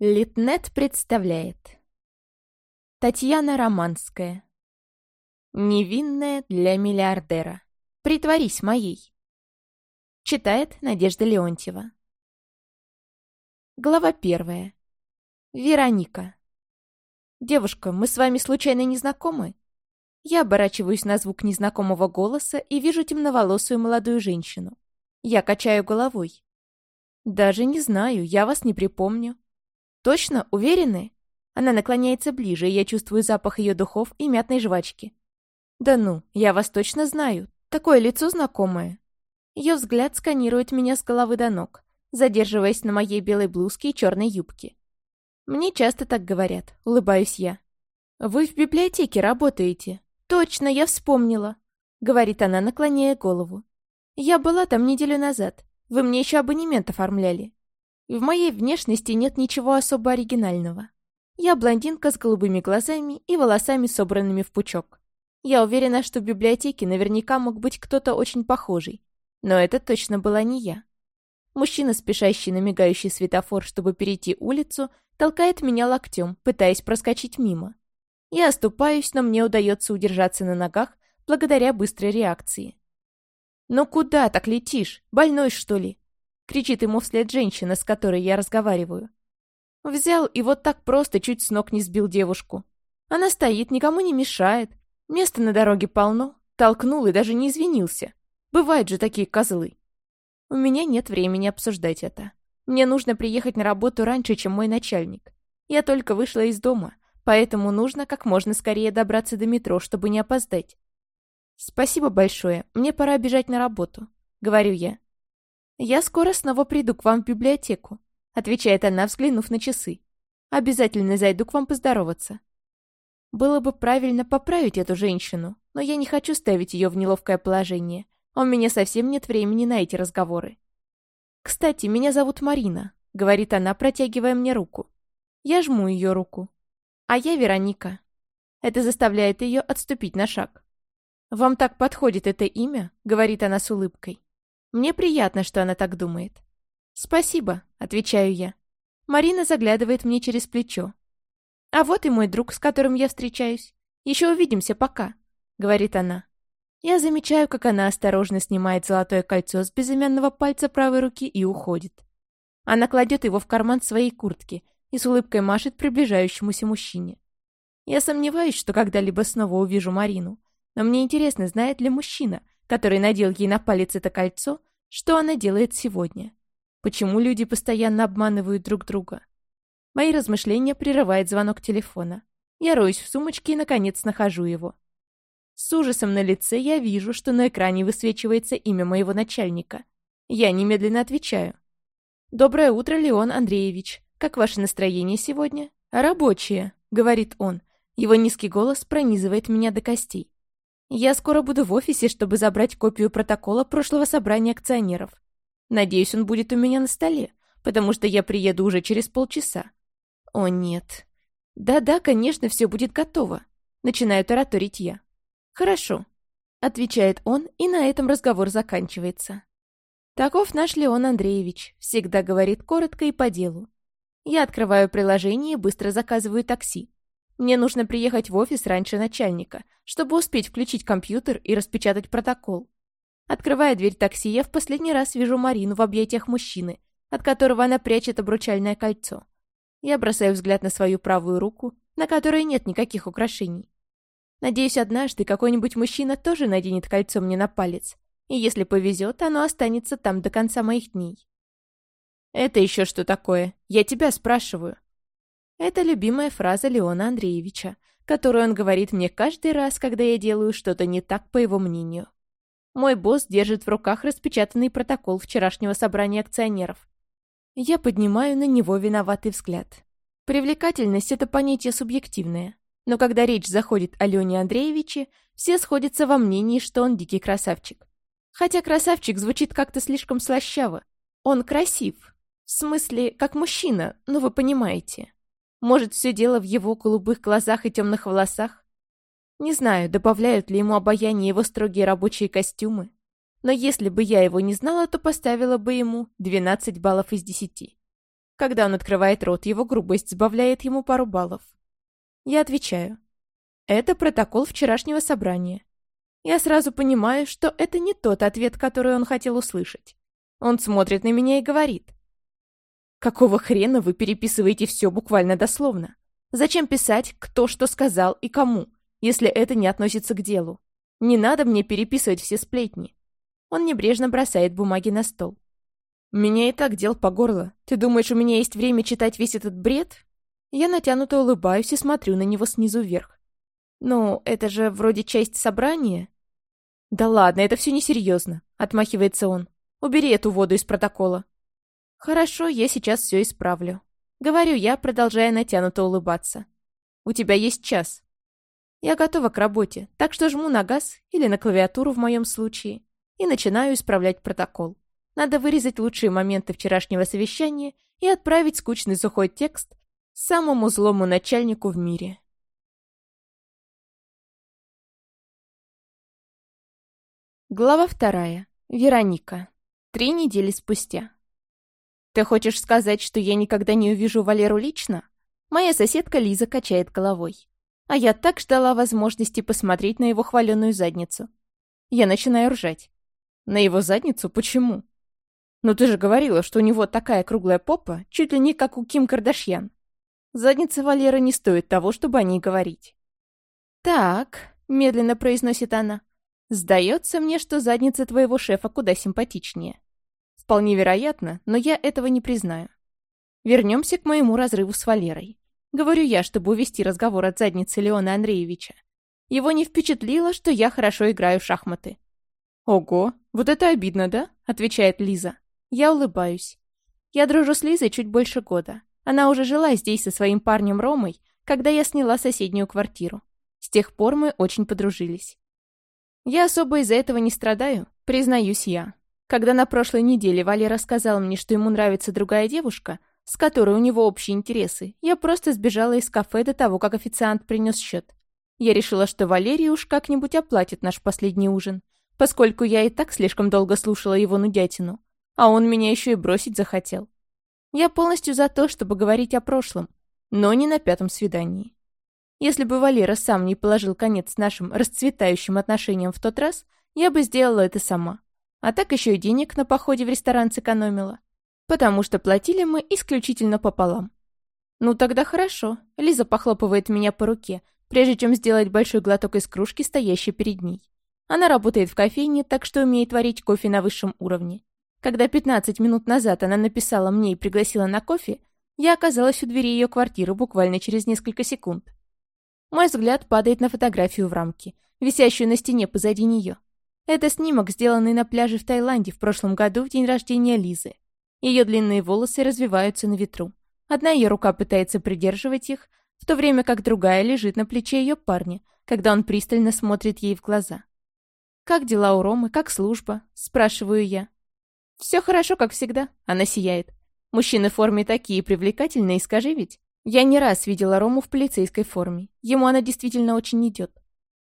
Литнет представляет Татьяна Романская Невинная для миллиардера Притворись моей Читает Надежда Леонтьева Глава первая Вероника «Девушка, мы с вами случайно не знакомы?» Я оборачиваюсь на звук незнакомого голоса и вижу темноволосую молодую женщину. Я качаю головой. «Даже не знаю, я вас не припомню». «Точно? Уверены?» Она наклоняется ближе, и я чувствую запах ее духов и мятной жвачки. «Да ну, я вас точно знаю. Такое лицо знакомое». Ее взгляд сканирует меня с головы до ног, задерживаясь на моей белой блузке и черной юбке. Мне часто так говорят, улыбаюсь я. «Вы в библиотеке работаете?» «Точно, я вспомнила», — говорит она, наклоняя голову. «Я была там неделю назад. Вы мне еще абонемент оформляли. В моей внешности нет ничего особо оригинального. Я блондинка с голубыми глазами и волосами, собранными в пучок. Я уверена, что в библиотеке наверняка мог быть кто-то очень похожий. Но это точно была не я. Мужчина, спешащий на мигающий светофор, чтобы перейти улицу, толкает меня локтем, пытаясь проскочить мимо. Я оступаюсь, но мне удается удержаться на ногах благодаря быстрой реакции. «Ну куда так летишь? Больной, что ли?» Кричит ему вслед женщина, с которой я разговариваю. Взял и вот так просто чуть с ног не сбил девушку. Она стоит, никому не мешает. Места на дороге полно. Толкнул и даже не извинился. Бывают же такие козлы. У меня нет времени обсуждать это. Мне нужно приехать на работу раньше, чем мой начальник. Я только вышла из дома, поэтому нужно как можно скорее добраться до метро, чтобы не опоздать. «Спасибо большое, мне пора бежать на работу», — говорю я. «Я скоро снова приду к вам в библиотеку», — отвечает она, взглянув на часы. «Обязательно зайду к вам поздороваться». Было бы правильно поправить эту женщину, но я не хочу ставить ее в неловкое положение. У меня совсем нет времени на эти разговоры. «Кстати, меня зовут Марина», — говорит она, протягивая мне руку. Я жму ее руку. «А я Вероника». Это заставляет ее отступить на шаг. «Вам так подходит это имя?» — говорит она с улыбкой. Мне приятно, что она так думает. «Спасибо», — отвечаю я. Марина заглядывает мне через плечо. «А вот и мой друг, с которым я встречаюсь. Еще увидимся, пока», — говорит она. Я замечаю, как она осторожно снимает золотое кольцо с безымянного пальца правой руки и уходит. Она кладет его в карман своей куртки и с улыбкой машет приближающемуся мужчине. Я сомневаюсь, что когда-либо снова увижу Марину, но мне интересно, знает ли мужчина, который надел ей на палец это кольцо, что она делает сегодня. Почему люди постоянно обманывают друг друга? Мои размышления прерывает звонок телефона. Я роюсь в сумочке и, наконец, нахожу его. С ужасом на лице я вижу, что на экране высвечивается имя моего начальника. Я немедленно отвечаю. «Доброе утро, Леон Андреевич. Как ваше настроение сегодня?» «Рабочее», — говорит он. Его низкий голос пронизывает меня до костей. Я скоро буду в офисе, чтобы забрать копию протокола прошлого собрания акционеров. Надеюсь, он будет у меня на столе, потому что я приеду уже через полчаса. О, нет. Да-да, конечно, все будет готово. Начинаю тараторить я. Хорошо. Отвечает он, и на этом разговор заканчивается. Таков наш Леон Андреевич, всегда говорит коротко и по делу. Я открываю приложение и быстро заказываю такси. Мне нужно приехать в офис раньше начальника, чтобы успеть включить компьютер и распечатать протокол. Открывая дверь такси, я в последний раз вижу Марину в объятиях мужчины, от которого она прячет обручальное кольцо. Я бросаю взгляд на свою правую руку, на которой нет никаких украшений. Надеюсь, однажды какой-нибудь мужчина тоже наденет кольцо мне на палец, и если повезет, оно останется там до конца моих дней. «Это еще что такое? Я тебя спрашиваю», это любимая фраза Леона Андреевича, которую он говорит мне каждый раз, когда я делаю что-то не так, по его мнению. Мой босс держит в руках распечатанный протокол вчерашнего собрания акционеров. Я поднимаю на него виноватый взгляд. Привлекательность — это понятие субъективное. Но когда речь заходит о Лене Андреевиче, все сходятся во мнении, что он дикий красавчик. Хотя красавчик звучит как-то слишком слащаво. Он красив. В смысле, как мужчина, ну вы понимаете. Может, все дело в его голубых глазах и темных волосах? Не знаю, добавляют ли ему обаяние его строгие рабочие костюмы. Но если бы я его не знала, то поставила бы ему 12 баллов из 10. Когда он открывает рот, его грубость сбавляет ему пару баллов. Я отвечаю. Это протокол вчерашнего собрания. Я сразу понимаю, что это не тот ответ, который он хотел услышать. Он смотрит на меня и говорит. «Какого хрена вы переписываете все буквально дословно? Зачем писать, кто что сказал и кому, если это не относится к делу? Не надо мне переписывать все сплетни». Он небрежно бросает бумаги на стол. «Меня и так дел по горло. Ты думаешь, у меня есть время читать весь этот бред?» Я натянуто улыбаюсь и смотрю на него снизу вверх. «Ну, это же вроде часть собрания?» «Да ладно, это все несерьезно», — отмахивается он. «Убери эту воду из протокола». «Хорошо, я сейчас все исправлю». Говорю я, продолжая натянуто улыбаться. «У тебя есть час». Я готова к работе, так что жму на газ или на клавиатуру в моем случае и начинаю исправлять протокол. Надо вырезать лучшие моменты вчерашнего совещания и отправить скучный сухой текст самому злому начальнику в мире. Глава вторая. Вероника. Три недели спустя. «Ты хочешь сказать, что я никогда не увижу Валеру лично?» Моя соседка Лиза качает головой. А я так ждала возможности посмотреть на его хваленую задницу. Я начинаю ржать. На его задницу? Почему? «Но ты же говорила, что у него такая круглая попа, чуть ли не как у Ким Кардашьян. Задница Валеры не стоит того, чтобы о ней говорить». «Так», — медленно произносит она, — «сдается мне, что задница твоего шефа куда симпатичнее». Вполне вероятно, но я этого не признаю. Вернемся к моему разрыву с Валерой. Говорю я, чтобы увести разговор от задницы Леона Андреевича. Его не впечатлило, что я хорошо играю в шахматы. «Ого, вот это обидно, да?» — отвечает Лиза. Я улыбаюсь. Я дружу с Лизой чуть больше года. Она уже жила здесь со своим парнем Ромой, когда я сняла соседнюю квартиру. С тех пор мы очень подружились. Я особо из-за этого не страдаю, признаюсь я. Когда на прошлой неделе Валя рассказал мне, что ему нравится другая девушка, с которой у него общие интересы, я просто сбежала из кафе до того, как официант принес счет. Я решила, что Валерий уж как-нибудь оплатит наш последний ужин, поскольку я и так слишком долго слушала его нудятину. А он меня еще и бросить захотел. Я полностью за то, чтобы говорить о прошлом, но не на пятом свидании. Если бы Валера сам не положил конец нашим расцветающим отношениям в тот раз, я бы сделала это сама. А так еще и денег на походе в ресторан сэкономила. Потому что платили мы исключительно пополам. Ну тогда хорошо. Лиза похлопывает меня по руке, прежде чем сделать большой глоток из кружки, стоящей перед ней. Она работает в кофейне, так что умеет варить кофе на высшем уровне. Когда 15 минут назад она написала мне и пригласила на кофе, я оказалась у двери ее квартиры буквально через несколько секунд. Мой взгляд падает на фотографию в рамке, висящую на стене позади нее. Это снимок, сделанный на пляже в Таиланде в прошлом году в день рождения Лизы. Ее длинные волосы развиваются на ветру. Одна ее рука пытается придерживать их, в то время как другая лежит на плече ее парня, когда он пристально смотрит ей в глаза. «Как дела у Ромы? Как служба?» – спрашиваю я. Все хорошо, как всегда. Она сияет. Мужчины в форме такие привлекательные, скажи ведь. Я не раз видела Рому в полицейской форме. Ему она действительно очень идет.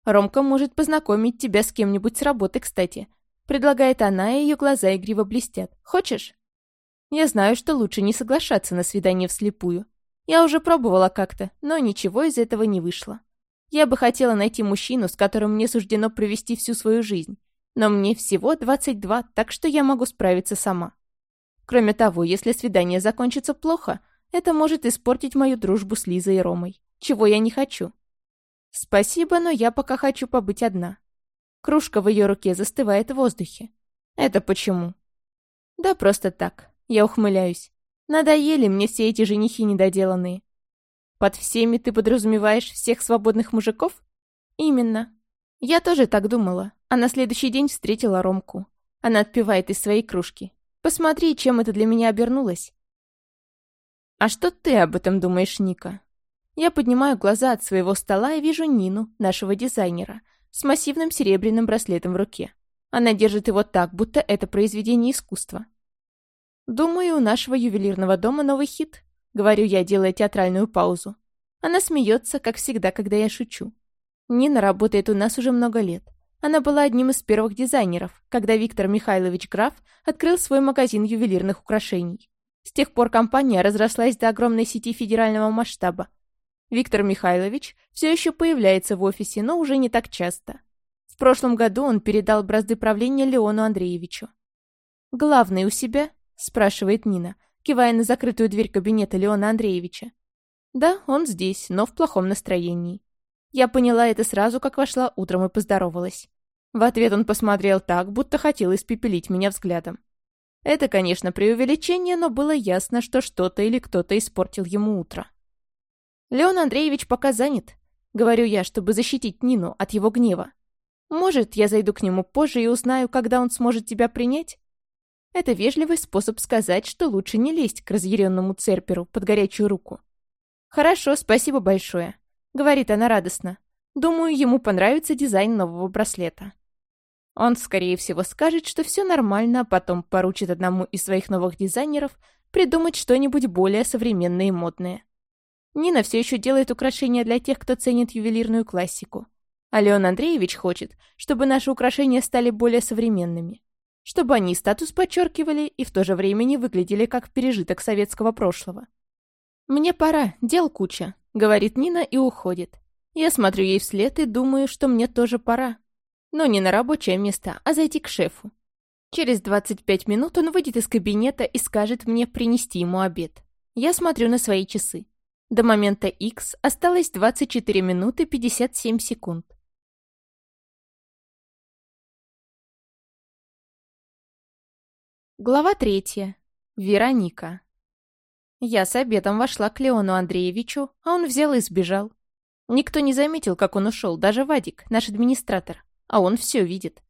Ромка может познакомить тебя с кем-нибудь с работы, кстати. Предлагает она, и ее глаза игриво блестят. Хочешь? Я знаю, что лучше не соглашаться на свидание вслепую. Я уже пробовала как-то, но ничего из этого не вышло. Я бы хотела найти мужчину, с которым мне суждено провести всю свою жизнь. Но мне всего 22, так что я могу справиться сама. Кроме того, если свидание закончится плохо, это может испортить мою дружбу с Лизой и Ромой, чего я не хочу. Спасибо, но я пока хочу побыть одна. Кружка в ее руке застывает в воздухе. Это почему? Да просто так. Я ухмыляюсь. Надоели мне все эти женихи недоделанные. Под всеми ты подразумеваешь всех свободных мужиков? Именно. Я тоже так думала, а на следующий день встретила Ромку. Она отпивает из своей кружки. Посмотри, чем это для меня обернулось. А что ты об этом думаешь, Ника? Я поднимаю глаза от своего стола и вижу Нину, нашего дизайнера, с массивным серебряным браслетом в руке. Она держит его так, будто это произведение искусства. «Думаю, у нашего ювелирного дома новый хит», — говорю я, делая театральную паузу. Она смеется, как всегда, когда я шучу. Нина работает у нас уже много лет. Она была одним из первых дизайнеров, когда Виктор Михайлович Граф открыл свой магазин ювелирных украшений. С тех пор компания разрослась до огромной сети федерального масштаба. Виктор Михайлович все еще появляется в офисе, но уже не так часто. В прошлом году он передал бразды правления Леону Андреевичу. «Главный у себя?» — спрашивает Нина, кивая на закрытую дверь кабинета Леона Андреевича. «Да, он здесь, но в плохом настроении. Я поняла это сразу, как вошла утром и поздоровалась. В ответ он посмотрел так, будто хотел испепелить меня взглядом. Это, конечно, преувеличение, но было ясно, что что-то или кто-то испортил ему утро. «Леон Андреевич пока занят», — говорю я, чтобы защитить Нину от его гнева. «Может, я зайду к нему позже и узнаю, когда он сможет тебя принять?» Это вежливый способ сказать, что лучше не лезть к разъяренному церперу под горячую руку. «Хорошо, спасибо большое», — говорит она радостно. «Думаю, ему понравится дизайн нового браслета». Он, скорее всего, скажет, что все нормально, а потом поручит одному из своих новых дизайнеров придумать что-нибудь более современное и модное. Нина все еще делает украшения для тех, кто ценит ювелирную классику. А Леон Андреевич хочет, чтобы наши украшения стали более современными. Чтобы они статус подчеркивали и в то же время не выглядели как пережиток советского прошлого. «Мне пора, дел куча», — говорит Нина и уходит. Я смотрю ей вслед и думаю, что мне тоже пора. Но не на рабочее место, а зайти к шефу. Через 25 минут он выйдет из кабинета и скажет мне принести ему обед. Я смотрю на свои часы. До момента X осталось 24 минуты 57 секунд. Глава третья. Вероника. Я с обедом вошла к Леону Андреевичу, а он взял и сбежал. Никто не заметил, как он ушел, даже Вадик, наш администратор. А он все видит.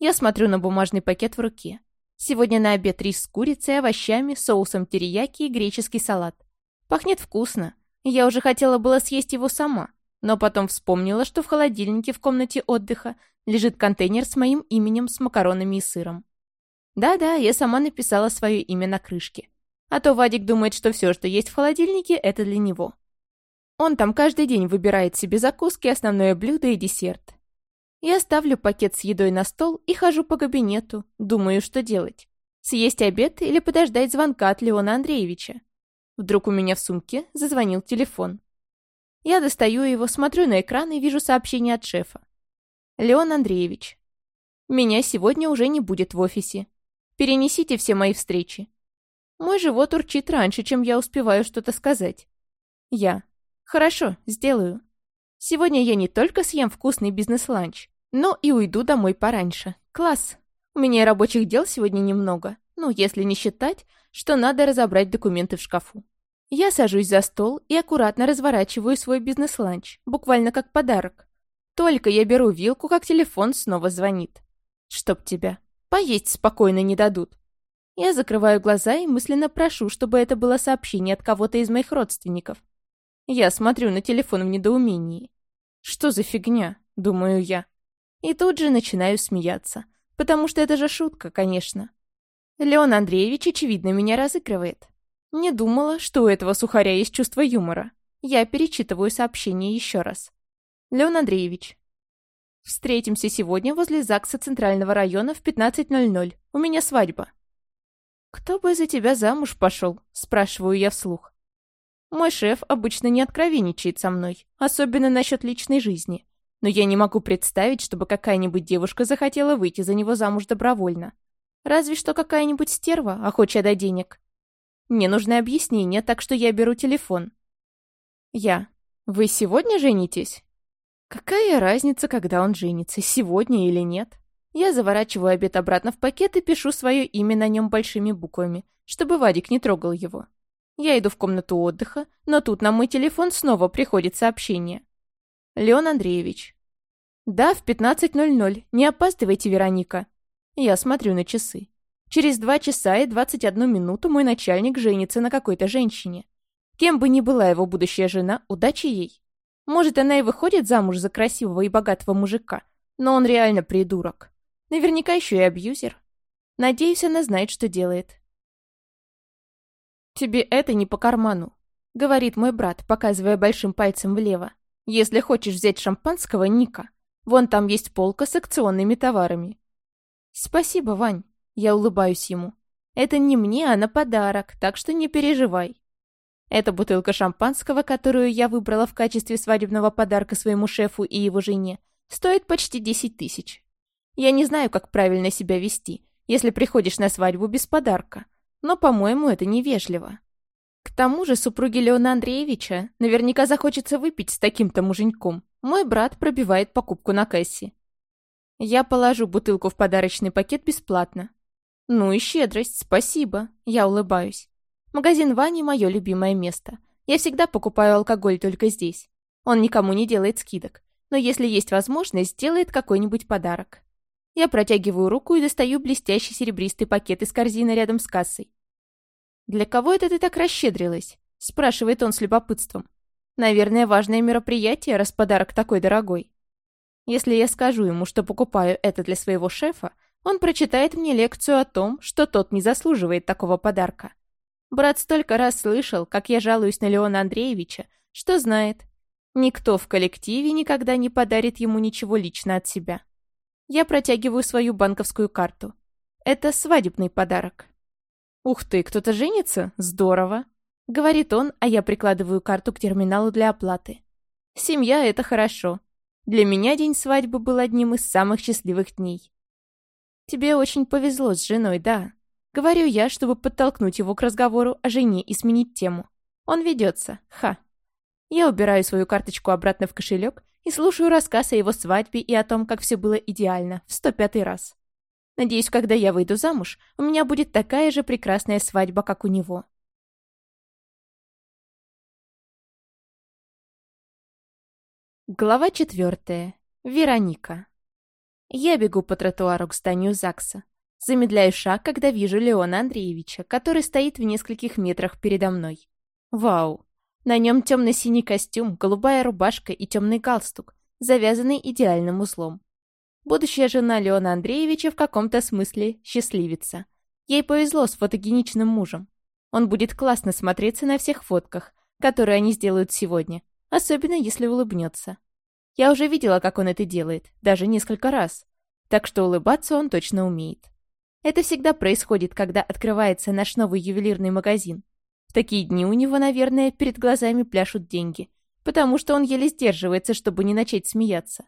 Я смотрю на бумажный пакет в руке. Сегодня на обед рис с курицей, овощами, соусом терияки и греческий салат. Пахнет вкусно. Я уже хотела было съесть его сама, но потом вспомнила, что в холодильнике в комнате отдыха лежит контейнер с моим именем с макаронами и сыром. Да-да, я сама написала свое имя на крышке. А то Вадик думает, что все, что есть в холодильнике, это для него. Он там каждый день выбирает себе закуски, основное блюдо и десерт. Я ставлю пакет с едой на стол и хожу по кабинету, думаю, что делать. Съесть обед или подождать звонка от Леона Андреевича. Вдруг у меня в сумке зазвонил телефон. Я достаю его, смотрю на экран и вижу сообщение от шефа. «Леон Андреевич, меня сегодня уже не будет в офисе. Перенесите все мои встречи. Мой живот урчит раньше, чем я успеваю что-то сказать. Я. Хорошо, сделаю. Сегодня я не только съем вкусный бизнес-ланч, но и уйду домой пораньше. Класс. У меня рабочих дел сегодня немного. Ну, если не считать, что надо разобрать документы в шкафу. Я сажусь за стол и аккуратно разворачиваю свой бизнес-ланч, буквально как подарок. Только я беру вилку, как телефон снова звонит. Чтоб тебя. Поесть спокойно не дадут. Я закрываю глаза и мысленно прошу, чтобы это было сообщение от кого-то из моих родственников. Я смотрю на телефон в недоумении. Что за фигня, думаю я. И тут же начинаю смеяться. Потому что это же шутка, конечно. Леон Андреевич, очевидно, меня разыгрывает. Не думала, что у этого сухаря есть чувство юмора. Я перечитываю сообщение еще раз. Леон Андреевич, Встретимся сегодня возле ЗАГСа Центрального района в 15.00. У меня свадьба». «Кто бы за тебя замуж пошел?» – спрашиваю я вслух. Мой шеф обычно не откровенничает со мной, особенно насчет личной жизни. Но я не могу представить, чтобы какая-нибудь девушка захотела выйти за него замуж добровольно. Разве что какая-нибудь стерва, охочая до денег. Мне нужны объяснения, так что я беру телефон. Я. «Вы сегодня женитесь?» Какая разница, когда он женится, сегодня или нет? Я заворачиваю обед обратно в пакет и пишу свое имя на нем большими буквами, чтобы Вадик не трогал его. Я иду в комнату отдыха, но тут на мой телефон снова приходит сообщение. Леон Андреевич. Да, в 15.00. Не опаздывайте, Вероника. Я смотрю на часы. Через два часа и 21 минуту мой начальник женится на какой-то женщине. Кем бы ни была его будущая жена, удачи ей. Может, она и выходит замуж за красивого и богатого мужика, но он реально придурок. Наверняка еще и абьюзер. Надеюсь, она знает, что делает. «Тебе это не по карману», — говорит мой брат, показывая большим пальцем влево. «Если хочешь взять шампанского, Ника, вон там есть полка с акционными товарами». «Спасибо, Вань», — я улыбаюсь ему. Это не мне, а на подарок, так что не переживай. Это бутылка шампанского, которую я выбрала в качестве свадебного подарка своему шефу и его жене, стоит почти 10 тысяч. Я не знаю, как правильно себя вести, если приходишь на свадьбу без подарка, но, по-моему, это невежливо. К тому же супруге Леона Андреевича наверняка захочется выпить с таким-то муженьком. Мой брат пробивает покупку на кассе. Я положу бутылку в подарочный пакет бесплатно. Ну и щедрость, спасибо. Я улыбаюсь. Магазин Вани – мое любимое место. Я всегда покупаю алкоголь только здесь. Он никому не делает скидок. Но если есть возможность, сделает какой-нибудь подарок. Я протягиваю руку и достаю блестящий серебристый пакет из корзины рядом с кассой. «Для кого это ты так расщедрилась?» – спрашивает он с любопытством. «Наверное, важное мероприятие, раз подарок такой дорогой». Если я скажу ему, что покупаю это для своего шефа, он прочитает мне лекцию о том, что тот не заслуживает такого подарка. Брат столько раз слышал, как я жалуюсь на Леона Андреевича, что знает. Никто в коллективе никогда не подарит ему ничего лично от себя. Я протягиваю свою банковскую карту. Это свадебный подарок. «Ух ты, кто-то женится? Здорово!» — говорит он, а я прикладываю карту к терминалу для оплаты. «Семья — это хорошо. Для меня день свадьбы был одним из самых счастливых дней. Тебе очень повезло с женой, да?» Говорю я, чтобы подтолкнуть его к разговору о жене и сменить тему. Он ведется. Ха. Я убираю свою карточку обратно в кошелек и слушаю рассказ о его свадьбе и о том, как все было идеально, в 105 раз. Надеюсь, когда я выйду замуж, у меня будет такая же прекрасная свадьба, как у него. Глава четвертая. Вероника. Я бегу по тротуару к зданию ЗАГСа. Замедляю шаг, когда вижу Леона Андреевича, который стоит в нескольких метрах передо мной. Вау! На нем темно-синий костюм, голубая рубашка и темный галстук, завязанный идеальным узлом. Будущая жена Леона Андреевича в каком-то смысле счастливица. Ей повезло с фотогеничным мужем. Он будет классно смотреться на всех фотках, которые они сделают сегодня, особенно если улыбнется. Я уже видела, как он это делает, даже несколько раз. Так что улыбаться он точно умеет. Это всегда происходит, когда открывается наш новый ювелирный магазин. В такие дни у него, наверное, перед глазами пляшут деньги, потому что он еле сдерживается, чтобы не начать смеяться.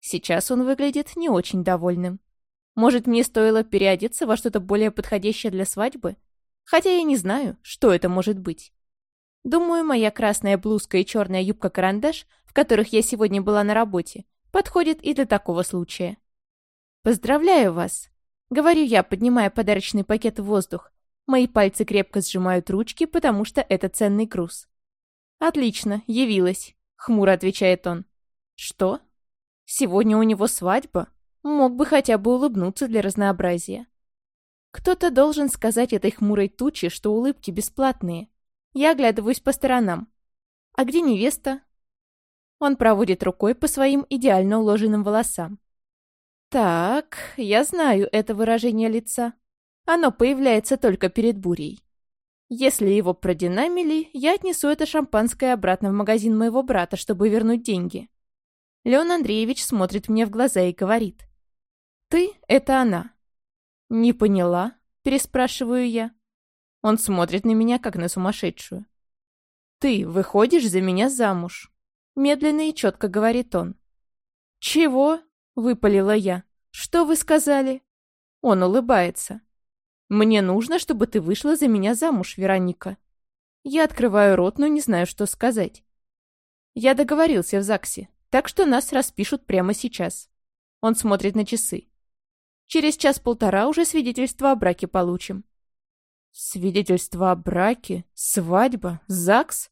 Сейчас он выглядит не очень довольным. Может, мне стоило переодеться во что-то более подходящее для свадьбы? Хотя я не знаю, что это может быть. Думаю, моя красная блузка и черная юбка-карандаш, в которых я сегодня была на работе, подходит и для такого случая. «Поздравляю вас!» — говорю я, поднимая подарочный пакет в воздух. Мои пальцы крепко сжимают ручки, потому что это ценный груз. «Отлично, явилась», — хмуро отвечает он. «Что?» Сегодня у него свадьба. Мог бы хотя бы улыбнуться для разнообразия. Кто-то должен сказать этой хмурой туче, что улыбки бесплатные. Я оглядываюсь по сторонам. А где невеста? Он проводит рукой по своим идеально уложенным волосам. Так, я знаю это выражение лица. Оно появляется только перед бурей. Если его продинамили, я отнесу это шампанское обратно в магазин моего брата, чтобы вернуть деньги. Леон Андреевич смотрит мне в глаза и говорит. «Ты — это она». «Не поняла?» — переспрашиваю я. Он смотрит на меня, как на сумасшедшую. «Ты выходишь за меня замуж», — медленно и четко говорит он. «Чего?» — выпалила я. «Что вы сказали?» Он улыбается. «Мне нужно, чтобы ты вышла за меня замуж, Вероника». Я открываю рот, но не знаю, что сказать. Я договорился в ЗАГСе. Так что нас распишут прямо сейчас. Он смотрит на часы. Через час-полтора уже свидетельство о браке получим. Свидетельство о браке? Свадьба? ЗАГС?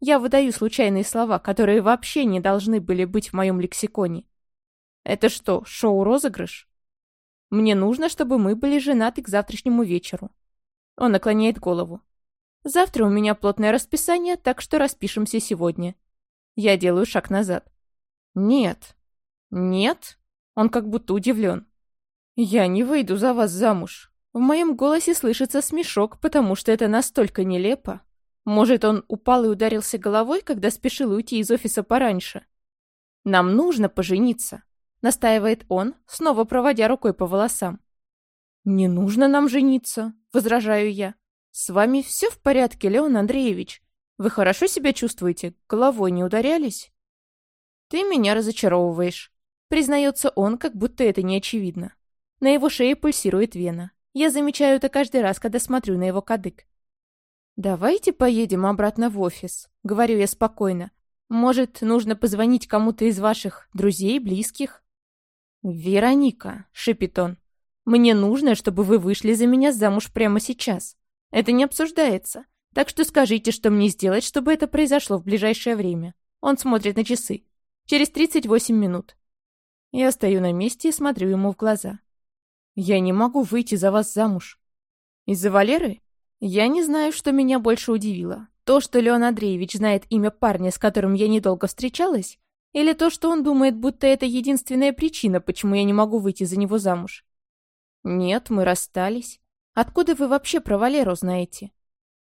Я выдаю случайные слова, которые вообще не должны были быть в моем лексиконе. Это что, шоу-розыгрыш? Мне нужно, чтобы мы были женаты к завтрашнему вечеру. Он наклоняет голову. Завтра у меня плотное расписание, так что распишемся сегодня. Я делаю шаг назад. «Нет». «Нет?» Он как будто удивлен. «Я не выйду за вас замуж». В моем голосе слышится смешок, потому что это настолько нелепо. Может, он упал и ударился головой, когда спешил уйти из офиса пораньше? «Нам нужно пожениться», — настаивает он, снова проводя рукой по волосам. «Не нужно нам жениться», — возражаю я. «С вами все в порядке, Леон Андреевич? Вы хорошо себя чувствуете? Головой не ударялись?» «Ты меня разочаровываешь», — признается он, как будто это не очевидно. На его шее пульсирует вена. Я замечаю это каждый раз, когда смотрю на его кадык. «Давайте поедем обратно в офис», — говорю я спокойно. «Может, нужно позвонить кому-то из ваших друзей, близких?» «Вероника», — шепит он, — «мне нужно, чтобы вы вышли за меня замуж прямо сейчас. Это не обсуждается. Так что скажите, что мне сделать, чтобы это произошло в ближайшее время». Он смотрит на часы. «Через 38 минут». Я стою на месте и смотрю ему в глаза. «Я не могу выйти за вас замуж». «Из-за Валеры?» Я не знаю, что меня больше удивило. То, что Леон Андреевич знает имя парня, с которым я недолго встречалась, или то, что он думает, будто это единственная причина, почему я не могу выйти за него замуж? Нет, мы расстались. Откуда вы вообще про Валеру знаете?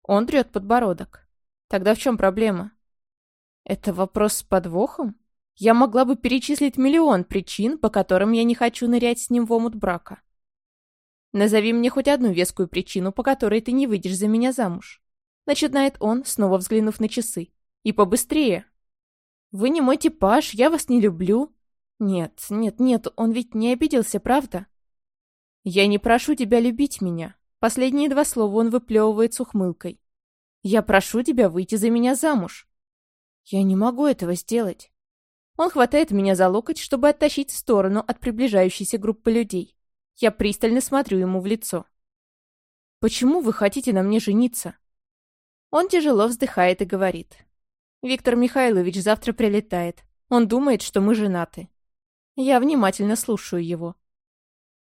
Он трет подбородок. Тогда в чем проблема? Это вопрос с подвохом? Я могла бы перечислить миллион причин, по которым я не хочу нырять с ним в омут брака. Назови мне хоть одну вескую причину, по которой ты не выйдешь за меня замуж. Начинает он, снова взглянув на часы. И побыстрее. «Вы не мой типаж, я вас не люблю». «Нет, нет, нет, он ведь не обиделся, правда?» «Я не прошу тебя любить меня». Последние два слова он выплевывает с ухмылкой. «Я прошу тебя выйти за меня замуж». «Я не могу этого сделать». Он хватает меня за локоть, чтобы оттащить в сторону от приближающейся группы людей. Я пристально смотрю ему в лицо. «Почему вы хотите на мне жениться?» Он тяжело вздыхает и говорит. Виктор Михайлович завтра прилетает. Он думает, что мы женаты. Я внимательно слушаю его.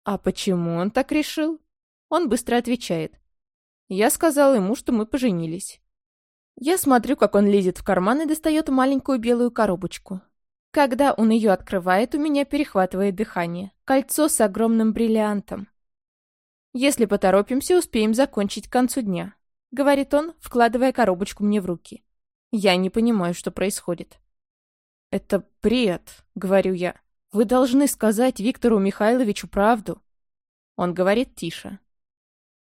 А почему он так решил? Он быстро отвечает. Я сказал ему, что мы поженились. Я смотрю, как он лезет в карман и достает маленькую белую коробочку. Когда он ее открывает, у меня перехватывает дыхание. Кольцо с огромным бриллиантом. «Если поторопимся, успеем закончить к концу дня», — говорит он, вкладывая коробочку мне в руки. Я не понимаю, что происходит. «Это бред», — говорю я. «Вы должны сказать Виктору Михайловичу правду». Он говорит тише.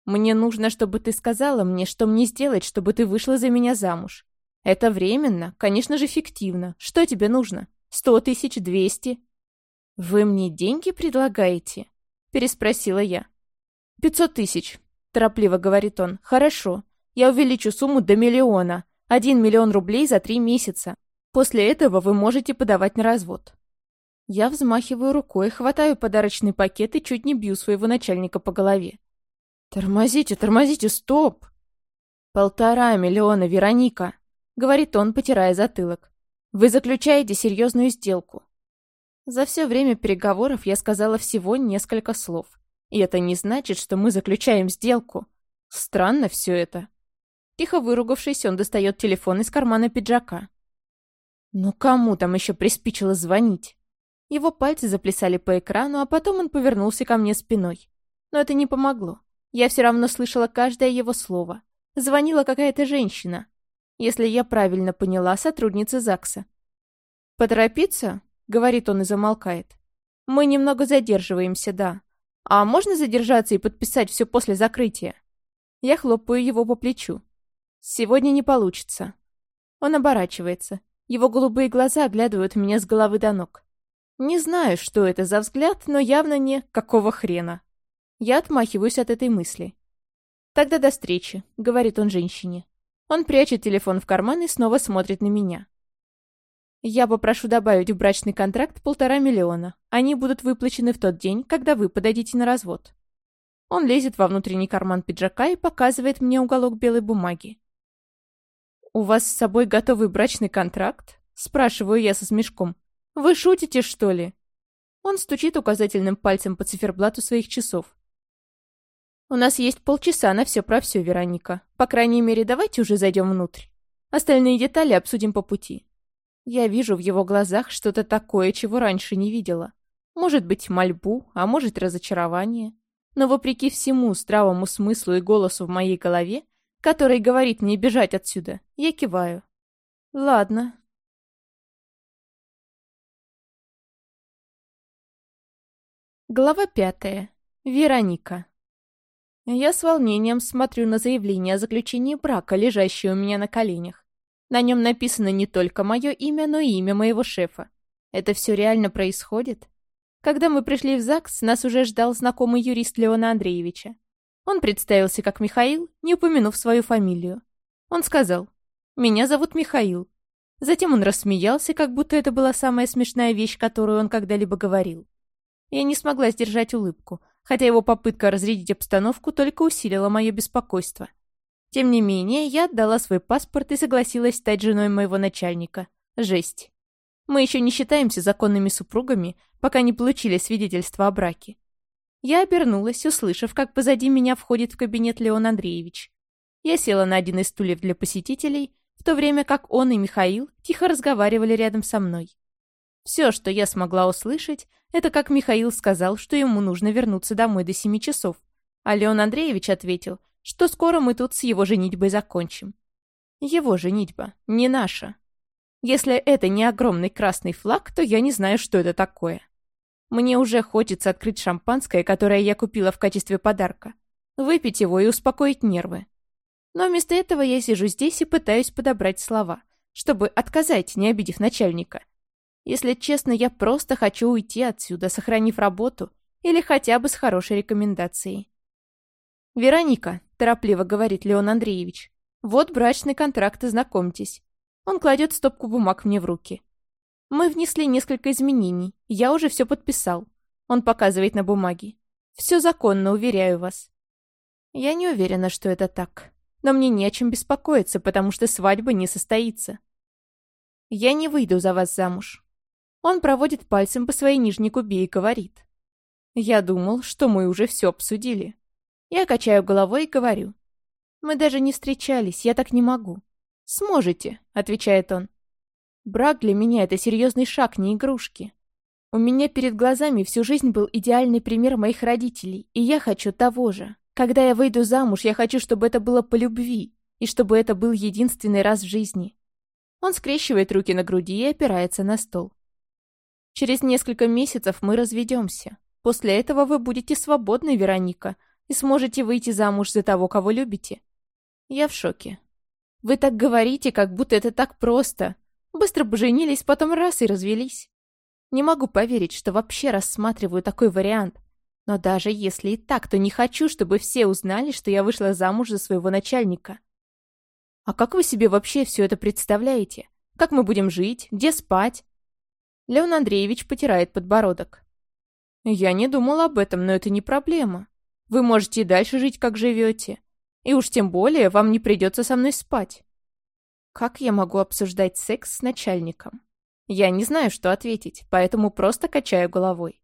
«Мне нужно, чтобы ты сказала мне, что мне сделать, чтобы ты вышла за меня замуж. Это временно, конечно же, фиктивно. Что тебе нужно? Сто тысяч, двести?» «Вы мне деньги предлагаете?» — переспросила я. «Пятьсот тысяч», — торопливо говорит он. «Хорошо. Я увеличу сумму до миллиона. Один миллион рублей за три месяца. После этого вы можете подавать на развод. Я взмахиваю рукой, хватаю подарочный пакет и чуть не бью своего начальника по голове. «Тормозите, тормозите, стоп!» «Полтора миллиона, Вероника!» — говорит он, потирая затылок. «Вы заключаете серьезную сделку». За все время переговоров я сказала всего несколько слов. И это не значит, что мы заключаем сделку. Странно все это. Тихо выругавшись, он достает телефон из кармана пиджака. Ну кому там еще приспичило звонить? Его пальцы заплясали по экрану, а потом он повернулся ко мне спиной. Но это не помогло. Я все равно слышала каждое его слово. Звонила какая-то женщина. Если я правильно поняла, сотрудница ЗАГСа. «Поторопиться?» — говорит он и замолкает. «Мы немного задерживаемся, да. А можно задержаться и подписать все после закрытия?» Я хлопаю его по плечу. Сегодня не получится. Он оборачивается. Его голубые глаза оглядывают меня с головы до ног. Не знаю, что это за взгляд, но явно не «какого хрена». Я отмахиваюсь от этой мысли. «Тогда до встречи», — говорит он женщине. Он прячет телефон в карман и снова смотрит на меня. «Я попрошу добавить в брачный контракт полтора миллиона. Они будут выплачены в тот день, когда вы подадите на развод». Он лезет во внутренний карман пиджака и показывает мне уголок белой бумаги. «У вас с собой готовый брачный контракт?» Спрашиваю я со смешком. «Вы шутите, что ли?» Он стучит указательным пальцем по циферблату своих часов. «У нас есть полчаса на все про все, Вероника. По крайней мере, давайте уже зайдем внутрь. Остальные детали обсудим по пути». Я вижу в его глазах что-то такое, чего раньше не видела. Может быть, мольбу, а может, разочарование. Но вопреки всему здравому смыслу и голосу в моей голове, который говорит мне бежать отсюда. Я киваю. Ладно. Глава пятая. Вероника. Я с волнением смотрю на заявление о заключении брака, лежащее у меня на коленях. На нем написано не только мое имя, но и имя моего шефа. Это все реально происходит? Когда мы пришли в ЗАГС, нас уже ждал знакомый юрист Леона Андреевича. Он представился как Михаил, не упомянув свою фамилию. Он сказал, «Меня зовут Михаил». Затем он рассмеялся, как будто это была самая смешная вещь, которую он когда-либо говорил. Я не смогла сдержать улыбку, хотя его попытка разрядить обстановку только усилила мое беспокойство. Тем не менее, я отдала свой паспорт и согласилась стать женой моего начальника. Жесть. Мы еще не считаемся законными супругами, пока не получили свидетельство о браке. Я обернулась, услышав, как позади меня входит в кабинет Леон Андреевич. Я села на один из стульев для посетителей, в то время как он и Михаил тихо разговаривали рядом со мной. Все, что я смогла услышать, это как Михаил сказал, что ему нужно вернуться домой до семи часов, а Леон Андреевич ответил, что скоро мы тут с его женитьбой закончим. Его женитьба, не наша. Если это не огромный красный флаг, то я не знаю, что это такое. Мне уже хочется открыть шампанское, которое я купила в качестве подарка. Выпить его и успокоить нервы. Но вместо этого я сижу здесь и пытаюсь подобрать слова, чтобы отказать, не обидев начальника. Если честно, я просто хочу уйти отсюда, сохранив работу или хотя бы с хорошей рекомендацией. «Вероника», — торопливо говорит Леон Андреевич, — «вот брачный контракт, знакомьтесь». Он кладет стопку бумаг мне в руки. «Мы внесли несколько изменений, я уже все подписал». Он показывает на бумаге. «Все законно, уверяю вас». Я не уверена, что это так. Но мне не о чем беспокоиться, потому что свадьба не состоится. Я не выйду за вас замуж. Он проводит пальцем по своей нижней губе и говорит. «Я думал, что мы уже все обсудили». Я качаю головой и говорю. «Мы даже не встречались, я так не могу». «Сможете», — отвечает он. «Брак для меня — это серьезный шаг, не игрушки. У меня перед глазами всю жизнь был идеальный пример моих родителей, и я хочу того же. Когда я выйду замуж, я хочу, чтобы это было по любви, и чтобы это был единственный раз в жизни». Он скрещивает руки на груди и опирается на стол. Через несколько месяцев мы разведемся. После этого вы будете свободны, Вероника, и сможете выйти замуж за того, кого любите. Я в шоке. Вы так говорите, как будто это так просто. Быстро поженились, потом раз и развелись. Не могу поверить, что вообще рассматриваю такой вариант. Но даже если и так, то не хочу, чтобы все узнали, что я вышла замуж за своего начальника. А как вы себе вообще все это представляете? Как мы будем жить? Где спать? Леон Андреевич потирает подбородок. «Я не думал об этом, но это не проблема. Вы можете и дальше жить, как живете. И уж тем более вам не придется со мной спать». Как я могу обсуждать секс с начальником? Я не знаю, что ответить, поэтому просто качаю головой.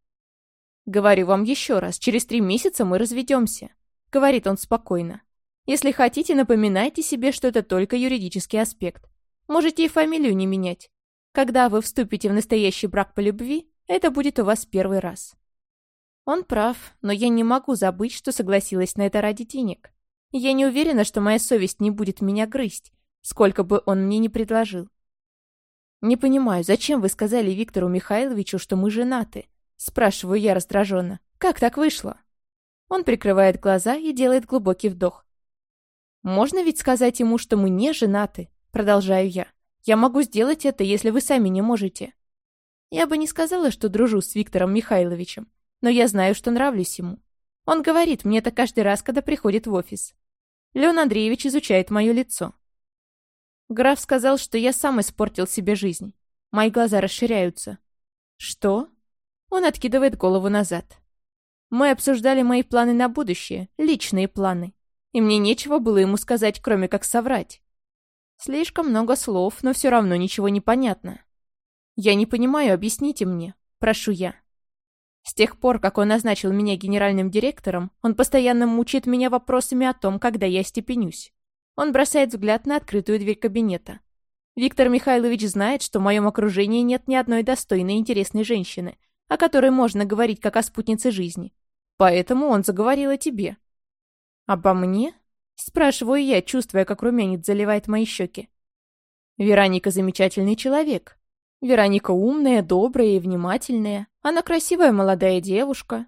«Говорю вам еще раз, через три месяца мы разведемся», — говорит он спокойно. «Если хотите, напоминайте себе, что это только юридический аспект. Можете и фамилию не менять. Когда вы вступите в настоящий брак по любви, это будет у вас первый раз. Он прав, но я не могу забыть, что согласилась на это ради денег. Я не уверена, что моя совесть не будет меня грызть, сколько бы он мне ни предложил. «Не понимаю, зачем вы сказали Виктору Михайловичу, что мы женаты?» Спрашиваю я раздраженно. «Как так вышло?» Он прикрывает глаза и делает глубокий вдох. «Можно ведь сказать ему, что мы не женаты?» Продолжаю я. Я могу сделать это, если вы сами не можете. Я бы не сказала, что дружу с Виктором Михайловичем, но я знаю, что нравлюсь ему. Он говорит мне это каждый раз, когда приходит в офис. Леон Андреевич изучает мое лицо. Граф сказал, что я сам испортил себе жизнь. Мои глаза расширяются. Что? Он откидывает голову назад. Мы обсуждали мои планы на будущее, личные планы. И мне нечего было ему сказать, кроме как соврать. Слишком много слов, но все равно ничего не понятно. Я не понимаю, объясните мне. Прошу я. С тех пор, как он назначил меня генеральным директором, он постоянно мучает меня вопросами о том, когда я степенюсь. Он бросает взгляд на открытую дверь кабинета. Виктор Михайлович знает, что в моем окружении нет ни одной достойной и интересной женщины, о которой можно говорить как о спутнице жизни. Поэтому он заговорил о тебе. Обо мне? Спрашиваю я, чувствуя, как румянец заливает мои щеки. Вероника замечательный человек. Вероника умная, добрая и внимательная. Она красивая молодая девушка.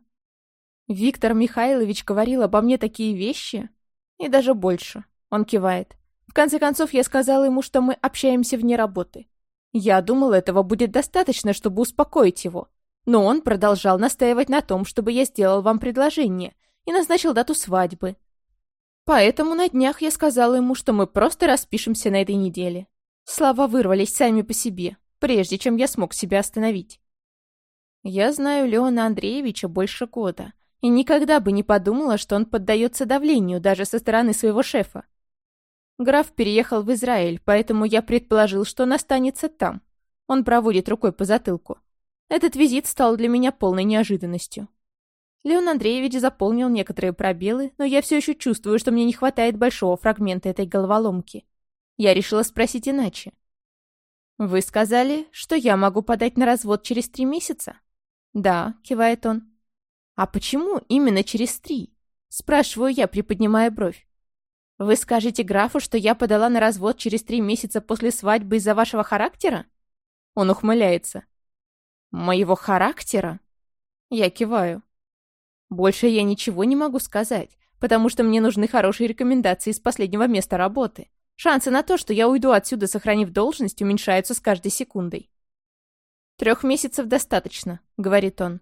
Виктор Михайлович говорил обо мне такие вещи? И даже больше. Он кивает. В конце концов, я сказала ему, что мы общаемся вне работы. Я думал, этого будет достаточно, чтобы успокоить его. Но он продолжал настаивать на том, чтобы я сделал вам предложение и назначил дату свадьбы. Поэтому на днях я сказала ему, что мы просто распишемся на этой неделе. Слова вырвались сами по себе, прежде чем я смог себя остановить. Я знаю Леона Андреевича больше года, и никогда бы не подумала, что он поддается давлению даже со стороны своего шефа. Граф переехал в Израиль, поэтому я предположил, что он останется там. Он проводит рукой по затылку. Этот визит стал для меня полной неожиданностью. Леон Андреевич заполнил некоторые пробелы, но я все еще чувствую, что мне не хватает большого фрагмента этой головоломки. Я решила спросить иначе. «Вы сказали, что я могу подать на развод через три месяца?» «Да», — кивает он. «А почему именно через три?» — спрашиваю я, приподнимая бровь. «Вы скажете графу, что я подала на развод через три месяца после свадьбы из-за вашего характера?» Он ухмыляется. «Моего характера?» Я киваю. Больше я ничего не могу сказать, потому что мне нужны хорошие рекомендации из последнего места работы. Шансы на то, что я уйду отсюда, сохранив должность, уменьшаются с каждой секундой. «Трех месяцев достаточно», — говорит он.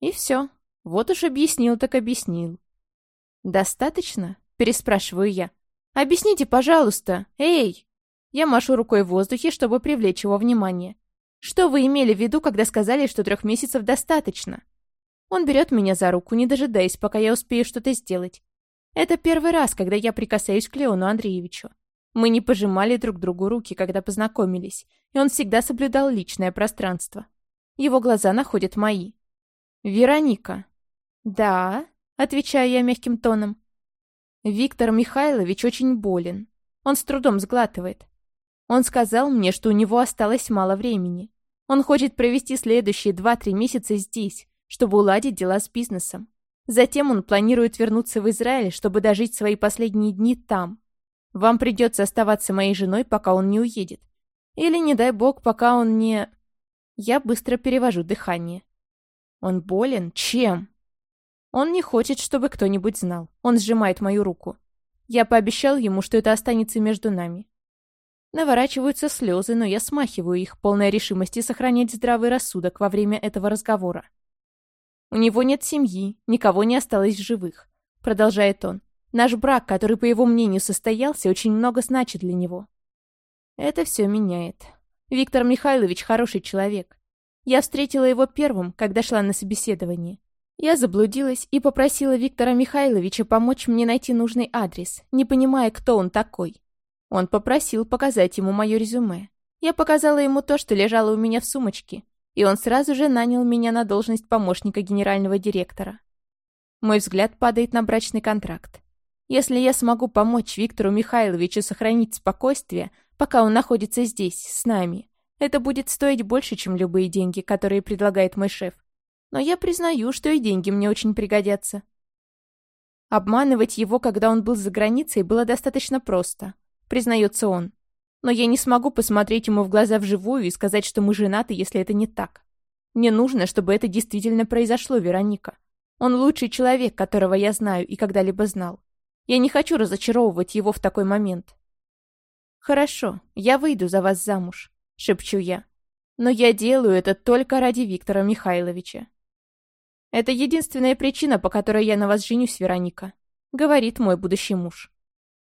И все. Вот уж объяснил, так объяснил. «Достаточно?» — переспрашиваю я. «Объясните, пожалуйста. Эй!» Я машу рукой в воздухе, чтобы привлечь его внимание. «Что вы имели в виду, когда сказали, что трех месяцев достаточно?» Он берет меня за руку, не дожидаясь, пока я успею что-то сделать. Это первый раз, когда я прикасаюсь к Леону Андреевичу. Мы не пожимали друг другу руки, когда познакомились, и он всегда соблюдал личное пространство. Его глаза находят мои. «Вероника». «Да», — отвечаю я мягким тоном. «Виктор Михайлович очень болен. Он с трудом сглатывает. Он сказал мне, что у него осталось мало времени. Он хочет провести следующие два-три месяца здесь, чтобы уладить дела с бизнесом. Затем он планирует вернуться в Израиль, чтобы дожить свои последние дни там. Вам придется оставаться моей женой, пока он не уедет. Или, не дай бог, пока он не... Я быстро перевожу дыхание. Он болен? Чем? Он не хочет, чтобы кто-нибудь знал. Он сжимает мою руку. Я пообещал ему, что это останется между нами. Наворачиваются слезы, но я смахиваю их, полная решимости сохранять здравый рассудок во время этого разговора. «У него нет семьи, никого не осталось в живых», — продолжает он. Наш брак, который, по его мнению, состоялся, очень много значит для него. Это все меняет. Виктор Михайлович хороший человек. Я встретила его первым, когда шла на собеседование. Я заблудилась и попросила Виктора Михайловича помочь мне найти нужный адрес, не понимая, кто он такой. Он попросил показать ему мое резюме. Я показала ему то, что лежало у меня в сумочке, и он сразу же нанял меня на должность помощника генерального директора. Мой взгляд падает на брачный контракт. Если я смогу помочь Виктору Михайловичу сохранить спокойствие, пока он находится здесь, с нами, это будет стоить больше, чем любые деньги, которые предлагает мой шеф. Но я признаю, что и деньги мне очень пригодятся. Обманывать его, когда он был за границей, было достаточно просто, признается он. Но я не смогу посмотреть ему в глаза вживую и сказать, что мы женаты, если это не так. Мне нужно, чтобы это действительно произошло, Вероника. Он лучший человек, которого я знаю и когда-либо знал. Я не хочу разочаровывать его в такой момент. «Хорошо, я выйду за вас замуж», — шепчу я. «Но я делаю это только ради Виктора Михайловича». «Это единственная причина, по которой я на вас женюсь, Вероника», — говорит мой будущий муж.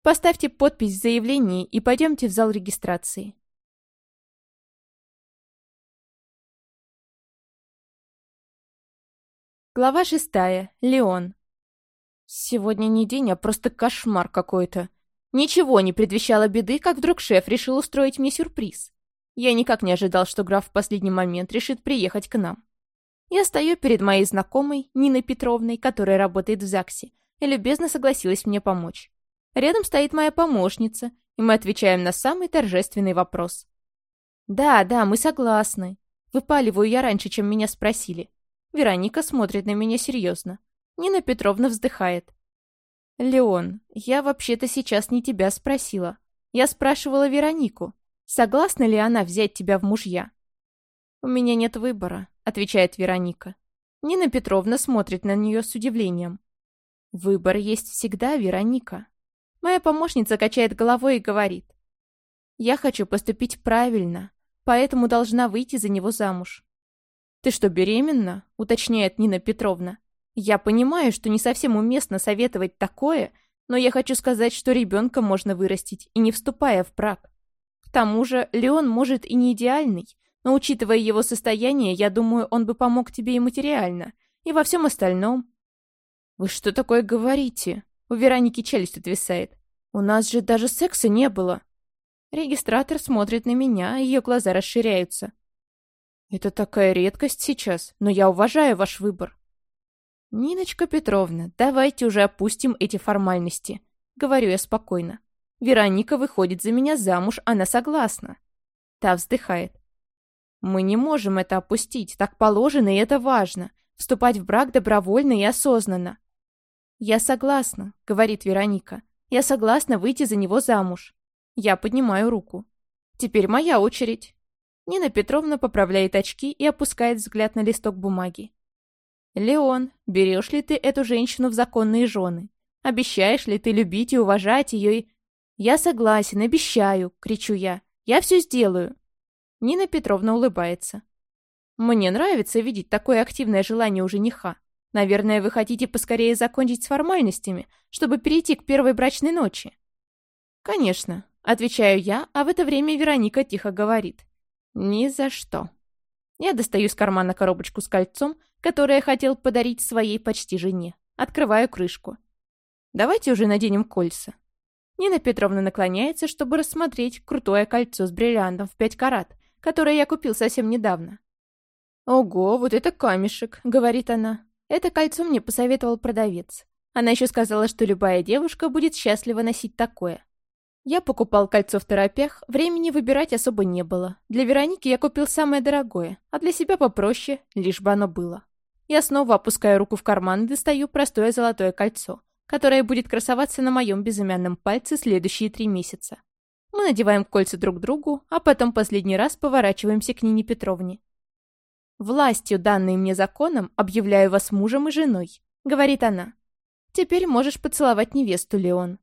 «Поставьте подпись в заявлении и пойдемте в зал регистрации». Глава шестая. Леон. Сегодня не день, а просто кошмар какой-то. Ничего не предвещало беды, как вдруг шеф решил устроить мне сюрприз. Я никак не ожидал, что граф в последний момент решит приехать к нам. Я стою перед моей знакомой, Ниной Петровной, которая работает в ЗАГСе, и любезно согласилась мне помочь. Рядом стоит моя помощница, и мы отвечаем на самый торжественный вопрос. «Да, да, мы согласны». Выпаливаю я раньше, чем меня спросили. Вероника смотрит на меня серьезно. Нина Петровна вздыхает. «Леон, я вообще-то сейчас не тебя спросила. Я спрашивала Веронику. Согласна ли она взять тебя в мужья?» «У меня нет выбора», — отвечает Вероника. Нина Петровна смотрит на нее с удивлением. «Выбор есть всегда, Вероника». Моя помощница качает головой и говорит. «Я хочу поступить правильно, поэтому должна выйти за него замуж». «Ты что, беременна?» — уточняет Нина Петровна. «Я понимаю, что не совсем уместно советовать такое, но я хочу сказать, что ребенка можно вырастить, и не вступая в брак. К тому же Леон может и не идеальный, но учитывая его состояние, я думаю, он бы помог тебе и материально, и во всем остальном. «Вы что такое говорите?» У Вероники челюсть отвисает. «У нас же даже секса не было». Регистратор смотрит на меня, ее глаза расширяются. «Это такая редкость сейчас, но я уважаю ваш выбор». «Ниночка Петровна, давайте уже опустим эти формальности», — говорю я спокойно. «Вероника выходит за меня замуж, она согласна». Та вздыхает. Мы не можем это опустить, так положено, и это важно. Вступать в брак добровольно и осознанно. «Я согласна», — говорит Вероника. «Я согласна выйти за него замуж». Я поднимаю руку. «Теперь моя очередь». Нина Петровна поправляет очки и опускает взгляд на листок бумаги. «Леон, берешь ли ты эту женщину в законные жены? Обещаешь ли ты любить и уважать ее и...» «Я согласен, обещаю!» — кричу я. «Я все сделаю!» Нина Петровна улыбается. «Мне нравится видеть такое активное желание у жениха. Наверное, вы хотите поскорее закончить с формальностями, чтобы перейти к первой брачной ночи?» «Конечно», — отвечаю я, а в это время Вероника тихо говорит. «Ни за что». Я достаю из кармана коробочку с кольцом, которое хотел подарить своей почти жене. Открываю крышку. «Давайте уже наденем кольца». Нина Петровна наклоняется, чтобы рассмотреть крутое кольцо с бриллиантом в пять карат, которое я купил совсем недавно. «Ого, вот это камешек», — говорит она. «Это кольцо мне посоветовал продавец. Она еще сказала, что любая девушка будет счастлива носить такое». Я покупал кольцо в торопях, времени выбирать особо не было. Для Вероники я купил самое дорогое, а для себя попроще, лишь бы оно было. Я снова опускаю руку в карман и достаю простое золотое кольцо, которое будет красоваться на моем безымянном пальце следующие три месяца. Мы надеваем кольца друг другу, а потом последний раз поворачиваемся к Нине Петровне. «Властью, данной мне законом, объявляю вас мужем и женой», — говорит она. «Теперь можешь поцеловать невесту, Леон».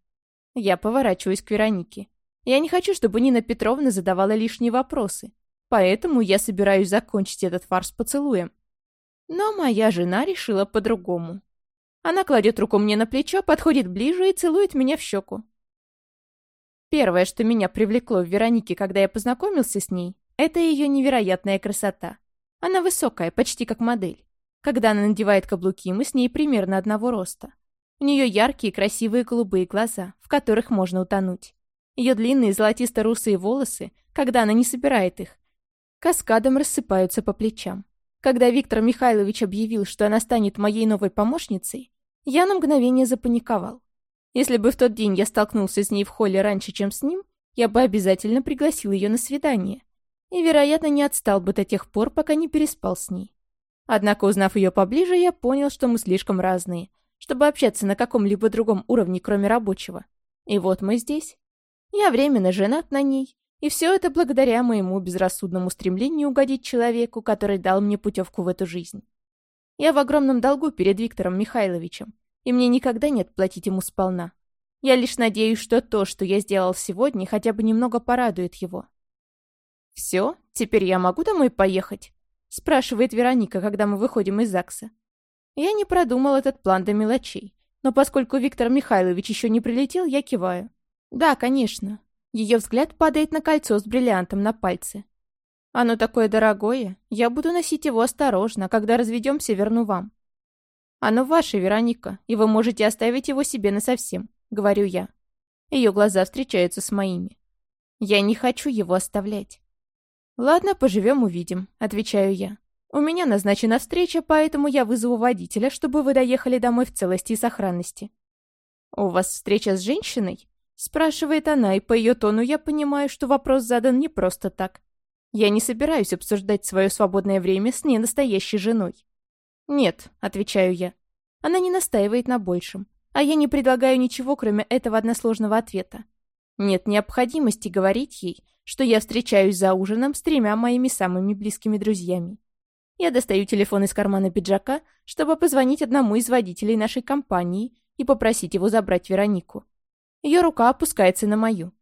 Я поворачиваюсь к Веронике. Я не хочу, чтобы Нина Петровна задавала лишние вопросы, поэтому я собираюсь закончить этот фарс поцелуем. Но моя жена решила по-другому. Она кладет руку мне на плечо, подходит ближе и целует меня в щеку. Первое, что меня привлекло в Веронике, когда я познакомился с ней, это ее невероятная красота. Она высокая, почти как модель. Когда она надевает каблуки, мы с ней примерно одного роста. У нее яркие, красивые голубые глаза, в которых можно утонуть. Ее длинные золотисто-русые волосы, когда она не собирает их, каскадом рассыпаются по плечам. Когда Виктор Михайлович объявил, что она станет моей новой помощницей, я на мгновение запаниковал. Если бы в тот день я столкнулся с ней в холле раньше, чем с ним, я бы обязательно пригласил ее на свидание. И, вероятно, не отстал бы до тех пор, пока не переспал с ней. Однако, узнав ее поближе, я понял, что мы слишком разные, чтобы общаться на каком-либо другом уровне, кроме рабочего. И вот мы здесь. Я временно женат на ней, и все это благодаря моему безрассудному стремлению угодить человеку, который дал мне путевку в эту жизнь. Я в огромном долгу перед Виктором Михайловичем, и мне никогда нет платить ему сполна. Я лишь надеюсь, что то, что я сделал сегодня, хотя бы немного порадует его. «Все? Теперь я могу домой поехать?» — спрашивает Вероника, когда мы выходим из ЗАГСа. Я не продумал этот план до мелочей, но поскольку Виктор Михайлович еще не прилетел, я киваю. «Да, конечно». Ее взгляд падает на кольцо с бриллиантом на пальце. «Оно такое дорогое. Я буду носить его осторожно. Когда разведемся, верну вам. «Оно ваше, Вероника, и вы можете оставить его себе насовсем», — говорю я. Ее глаза встречаются с моими. «Я не хочу его оставлять». «Ладно, поживем, увидим», — отвечаю я. «У меня назначена встреча, поэтому я вызову водителя, чтобы вы доехали домой в целости и сохранности». «У вас встреча с женщиной?» — спрашивает она, и по ее тону я понимаю, что вопрос задан не просто так. Я не собираюсь обсуждать свое свободное время с ненастоящей женой. «Нет», — отвечаю я. Она не настаивает на большем, а я не предлагаю ничего, кроме этого односложного ответа. Нет необходимости говорить ей, что я встречаюсь за ужином с тремя моими самыми близкими друзьями. Я достаю телефон из кармана пиджака, чтобы позвонить одному из водителей нашей компании и попросить его забрать Веронику. Ее рука опускается на мою.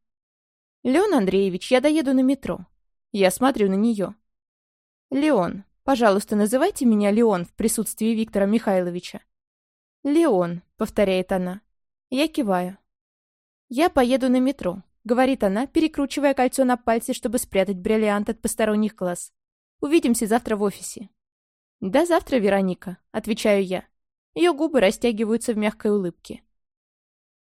«Леон Андреевич, я доеду на метро». Я смотрю на нее. «Леон, пожалуйста, называйте меня Леон в присутствии Виктора Михайловича». «Леон», — повторяет она. Я киваю. «Я поеду на метро», — говорит она, перекручивая кольцо на пальце, чтобы спрятать бриллиант от посторонних глаз. «Увидимся завтра в офисе». «До завтра, Вероника», — отвечаю я. Ее губы растягиваются в мягкой улыбке.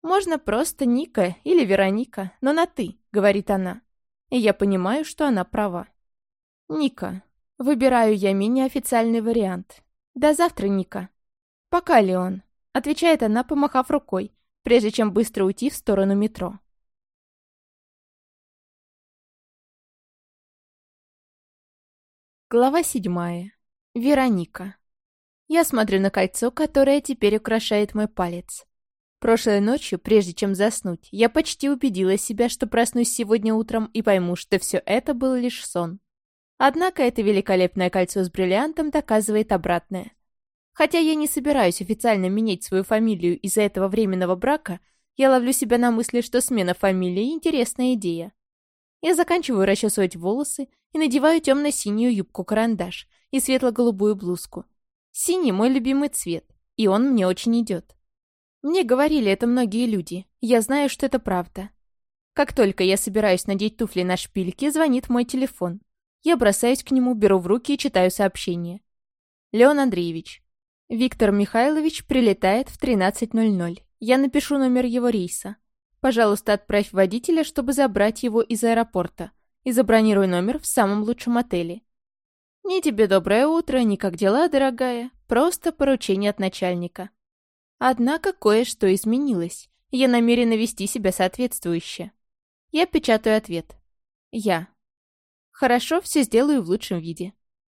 «Можно просто Ника или Вероника, но на «ты», — говорит она. И я понимаю, что она права. «Ника». Выбираю я менее официальный вариант. «До завтра, Ника». «Пока, Леон», — отвечает она, помахав рукой, прежде чем быстро уйти в сторону метро. Глава седьмая. Вероника. Я смотрю на кольцо, которое теперь украшает мой палец. Прошлой ночью, прежде чем заснуть, я почти убедила себя, что проснусь сегодня утром и пойму, что все это был лишь сон. Однако это великолепное кольцо с бриллиантом доказывает обратное. Хотя я не собираюсь официально менять свою фамилию из-за этого временного брака, я ловлю себя на мысли, что смена фамилии – интересная идея. Я заканчиваю расчесывать волосы и надеваю темно-синюю юбку-карандаш и светло-голубую блузку. Синий – мой любимый цвет, и он мне очень идет. Мне говорили это многие люди, я знаю, что это правда. Как только я собираюсь надеть туфли на шпильки, звонит мой телефон. Я бросаюсь к нему, беру в руки и читаю сообщение. Леон Андреевич. Виктор Михайлович прилетает в 13.00. Я напишу номер его рейса. Пожалуйста, отправь водителя, чтобы забрать его из аэропорта. И забронируй номер в самом лучшем отеле. «Ни тебе доброе утро, ни как дела, дорогая. Просто поручение от начальника». Однако кое-что изменилось. Я намерена вести себя соответствующе. Я печатаю ответ. Я. Хорошо, все сделаю в лучшем виде.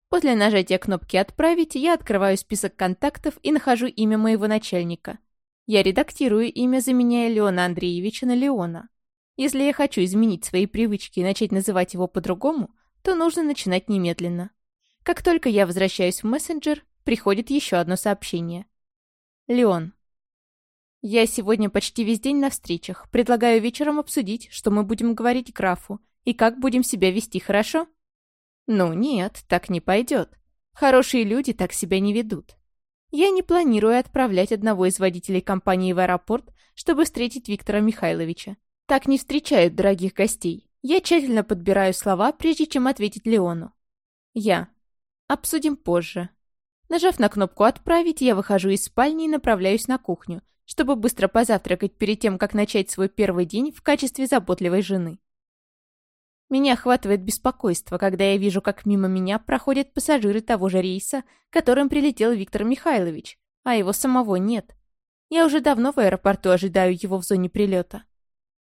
После нажатия кнопки «Отправить» я открываю список контактов и нахожу имя моего начальника. Я редактирую имя, заменяя Леона Андреевича на Леона. Если я хочу изменить свои привычки и начать называть его по-другому, то нужно начинать немедленно. Как только я возвращаюсь в мессенджер, приходит еще одно сообщение. Леон. Я сегодня почти весь день на встречах. Предлагаю вечером обсудить, что мы будем говорить графу и как будем себя вести, хорошо? Ну нет, так не пойдет. Хорошие люди так себя не ведут. Я не планирую отправлять одного из водителей компании в аэропорт, чтобы встретить Виктора Михайловича. Так не встречают дорогих гостей. Я тщательно подбираю слова, прежде чем ответить Леону. Я. Обсудим позже. Нажав на кнопку «Отправить», я выхожу из спальни и направляюсь на кухню, чтобы быстро позавтракать перед тем, как начать свой первый день в качестве заботливой жены. Меня охватывает беспокойство, когда я вижу, как мимо меня проходят пассажиры того же рейса, которым прилетел Виктор Михайлович, а его самого нет. Я уже давно в аэропорту ожидаю его в зоне прилета.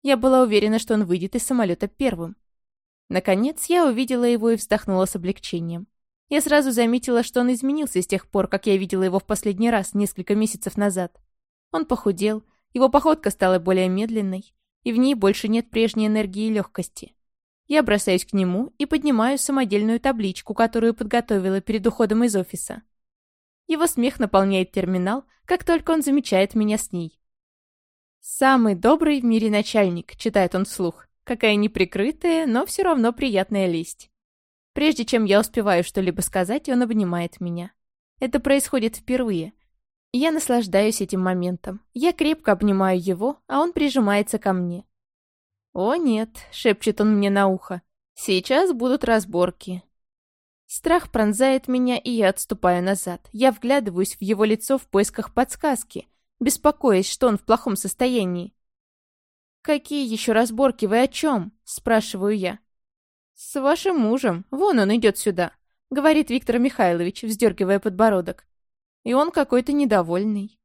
Я была уверена, что он выйдет из самолета первым. Наконец, я увидела его и вздохнула с облегчением. Я сразу заметила, что он изменился с тех пор, как я видела его в последний раз, несколько месяцев назад. Он похудел, его походка стала более медленной, и в ней больше нет прежней энергии и легкости. Я бросаюсь к нему и поднимаю самодельную табличку, которую подготовила перед уходом из офиса. Его смех наполняет терминал, как только он замечает меня с ней. «Самый добрый в мире начальник», — читает он вслух. Какая неприкрытая, но все равно приятная лесть. Прежде чем я успеваю что-либо сказать, он обнимает меня. Это происходит впервые. Я наслаждаюсь этим моментом. Я крепко обнимаю его, а он прижимается ко мне. «О нет», — шепчет он мне на ухо, — «сейчас будут разборки». Страх пронзает меня, и я отступаю назад. Я вглядываюсь в его лицо в поисках подсказки, беспокоясь, что он в плохом состоянии. «Какие еще разборки? Вы о чем?» — спрашиваю я. «С вашим мужем. Вон он идет сюда», — говорит Виктор Михайлович, вздергивая подбородок. И он какой-то недовольный.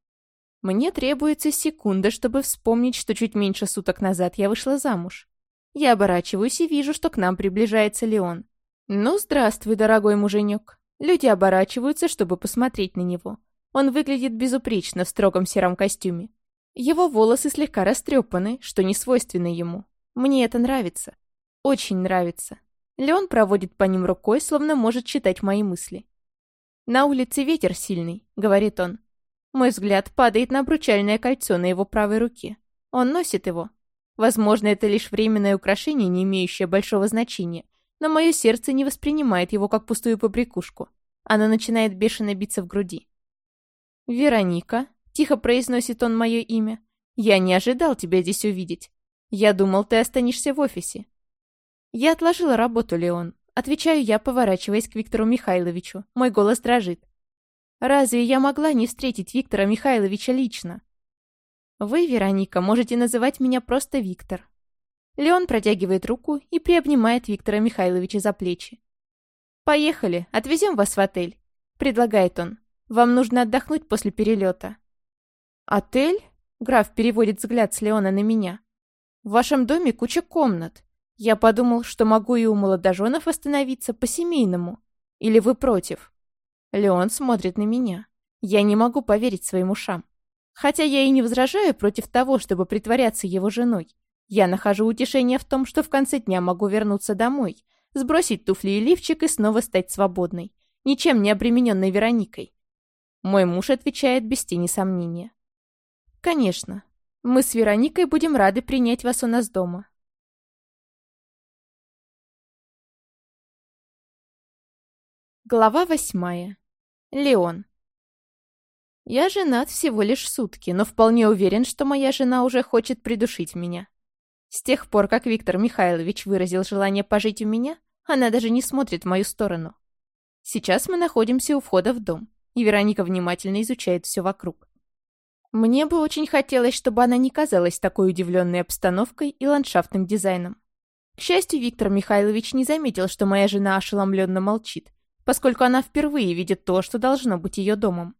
Мне требуется секунда, чтобы вспомнить, что чуть меньше суток назад я вышла замуж. Я оборачиваюсь и вижу, что к нам приближается Леон. «Ну, здравствуй, дорогой муженек». Люди оборачиваются, чтобы посмотреть на него. Он выглядит безупречно в строгом сером костюме. Его волосы слегка растрепаны, что не свойственно ему. Мне это нравится. Очень нравится. Леон проводит по ним рукой, словно может читать мои мысли. «На улице ветер сильный», — говорит он. Мой взгляд падает на обручальное кольцо на его правой руке. Он носит его. Возможно, это лишь временное украшение, не имеющее большого значения, но мое сердце не воспринимает его как пустую побрякушку. Оно начинает бешено биться в груди. «Вероника», — тихо произносит он мое имя, — «я не ожидал тебя здесь увидеть. Я думал, ты останешься в офисе». Я отложила работу, Леон. Отвечаю я, поворачиваясь к Виктору Михайловичу. Мой голос дрожит. Разве я могла не встретить Виктора Михайловича лично? Вы, Вероника, можете называть меня просто Виктор. Леон протягивает руку и приобнимает Виктора Михайловича за плечи. «Поехали, отвезем вас в отель», — предлагает он. «Вам нужно отдохнуть после перелета». «Отель?» — граф переводит взгляд с Леона на меня. «В вашем доме куча комнат. Я подумал, что могу и у молодоженов остановиться по-семейному. Или вы против?» Леон смотрит на меня. Я не могу поверить своим ушам. Хотя я и не возражаю против того, чтобы притворяться его женой. Я нахожу утешение в том, что в конце дня могу вернуться домой, сбросить туфли и лифчик и снова стать свободной, ничем не обремененной Вероникой. Мой муж отвечает без тени сомнения. «Конечно. Мы с Вероникой будем рады принять вас у нас дома. Глава восьмая. Леон. Я женат всего лишь сутки, но вполне уверен, что моя жена уже хочет придушить меня. С тех пор, как Виктор Михайлович выразил желание пожить у меня, она даже не смотрит в мою сторону. Сейчас мы находимся у входа в дом, и Вероника внимательно изучает все вокруг. Мне бы очень хотелось, чтобы она не казалась такой удивленной обстановкой и ландшафтным дизайном. К счастью, Виктор Михайлович не заметил, что моя жена ошеломленно молчит, поскольку она впервые видит то, что должно быть ее домом.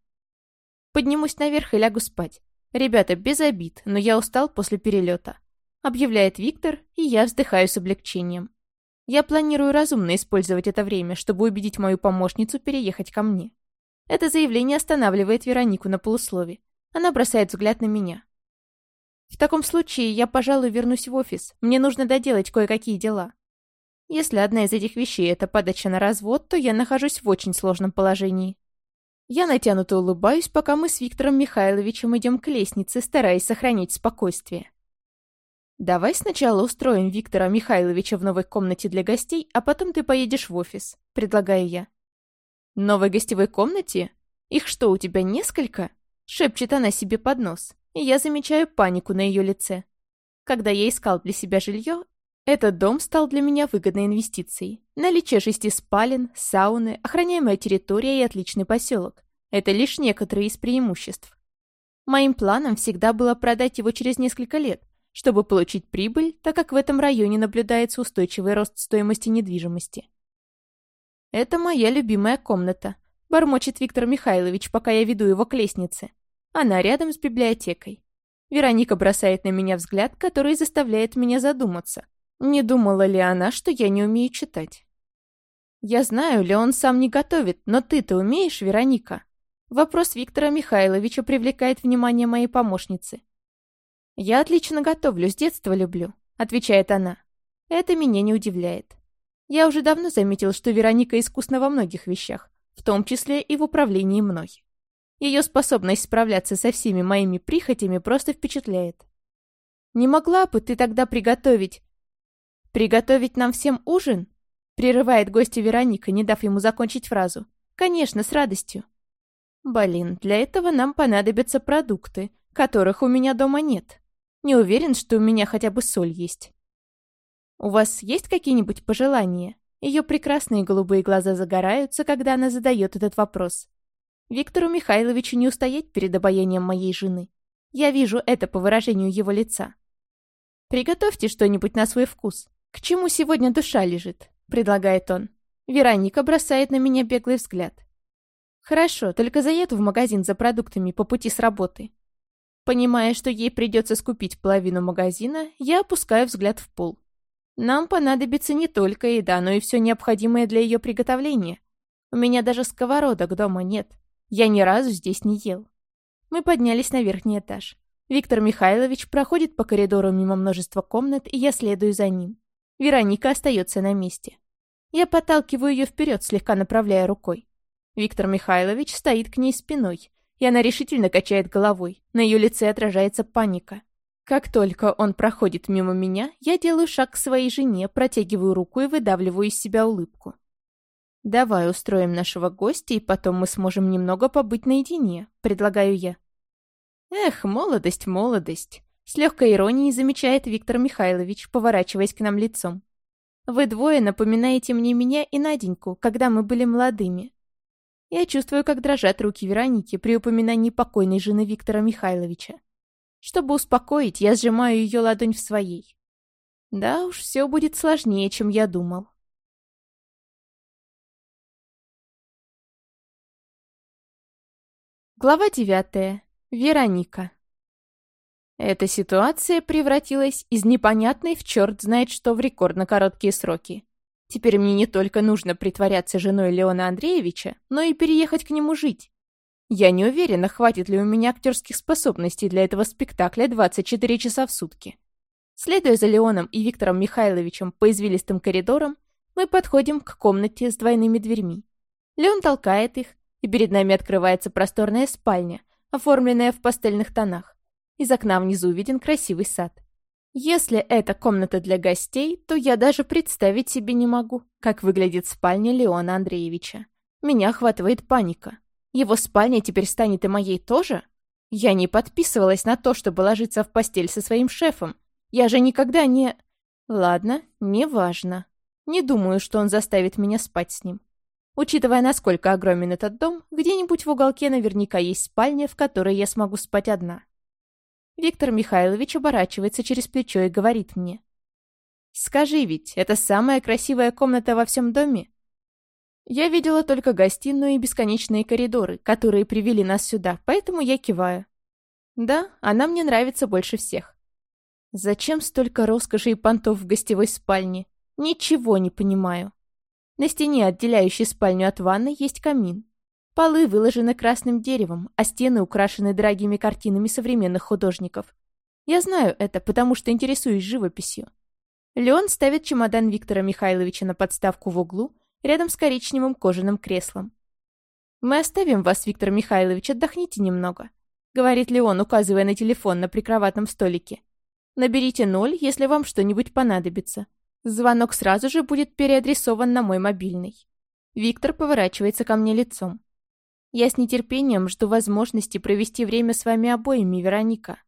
Поднимусь наверх и лягу спать. Ребята, без обид, но я устал после перелета. Объявляет Виктор, и я вздыхаю с облегчением. Я планирую разумно использовать это время, чтобы убедить мою помощницу переехать ко мне. Это заявление останавливает Веронику на полуслове. Она бросает взгляд на меня. В таком случае я, пожалуй, вернусь в офис. Мне нужно доделать кое-какие дела. Если одна из этих вещей — это подача на развод, то я нахожусь в очень сложном положении. Я натянуто улыбаюсь, пока мы с Виктором Михайловичем идем к лестнице, стараясь сохранить спокойствие. «Давай сначала устроим Виктора Михайловича в новой комнате для гостей, а потом ты поедешь в офис», — предлагаю я. «Новой гостевой комнате? Их что, у тебя несколько?» — шепчет она себе под нос, и я замечаю панику на ее лице. Когда я искал для себя жилье, этот дом стал для меня выгодной инвестицией. Наличие шести спален, сауны, охраняемая территория и отличный поселок. Это лишь некоторые из преимуществ. Моим планом всегда было продать его через несколько лет, чтобы получить прибыль, так как в этом районе наблюдается устойчивый рост стоимости недвижимости. «Это моя любимая комната», — бормочет Виктор Михайлович, пока я веду его к лестнице. Она рядом с библиотекой. Вероника бросает на меня взгляд, который заставляет меня задуматься. Не думала ли она, что я не умею читать? Я знаю, ли он сам не готовит, но ты-то умеешь, Вероника? Вопрос Виктора Михайловича привлекает внимание моей помощницы. «Я отлично готовлю, с детства люблю», — отвечает она. Это меня не удивляет. Я уже давно заметил, что Вероника искусна во многих вещах, в том числе и в управлении мной. Ее способность справляться со всеми моими прихотями просто впечатляет. «Не могла бы ты тогда приготовить «Приготовить нам всем ужин?» Прерывает гостя Вероника, не дав ему закончить фразу. «Конечно, с радостью». «Блин, для этого нам понадобятся продукты, которых у меня дома нет. Не уверен, что у меня хотя бы соль есть». «У вас есть какие-нибудь пожелания?» Ее прекрасные голубые глаза загораются, когда она задает этот вопрос. Виктору Михайловичу не устоять перед обаянием моей жены. Я вижу это по выражению его лица. «Приготовьте что-нибудь на свой вкус. «К чему сегодня душа лежит?» — предлагает он. Вероника бросает на меня беглый взгляд. «Хорошо, только заеду в магазин за продуктами по пути с работы». Понимая, что ей придется скупить половину магазина, я опускаю взгляд в пол. Нам понадобится не только еда, но и все необходимое для ее приготовления. У меня даже сковородок дома нет. Я ни разу здесь не ел. Мы поднялись на верхний этаж. Виктор Михайлович проходит по коридору мимо множества комнат, и я следую за ним. Вероника остается на месте. Я подталкиваю ее вперед, слегка направляя рукой. Виктор Михайлович стоит к ней спиной, и она решительно качает головой. На ее лице отражается паника. Как только он проходит мимо меня, я делаю шаг к своей жене, протягиваю руку и выдавливаю из себя улыбку. «Давай устроим нашего гостя, и потом мы сможем немного побыть наедине», — предлагаю я. «Эх, молодость, молодость!» — с легкой иронией замечает Виктор Михайлович, поворачиваясь к нам лицом. «Вы двое напоминаете мне меня и Наденьку, когда мы были молодыми. Я чувствую, как дрожат руки Вероники при упоминании покойной жены Виктора Михайловича. Чтобы успокоить, я сжимаю ее ладонь в своей. Да уж, все будет сложнее, чем я думал. Глава девятая. Вероника. Эта ситуация превратилась из непонятной в черт знает что в рекордно короткие сроки. Теперь мне не только нужно притворяться женой Леона Андреевича, но и переехать к нему жить. Я не уверена, хватит ли у меня актерских способностей для этого спектакля 24 часа в сутки. Следуя за Леоном и Виктором Михайловичем по извилистым коридорам, мы подходим к комнате с двойными дверьми. Леон толкает их, и перед нами открывается просторная спальня, оформленная в пастельных тонах. Из окна внизу виден красивый сад. Если это комната для гостей, то я даже представить себе не могу, как выглядит спальня Леона Андреевича. Меня охватывает паника. Его спальня теперь станет и моей тоже? Я не подписывалась на то, чтобы ложиться в постель со своим шефом. Я же никогда не... Ладно, неважно. Не думаю, что он заставит меня спать с ним. Учитывая, насколько огромен этот дом, где-нибудь в уголке наверняка есть спальня, в которой я смогу спать одна. Виктор Михайлович оборачивается через плечо и говорит мне. «Скажи ведь, это самая красивая комната во всем доме?» Я видела только гостиную и бесконечные коридоры, которые привели нас сюда, поэтому я киваю. Да, она мне нравится больше всех. Зачем столько роскоши и понтов в гостевой спальне? Ничего не понимаю. На стене, отделяющей спальню от ванной, есть камин. Полы выложены красным деревом, а стены украшены дорогими картинами современных художников. Я знаю это, потому что интересуюсь живописью. Леон ставит чемодан Виктора Михайловича на подставку в углу, рядом с коричневым кожаным креслом. «Мы оставим вас, Виктор Михайлович, отдохните немного», — говорит Леон, указывая на телефон на прикроватном столике. «Наберите ноль, если вам что-нибудь понадобится. Звонок сразу же будет переадресован на мой мобильный. Виктор поворачивается ко мне лицом. Я с нетерпением жду возможности провести время с вами обоими, Вероника.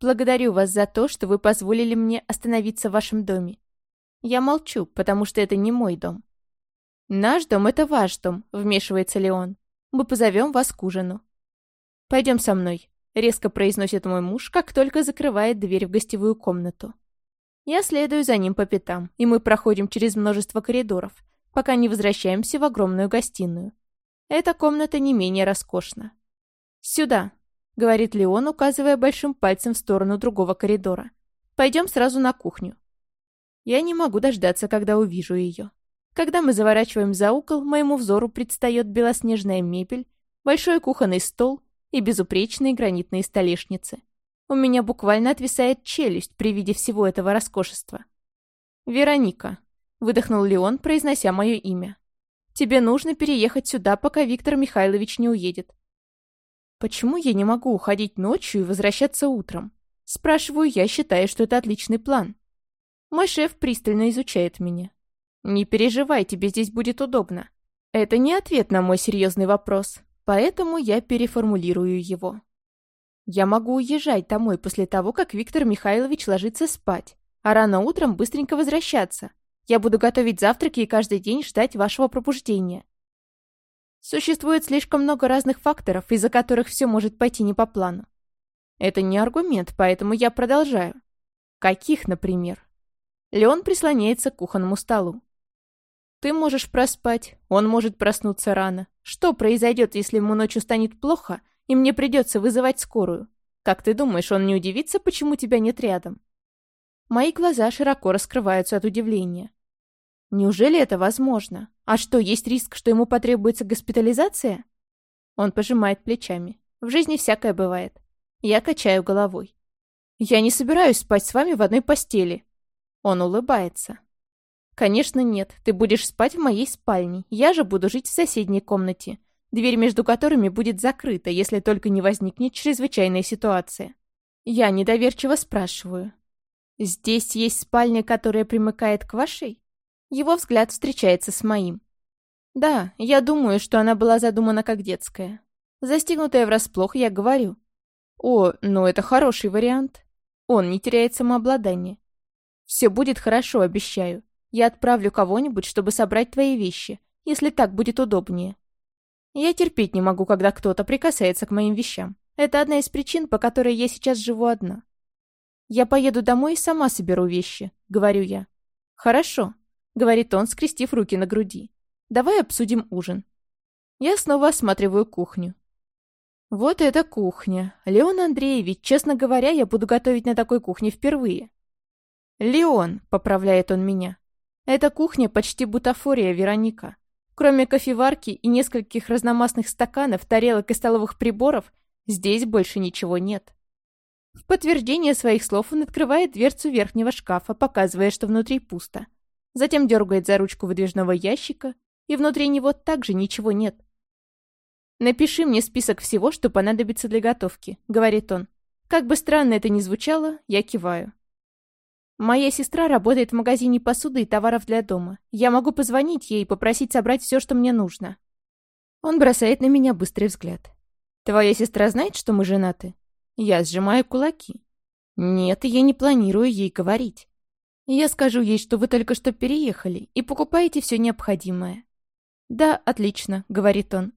Благодарю вас за то, что вы позволили мне остановиться в вашем доме. Я молчу, потому что это не мой дом. Наш дом — это ваш дом, вмешивается Леон. Мы позовем вас к ужину. Пойдем со мной, резко произносит мой муж, как только закрывает дверь в гостевую комнату. Я следую за ним по пятам, и мы проходим через множество коридоров, пока не возвращаемся в огромную гостиную. Эта комната не менее роскошна. «Сюда», — говорит Леон, указывая большим пальцем в сторону другого коридора. «Пойдем сразу на кухню». Я не могу дождаться, когда увижу ее. Когда мы заворачиваем за угол, моему взору предстает белоснежная мебель, большой кухонный стол и безупречные гранитные столешницы. У меня буквально отвисает челюсть при виде всего этого роскошества. «Вероника», — выдохнул Леон, произнося мое имя. «Тебе нужно переехать сюда, пока Виктор Михайлович не уедет». «Почему я не могу уходить ночью и возвращаться утром?» Спрашиваю я, считая, что это отличный план. Мой шеф пристально изучает меня. «Не переживай, тебе здесь будет удобно». Это не ответ на мой серьезный вопрос, поэтому я переформулирую его. Я могу уезжать домой после того, как Виктор Михайлович ложится спать, а рано утром быстренько возвращаться. Я буду готовить завтраки и каждый день ждать вашего пробуждения. Существует слишком много разных факторов, из-за которых все может пойти не по плану. Это не аргумент, поэтому я продолжаю. Каких, например? Леон прислоняется к кухонному столу. Ты можешь проспать, он может проснуться рано. Что произойдет, если ему ночью станет плохо, и мне придется вызывать скорую. Как ты думаешь, он не удивится, почему тебя нет рядом?» Мои глаза широко раскрываются от удивления. «Неужели это возможно? А что, есть риск, что ему потребуется госпитализация?» Он пожимает плечами. «В жизни всякое бывает. Я качаю головой. Я не собираюсь спать с вами в одной постели». Он улыбается. «Конечно нет. Ты будешь спать в моей спальне. Я же буду жить в соседней комнате. дверь между которыми будет закрыта, если только не возникнет чрезвычайная ситуация. Я недоверчиво спрашиваю. «Здесь есть спальня, которая примыкает к вашей?» Его взгляд встречается с моим. Да, я думаю, что она была задумана как детская. Застигнутая врасплох, я говорю. О, ну это хороший вариант. Он не теряет самообладание. Все будет хорошо, обещаю. Я отправлю кого-нибудь, чтобы собрать твои вещи, если так будет удобнее. Я терпеть не могу, когда кто-то прикасается к моим вещам. Это одна из причин, по которой я сейчас живу одна. Я поеду домой и сама соберу вещи, говорю я. Хорошо, говорит он, скрестив руки на груди. Давай обсудим ужин. Я снова осматриваю кухню. Вот это кухня. Леон Андреевич, честно говоря, я буду готовить на такой кухне впервые. Леон, поправляет он меня. Эта кухня почти бутафория Вероника. Кроме кофеварки и нескольких разномастных стаканов, тарелок и столовых приборов, здесь больше ничего нет. В подтверждение своих слов он открывает дверцу верхнего шкафа, показывая, что внутри пусто. Затем дергает за ручку выдвижного ящика, и внутри него также ничего нет. «Напиши мне список всего, что понадобится для готовки», — говорит он. Как бы странно это ни звучало, я киваю. Моя сестра работает в магазине посуды и товаров для дома. Я могу позвонить ей и попросить собрать все, что мне нужно. Он бросает на меня быстрый взгляд. «Твоя сестра знает, что мы женаты?» Я сжимаю кулаки. «Нет, я не планирую ей говорить. Я скажу ей, что вы только что переехали и покупаете все необходимое». «Да, отлично», — говорит он.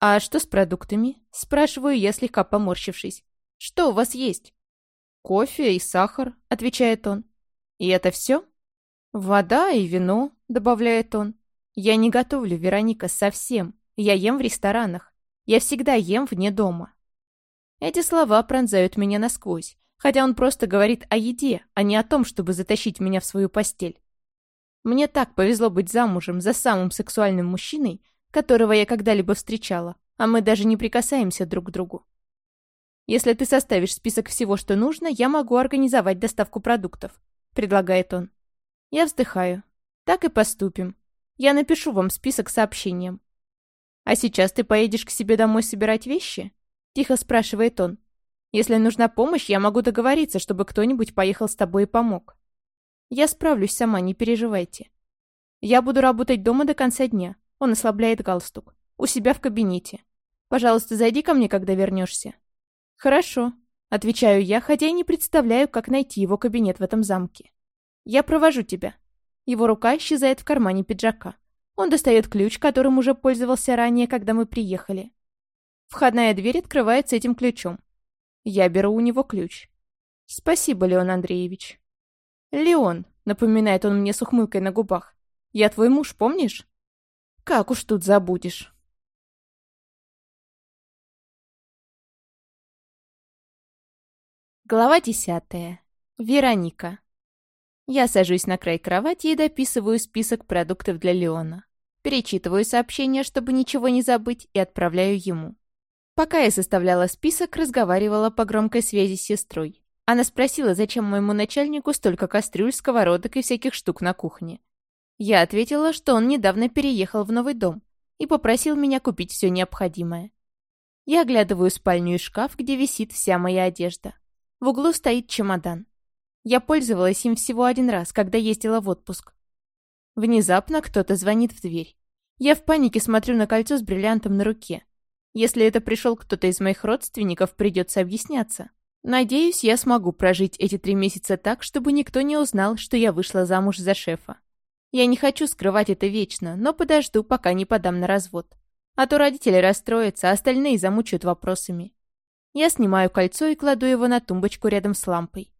«А что с продуктами?» — спрашиваю я, слегка поморщившись. «Что у вас есть?» «Кофе и сахар», — отвечает он. «И это все?» «Вода и вино», — добавляет он. «Я не готовлю, Вероника, совсем. Я ем в ресторанах. Я всегда ем вне дома». Эти слова пронзают меня насквозь, хотя он просто говорит о еде, а не о том, чтобы затащить меня в свою постель. Мне так повезло быть замужем за самым сексуальным мужчиной, которого я когда-либо встречала, а мы даже не прикасаемся друг к другу. Если ты составишь список всего, что нужно, я могу организовать доставку продуктов», — предлагает он. Я вздыхаю. «Так и поступим. Я напишу вам список сообщением». «А сейчас ты поедешь к себе домой собирать вещи?» — тихо спрашивает он. «Если нужна помощь, я могу договориться, чтобы кто-нибудь поехал с тобой и помог». «Я справлюсь сама, не переживайте. Я буду работать дома до конца дня». Он ослабляет галстук. «У себя в кабинете. Пожалуйста, зайди ко мне, когда вернешься. «Хорошо», — отвечаю я, хотя и не представляю, как найти его кабинет в этом замке. «Я провожу тебя». Его рука исчезает в кармане пиджака. Он достает ключ, которым уже пользовался ранее, когда мы приехали. Входная дверь открывается этим ключом. Я беру у него ключ. «Спасибо, Леон Андреевич». «Леон», — напоминает он мне с ухмылкой на губах. «Я твой муж, помнишь?» «Как уж тут забудешь». Глава десятая. Вероника. Я сажусь на край кровати и дописываю список продуктов для Леона. Перечитываю сообщение, чтобы ничего не забыть, и отправляю ему. Пока я составляла список, разговаривала по громкой связи с сестрой. Она спросила, зачем моему начальнику столько кастрюль, сковородок и всяких штук на кухне. Я ответила, что он недавно переехал в новый дом и попросил меня купить все необходимое. Я оглядываю спальню и шкаф, где висит вся моя одежда. В углу стоит чемодан. Я пользовалась им всего один раз, когда ездила в отпуск. Внезапно кто-то звонит в дверь. Я в панике смотрю на кольцо с бриллиантом на руке. Если это пришел кто-то из моих родственников, придется объясняться. Надеюсь, я смогу прожить эти три месяца так, чтобы никто не узнал, что я вышла замуж за шефа. Я не хочу скрывать это вечно, но подожду, пока не подам на развод. А то родители расстроятся, а остальные замучают вопросами. Я снимаю кольцо и кладу его на тумбочку рядом с лампой.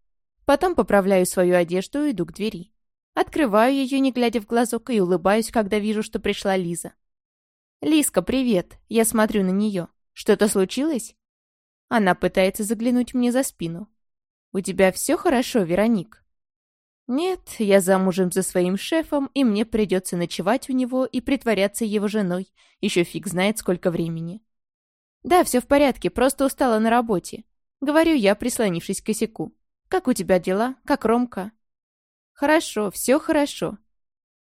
Потом поправляю свою одежду и иду к двери. Открываю ее, не глядя в глазок, и улыбаюсь, когда вижу, что пришла Лиза. «Лизка, привет!» Я смотрю на нее. «Что-то случилось?» Она пытается заглянуть мне за спину. «У тебя все хорошо, Вероник?» «Нет, я замужем за своим шефом, и мне придется ночевать у него и притворяться его женой. Еще фиг знает, сколько времени. «Да, все в порядке, просто устала на работе», — говорю я, прислонившись к косяку. «Как у тебя дела? Как Ромка?» «Хорошо, все хорошо».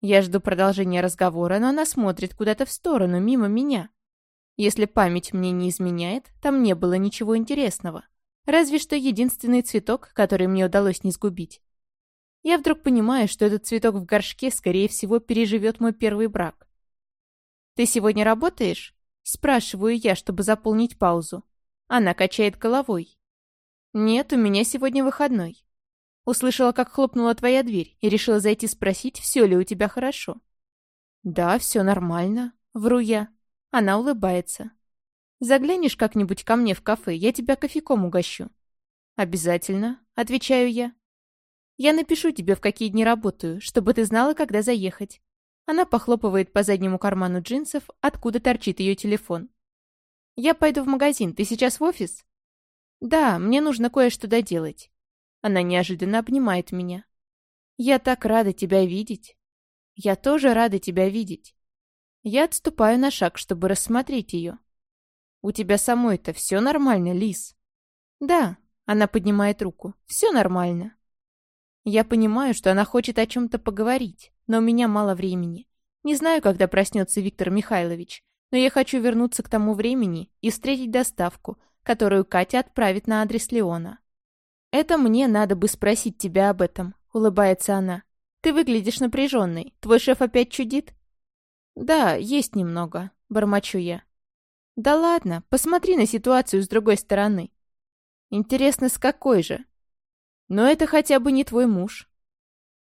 Я жду продолжения разговора, но она смотрит куда-то в сторону, мимо меня. Если память мне не изменяет, там не было ничего интересного. Разве что единственный цветок, который мне удалось не сгубить. Я вдруг понимаю, что этот цветок в горшке, скорее всего, переживет мой первый брак. «Ты сегодня работаешь?» Спрашиваю я, чтобы заполнить паузу. Она качает головой. «Нет, у меня сегодня выходной. Услышала, как хлопнула твоя дверь, и решила зайти спросить, все ли у тебя хорошо». «Да, все нормально», — вру я. Она улыбается. «Заглянешь как-нибудь ко мне в кафе, я тебя кофейком угощу». «Обязательно», — отвечаю я. «Я напишу тебе, в какие дни работаю, чтобы ты знала, когда заехать. Она похлопывает по заднему карману джинсов, откуда торчит ее телефон. «Я пойду в магазин. Ты сейчас в офис?» «Да, мне нужно кое-что доделать». Она неожиданно обнимает меня. «Я так рада тебя видеть». «Я тоже рада тебя видеть». Я отступаю на шаг, чтобы рассмотреть ее. «У тебя самой-то все нормально, Лис?» «Да», — она поднимает руку. «Все нормально». Я понимаю, что она хочет о чем-то поговорить но у меня мало времени. Не знаю, когда проснется Виктор Михайлович, но я хочу вернуться к тому времени и встретить доставку, которую Катя отправит на адрес Леона. «Это мне надо бы спросить тебя об этом», — улыбается она. «Ты выглядишь напряженной. Твой шеф опять чудит?» «Да, есть немного», — бормочу я. «Да ладно, посмотри на ситуацию с другой стороны». «Интересно, с какой же?» «Но это хотя бы не твой муж.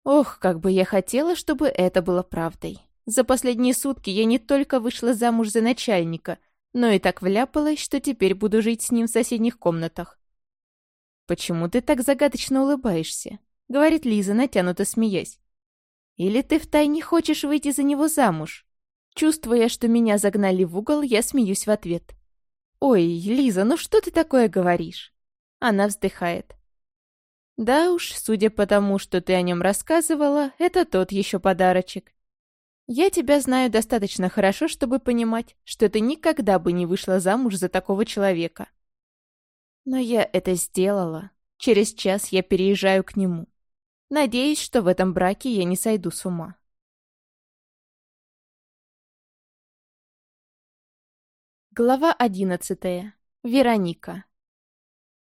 Ох, как бы я хотела, чтобы это было правдой. За последние сутки я не только вышла замуж за начальника, но и так вляпалась, что теперь буду жить с ним в соседних комнатах. «Почему ты так загадочно улыбаешься?» — говорит Лиза, натянуто смеясь. «Или ты втайне хочешь выйти за него замуж?» Чувствуя, что меня загнали в угол, я смеюсь в ответ. «Ой, Лиза, ну что ты такое говоришь?» Она вздыхает. Да уж, судя по тому, что ты о нем рассказывала, это тот еще подарочек. Я тебя знаю достаточно хорошо, чтобы понимать, что ты никогда бы не вышла замуж за такого человека. Но я это сделала. Через час я переезжаю к нему. Надеюсь, что в этом браке я не сойду с ума. Глава одиннадцатая. Вероника.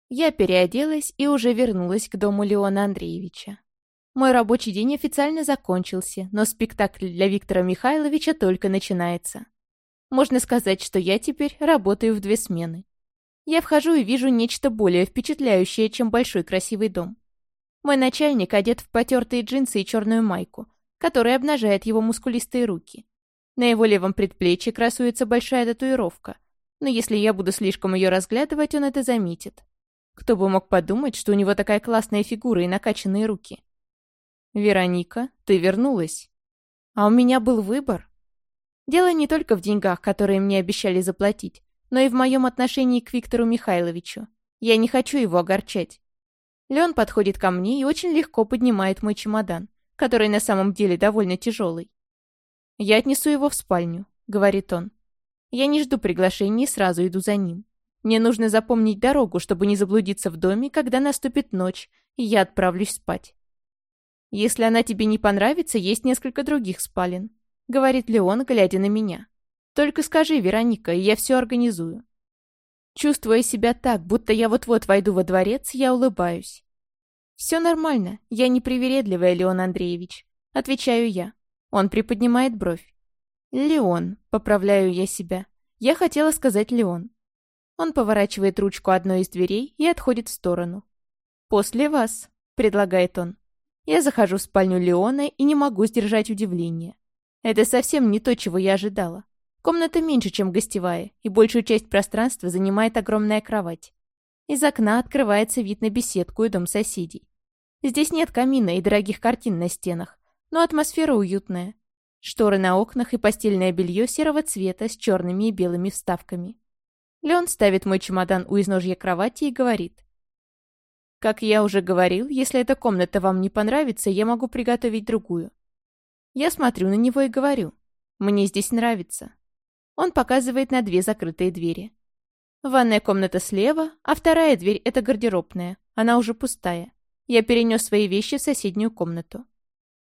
Я переоделась и уже вернулась к дому Леона Андреевича. Мой рабочий день официально закончился, но спектакль для Виктора Михайловича только начинается. Можно сказать, что я теперь работаю в две смены. Я вхожу и вижу нечто более впечатляющее, чем большой красивый дом. Мой начальник одет в потертые джинсы и черную майку, которая обнажает его мускулистые руки. На его левом предплечье красуется большая татуировка, но если я буду слишком ее разглядывать, он это заметит. Кто бы мог подумать, что у него такая классная фигура и накачанные руки. «Вероника, ты вернулась. А у меня был выбор. Дело не только в деньгах, которые мне обещали заплатить, но и в моем отношении к Виктору Михайловичу. Я не хочу его огорчать. Леон подходит ко мне и очень легко поднимает мой чемодан, который на самом деле довольно тяжелый. «Я отнесу его в спальню», — говорит он. Я не жду приглашения и сразу иду за ним. Мне нужно запомнить дорогу, чтобы не заблудиться в доме, когда наступит ночь, и я отправлюсь спать. «Если она тебе не понравится, есть несколько других спален», — говорит Леон, глядя на меня. «Только скажи, Вероника, и я все организую». Чувствуя себя так, будто я вот-вот войду во дворец, я улыбаюсь. «Все нормально, я не привередливая, Леон Андреевич», — отвечаю я. Он приподнимает бровь. «Леон», — поправляю я себя. Я хотела сказать Леон. Он поворачивает ручку одной из дверей и отходит в сторону. «После вас», — предлагает он. Я захожу в спальню Леона и не могу сдержать удивление. Это совсем не то, чего я ожидала. Комната меньше, чем гостевая, и большую часть пространства занимает огромная кровать. Из окна открывается вид на беседку и дом соседей. Здесь нет камина и дорогих картин на стенах, но атмосфера уютная. Шторы на окнах и постельное белье серого цвета с черными и белыми вставками. Леон ставит мой чемодан у изножья кровати и говорит. «Как я уже говорил, если эта комната вам не понравится, я могу приготовить другую». Я смотрю на него и говорю. «Мне здесь нравится». Он показывает на две закрытые двери. Ванная комната слева, а вторая дверь — это гардеробная. Она уже пустая. Я перенес свои вещи в соседнюю комнату.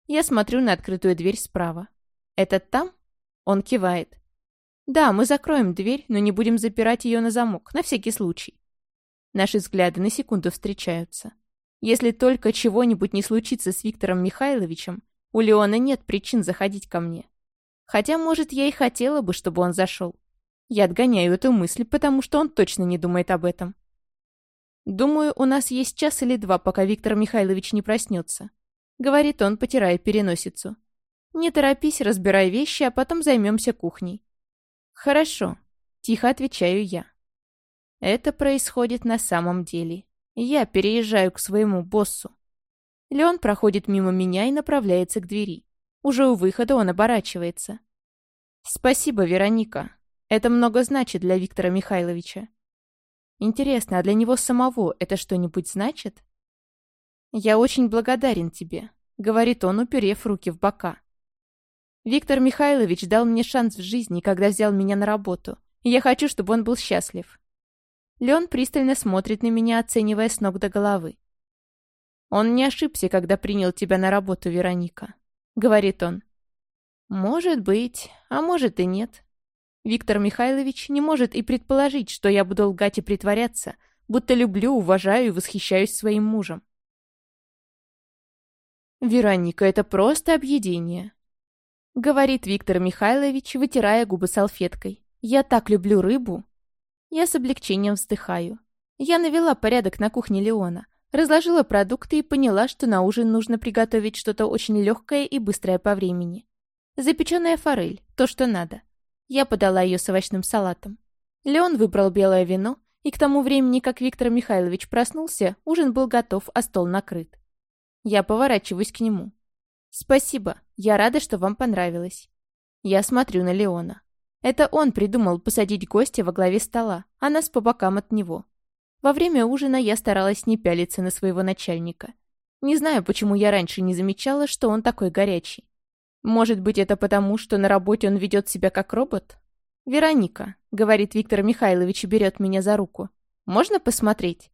Я смотрю на открытую дверь справа. «Это там?» Он кивает. Да, мы закроем дверь, но не будем запирать ее на замок, на всякий случай. Наши взгляды на секунду встречаются. Если только чего-нибудь не случится с Виктором Михайловичем, у Леона нет причин заходить ко мне. Хотя, может, я и хотела бы, чтобы он зашел. Я отгоняю эту мысль, потому что он точно не думает об этом. Думаю, у нас есть час или два, пока Виктор Михайлович не проснется. Говорит он, потирая переносицу. Не торопись, разбирай вещи, а потом займемся кухней. Хорошо, тихо отвечаю я. Это происходит на самом деле. Я переезжаю к своему боссу. Леон проходит мимо меня и направляется к двери. Уже у выхода он оборачивается. «Спасибо, Вероника. Это много значит для Виктора Михайловича. Интересно, а для него самого это что-нибудь значит?» «Я очень благодарен тебе», — говорит он, уперев руки в бока. «Виктор Михайлович дал мне шанс в жизни, когда взял меня на работу, я хочу, чтобы он был счастлив. Леон пристально смотрит на меня, оценивая с ног до головы. «Он не ошибся, когда принял тебя на работу, Вероника», — говорит он. «Может быть, а может и нет. Виктор Михайлович не может и предположить, что я буду лгать и притворяться, будто люблю, уважаю и восхищаюсь своим мужем. «Вероника, это просто объедение», — говорит Виктор Михайлович, вытирая губы салфеткой. «Я так люблю рыбу». Я с облегчением вздыхаю. Я навела порядок на кухне Леона, разложила продукты и поняла, что на ужин нужно приготовить что-то очень легкое и быстрое по времени. Запеченная форель, то, что надо. Я подала ее с овощным салатом. Леон выбрал белое вино, и к тому времени, как Виктор Михайлович проснулся, ужин был готов, а стол накрыт. Я поворачиваюсь к нему. «Спасибо, я рада, что вам понравилось». Я смотрю на Леона. Это он придумал посадить гостя во главе стола, а нас по бокам от него. Во время ужина я старалась не пялиться на своего начальника. Не знаю, почему я раньше не замечала, что он такой горячий. Может быть, это потому, что на работе он ведет себя как робот? «Вероника», — говорит Виктор Михайлович и берет меня за руку. «Можно посмотреть?»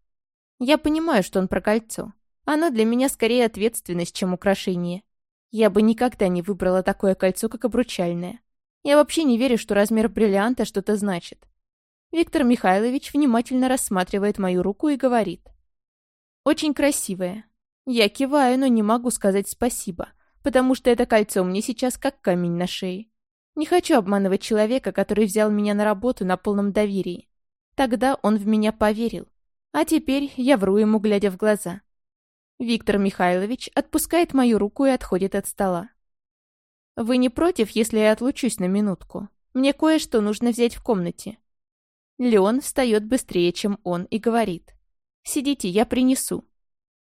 Я понимаю, что он про кольцо. Оно для меня скорее ответственность, чем украшение. Я бы никогда не выбрала такое кольцо, как обручальное. Я вообще не верю, что размер бриллианта что-то значит. Виктор Михайлович внимательно рассматривает мою руку и говорит. «Очень красивая. Я киваю, но не могу сказать спасибо, потому что это кольцо мне сейчас как камень на шее. Не хочу обманывать человека, который взял меня на работу на полном доверии. Тогда он в меня поверил. А теперь я вру ему, глядя в глаза. Виктор Михайлович отпускает мою руку и отходит от стола. «Вы не против, если я отлучусь на минутку? Мне кое-что нужно взять в комнате». Леон встает быстрее, чем он, и говорит. «Сидите, я принесу».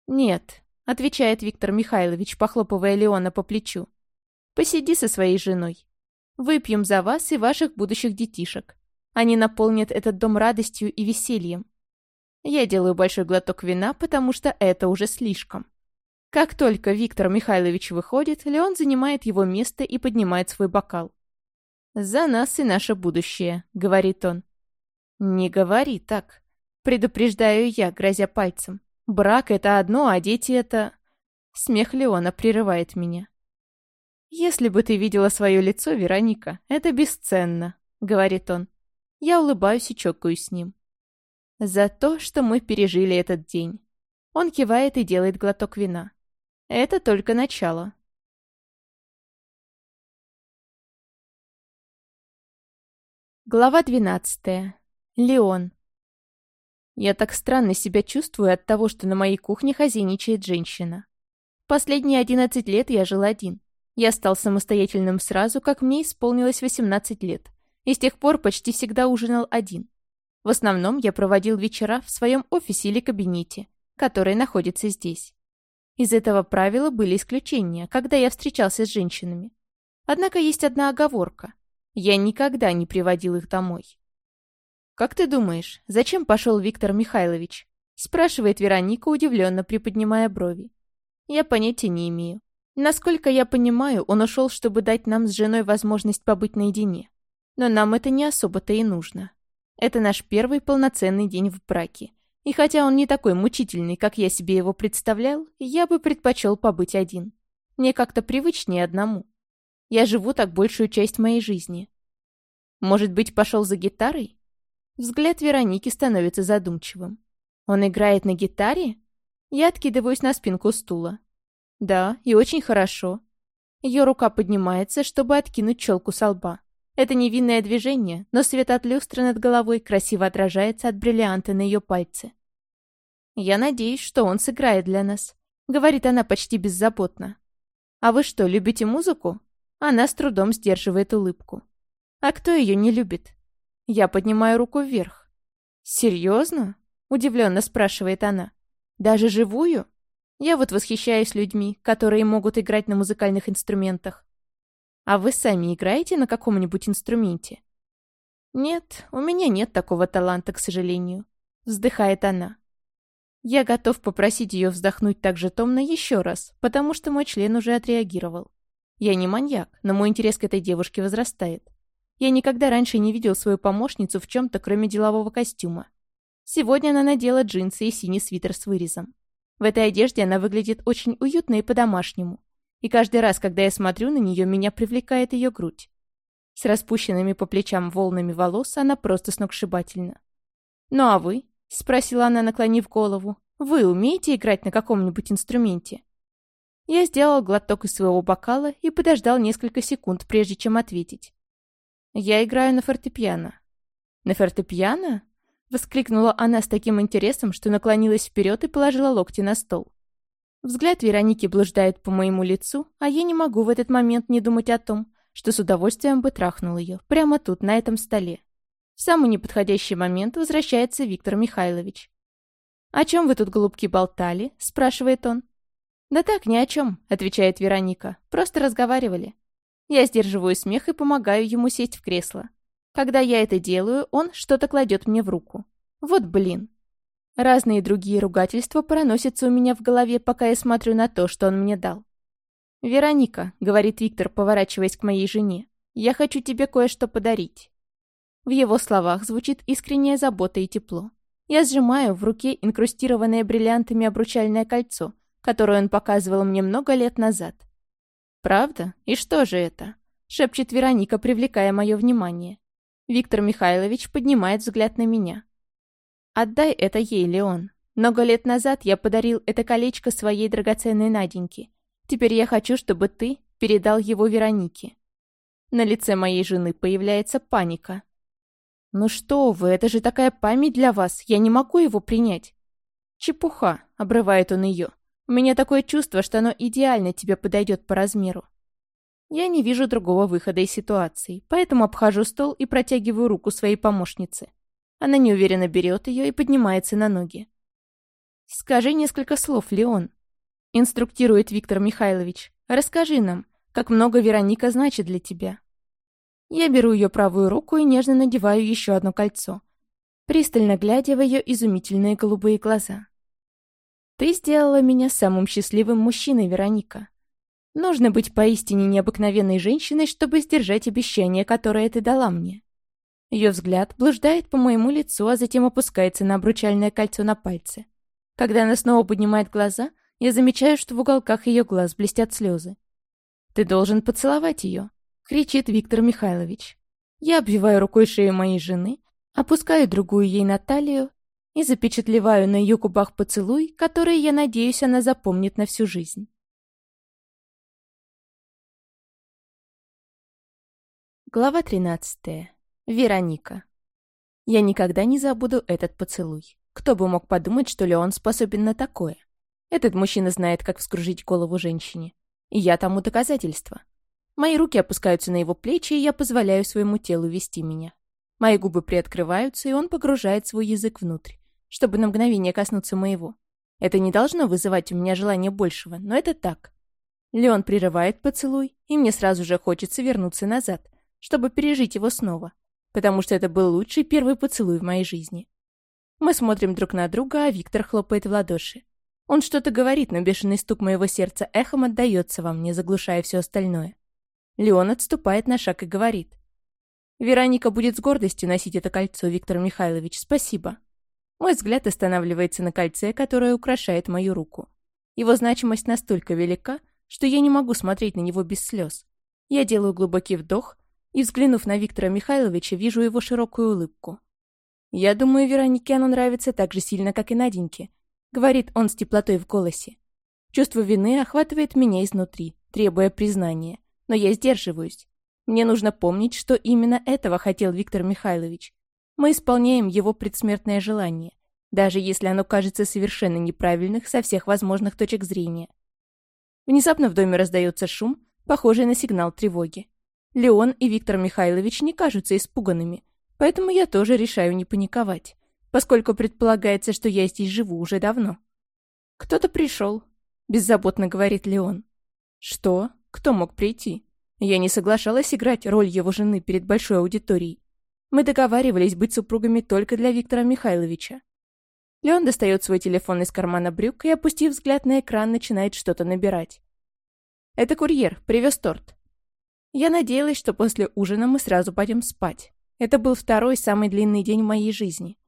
«Нет», — отвечает Виктор Михайлович, похлопывая Леона по плечу. «Посиди со своей женой. Выпьем за вас и ваших будущих детишек. Они наполнят этот дом радостью и весельем. Я делаю большой глоток вина, потому что это уже слишком. Как только Виктор Михайлович выходит, Леон занимает его место и поднимает свой бокал. «За нас и наше будущее», — говорит он. «Не говори так», — предупреждаю я, грозя пальцем. «Брак — это одно, а дети — это...» Смех Леона прерывает меня. «Если бы ты видела свое лицо, Вероника, это бесценно», — говорит он. Я улыбаюсь и чокаюсь с ним. «За то, что мы пережили этот день». Он кивает и делает глоток вина. Это только начало. Глава 12. Леон. Я так странно себя чувствую от того, что на моей кухне хозяйничает женщина. Последние 11 лет я жил один. Я стал самостоятельным сразу, как мне исполнилось 18 лет. И с тех пор почти всегда ужинал один. В основном я проводил вечера в своем офисе или кабинете, который находится здесь. Из этого правила были исключения, когда я встречался с женщинами. Однако есть одна оговорка. Я никогда не приводил их домой. «Как ты думаешь, зачем пошел Виктор Михайлович?» спрашивает Вероника, удивленно приподнимая брови. Я понятия не имею. Насколько я понимаю, он ушел, чтобы дать нам с женой возможность побыть наедине. Но нам это не особо-то и нужно. Это наш первый полноценный день в браке, и хотя он не такой мучительный, как я себе его представлял, я бы предпочел побыть один. Мне как-то привычнее одному. Я живу так большую часть моей жизни. Может быть, пошел за гитарой? Взгляд Вероники становится задумчивым. Он играет на гитаре? Я откидываюсь на спинку стула. Да, и очень хорошо. Ее рука поднимается, чтобы откинуть челку со лба. Это невинное движение, но свет от люстры над головой красиво отражается от бриллианта на ее пальце. «Я надеюсь, что он сыграет для нас», — говорит она почти беззаботно. «А вы что, любите музыку?» Она с трудом сдерживает улыбку. «А кто ее не любит?» Я поднимаю руку вверх. «Серьезно?» — удивленно спрашивает она. «Даже живую?» Я вот восхищаюсь людьми, которые могут играть на музыкальных инструментах. А вы сами играете на каком-нибудь инструменте? Нет, у меня нет такого таланта, к сожалению. Вздыхает она. Я готов попросить ее вздохнуть так же томно еще раз, потому что мой член уже отреагировал. Я не маньяк, но мой интерес к этой девушке возрастает. Я никогда раньше не видел свою помощницу в чем-то, кроме делового костюма. Сегодня она надела джинсы и синий свитер с вырезом. В этой одежде она выглядит очень уютно и по-домашнему. И каждый раз, когда я смотрю на нее, меня привлекает ее грудь. С распущенными по плечам волнами волос она просто сногсшибательна. «Ну а вы?» — спросила она, наклонив голову. «Вы умеете играть на каком-нибудь инструменте?» Я сделал глоток из своего бокала и подождал несколько секунд, прежде чем ответить. «Я играю на фортепиано». «На фортепиано?» — воскликнула она с таким интересом, что наклонилась вперед и положила локти на стол. Взгляд Вероники блуждает по моему лицу, а я не могу в этот момент не думать о том, что с удовольствием бы трахнул ее, прямо тут, на этом столе. В самый неподходящий момент возвращается Виктор Михайлович. «О чем вы тут, голубки, болтали?» – спрашивает он. «Да так, ни о чем», – отвечает Вероника. «Просто разговаривали». Я сдерживаю смех и помогаю ему сесть в кресло. Когда я это делаю, он что-то кладет мне в руку. Вот блин. Разные другие ругательства проносятся у меня в голове, пока я смотрю на то, что он мне дал. «Вероника», — говорит Виктор, поворачиваясь к моей жене, — «я хочу тебе кое-что подарить». В его словах звучит искренняя забота и тепло. Я сжимаю в руке инкрустированное бриллиантами обручальное кольцо, которое он показывал мне много лет назад. «Правда? И что же это?» — шепчет Вероника, привлекая мое внимание. Виктор Михайлович поднимает взгляд на меня. Отдай это ей, Леон. Много лет назад я подарил это колечко своей драгоценной Наденьке. Теперь я хочу, чтобы ты передал его Веронике. На лице моей жены появляется паника. «Ну что вы, это же такая память для вас, я не могу его принять». «Чепуха», — обрывает он ее. «У меня такое чувство, что оно идеально тебе подойдет по размеру». Я не вижу другого выхода из ситуации, поэтому обхожу стол и протягиваю руку своей помощнице. Она неуверенно берет ее и поднимается на ноги. «Скажи несколько слов, Леон», — инструктирует Виктор Михайлович. «Расскажи нам, как много Вероника значит для тебя». Я беру ее правую руку и нежно надеваю еще одно кольцо, пристально глядя в ее изумительные голубые глаза. «Ты сделала меня самым счастливым мужчиной, Вероника. Нужно быть поистине необыкновенной женщиной, чтобы сдержать обещание, которое ты дала мне. Ее взгляд блуждает по моему лицу, а затем опускается на обручальное кольцо на пальце. Когда она снова поднимает глаза, я замечаю, что в уголках ее глаз блестят слезы. «Ты должен поцеловать ее», — кричит Виктор Михайлович. Я обвиваю рукой шею моей жены, опускаю другую ей на талию и запечатлеваю на ее губах поцелуй, который, я надеюсь, она запомнит на всю жизнь. Глава тринадцатая. Вероника. Я никогда не забуду этот поцелуй. Кто бы мог подумать, что Леон способен на такое? Этот мужчина знает, как вскружить голову женщине. И я тому доказательство. Мои руки опускаются на его плечи, и я позволяю своему телу вести меня. Мои губы приоткрываются, и он погружает свой язык внутрь, чтобы на мгновение коснуться моего. Это не должно вызывать у меня желание большего, но это так. Леон прерывает поцелуй, и мне сразу же хочется вернуться назад, чтобы пережить его снова потому что это был лучший первый поцелуй в моей жизни. Мы смотрим друг на друга, а Виктор хлопает в ладоши. Он что-то говорит, но бешеный стук моего сердца эхом отдается во мне, заглушая все остальное. Леон отступает на шаг и говорит. «Вероника будет с гордостью носить это кольцо, Виктор Михайлович, спасибо». Мой взгляд останавливается на кольце, которое украшает мою руку. Его значимость настолько велика, что я не могу смотреть на него без слез. Я делаю глубокий вдох, и, взглянув на Виктора Михайловича, вижу его широкую улыбку. «Я думаю, Веронике оно нравится так же сильно, как и Наденьке», — говорит он с теплотой в голосе. Чувство вины охватывает меня изнутри, требуя признания, но я сдерживаюсь. Мне нужно помнить, что именно этого хотел Виктор Михайлович. Мы исполняем его предсмертное желание, даже если оно кажется совершенно неправильным со всех возможных точек зрения. Внезапно в доме раздается шум, похожий на сигнал тревоги. Леон и Виктор Михайлович не кажутся испуганными, поэтому я тоже решаю не паниковать, поскольку предполагается, что я здесь живу уже давно. «Кто-то пришел», — беззаботно говорит Леон. «Что? Кто мог прийти?» Я не соглашалась играть роль его жены перед большой аудиторией. Мы договаривались быть супругами только для Виктора Михайловича. Леон достает свой телефон из кармана брюк и, опустив взгляд на экран, начинает что-то набирать. «Это курьер, привез торт». Я надеялась, что после ужина мы сразу пойдем спать. Это был второй самый длинный день в моей жизни.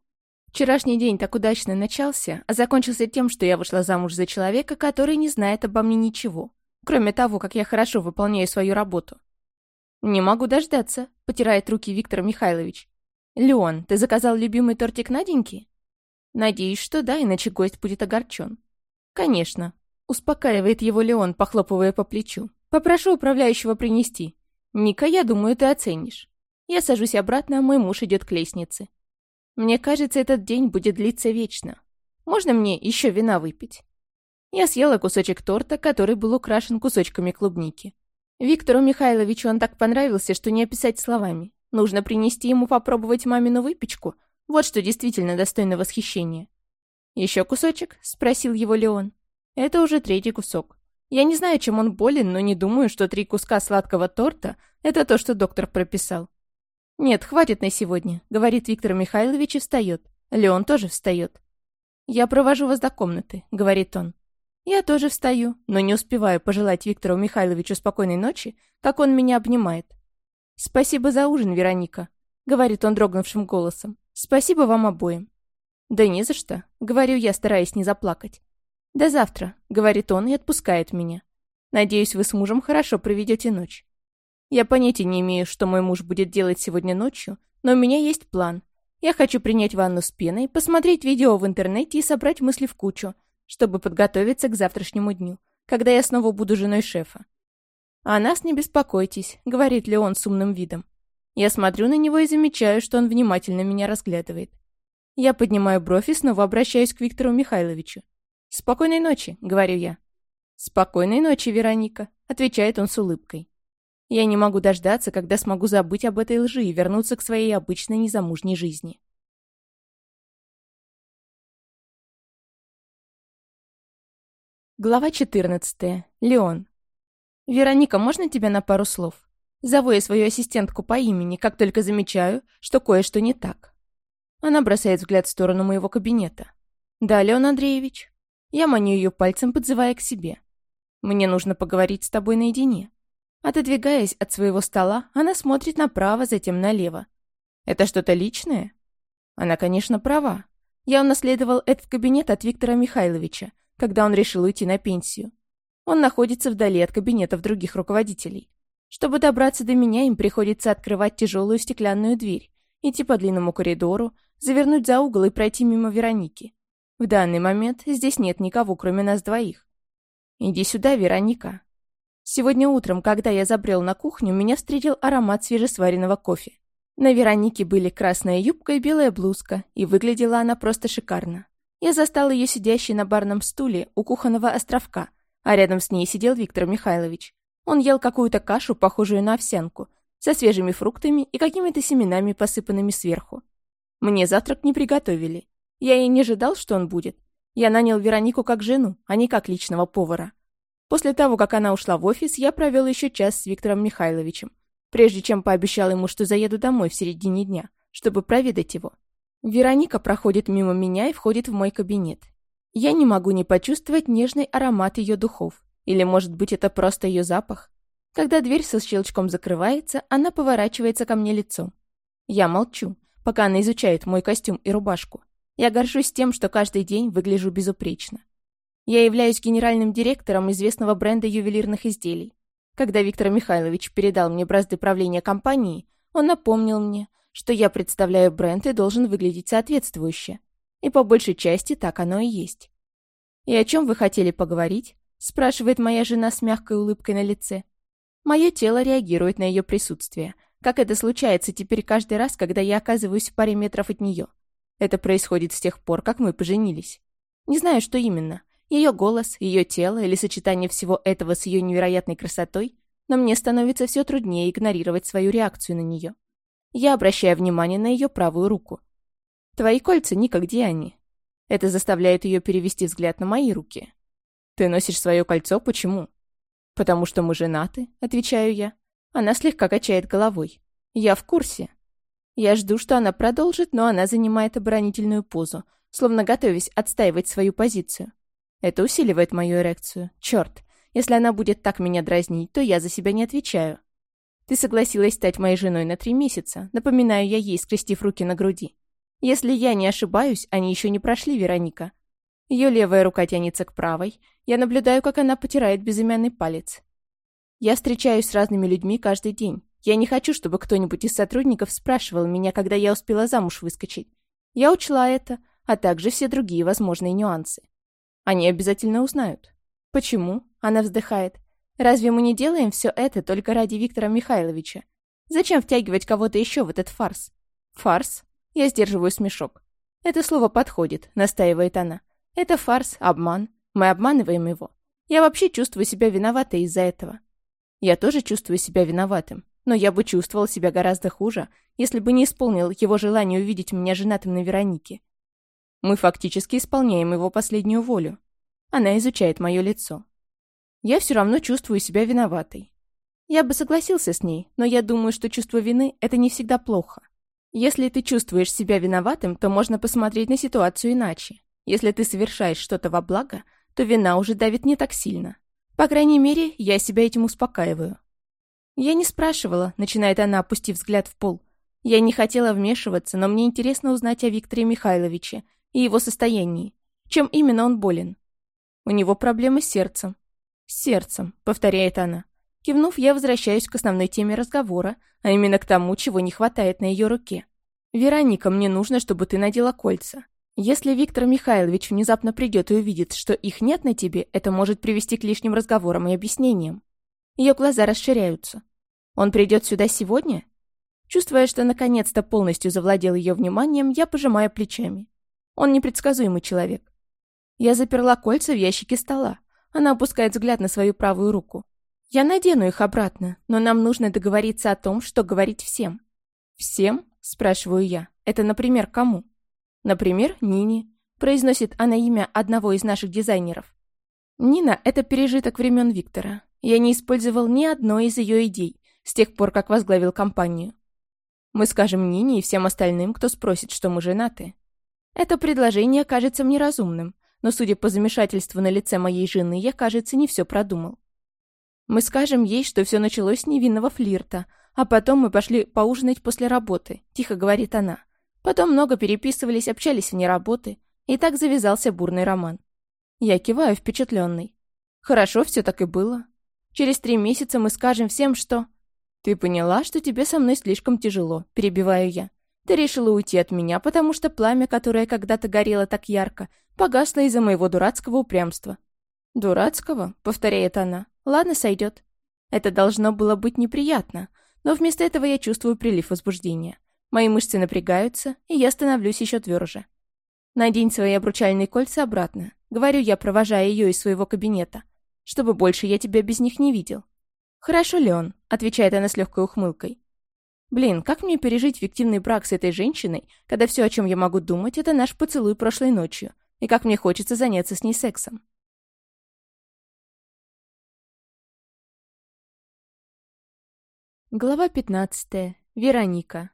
Вчерашний день так удачно начался, а закончился тем, что я вышла замуж за человека, который не знает обо мне ничего, кроме того, как я хорошо выполняю свою работу. «Не могу дождаться», — потирает руки Виктор Михайлович. «Леон, ты заказал любимый тортик Наденьки?» Надеюсь, что да, иначе гость будет огорчен. Конечно. Успокаивает его Леон, похлопывая по плечу. Попрошу управляющего принести. Ника, я думаю, ты оценишь. Я сажусь обратно, а мой муж идет к лестнице. Мне кажется, этот день будет длиться вечно. Можно мне еще вина выпить? Я съела кусочек торта, который был украшен кусочками клубники. Виктору Михайловичу он так понравился, что не описать словами. Нужно принести ему попробовать мамину выпечку — вот что действительно достойно восхищения. «Еще кусочек?» — спросил его Леон. «Это уже третий кусок. Я не знаю, чем он болен, но не думаю, что три куска сладкого торта — это то, что доктор прописал». «Нет, хватит на сегодня», — говорит Виктор Михайлович и встает. Леон тоже встает. «Я провожу вас до комнаты», — говорит он. Я тоже встаю, но не успеваю пожелать Виктору Михайловичу спокойной ночи, как он меня обнимает. «Спасибо за ужин, Вероника», — говорит он дрогнувшим голосом. Спасибо вам обоим. Да не за что, говорю я, стараясь не заплакать. До завтра, говорит он и отпускает меня. Надеюсь, вы с мужем хорошо проведете ночь. Я понятия не имею, что мой муж будет делать сегодня ночью, но у меня есть план. Я хочу принять ванну с пеной, посмотреть видео в интернете и собрать мысли в кучу, чтобы подготовиться к завтрашнему дню, когда я снова буду женой шефа. «О нас не беспокойтесь», — говорит Леон с умным видом. Я смотрю на него и замечаю, что он внимательно меня разглядывает. Я поднимаю бровь и снова обращаюсь к Виктору Михайловичу. «Спокойной ночи», — говорю я. «Спокойной ночи, Вероника», — отвечает он с улыбкой. Я не могу дождаться, когда смогу забыть об этой лжи и вернуться к своей обычной незамужней жизни. Глава 14. Леон. «Вероника, можно тебя на пару слов?» Зову я свою ассистентку по имени, как только замечаю, что кое-что не так. Она бросает взгляд в сторону моего кабинета. «Да, Леон Андреевич». Я маню ее пальцем, подзывая к себе. «Мне нужно поговорить с тобой наедине». Отодвигаясь от своего стола, она смотрит направо, затем налево. «Это что-то личное?» Она, конечно, права. Я унаследовал этот кабинет от Виктора Михайловича, когда он решил уйти на пенсию. Он находится вдали от кабинетов других руководителей. Чтобы добраться до меня, им приходится открывать тяжелую стеклянную дверь, идти по длинному коридору, завернуть за угол и пройти мимо Вероники. В данный момент здесь нет никого, кроме нас двоих. «Иди сюда, Вероника». Сегодня утром, когда я забрел на кухню, меня встретил аромат свежесваренного кофе. На Веронике были красная юбка и белая блузка, и выглядела она просто шикарно. Я застал ее сидящей на барном стуле у кухонного островка, а рядом с ней сидел Виктор Михайлович. Он ел какую-то кашу, похожую на овсянку, со свежими фруктами и какими-то семенами, посыпанными сверху. Мне завтрак не приготовили. Я и не ожидал, что он будет. Я нанял Веронику как жену, а не как личного повара. После того, как она ушла в офис, я провел еще час с Виктором Михайловичем, прежде чем пообещал ему, что заеду домой в середине дня, чтобы проведать его. Вероника проходит мимо меня и входит в мой кабинет. Я не могу не почувствовать нежный аромат ее духов, или, может быть, это просто ее запах? Когда дверь со щелчком закрывается, она поворачивается ко мне лицом. Я молчу, пока она изучает мой костюм и рубашку. Я горжусь тем, что каждый день выгляжу безупречно. Я являюсь генеральным директором известного бренда ювелирных изделий. когда Виктор Михайлович передал мне бразды правления компании, он напомнил мне, что я представляю бренд и должен выглядеть соответствующе. И по большей части так оно и есть. «И о чем вы хотели поговорить?» — спрашивает моя жена с мягкой улыбкой на лице. Мое тело реагирует на ее присутствие, как это случается теперь каждый раз, когда я оказываюсь в паре метров от нее. Это происходит с тех пор, как мы поженились. Не знаю, что именно. Ее голос, ее тело или сочетание всего этого с ее невероятной красотой, но мне становится все труднее игнорировать свою реакцию на нее. Я обращаю внимание на ее правую руку. «Твои кольца, Ника, где они?» Это заставляет ее перевести взгляд на мои руки. «Ты носишь свое кольцо? Почему?» «Потому что мы женаты», — отвечаю я. Она слегка качает головой. «Я в курсе». Я жду, что она продолжит, но она занимает оборонительную позу, словно готовясь отстаивать свою позицию. Это усиливает мою эрекцию. Черт, если она будет так меня дразнить, то я за себя не отвечаю. Ты согласилась стать моей женой на три месяца, напоминаю я ей, скрестив руки на груди. Если я не ошибаюсь, они еще не прошли, Вероника. Ее левая рука тянется к правой. Я наблюдаю, как она потирает безымянный палец. Я встречаюсь с разными людьми каждый день. Я не хочу, чтобы кто-нибудь из сотрудников спрашивал меня, когда я успела замуж выскочить. Я учла это, а также все другие возможные нюансы. Они обязательно узнают. Почему? Она вздыхает. Разве мы не делаем все это только ради Виктора Михайловича? Зачем втягивать кого-то еще в этот фарс? Фарс? Я сдерживаю смешок. Это слово подходит, настаивает она. Это фарс, обман. Мы обманываем его. Я вообще чувствую себя виноватой из-за этого. Я тоже чувствую себя виноватым. Но я бы чувствовал себя гораздо хуже, если бы не исполнил его желание увидеть меня женатым на Веронике. Мы фактически исполняем его последнюю волю. Она изучает мое лицо. Я все равно чувствую себя виноватой. Я бы согласился с ней, но я думаю, что чувство вины — это не всегда плохо. Если ты чувствуешь себя виноватым, то можно посмотреть на ситуацию иначе. Если ты совершаешь что-то во благо, то вина уже давит не так сильно. По крайней мере, я себя этим успокаиваю. Я не спрашивала, начинает она, опустив взгляд в пол. Я не хотела вмешиваться, но мне интересно узнать о Викторе Михайловиче и его состоянии. Чем именно он болен? У него проблемы с сердцем. Сердцем, повторяет она. Кивнув, я возвращаюсь к основной теме разговора, а именно к тому, чего не хватает на ее руке. «Вероника, мне нужно, чтобы ты надела кольца. Если Виктор Михайлович внезапно придет и увидит, что их нет на тебе, это может привести к лишним разговорам и объяснениям». Ее глаза расширяются. «Он придет сюда сегодня?» Чувствуя, что наконец-то полностью завладел ее вниманием, я пожимаю плечами. Он непредсказуемый человек. Я заперла кольца в ящике стола. Она опускает взгляд на свою правую руку. Я надену их обратно, но нам нужно договориться о том, что говорить всем. «Всем?» – спрашиваю я. «Это, например, кому?» «Например, Нине», – произносит она имя одного из наших дизайнеров. Нина – это пережиток времен Виктора. Я не использовал ни одной из ее идей с тех пор, как возглавил компанию. Мы скажем Нине и всем остальным, кто спросит, что мы женаты. Это предложение кажется мне разумным, но, судя по замешательству на лице моей жены, я, кажется, не все продумал. Мы скажем ей, что все началось с невинного флирта, а потом мы пошли поужинать после работы, тихо говорит она. Потом много переписывались, общались вне работы, и так завязался бурный роман. Я киваю, впечатленный. Хорошо, все так и было. Через три месяца мы скажем всем, что... Ты поняла, что тебе со мной слишком тяжело, перебиваю я. Ты решила уйти от меня, потому что пламя, которое когда-то горело так ярко, погасло из-за моего дурацкого упрямства. «Дурацкого?» — повторяет она. «Ладно, сойдет». Это должно было быть неприятно, но вместо этого я чувствую прилив возбуждения. Мои мышцы напрягаются, и я становлюсь еще тверже. «Надень свои обручальные кольца обратно», — говорю я, провожая ее из своего кабинета, «чтобы больше я тебя без них не видел». «Хорошо, Леон», — отвечает она с легкой ухмылкой. Блин, как мне пережить фиктивный брак с этой женщиной, когда все, о чем я могу думать, это наш поцелуй прошлой ночью, и как мне хочется заняться с ней сексом. Глава 15. Вероника.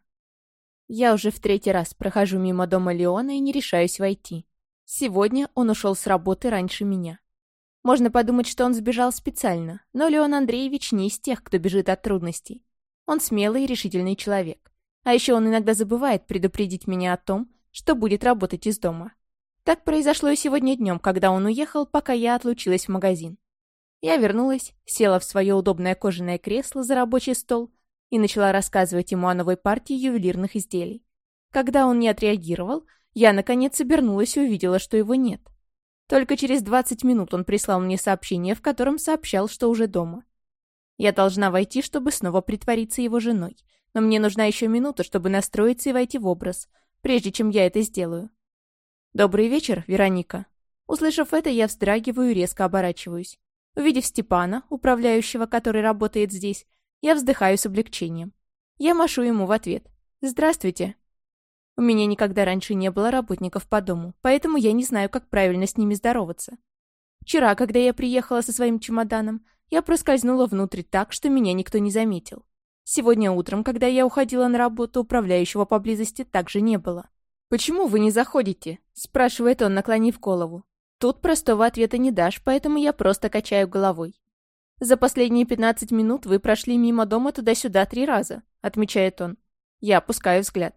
Я уже в третий раз прохожу мимо дома Леона и не решаюсь войти. Сегодня он ушел с работы раньше меня. Можно подумать, что он сбежал специально, но Леон Андреевич не из тех, кто бежит от трудностей. Он смелый и решительный человек. А еще он иногда забывает предупредить меня о том, что будет работать из дома. Так произошло и сегодня днем, когда он уехал, пока я отлучилась в магазин. Я вернулась, села в свое удобное кожаное кресло за рабочий стол и начала рассказывать ему о новой партии ювелирных изделий. Когда он не отреагировал, я, наконец, обернулась и увидела, что его нет. Только через 20 минут он прислал мне сообщение, в котором сообщал, что уже дома. Я должна войти, чтобы снова притвориться его женой, но мне нужна еще минута, чтобы настроиться и войти в образ, прежде чем я это сделаю. «Добрый вечер, Вероника». Услышав это, я вздрагиваю и резко оборачиваюсь. Увидев Степана, управляющего, который работает здесь, я вздыхаю с облегчением. Я машу ему в ответ. «Здравствуйте». У меня никогда раньше не было работников по дому, поэтому я не знаю, как правильно с ними здороваться. Вчера, когда я приехала со своим чемоданом, я проскользнула внутрь так, что меня никто не заметил. Сегодня утром, когда я уходила на работу, управляющего поблизости также не было. «Почему вы не заходите?» – спрашивает он, наклонив голову. Тут простого ответа не дашь, поэтому я просто качаю головой. «За последние 15 минут вы прошли мимо дома туда-сюда три раза», — отмечает он. Я опускаю взгляд.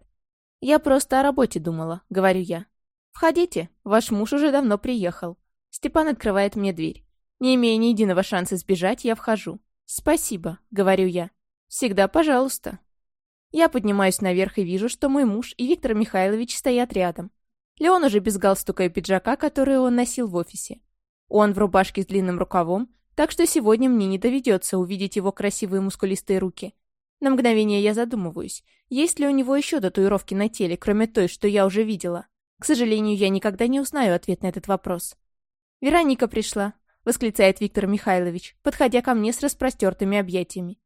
«Я просто о работе думала», — говорю я. «Входите, ваш муж уже давно приехал». Степан открывает мне дверь. Не имея ни единого шанса сбежать, я вхожу. «Спасибо», — говорю я. «Всегда пожалуйста». Я поднимаюсь наверх и вижу, что мой муж и Виктор Михайлович стоят рядом. Леон уже без галстука и пиджака, которые он носил в офисе. Он в рубашке с длинным рукавом, так что сегодня мне не доведется увидеть его красивые мускулистые руки. На мгновение я задумываюсь, есть ли у него еще татуировки на теле, кроме той, что я уже видела. К сожалению, я никогда не узнаю ответ на этот вопрос. «Вероника пришла», — восклицает Виктор Михайлович, подходя ко мне с распростертыми объятиями.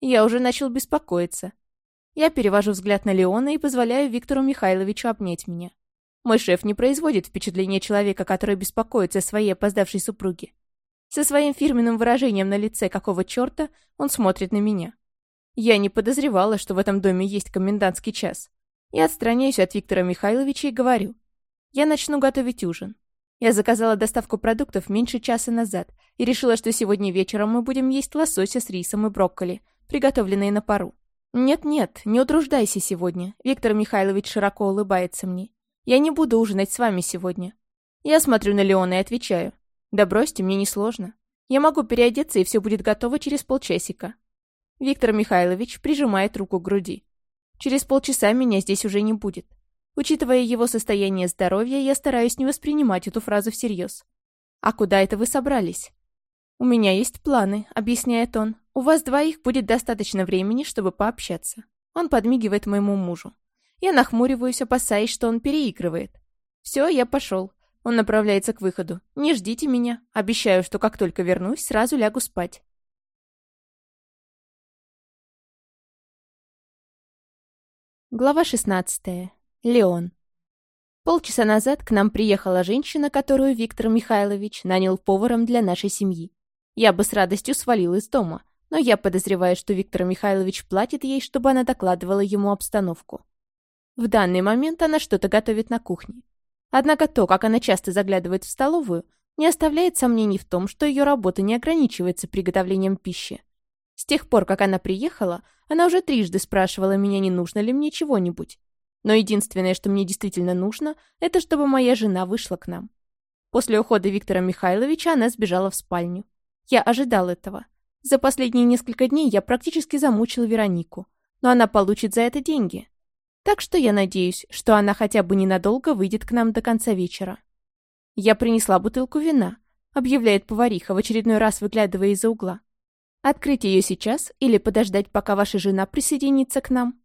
Я уже начал беспокоиться. Я перевожу взгляд на Леона и позволяю Виктору Михайловичу обнять меня. Мой шеф не производит впечатления человека, который беспокоится о своей опоздавшей супруге. Со своим фирменным выражением на лице какого черта он смотрит на меня. Я не подозревала, что в этом доме есть комендантский час. Я отстраняюсь от Виктора Михайловича и говорю. Я начну готовить ужин. Я заказала доставку продуктов меньше часа назад и решила, что сегодня вечером мы будем есть лосося с рисом и брокколи, приготовленные на пару. «Нет-нет, не утруждайся сегодня», — Виктор Михайлович широко улыбается мне. Я не буду ужинать с вами сегодня. Я смотрю на Леона и отвечаю. Да бросьте, мне несложно. Я могу переодеться, и все будет готово через полчасика. Виктор Михайлович прижимает руку к груди. Через полчаса меня здесь уже не будет. Учитывая его состояние здоровья, я стараюсь не воспринимать эту фразу всерьез. «А куда это вы собрались?» «У меня есть планы», — объясняет он. «У вас двоих будет достаточно времени, чтобы пообщаться». Он подмигивает моему мужу. Я нахмуриваюсь, опасаясь, что он переигрывает. Все, я пошел. Он направляется к выходу. Не ждите меня. Обещаю, что как только вернусь, сразу лягу спать. Глава 16. Леон. Полчаса назад к нам приехала женщина, которую Виктор Михайлович нанял поваром для нашей семьи. Я бы с радостью свалил из дома, но я подозреваю, что Виктор Михайлович платит ей, чтобы она докладывала ему обстановку. В данный момент она что-то готовит на кухне. Однако то, как она часто заглядывает в столовую, не оставляет сомнений в том, что ее работа не ограничивается приготовлением пищи. С тех пор, как она приехала, она уже трижды спрашивала меня, не нужно ли мне чего-нибудь. Но единственное, что мне действительно нужно, это чтобы моя жена вышла к нам. После ухода Виктора Михайловича она сбежала в спальню. Я ожидал этого. За последние несколько дней я практически замучил Веронику. Но она получит за это деньги. Так что я надеюсь, что она хотя бы ненадолго выйдет к нам до конца вечера. Я принесла бутылку вина, объявляет повариха, в очередной раз выглядывая из-за угла. Открыть ее сейчас или подождать, пока ваша жена присоединится к нам?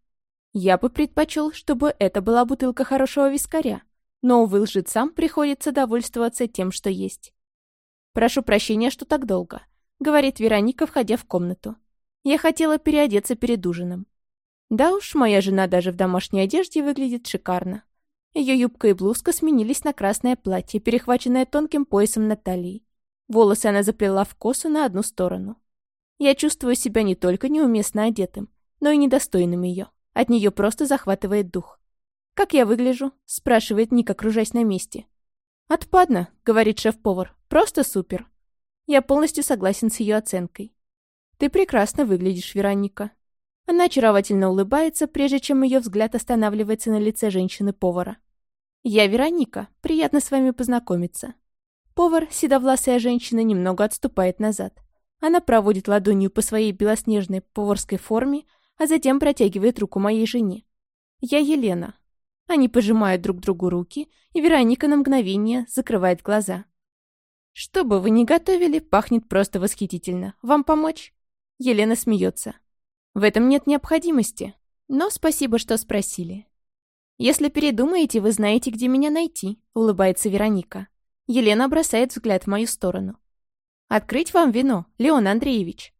Я бы предпочел, чтобы это была бутылка хорошего вискаря, но, увы, лжецам приходится довольствоваться тем, что есть. «Прошу прощения, что так долго», — говорит Вероника, входя в комнату. «Я хотела переодеться перед ужином. Да уж, моя жена даже в домашней одежде выглядит шикарно. Ее юбка и блузка сменились на красное платье, перехваченное тонким поясом на талии. Волосы она заплела в косу на одну сторону. Я чувствую себя не только неуместно одетым, но и недостойным ее. От нее просто захватывает дух. «Как я выгляжу?» – спрашивает Ника, кружась на месте. «Отпадно», — говорит шеф-повар. «Просто супер». Я полностью согласен с ее оценкой. «Ты прекрасно выглядишь, Вероника», она очаровательно улыбается, прежде чем ее взгляд останавливается на лице женщины-повара. «Я Вероника. Приятно с вами познакомиться». Повар, седовласая женщина, немного отступает назад. Она проводит ладонью по своей белоснежной поварской форме, а затем протягивает руку моей жене. Я Елена. Они пожимают друг другу руки, и Вероника на мгновение закрывает глаза. «Что бы вы ни готовили, пахнет просто восхитительно. Вам помочь?» Елена смеется. «В этом нет необходимости. Но спасибо, что спросили. «Если передумаете, вы знаете, где меня найти», — улыбается Вероника. Елена бросает взгляд в мою сторону. «Открыть вам вино, Леон Андреевич?»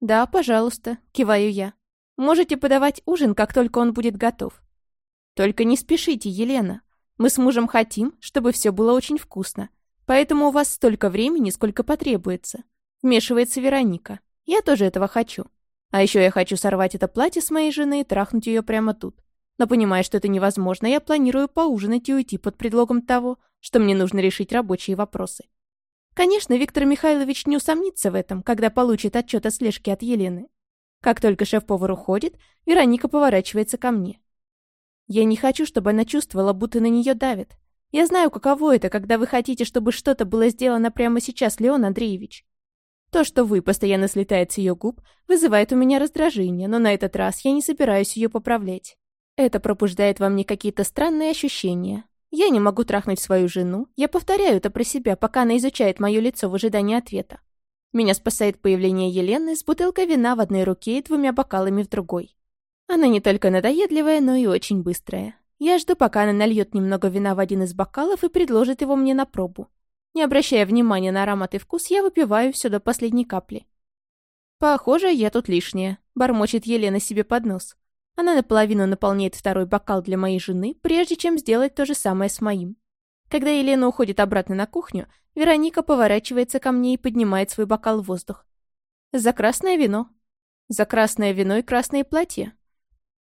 «Да, пожалуйста», — киваю я. «Можете подавать ужин, как только он будет готов». «Только не спешите, Елена. Мы с мужем хотим, чтобы все было очень вкусно. Поэтому у вас столько времени, сколько потребуется». Вмешивается Вероника. «Я тоже этого хочу. А еще я хочу сорвать это платье с моей жены и трахнуть ее прямо тут. Но понимая, что это невозможно, я планирую поужинать и уйти под предлогом того, что мне нужно решить рабочие вопросы. Конечно, Виктор Михайлович не усомнится в этом, когда получит отчет о слежке от Елены. Как только шеф-повар уходит, Вероника поворачивается ко мне. Я не хочу, чтобы она чувствовала, будто на нее давят. Я знаю, каково это, когда вы хотите, чтобы что-то было сделано прямо сейчас, Леон Андреевич. То, что вы постоянно слетает с ее губ, вызывает у меня раздражение, но на этот раз я не собираюсь ее поправлять. Это пробуждает во мне какие-то странные ощущения, я не могу трахнуть свою жену. Я повторяю это про себя, пока она изучает мое лицо в ожидании ответа. Меня спасает появление Елены с бутылкой вина в одной руке и двумя бокалами в другой. Она не только надоедливая, но и очень быстрая. Я жду, пока она нальет немного вина в один из бокалов и предложит его мне на пробу. Не обращая внимания на аромат и вкус, я выпиваю все до последней капли. «Похоже, я тут лишняя», — бормочет Елена себе под нос. Она наполовину наполняет второй бокал для моей жены, прежде чем сделать то же самое с моим. Когда Елена уходит обратно на кухню, Вероника поворачивается ко мне и поднимает свой бокал в воздух. «За красное вино». «За красное вино и красное платье».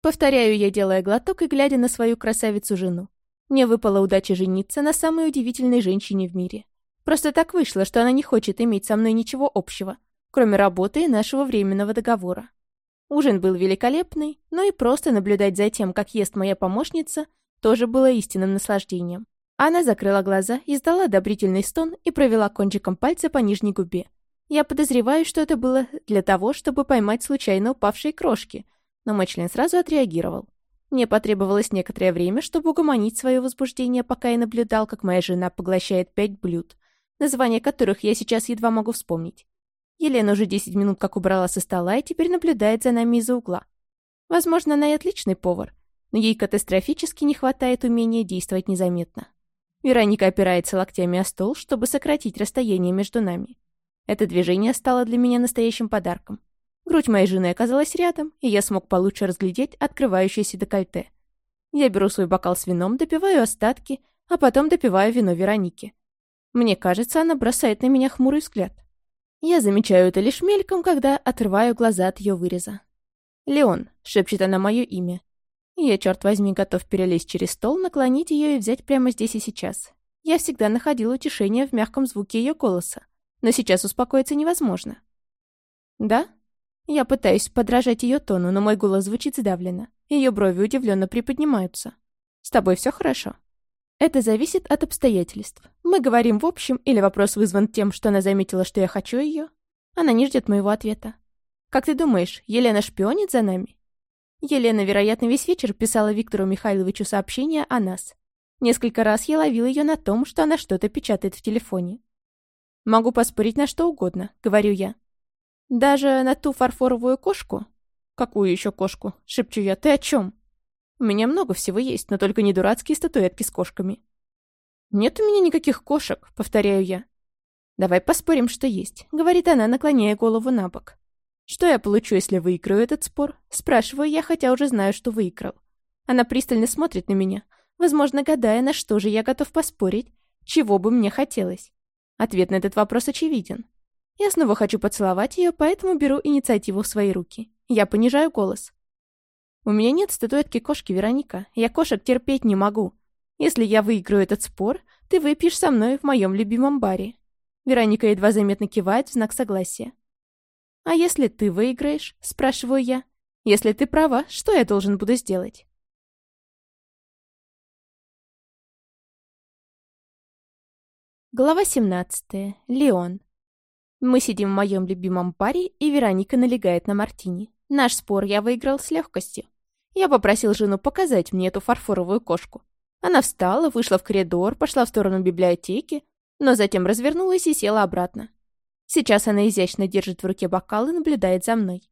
Повторяю я, делая глоток и глядя на свою красавицу-жену. Мне выпала удача жениться на самой удивительной женщине в мире. Просто так вышло, что она не хочет иметь со мной ничего общего, кроме работы и нашего временного договора. Ужин был великолепный, но и просто наблюдать за тем, как ест моя помощница, тоже было истинным наслаждением. Она закрыла глаза, издала одобрительный стон и провела кончиком пальца по нижней губе. Я подозреваю, что это было для того, чтобы поймать случайно упавшие крошки, но мой член сразу отреагировал. Мне потребовалось некоторое время, чтобы угомонить свое возбуждение, пока я наблюдал, как моя жена поглощает пять блюд, названия которых я сейчас едва могу вспомнить. Елена уже 10 минут как убрала со стола и теперь наблюдает за нами из-за угла. Возможно, она и отличный повар, но ей катастрофически не хватает умения действовать незаметно. Вероника опирается локтями о стол, чтобы сократить расстояние между нами. Это движение стало для меня настоящим подарком. Грудь моей жены оказалась рядом, и я смог получше разглядеть открывающееся декольте. Я беру свой бокал с вином, допиваю остатки, а потом допиваю вино Вероники. Мне кажется, она бросает на меня хмурый взгляд. Я замечаю это лишь мельком, когда отрываю глаза от ее выреза. «Леон», — шепчет она мое имя. Я, черт возьми, готов перелезть через стол, наклонить ее и взять прямо здесь и сейчас. Я всегда находил утешение в мягком звуке ее голоса, но сейчас успокоиться невозможно. «Да?» Я пытаюсь подражать ее тону, но мой голос звучит сдавленно. Ее брови удивленно приподнимаются. «С тобой все хорошо?» Это зависит от обстоятельств. Мы говорим в общем, или вопрос вызван тем, что она заметила, что я хочу ее? Она не ждет моего ответа. Как ты думаешь, Елена шпионит за нами? Елена, вероятно, весь вечер писала Виктору Михайловичу сообщения о нас. Несколько раз я ловил ее на том, что она что-то печатает в телефоне. «Могу поспорить на что угодно», — говорю я. «Даже на ту фарфоровую кошку?» «Какую еще кошку?» — шепчу я. «Ты о чем?» У меня много всего есть, но только не дурацкие статуэтки с кошками. «Нет у меня никаких кошек», — повторяю я. «Давай поспорим, что есть», — говорит она, наклоняя голову на бок. «Что я получу, если выиграю этот спор?» — спрашиваю я, хотя уже знаю, что выиграл. Она пристально смотрит на меня, возможно, гадая, на что же я готов поспорить, чего бы мне хотелось. Ответ на этот вопрос очевиден. Я снова хочу поцеловать ее, поэтому беру инициативу в свои руки. Я понижаю голос. У меня нет статуэтки кошки, Вероника. Я кошек терпеть не могу. Если я выиграю этот спор, ты выпьешь со мной в моем любимом баре». Вероника едва заметно кивает в знак согласия. «А если ты выиграешь?» – спрашиваю я. «Если ты права, что я должен буду сделать?» Глава 17. Леон. Мы сидим в моем любимом паре, и Вероника налегает на мартини. Наш спор я выиграл с легкостью. Я попросил жену показать мне эту фарфоровую кошку. Она встала, вышла в коридор, пошла в сторону библиотеки, но затем развернулась и села обратно. Сейчас она изящно держит в руке бокал и наблюдает за мной.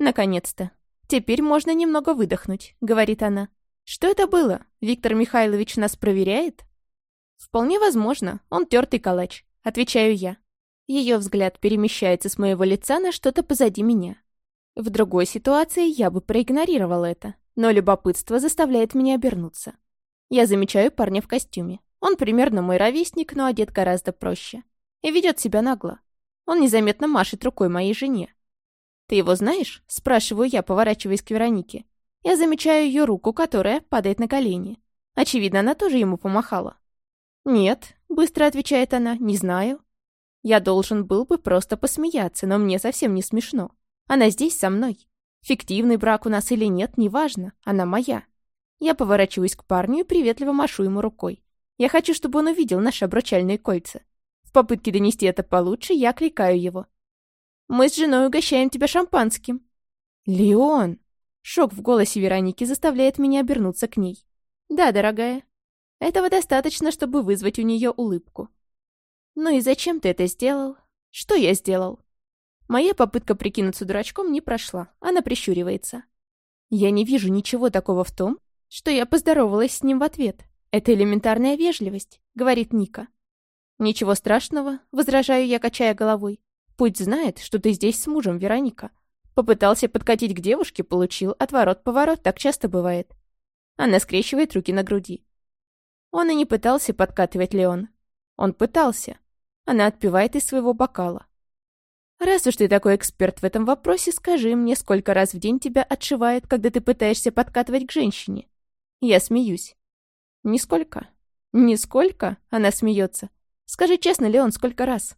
«Наконец-то. Теперь можно немного выдохнуть», — говорит она. «Что это было? Виктор Михайлович нас проверяет?» «Вполне возможно. Он тертый калач», — отвечаю я. Ее взгляд перемещается с моего лица на что-то позади меня. В другой ситуации я бы проигнорировал это, но любопытство заставляет меня обернуться. Я замечаю парня в костюме. Он примерно мой ровесник, но одет гораздо проще. И ведет себя нагло. Он незаметно машет рукой моей жене. «Ты его знаешь?» — спрашиваю я, поворачиваясь к Веронике. Я замечаю ее руку, которая падает на колени. Очевидно, она тоже ему помахала. «Нет», — быстро отвечает она, — «не знаю». Я должен был бы просто посмеяться, но мне совсем не смешно. Она здесь со мной. Фиктивный брак у нас или нет, неважно. Она моя. Я поворачиваюсь к парню и приветливо машу ему рукой. Я хочу, чтобы он увидел наши обручальные кольца. В попытке донести это получше, я кликаю его. «Мы с женой угощаем тебя шампанским». «Леон!» Шок в голосе Вероники заставляет меня обернуться к ней. «Да, дорогая. Этого достаточно, чтобы вызвать у нее улыбку. «Ну и зачем ты это сделал?» «Что я сделал?» Моя попытка прикинуться дурачком не прошла. Она прищуривается. Я не вижу ничего такого в том, что я поздоровалась с ним в ответ. Это элементарная вежливость, говорит Ника. Ничего страшного, возражаю я, качая головой. Пусть знает, что ты здесь с мужем, Вероника. Попытался подкатить к девушке, получил отворот-поворот, так часто бывает. Она скрещивает руки на груди. Он и не пытался подкатывать Леон. Он пытался. Она отпивает из своего бокала. «Раз уж ты такой эксперт в этом вопросе, скажи мне, сколько раз в день тебя отшивает, когда ты пытаешься подкатывать к женщине?» Я смеюсь. «Нисколько». «Нисколько?» — она смеется. «Скажи честно, Леон, сколько раз?»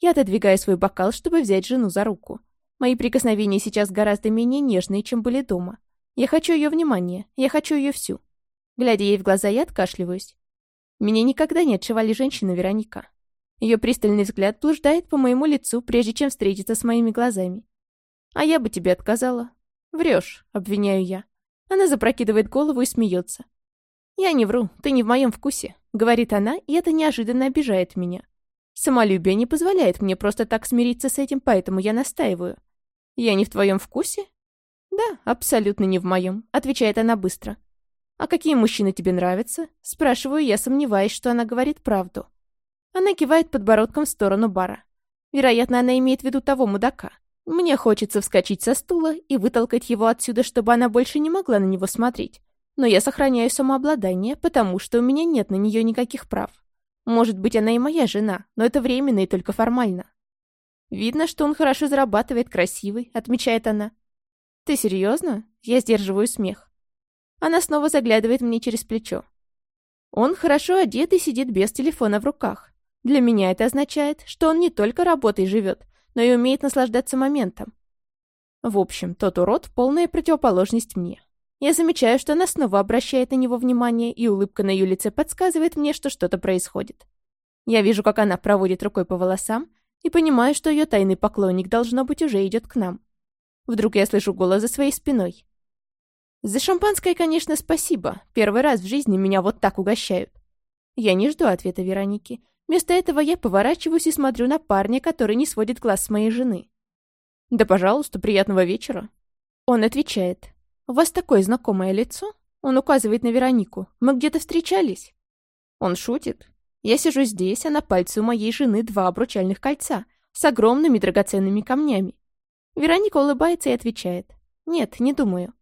Я отодвигаю свой бокал, чтобы взять жену за руку. Мои прикосновения сейчас гораздо менее нежные, чем были дома. Я хочу ее внимания, я хочу ее всю. Глядя ей в глаза, я откашливаюсь. Меня никогда не отшивали женщины, Вероника. Ее пристальный взгляд блуждает по моему лицу, прежде чем встретиться с моими глазами. А я бы тебе отказала. Врешь, обвиняю я. Она запрокидывает голову и смеется. «Я не вру, ты не в моем вкусе», — говорит она, и это неожиданно обижает меня. Самолюбие не позволяет мне просто так смириться с этим, поэтому я настаиваю. «Я не в твоем вкусе?» «Да, абсолютно не в моем», — отвечает она быстро. «А какие мужчины тебе нравятся?» Спрашиваю я, сомневаясь, что она говорит правду. Она кивает подбородком в сторону бара. Вероятно, она имеет в виду того мудака. Мне хочется вскочить со стула и вытолкать его отсюда, чтобы она больше не могла на него смотреть. Но я сохраняю самообладание, потому что у меня нет на нее никаких прав. Может быть, она и моя жена, но это временно и только формально. Видно, что он хорошо зарабатывает, красивый, отмечает она. Ты серьезно? Я сдерживаю смех. Она снова заглядывает мне через плечо. Он хорошо одет и сидит без телефона в руках. Для меня это означает, что он не только работой живет, но и умеет наслаждаться моментом. В общем, тот урод — полная противоположность мне. Я замечаю, что она снова обращает на него внимание, и улыбка на ее лице подсказывает мне, что что-то происходит. Я вижу, как она проводит рукой по волосам, и понимаю, что ее тайный поклонник, должно быть, уже идет к нам. Вдруг я слышу голос за своей спиной. За шампанское, конечно, спасибо. Первый раз в жизни меня вот так угощают. Я не жду ответа Вероники. Вместо этого я поворачиваюсь и смотрю на парня, который не сводит глаз с моей жены. «Да, пожалуйста, приятного вечера». Он отвечает. «У вас такое знакомое лицо?» Он указывает на Веронику. «Мы где-то встречались?» Он шутит. Я сижу здесь, а на пальце у моей жены два обручальных кольца с огромными драгоценными камнями. Вероника улыбается и отвечает. «Нет, не думаю.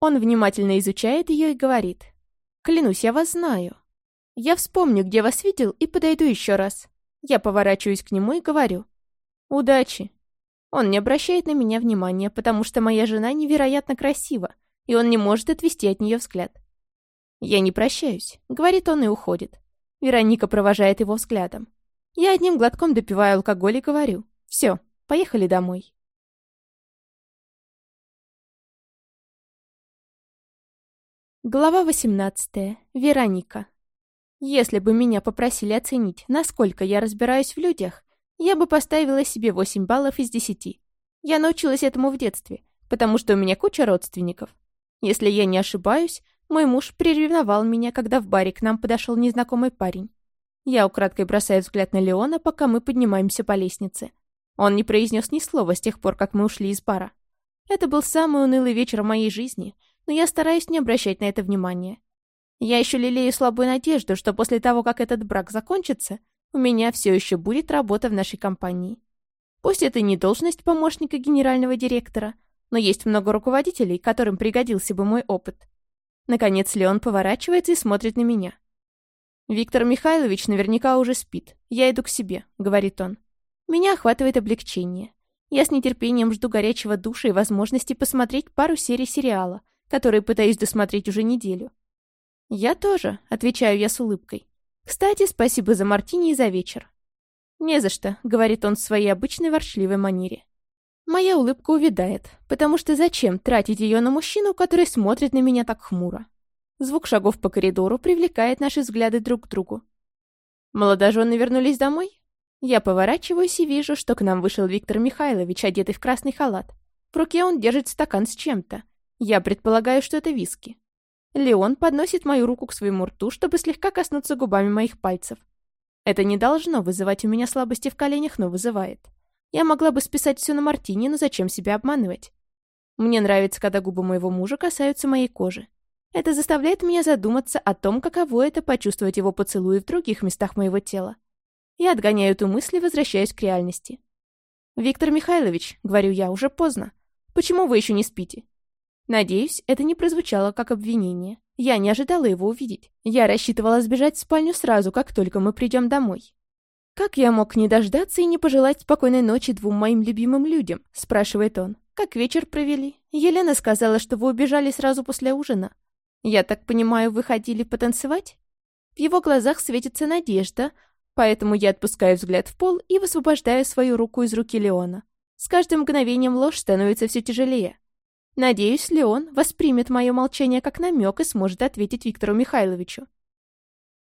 Он внимательно изучает ее и говорит. «Клянусь, я вас знаю. Я вспомню, где вас видел, и подойду еще раз». Я поворачиваюсь к нему и говорю. «Удачи». Он не обращает на меня внимания, потому что моя жена невероятно красива, и он не может отвести от нее взгляд. «Я не прощаюсь», — говорит он и уходит. Вероника провожает его взглядом. Я одним глотком допиваю алкоголь и говорю. «Все, поехали домой». Глава 18. Вероника. Если бы меня попросили оценить, насколько я разбираюсь в людях, Я бы поставила себе 8 баллов из 10. Я научилась этому в детстве, потому что у меня куча родственников. Если я не ошибаюсь, мой муж приревновал меня, когда в баре к нам подошел незнакомый парень. Я украдкой бросаю взгляд на Леона, пока мы поднимаемся по лестнице. Он не произнес ни слова с тех пор, как мы ушли из бара. Это был самый унылый вечер в моей жизни, но я стараюсь не обращать на это внимания. Я еще лелею слабую надежду, что после того, как этот брак закончится, у меня все еще будет работа в нашей компании. Пусть это не должность помощника генерального директора, но есть много руководителей, которым пригодился бы мой опыт. Наконец Леон поворачивается и смотрит на меня. «Виктор Михайлович наверняка уже спит. Я иду к себе», — говорит он. Меня охватывает облегчение. Я с нетерпением жду горячего душа и возможности посмотреть пару серий сериала, которые пытаюсь досмотреть уже неделю. «Я тоже», — отвечаю я с улыбкой. «Кстати, спасибо за мартини и за вечер». «Не за что», — говорит он в своей обычной ворчливой манере. Моя улыбка увядает, потому что зачем тратить ее на мужчину, который смотрит на меня так хмуро? Звук шагов по коридору привлекает наши взгляды друг к другу. Молодожены вернулись домой? Я поворачиваюсь и вижу, что к нам вышел Виктор Михайлович, одетый в красный халат. В руке он держит стакан с чем-то. Я предполагаю, что это виски. Леон подносит мою руку к своему рту, чтобы слегка коснуться губами моих пальцев. Это не должно вызывать у меня слабости в коленях, но вызывает. Я могла бы списать все на Мартине, но зачем себя обманывать? Мне нравится, когда губы моего мужа касаются моей кожи. Это заставляет меня задуматься о том, каково это почувствовать его поцелуи в других местах моего тела. Я отгоняю эту мысль и возвращаюсь к реальности. «Виктор Михайлович», — говорю я, — «уже поздно. Почему вы еще не спите? Надеюсь, это не прозвучало как обвинение. Я не ожидала его увидеть. Я рассчитывала сбежать в спальню сразу, как только мы придем домой. «Как я мог не дождаться и не пожелать спокойной ночи двум моим любимым людям?» – спрашивает он. «Как вечер провели?» Елена сказала, что вы убежали сразу после ужина. «Я так понимаю, вы ходили потанцевать?» В его глазах светится надежда, поэтому я отпускаю взгляд в пол и высвобождаю свою руку из руки Леона. С каждым мгновением ложь становится все тяжелее. Надеюсь, Леон воспримет мое молчание как намек и сможет ответить Виктору Михайловичу.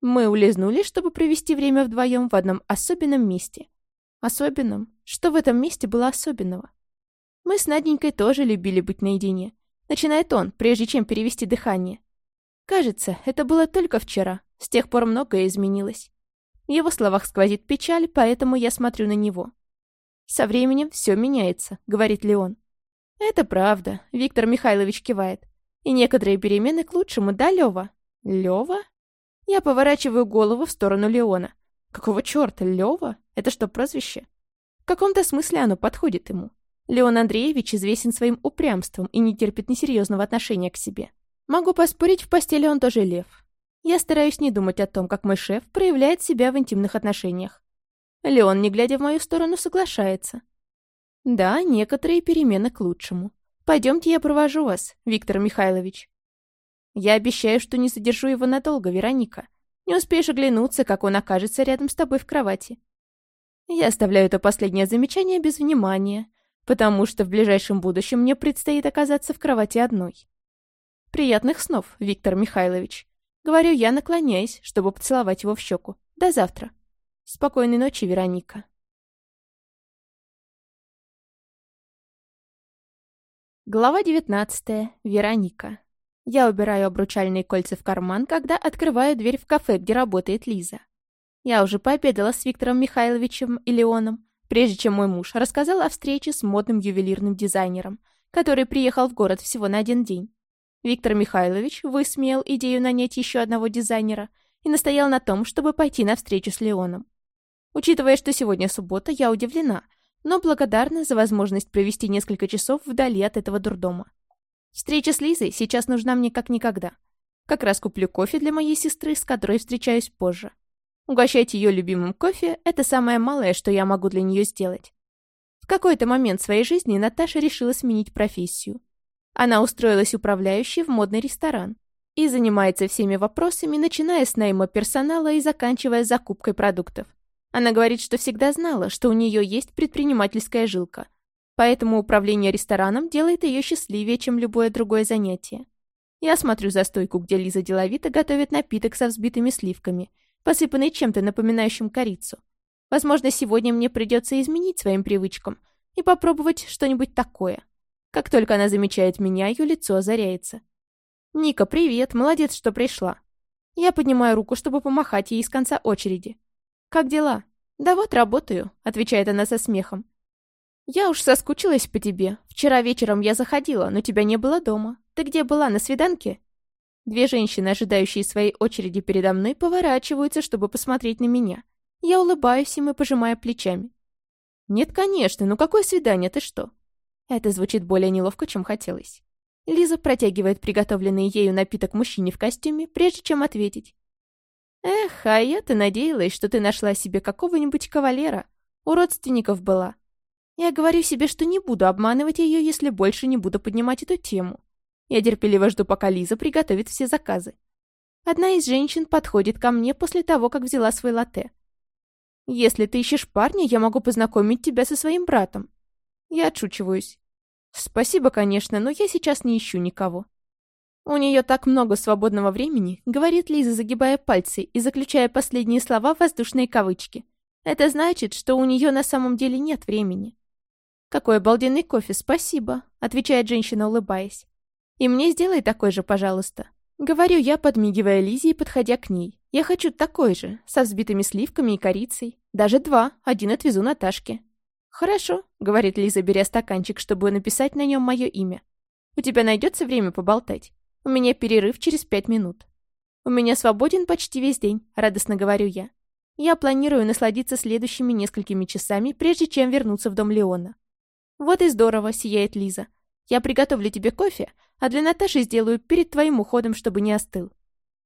Мы улизнули, чтобы провести время вдвоем в одном особенном месте. Особенном? Что в этом месте было особенного? Мы с Наденькой тоже любили быть наедине. Начинает он, прежде чем перевести дыхание. Кажется, это было только вчера. С тех пор многое изменилось. В его словах сквозит печаль, поэтому я смотрю на него. «Со временем все меняется», — говорит Леон. «Это правда», — Виктор Михайлович кивает. «И некоторые перемены к лучшему, да, Лёва?» «Лёва?» Я поворачиваю голову в сторону Леона. «Какого чёрта, Лёва? Это что, прозвище?» В каком-то смысле оно подходит ему. Леон Андреевич известен своим упрямством и не терпит несерьезного отношения к себе. Могу поспорить, в постели он тоже лев. Я стараюсь не думать о том, как мой шеф проявляет себя в интимных отношениях. Леон, не глядя в мою сторону, соглашается. Да, некоторые перемены к лучшему. Пойдемте, я провожу вас, Виктор Михайлович. Я обещаю, что не задержу его надолго, Вероника. Не успеешь оглянуться, как он окажется рядом с тобой в кровати. Я оставляю это последнее замечание без внимания, потому что в ближайшем будущем мне предстоит оказаться в кровати одной. Приятных снов, Виктор Михайлович. Говорю я, наклоняясь, чтобы поцеловать его в щеку. До завтра. Спокойной ночи, Вероника. Глава 19. Вероника. Я убираю обручальные кольца в карман, когда открываю дверь в кафе, где работает Лиза. Я уже пообедала с Виктором Михайловичем и Леоном, прежде чем мой муж рассказал о встрече с модным ювелирным дизайнером, который приехал в город всего на один день. Виктор Михайлович высмеял идею нанять еще одного дизайнера и настоял на том, чтобы пойти на встречу с Леоном. Учитывая, что сегодня суббота, я удивлена — но благодарна за возможность провести несколько часов вдали от этого дурдома. Встреча с Лизой сейчас нужна мне как никогда. Как раз куплю кофе для моей сестры, с которой встречаюсь позже. Угощать ее любимым кофе – это самое малое, что я могу для нее сделать. В какой-то момент своей жизни Наташа решила сменить профессию. Она устроилась управляющей в модный ресторан и занимается всеми вопросами, начиная с найма персонала и заканчивая закупкой продуктов. Она говорит, что всегда знала, что у нее есть предпринимательская жилка. Поэтому управление рестораном делает ее счастливее, чем любое другое занятие. Я смотрю за стойку, где Лиза деловито готовит напиток со взбитыми сливками, посыпанный чем-то напоминающим корицу. Возможно, сегодня мне придется изменить своим привычкам и попробовать что-нибудь такое. Как только она замечает меня, ее лицо озаряется. «Ника, привет, молодец, что пришла». Я поднимаю руку, чтобы помахать ей из конца очереди. «Как дела?» «Да вот, работаю», — отвечает она со смехом. «Я уж соскучилась по тебе. Вчера вечером я заходила, но тебя не было дома. Ты где была, на свиданке?» Две женщины, ожидающие своей очереди передо мной, поворачиваются, чтобы посмотреть на меня. Я улыбаюсь им и пожимаю плечами. «Нет, конечно, ну какое свидание, ты что?» Это звучит более неловко, чем хотелось. Лиза протягивает приготовленный ею напиток мужчине в костюме, прежде чем ответить. «Эх, а я-то надеялась, что ты нашла себе какого-нибудь кавалера. У родственников была. Я говорю себе, что не буду обманывать ее, если больше не буду поднимать эту тему. Я терпеливо жду, пока Лиза приготовит все заказы. Одна из женщин подходит ко мне после того, как взяла свой латте. «Если ты ищешь парня, я могу познакомить тебя со своим братом». Я отшучиваюсь. «Спасибо, конечно, но я сейчас не ищу никого». «У нее так много свободного времени», — говорит Лиза, загибая пальцы и заключая последние слова в воздушные кавычки. «Это значит, что у нее на самом деле нет времени». «Какой обалденный кофе, спасибо», — отвечает женщина, улыбаясь. «И мне сделай такой же, пожалуйста». Говорю я, подмигивая Лизе и подходя к ней. «Я хочу такой же, со взбитыми сливками и корицей. Даже два, один отвезу Наташке». «Хорошо», — говорит Лиза, беря стаканчик, чтобы написать на нем мое имя. «У тебя найдется время поболтать?» У меня перерыв через пять минут. У меня свободен почти весь день, радостно говорю я. Я планирую насладиться следующими несколькими часами, прежде чем вернуться в дом Леона. Вот и здорово, сияет Лиза. Я приготовлю тебе кофе, а для Наташи сделаю перед твоим уходом, чтобы не остыл.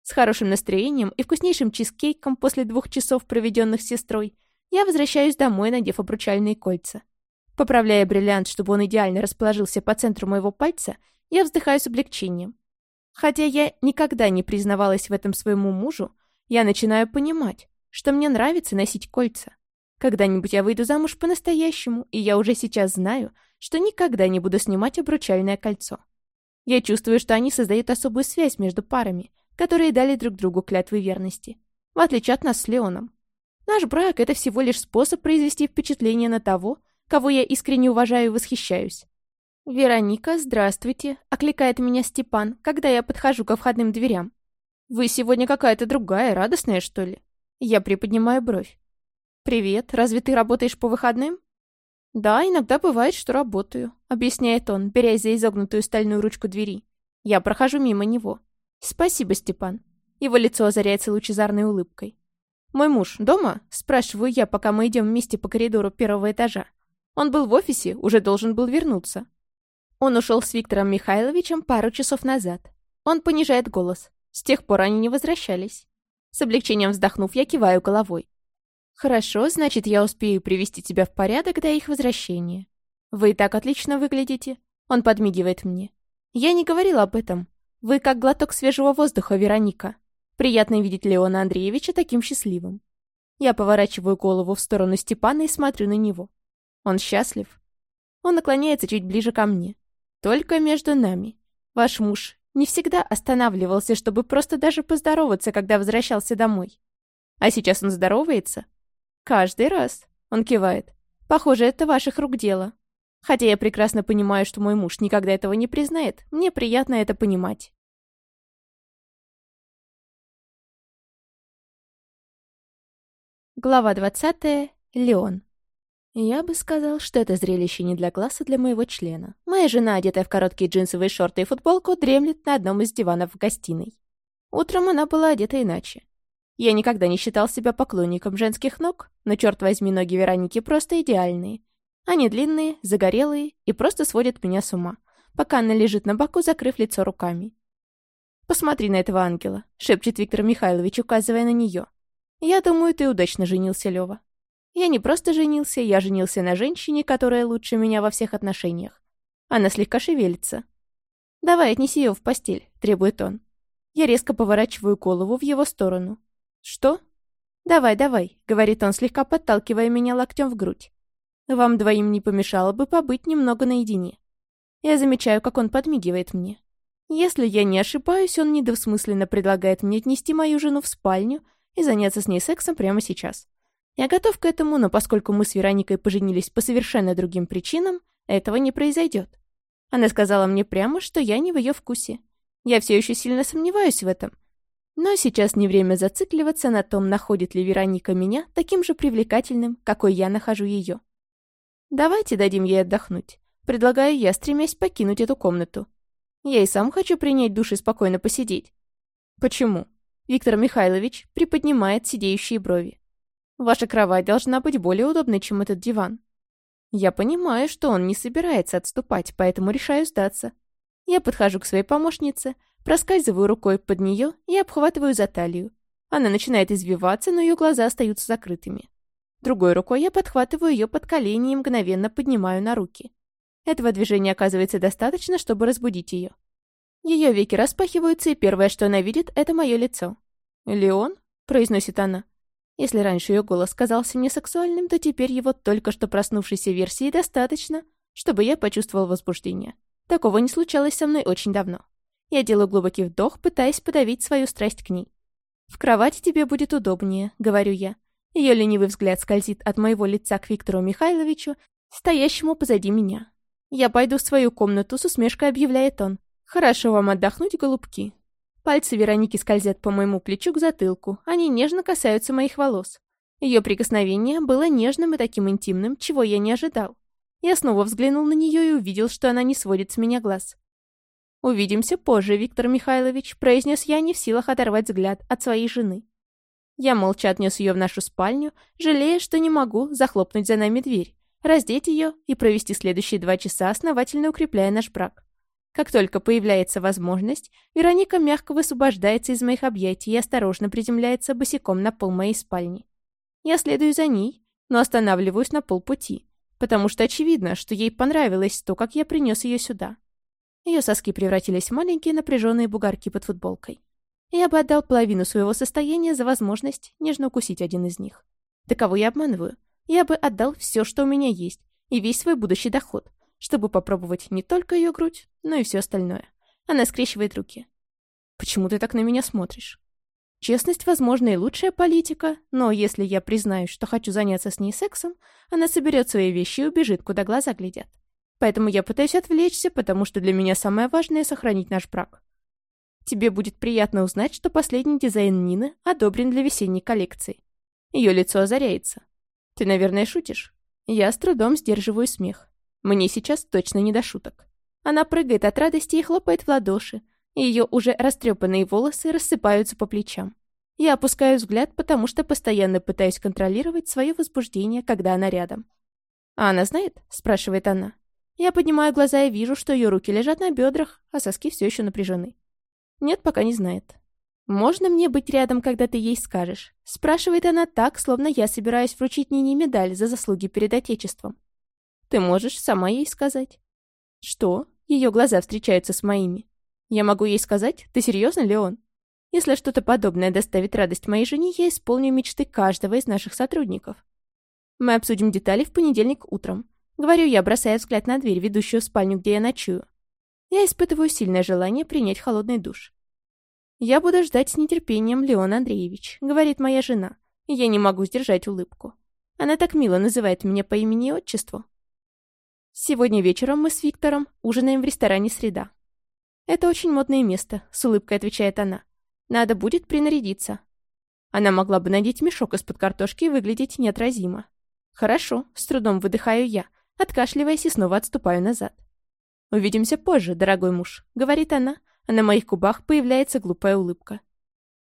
С хорошим настроением и вкуснейшим чизкейком после двух часов, проведенных с сестрой, я возвращаюсь домой, надев обручальные кольца. Поправляя бриллиант, чтобы он идеально расположился по центру моего пальца, я вздыхаю с облегчением. Хотя я никогда не признавалась в этом своему мужу, я начинаю понимать, что мне нравится носить кольца. Когда-нибудь я выйду замуж по-настоящему, и я уже сейчас знаю, что никогда не буду снимать обручальное кольцо. Я чувствую, что они создают особую связь между парами, которые дали друг другу клятвы верности, в отличие от нас с Леоном. Наш брак — это всего лишь способ произвести впечатление на того, кого я искренне уважаю и восхищаюсь. «Вероника, здравствуйте», — окликает меня Степан, когда я подхожу ко входным дверям. «Вы сегодня какая-то другая, радостная, что ли?» Я приподнимаю бровь. «Привет, разве ты работаешь по выходным?» «Да, иногда бывает, что работаю», — объясняет он, берясь за изогнутую стальную ручку двери. Я прохожу мимо него. «Спасибо, Степан». Его лицо озаряется лучезарной улыбкой. «Мой муж дома?» — спрашиваю я, пока мы идем вместе по коридору первого этажа. Он был в офисе, уже должен был вернуться. Он ушел с Виктором Михайловичем пару часов назад. Он понижает голос. С тех пор они не возвращались. С облегчением вздохнув, я киваю головой. «Хорошо, значит, я успею привести тебя в порядок до их возвращения. Вы и так отлично выглядите». Он подмигивает мне. «Я не говорил об этом. Вы как глоток свежего воздуха, Вероника. Приятно видеть Леона Андреевича таким счастливым». Я поворачиваю голову в сторону Степана и смотрю на него. Он счастлив. Он наклоняется чуть ближе ко мне. Только между нами. Ваш муж не всегда останавливался, чтобы просто даже поздороваться, когда возвращался домой. А сейчас он здоровается? Каждый раз. Он кивает. Похоже, это ваших рук дело. Хотя я прекрасно понимаю, что мой муж никогда этого не признает, мне приятно это понимать. Глава 20. Леон. Я бы сказал, что это зрелище не для класса для моего члена. Моя жена, одетая в короткие джинсовые шорты и футболку, дремлет на одном из диванов в гостиной. Утром она была одета иначе. Я никогда не считал себя поклонником женских ног, но, черт возьми, ноги Вероники просто идеальные. Они длинные, загорелые и просто сводят меня с ума, пока она лежит на боку, закрыв лицо руками. «Посмотри на этого ангела», — шепчет Виктор Михайлович, указывая на нее. «Я думаю, ты удачно женился, Лева. Я не просто женился, я женился на женщине, которая лучше меня во всех отношениях. Она слегка шевелится. «Давай, отнеси ее в постель», — требует он. Я резко поворачиваю голову в его сторону. «Что?» «Давай, давай», — говорит он, слегка подталкивая меня локтем в грудь. «Вам двоим не помешало бы побыть немного наедине». Я замечаю, как он подмигивает мне. Если я не ошибаюсь, он недвусмысленно предлагает мне отнести мою жену в спальню и заняться с ней сексом прямо сейчас. Я готов к этому, но поскольку мы с Вероникой поженились по совершенно другим причинам, этого не произойдет. Она сказала мне прямо, что я не в ее вкусе. Я все еще сильно сомневаюсь в этом. Но сейчас не время зацикливаться на том, находит ли Вероника меня таким же привлекательным, какой я нахожу ее. Давайте дадим ей отдохнуть. Предлагаю я, стремясь покинуть эту комнату. Я и сам хочу принять душ и спокойно посидеть. Почему? Виктор Михайлович приподнимает сидеющие брови. Ваша кровать должна быть более удобной, чем этот диван. Я понимаю, что он не собирается отступать, поэтому решаю сдаться. Я подхожу к своей помощнице, проскальзываю рукой под нее и обхватываю за талию. Она начинает извиваться, но ее глаза остаются закрытыми. Другой рукой я подхватываю ее под колени и мгновенно поднимаю на руки. Этого движения оказывается достаточно, чтобы разбудить ее. Ее веки распахиваются, и первое, что она видит, это мое лицо. «Леон?» — произносит она. Если раньше ее голос казался мне сексуальным, то теперь его только что проснувшейся версии достаточно, чтобы я почувствовал возбуждение. Такого не случалось со мной очень давно. Я делаю глубокий вдох, пытаясь подавить свою страсть к ней. «В кровати тебе будет удобнее», — говорю я. Ее ленивый взгляд скользит от моего лица к Виктору Михайловичу, стоящему позади меня. «Я пойду в свою комнату», — с усмешкой объявляет он. «Хорошо вам отдохнуть, голубки. Пальцы Вероники скользят по моему плечу к затылку, они нежно касаются моих волос. Ее прикосновение было нежным и таким интимным, чего я не ожидал. Я снова взглянул на нее и увидел, что она не сводит с меня глаз. «Увидимся позже, Виктор Михайлович», — произнес я, не в силах оторвать взгляд от своей жены. Я молча отнес ее в нашу спальню, жалея, что не могу захлопнуть за нами дверь, раздеть ее и провести следующие два часа, основательно укрепляя наш брак. Как только появляется возможность, Вероника мягко высвобождается из моих объятий и осторожно приземляется босиком на пол моей спальни. Я следую за ней, но останавливаюсь на полпути, потому что очевидно, что ей понравилось то, как я принес ее сюда. Ее соски превратились в маленькие напряженные бугорки под футболкой. Я бы отдал половину своего состояния за возможность нежно укусить один из них. Да кого я обманываю? Я бы отдал все, что у меня есть, и весь свой будущий доход, чтобы попробовать не только ее грудь, но и все остальное. Она скрещивает руки. «Почему ты так на меня смотришь?» Честность, возможно, и лучшая политика, но если я признаюсь, что хочу заняться с ней сексом, она соберет свои вещи и убежит, куда глаза глядят. Поэтому я пытаюсь отвлечься, потому что для меня самое важное — сохранить наш брак. Тебе будет приятно узнать, что последний дизайн Нины одобрен для весенней коллекции. Ее лицо озаряется. Ты, наверное, шутишь? Я с трудом сдерживаю смех. Мне сейчас точно не до шуток. Она прыгает от радости и хлопает в ладоши. Ее уже растрепанные волосы рассыпаются по плечам. Я опускаю взгляд, потому что постоянно пытаюсь контролировать свое возбуждение, когда она рядом. «А она знает?» – спрашивает она. Я поднимаю глаза и вижу, что ее руки лежат на бедрах, а соски все еще напряжены. Нет, пока не знает. «Можно мне быть рядом, когда ты ей скажешь?» Спрашивает она так, словно я собираюсь вручить Нине медаль за заслуги перед Отечеством. Ты можешь сама ей сказать». «Что?» Ее глаза встречаются с моими. «Я могу ей сказать? Ты серьезно, Леон?» «Если что-то подобное доставит радость моей жене, я исполню мечты каждого из наших сотрудников. Мы обсудим детали в понедельник утром. Говорю я, бросая взгляд на дверь, ведущую в спальню, где я ночую. Я испытываю сильное желание принять холодный душ. «Я буду ждать с нетерпением, Леон Андреевич», — говорит моя жена. я не могу сдержать улыбку. Она так мило называет меня по имени и отчеству. Сегодня вечером мы с Виктором ужинаем в ресторане «Среда». «Это очень модное место», — с улыбкой отвечает она. «Надо будет принарядиться». Она могла бы надеть мешок из-под картошки и выглядеть неотразимо. «Хорошо», — с трудом выдыхаю я, откашливаясь и снова отступаю назад. «Увидимся позже, дорогой муж», — говорит она, а на моих губах появляется глупая улыбка.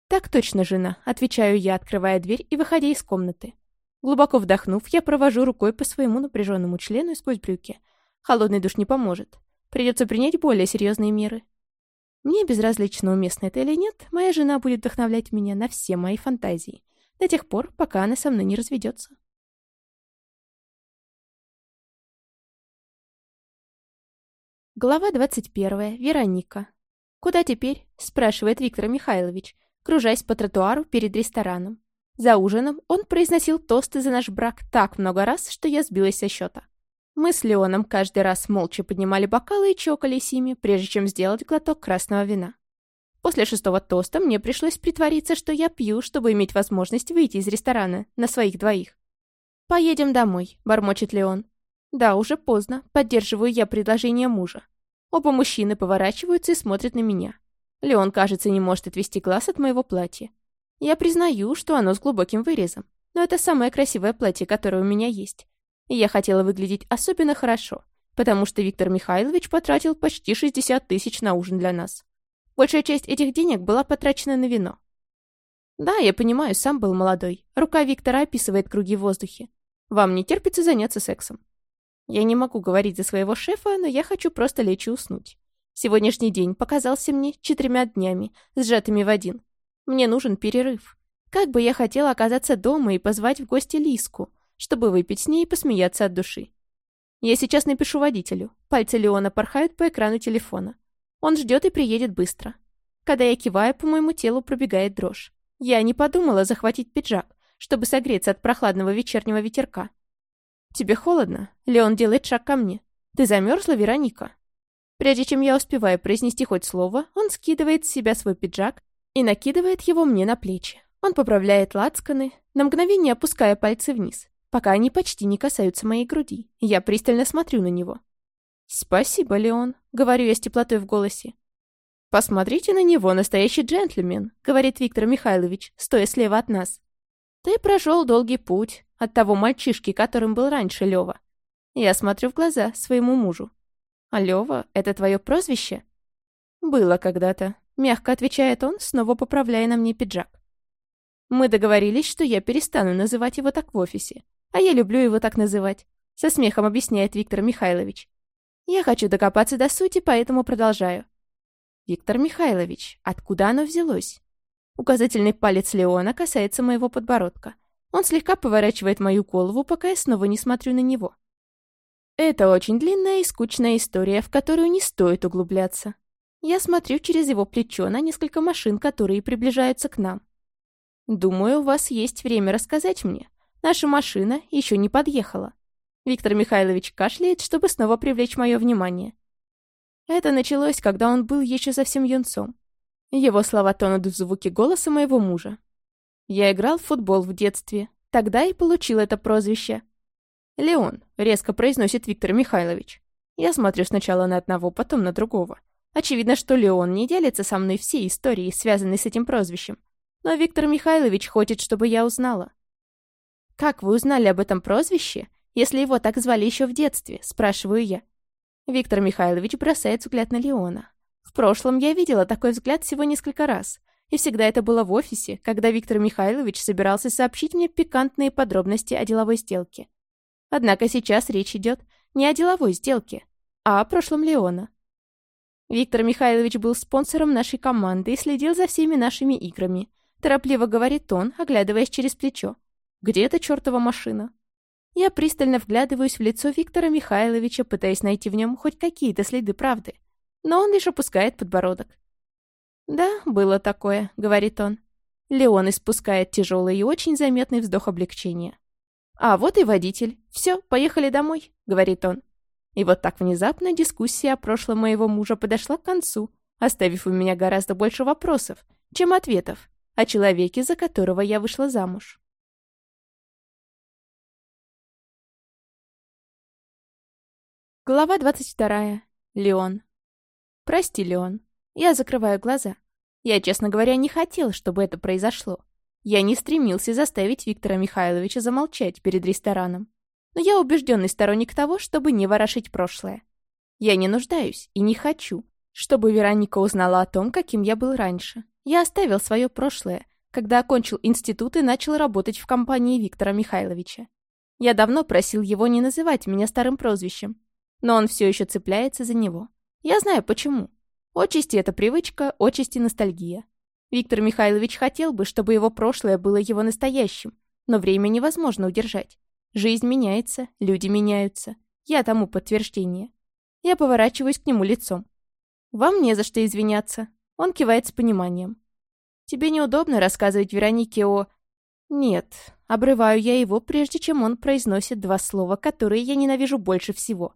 «Так точно, жена», — отвечаю я, открывая дверь и выходя из комнаты. Глубоко вдохнув, я провожу рукой по своему напряженному члену сквозь брюки. Холодный душ не поможет. Придется принять более серьезные меры. Мне безразлично, уместно это или нет, моя жена будет вдохновлять меня на все мои фантазии. До тех пор, пока она со мной не разведется. Глава 21. Вероника. «Куда теперь?» – спрашивает Виктор Михайлович, кружась по тротуару перед рестораном. За ужином он произносил тосты за наш брак так много раз, что я сбилась со счета. Мы с Леоном каждый раз молча поднимали бокалы и чокались ими, прежде чем сделать глоток красного вина. После шестого тоста мне пришлось притвориться, что я пью, чтобы иметь возможность выйти из ресторана на своих двоих. «Поедем домой», — бормочет Леон. «Да, уже поздно», — поддерживаю я предложение мужа. Оба мужчины поворачиваются и смотрят на меня. Леон, кажется, не может отвести глаз от моего платья. Я признаю, что оно с глубоким вырезом, но это самое красивое платье, которое у меня есть. И я хотела выглядеть особенно хорошо, потому что Виктор Михайлович потратил почти 60 тысяч на ужин для нас. Большая часть этих денег была потрачена на вино. Да, я понимаю, сам был молодой. Рука Виктора описывает круги в воздухе. Вам не терпится заняться сексом. Я не могу говорить за своего шефа, но я хочу просто лечь и уснуть. Сегодняшний день показался мне четырьмя днями, сжатыми в один. Мне нужен перерыв. Как бы я хотела оказаться дома и позвать в гости Лиску, чтобы выпить с ней и посмеяться от души. Я сейчас напишу водителю. Пальцы Леона порхают по экрану телефона. Он ждет и приедет быстро. Когда я киваю, по моему телу пробегает дрожь. Я не подумала захватить пиджак, чтобы согреться от прохладного вечернего ветерка. «Тебе холодно?» Леон делает шаг ко мне. «Ты замерзла, Вероника?» Прежде чем я успеваю произнести хоть слово, он скидывает с себя свой пиджак и накидывает его мне на плечи. Он поправляет лацканы, на мгновение опуская пальцы вниз, пока они почти не касаются моей груди. Я пристально смотрю на него. «Спасибо, Леон», — говорю я с теплотой в голосе. «Посмотрите на него, настоящий джентльмен», — говорит Виктор Михайлович, стоя слева от нас. «Ты прошел долгий путь от того мальчишки, которым был раньше Лева. Я смотрю в глаза своему мужу. А Лева — это твое прозвище?» «Было когда-то», — мягко отвечает он, снова поправляя на мне пиджак. «Мы договорились, что я перестану называть его так в офисе, а я люблю его так называть», — со смехом объясняет Виктор Михайлович. Я хочу докопаться до сути, поэтому продолжаю. Виктор Михайлович, откуда оно взялось? Указательный палец Леона касается моего подбородка. Он слегка поворачивает мою голову, пока я снова не смотрю на него. Это очень длинная и скучная история, в которую не стоит углубляться. Я смотрю через его плечо на несколько машин, которые приближаются к нам. Думаю, у вас есть время рассказать мне. Наша машина еще не подъехала. Виктор Михайлович кашляет, чтобы снова привлечь мое внимание. Это началось, когда он был еще совсем юнцом. Его слова тонут в звуке голоса моего мужа. Я играл в футбол в детстве. Тогда и получил это прозвище. «Леон», — резко произносит Виктор Михайлович. Я смотрю сначала на одного, потом на другого. Очевидно, что Леон не делится со мной всей историей, связанной с этим прозвищем. Но Виктор Михайлович хочет, чтобы я узнала. «Как вы узнали об этом прозвище?» если его так звали еще в детстве?» – спрашиваю я. Виктор Михайлович бросает взгляд на Леона. В прошлом я видела такой взгляд всего несколько раз. И всегда это было в офисе, когда Виктор Михайлович собирался сообщить мне пикантные подробности о деловой сделке. Однако сейчас речь идет не о деловой сделке, а о прошлом Леона. Виктор Михайлович был спонсором нашей команды и следил за всеми нашими играми. Торопливо говорит он, оглядываясь через плечо. «Где эта чертова машина?» Я пристально вглядываюсь в лицо Виктора Михайловича, пытаясь найти в нем хоть какие-то следы правды. Но он лишь опускает подбородок. «Да, было такое», — говорит он. Леон испускает тяжелый и очень заметный вздох облегчения. «А вот и водитель. Все, поехали домой», — говорит он. И вот так внезапно дискуссия о прошлом моего мужа подошла к концу, оставив у меня гораздо больше вопросов, чем ответов о человеке, за которого я вышла замуж. Глава 22. Леон. Прости, Леон. Я закрываю глаза. Я, честно говоря, не хотел, чтобы это произошло. Я не стремился заставить Виктора Михайловича замолчать перед рестораном. Но я убежденный сторонник того, чтобы не ворошить прошлое. Я не нуждаюсь и не хочу, чтобы Вероника узнала о том, каким я был раньше. Я оставил свое прошлое, когда окончил институт и начал работать в компании Виктора Михайловича. Я давно просил его не называть меня старым прозвищем, но он все еще цепляется за него. Я знаю почему. Отчасти это привычка, отчасти ностальгия. Виктор Михайлович хотел бы, чтобы его прошлое было его настоящим, но время невозможно удержать. Жизнь меняется, люди меняются. Я тому подтверждение. Я поворачиваюсь к нему лицом. «Вам не за что извиняться». Он кивает с пониманием. «Тебе неудобно рассказывать Веронике о...» «Нет». Обрываю я его, прежде чем он произносит два слова, которые я ненавижу больше всего.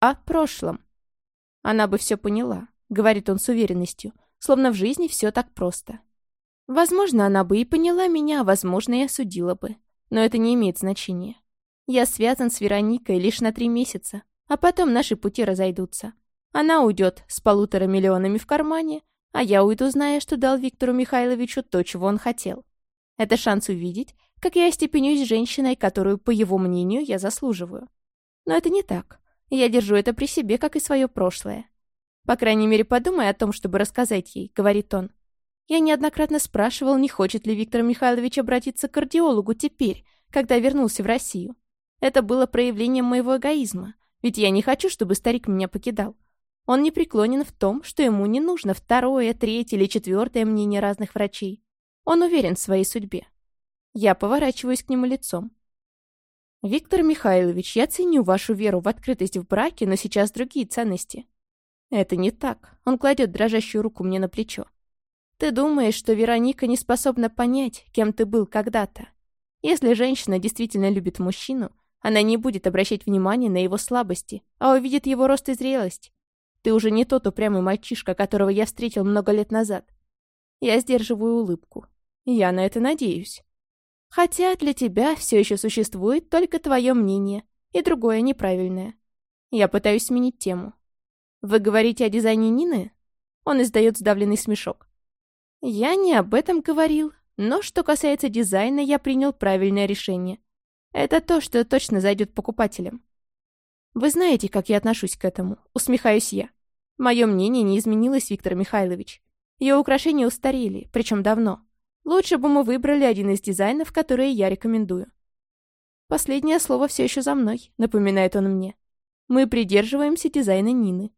О прошлом. Она бы все поняла, говорит он с уверенностью. словно в жизни все так просто. Возможно, она бы и поняла меня, а возможно, и осудила бы. Но это не имеет значения. Я связан с Вероникой лишь на три месяца, а потом наши пути разойдутся. Она уйдет с полутора миллионами в кармане, а я уйду, зная, что дал Виктору Михайловичу то, чего он хотел. Это шанс увидеть, как я остепенюсь женщиной, которую, по его мнению, я заслуживаю. Но это не так. Я держу это при себе, как и свое прошлое. По крайней мере, подумай о том, чтобы рассказать ей, говорит он. Я неоднократно спрашивал, не хочет ли Виктор Михайлович обратиться к кардиологу теперь, когда вернулся в Россию. Это было проявлением моего эгоизма, ведь я не хочу, чтобы старик меня покидал. Он не преклонен в том, что ему не нужно второе, третье или четвертое мнение разных врачей. Он уверен в своей судьбе. Я поворачиваюсь к нему лицом. «Виктор Михайлович, я ценю вашу веру в открытость в браке, но сейчас другие ценности». «Это не так». Он кладет дрожащую руку мне на плечо. «Ты думаешь, что Вероника не способна понять, кем ты был когда-то? Если женщина действительно любит мужчину, она не будет обращать внимания на его слабости, а увидит его рост и зрелость. Ты уже не тот упрямый мальчишка, которого я встретил много лет назад. Я сдерживаю улыбку. Я на это надеюсь. Хотя для тебя все еще существует только твое мнение, и другое неправильное. Я пытаюсь сменить тему. Вы говорите о дизайне Нины? Он издает сдавленный смешок. Я не об этом говорил, но что касается дизайна, я принял правильное решение. Это то, что точно зайдет покупателям. Вы знаете, как я отношусь к этому, усмехаюсь я. Мое мнение не изменилось, Виктор Михайлович. Ее украшения устарели, причем давно. Лучше бы мы выбрали один из дизайнов, которые я рекомендую. Последнее слово все еще за мной, напоминает он мне. Мы придерживаемся дизайна Нины.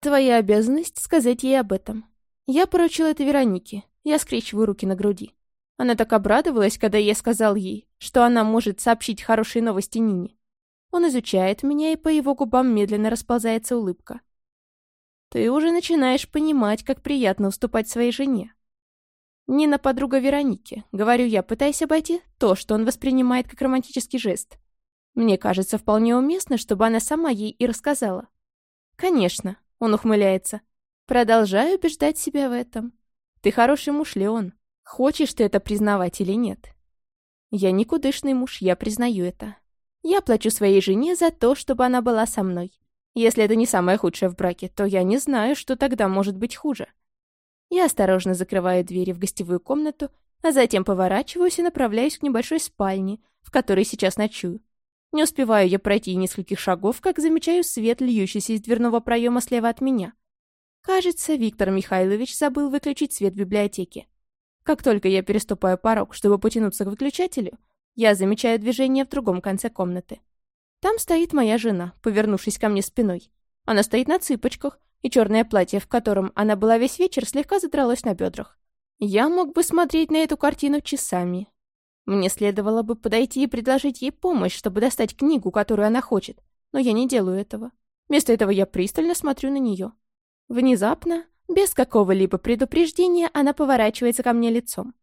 Твоя обязанность сказать ей об этом. Я поручил это Веронике. Я скрещиваю руки на груди. Она так обрадовалась, когда я сказал ей, что она может сообщить хорошие новости Нине. Он изучает меня, и по его губам медленно расползается улыбка. Ты уже начинаешь понимать, как приятно уступать своей жене. Нина подруга Вероники, говорю я, пытаясь обойти то, что он воспринимает как романтический жест. Мне кажется вполне уместно, чтобы она сама ей и рассказала. Конечно, он ухмыляется. Продолжаю убеждать себя в этом. Ты хороший муж, Леон. Хочешь ты это признавать или нет? Я никудышный муж, я признаю это. Я плачу своей жене за то, чтобы она была со мной. Если это не самое худшее в браке, то я не знаю, что тогда может быть хуже. Я осторожно закрываю двери в гостевую комнату, а затем поворачиваюсь и направляюсь к небольшой спальне, в которой сейчас ночую. Не успеваю я пройти нескольких шагов, как замечаю свет, льющийся из дверного проема слева от меня. Кажется, Виктор Михайлович забыл выключить свет в библиотеке. Как только я переступаю порог, чтобы потянуться к выключателю, я замечаю движение в другом конце комнаты. Там стоит моя жена, повернувшись ко мне спиной. Она стоит на цыпочках, и черное платье, в котором она была весь вечер, слегка задралось на бедрах. Я мог бы смотреть на эту картину часами. Мне следовало бы подойти и предложить ей помощь, чтобы достать книгу, которую она хочет, но я не делаю этого. Вместо этого я пристально смотрю на нее. Внезапно, без какого-либо предупреждения, она поворачивается ко мне лицом.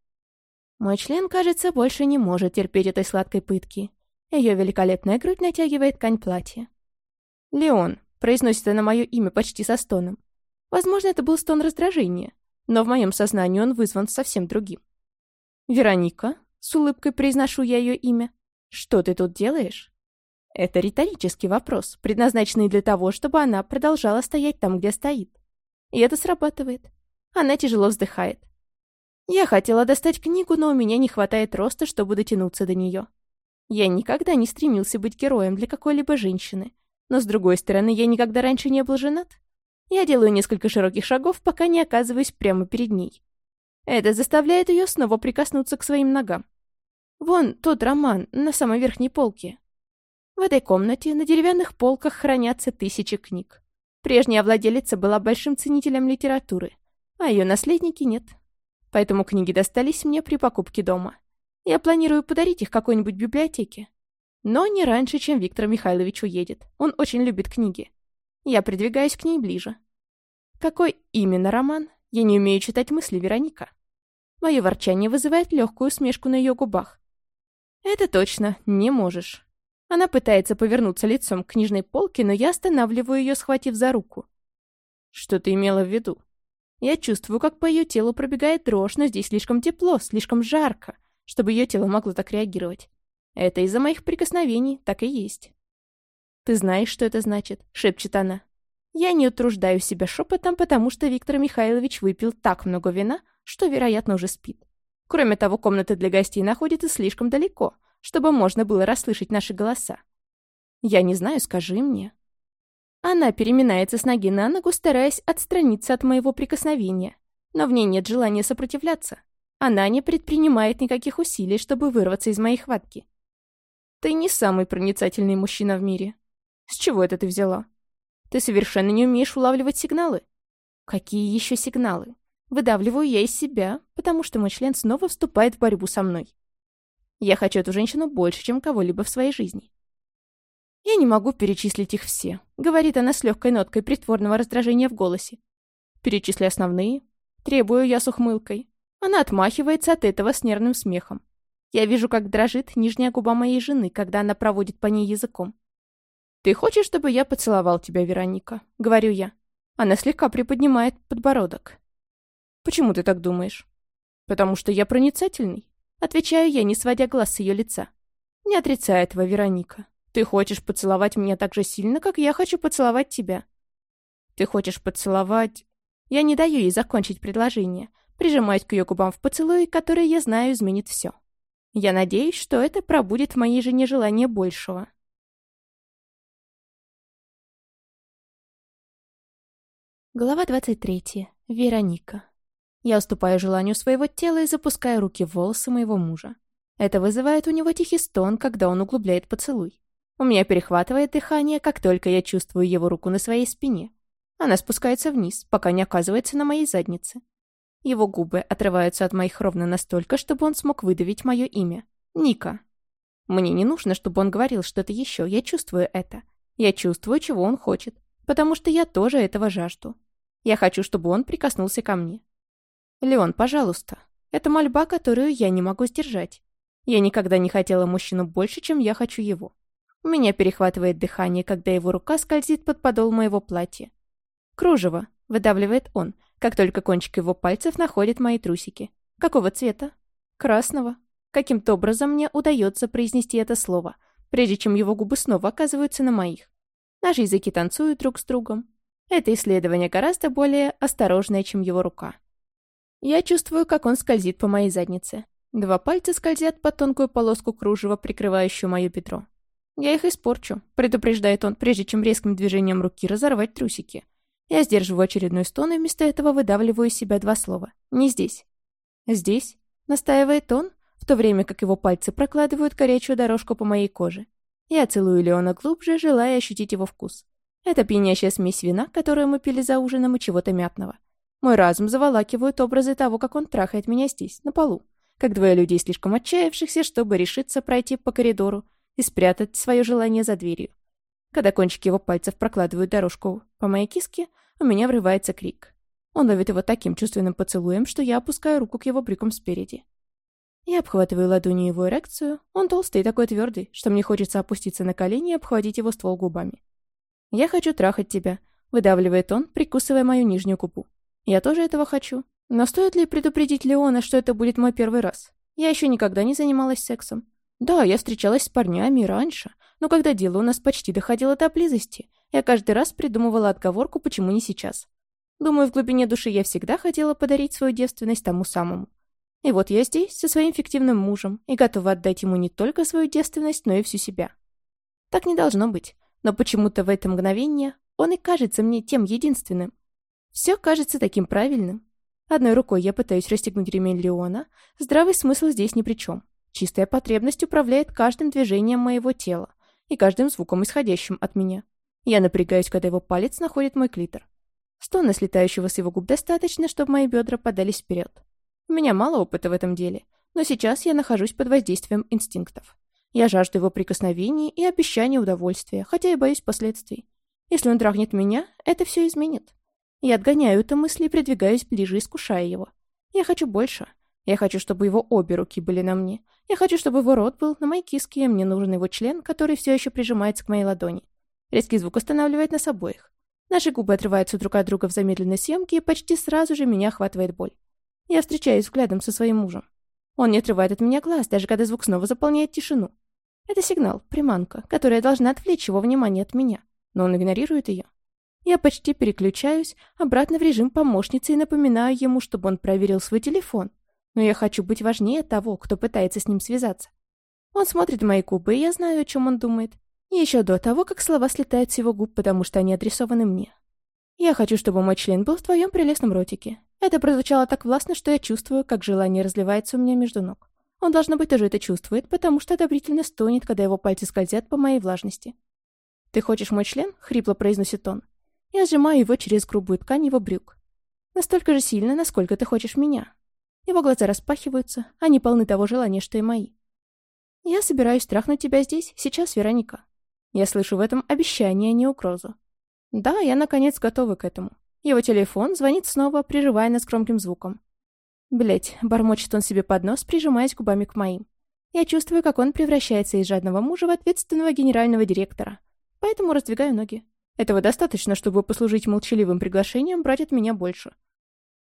Мой член, кажется, больше не может терпеть этой сладкой пытки. Ее великолепная грудь натягивает ткань платья. «Леон», — произносит она мое имя почти со стоном. Возможно, это был стон раздражения, но в моем сознании он вызван совсем другим. «Вероника», — с улыбкой произношу я ее имя, — «что ты тут делаешь?» Это риторический вопрос, предназначенный для того, чтобы она продолжала стоять там, где стоит. И это срабатывает. Она тяжело вздыхает. Я хотела достать книгу, но у меня не хватает роста, чтобы дотянуться до нее. Я никогда не стремился быть героем для какой-либо женщины. Но, с другой стороны, я никогда раньше не был женат. Я делаю несколько широких шагов, пока не оказываюсь прямо перед ней. Это заставляет ее снова прикоснуться к своим ногам. Вон тот роман на самой верхней полке. В этой комнате на деревянных полках хранятся тысячи книг. Прежняя владелица была большим ценителем литературы, а ее наследники нет поэтому книги достались мне при покупке дома. Я планирую подарить их какой-нибудь библиотеке. Но не раньше, чем Виктор Михайлович уедет. Он очень любит книги. Я придвигаюсь к ней ближе. Какой именно роман? Я не умею читать мысли, Вероника. Мое ворчание вызывает легкую усмешку на ее губах. Это точно, не можешь. Она пытается повернуться лицом к книжной полке, но я останавливаю ее, схватив за руку. Что ты имела в виду? Я чувствую, как по ее телу пробегает дрожь, но здесь слишком тепло, слишком жарко, чтобы ее тело могло так реагировать. Это из-за моих прикосновений, так и есть. «Ты знаешь, что это значит?» — шепчет она. Я не утруждаю себя шепотом, потому что Виктор Михайлович выпил так много вина, что, вероятно, уже спит. Кроме того, комната для гостей находится слишком далеко, чтобы можно было расслышать наши голоса. Я не знаю, скажи мне. Она переминается с ноги на ногу, стараясь отстраниться от моего прикосновения. Но в ней нет желания сопротивляться. Она не предпринимает никаких усилий, чтобы вырваться из моей хватки. Ты не самый проницательный мужчина в мире. С чего это ты взяла? Ты совершенно не умеешь улавливать сигналы. Какие еще сигналы? Выдавливаю я из себя, потому что мой член снова вступает в борьбу со мной. Я хочу эту женщину больше, чем кого-либо в своей жизни. «Я не могу перечислить их все», — говорит она с легкой ноткой притворного раздражения в голосе. «Перечисли основные». Требую я с ухмылкой. Она отмахивается от этого с нервным смехом. Я вижу, как дрожит нижняя губа моей жены, когда она проводит по ней языком. «Ты хочешь, чтобы я поцеловал тебя, Вероника?» — говорю я. Она слегка приподнимает подбородок. «Почему ты так думаешь?» «Потому что я проницательный», — отвечаю я, не сводя глаз с ее лица. «Не отрицай этого, Вероника. Ты хочешь поцеловать меня так же сильно, как я хочу поцеловать тебя». «Ты хочешь поцеловать...» Я не даю ей закончить предложение, прижимаюсь к ее губам в поцелуе, который, я знаю, изменит все. Я надеюсь, что это пробудет в моей жене желание большего. Глава 23. Вероника. Я уступаю желанию своего тела и запускаю руки в волосы моего мужа. Это вызывает у него тихий стон, когда он углубляет поцелуй. У меня перехватывает дыхание, как только я чувствую его руку на своей спине. Она спускается вниз, пока не оказывается на моей заднице. Его губы отрываются от моих ровно настолько, чтобы он смог выдавить мое имя. Ника. Мне не нужно, чтобы он говорил что-то еще, я чувствую это. Я чувствую, чего он хочет, потому что я тоже этого жажду. Я хочу, чтобы он прикоснулся ко мне. «Леон, пожалуйста». Это мольба, которую я не могу сдержать. Я никогда не хотела мужчину больше, чем я хочу его. У меня перехватывает дыхание, когда его рука скользит под подол моего платья. «Кружево», — выдавливает он, как только кончик его пальцев находит мои трусики. «Какого цвета?» «Красного». Каким-то образом мне удается произнести это слово, прежде чем его губы снова оказываются на моих. Наши языки танцуют друг с другом. Это исследование гораздо более осторожное, чем его рука. Я чувствую, как он скользит по моей заднице. Два пальца скользят по тонкую полоску кружева, прикрывающую мое бедро. «Я их испорчу», — предупреждает он, прежде чем резким движением руки разорвать трусики. Я сдерживаю очередной стон и вместо этого выдавливаю из себя два слова. «Не здесь». «Здесь?» — настаивает он, в то время как его пальцы прокладывают горячую дорожку по моей коже. Я целую Леона глубже, желая ощутить его вкус. Это пьянящая смесь вина, которую мы пили за ужином, и чего-то мятного. Мой разум заволакивают образы того, как он трахает меня здесь, на полу. Как двое людей, слишком отчаявшихся, чтобы решиться пройти по коридору и спрятать свое желание за дверью. Когда кончики его пальцев прокладывают дорожку по моей киске, у меня врывается крик. Он ловит его таким чувственным поцелуем, что я опускаю руку к его брюкам спереди. Я обхватываю ладонью его эрекцию. Он толстый и такой твердый, что мне хочется опуститься на колени и обхватить его ствол губами. «Я хочу трахать тебя», — выдавливает он, прикусывая мою нижнюю губу. Я тоже этого хочу. Но стоит ли предупредить Леона, что это будет мой первый раз? Я еще никогда не занималась сексом. Да, я встречалась с парнями раньше, но когда дело у нас почти доходило до близости, я каждый раз придумывала отговорку, почему не сейчас. Думаю, в глубине души я всегда хотела подарить свою девственность тому самому. И вот я здесь, со своим фиктивным мужем, и готова отдать ему не только свою девственность, но и всю себя. Так не должно быть, но почему-то в это мгновение он и кажется мне тем единственным, все кажется таким правильным. Одной рукой я пытаюсь расстегнуть ремень Леона. Здравый смысл здесь ни при чем. Чистая потребность управляет каждым движением моего тела и каждым звуком, исходящим от меня. Я напрягаюсь, когда его палец находит мой клитор. Стона, слетающего с его губ, достаточно, чтобы мои бедра подались вперед. У меня мало опыта в этом деле, но сейчас я нахожусь под воздействием инстинктов. Я жажду его прикосновений и обещания удовольствия, хотя и боюсь последствий. Если он трахнет меня, это все изменит. Я отгоняю эту мысль и придвигаюсь ближе, искушая его. Я хочу больше. Я хочу, чтобы его обе руки были на мне. Я хочу, чтобы его рот был на моей киске, и мне нужен его член, который все еще прижимается к моей ладони. Резкий звук останавливает нас обоих. Наши губы отрываются друг от друга в замедленной съемке, и почти сразу же меня охватывает боль. Я встречаюсь взглядом со своим мужем. Он не отрывает от меня глаз, даже когда звук снова заполняет тишину. Это сигнал, приманка, которая должна отвлечь его внимание от меня, но он игнорирует ее. Я почти переключаюсь обратно в режим помощницы и напоминаю ему, чтобы он проверил свой телефон. Но я хочу быть важнее того, кто пытается с ним связаться. Он смотрит мои губы, и я знаю, о чем он думает. Еще до того, как слова слетают с его губ, потому что они адресованы мне. Я хочу, чтобы мой член был в твоем прелестном ротике. Это прозвучало так властно, что я чувствую, как желание разливается у меня между ног. Он, должно быть, тоже это чувствует, потому что одобрительно стонет, когда его пальцы скользят по моей влажности. «Ты хочешь мой член?» — хрипло произносит он. Я сжимаю его через грубую ткань его брюк. Настолько же сильно, насколько ты хочешь меня. Его глаза распахиваются, они полны того желания, что и мои. Я собираюсь трахнуть тебя здесь, сейчас, Вероника. Я слышу в этом обещание, а не угрозу. Да, я наконец готова к этому. Его телефон звонит снова, приживая нас громким звуком. Блять, бормочет он себе под нос, прижимаясь губами к моим. Я чувствую, как он превращается из жадного мужа в ответственного генерального директора. Поэтому раздвигаю ноги. Этого достаточно, чтобы послужить молчаливым приглашением брать от меня больше.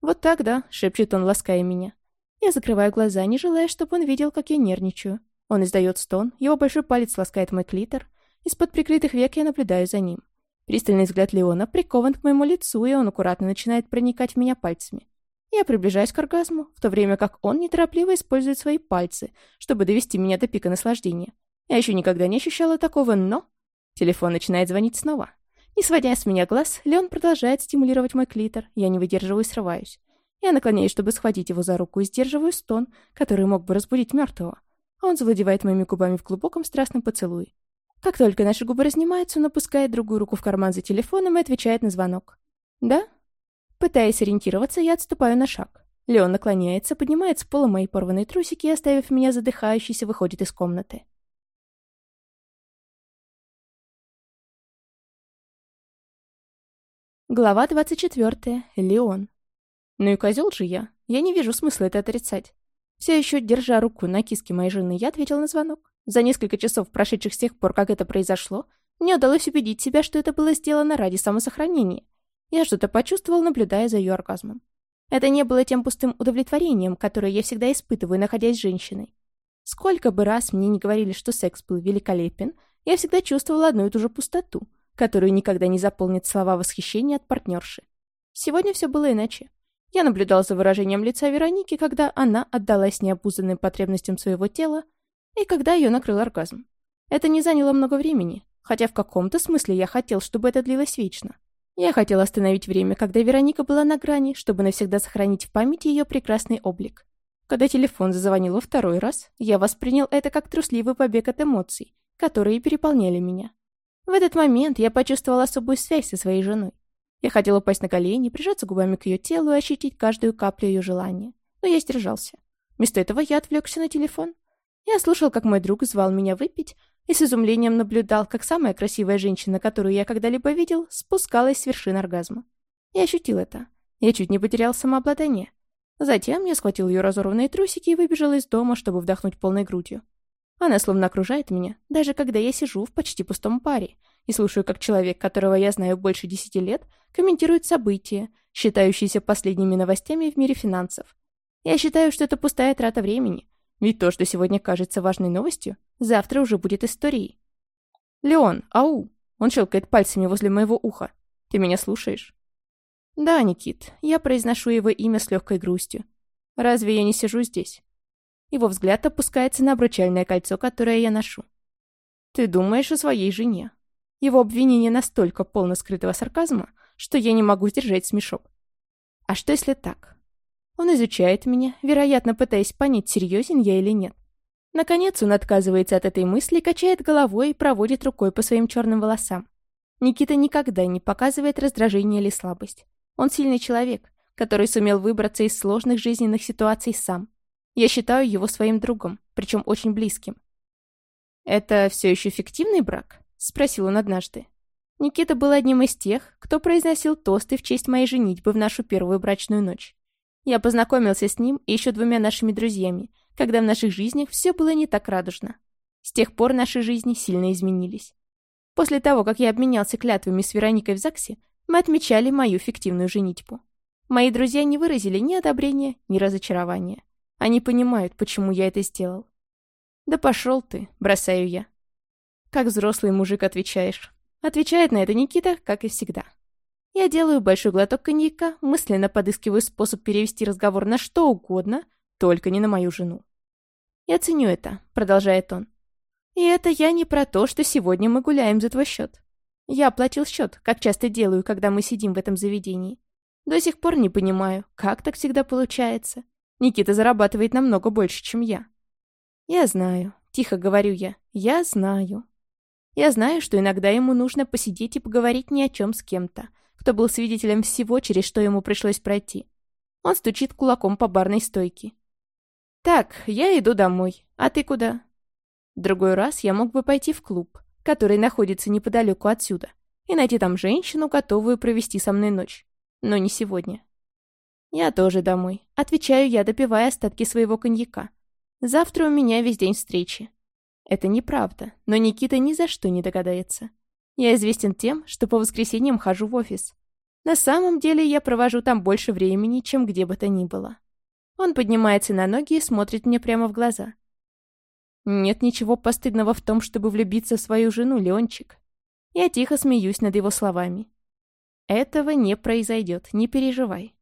«Вот так, да», — шепчет он, лаская меня. Я закрываю глаза, не желая, чтобы он видел, как я нервничаю. Он издает стон, его большой палец ласкает мой клитор. Из-под прикрытых век я наблюдаю за ним. Пристальный взгляд Леона прикован к моему лицу, и он аккуратно начинает проникать в меня пальцами. Я приближаюсь к оргазму, в то время как он неторопливо использует свои пальцы, чтобы довести меня до пика наслаждения. Я еще никогда не ощущала такого «но». Телефон начинает звонить снова. Не сводя с меня глаз, Леон продолжает стимулировать мой клитор. Я не выдерживаю и срываюсь. Я наклоняюсь, чтобы схватить его за руку и сдерживаю стон, который мог бы разбудить мертвого. Он завладевает моими губами в глубоком страстном поцелуе. Как только наши губы разнимаются, он опускает другую руку в карман за телефоном и отвечает на звонок. «Да?» Пытаясь ориентироваться, я отступаю на шаг. Леон наклоняется, поднимает с пола мои порванные трусики и, оставив меня задыхающейся, выходит из комнаты. Глава 24. Леон. Ну и козел же я. Я не вижу смысла это отрицать. Все еще, держа руку на киске моей жены, я ответил на звонок. За несколько часов, прошедших с тех пор, как это произошло, мне удалось убедить себя, что это было сделано ради самосохранения. Я что-то почувствовал, наблюдая за ее оргазмом. Это не было тем пустым удовлетворением, которое я всегда испытываю, находясь с женщиной. Сколько бы раз мне не говорили, что секс был великолепен, я всегда чувствовала одну и ту же пустоту — которую никогда не заполнит слова восхищения от партнерши. Сегодня все было иначе. Я наблюдал за выражением лица Вероники, когда она отдалась необузданным потребностям своего тела и когда ее накрыл оргазм. Это не заняло много времени, хотя в каком-то смысле я хотел, чтобы это длилось вечно. Я хотел остановить время, когда Вероника была на грани, чтобы навсегда сохранить в памяти ее прекрасный облик. Когда телефон зазвонил во второй раз, я воспринял это как трусливый побег от эмоций, которые переполняли меня. В этот момент я почувствовал особую связь со своей женой. Я хотел упасть на колени, прижаться губами к ее телу и ощутить каждую каплю ее желания. Но я сдержался. Вместо этого я отвлекся на телефон. Я слушал, как мой друг звал меня выпить, и с изумлением наблюдал, как самая красивая женщина, которую я когда-либо видел, спускалась с вершин оргазма. Я ощутил это. Я чуть не потерял самообладание. Затем я схватил ее разорванные трусики и выбежал из дома, чтобы вдохнуть полной грудью. Она словно окружает меня, даже когда я сижу в почти пустом паре и слушаю, как человек, которого я знаю больше десяти лет, комментирует события, считающиеся последними новостями в мире финансов. Я считаю, что это пустая трата времени, ведь то, что сегодня кажется важной новостью, завтра уже будет историей. «Леон, ау!» Он щелкает пальцами возле моего уха. «Ты меня слушаешь?» «Да, Никит, я произношу его имя с легкой грустью. Разве я не сижу здесь?» Его взгляд опускается на обручальное кольцо, которое я ношу. «Ты думаешь о своей жене». Его обвинение настолько полно скрытого сарказма, что я не могу сдержать смешок. А что если так? Он изучает меня, вероятно, пытаясь понять, серьезен я или нет. Наконец он отказывается от этой мысли, качает головой и проводит рукой по своим черным волосам. Никита никогда не показывает раздражение или слабость. Он сильный человек, который сумел выбраться из сложных жизненных ситуаций сам. Я считаю его своим другом, причем очень близким. «Это все еще фиктивный брак?» — спросил он однажды. Никита был одним из тех, кто произносил тосты в честь моей женитьбы в нашу первую брачную ночь. Я познакомился с ним и еще двумя нашими друзьями, когда в наших жизнях все было не так радужно. С тех пор наши жизни сильно изменились. После того, как я обменялся клятвами с Вероникой в ЗАГСе, Мы отмечали мою фиктивную женитьбу. Мои друзья не выразили ни одобрения, ни разочарования. Они понимают, почему я это сделал. «Да пошел ты», — бросаю я. Как взрослый мужик отвечаешь. Отвечает на это Никита, как и всегда. Я делаю большой глоток коньяка, мысленно подыскиваю способ перевести разговор на что угодно, только не на мою жену. «Я ценю это», — продолжает он. «И это я не про то, что сегодня мы гуляем за твой счет. Я оплатил счет, как часто делаю, когда мы сидим в этом заведении. До сих пор не понимаю, как так всегда получается. Никита зарабатывает намного больше, чем я. Я знаю, тихо говорю я, я знаю. Я знаю, что иногда ему нужно посидеть и поговорить ни о чем с кем-то, кто был свидетелем всего, через что ему пришлось пройти. Он стучит кулаком по барной стойке. «Так, я иду домой. А ты куда?» Другой раз я мог бы пойти в клуб, который находится неподалеку отсюда, и найти там женщину, готовую провести со мной ночь. Но не сегодня. Я тоже домой. Отвечаю я, допивая остатки своего коньяка. Завтра у меня весь день встречи. Это неправда, но Никита ни за что не догадается. Я известен тем, что по воскресеньям хожу в офис. На самом деле я провожу там больше времени, чем где бы то ни было. Он поднимается на ноги и смотрит мне прямо в глаза. Нет ничего постыдного в том, чтобы влюбиться в свою жену, Леончик. Я тихо смеюсь над его словами. Этого не произойдет, не переживай.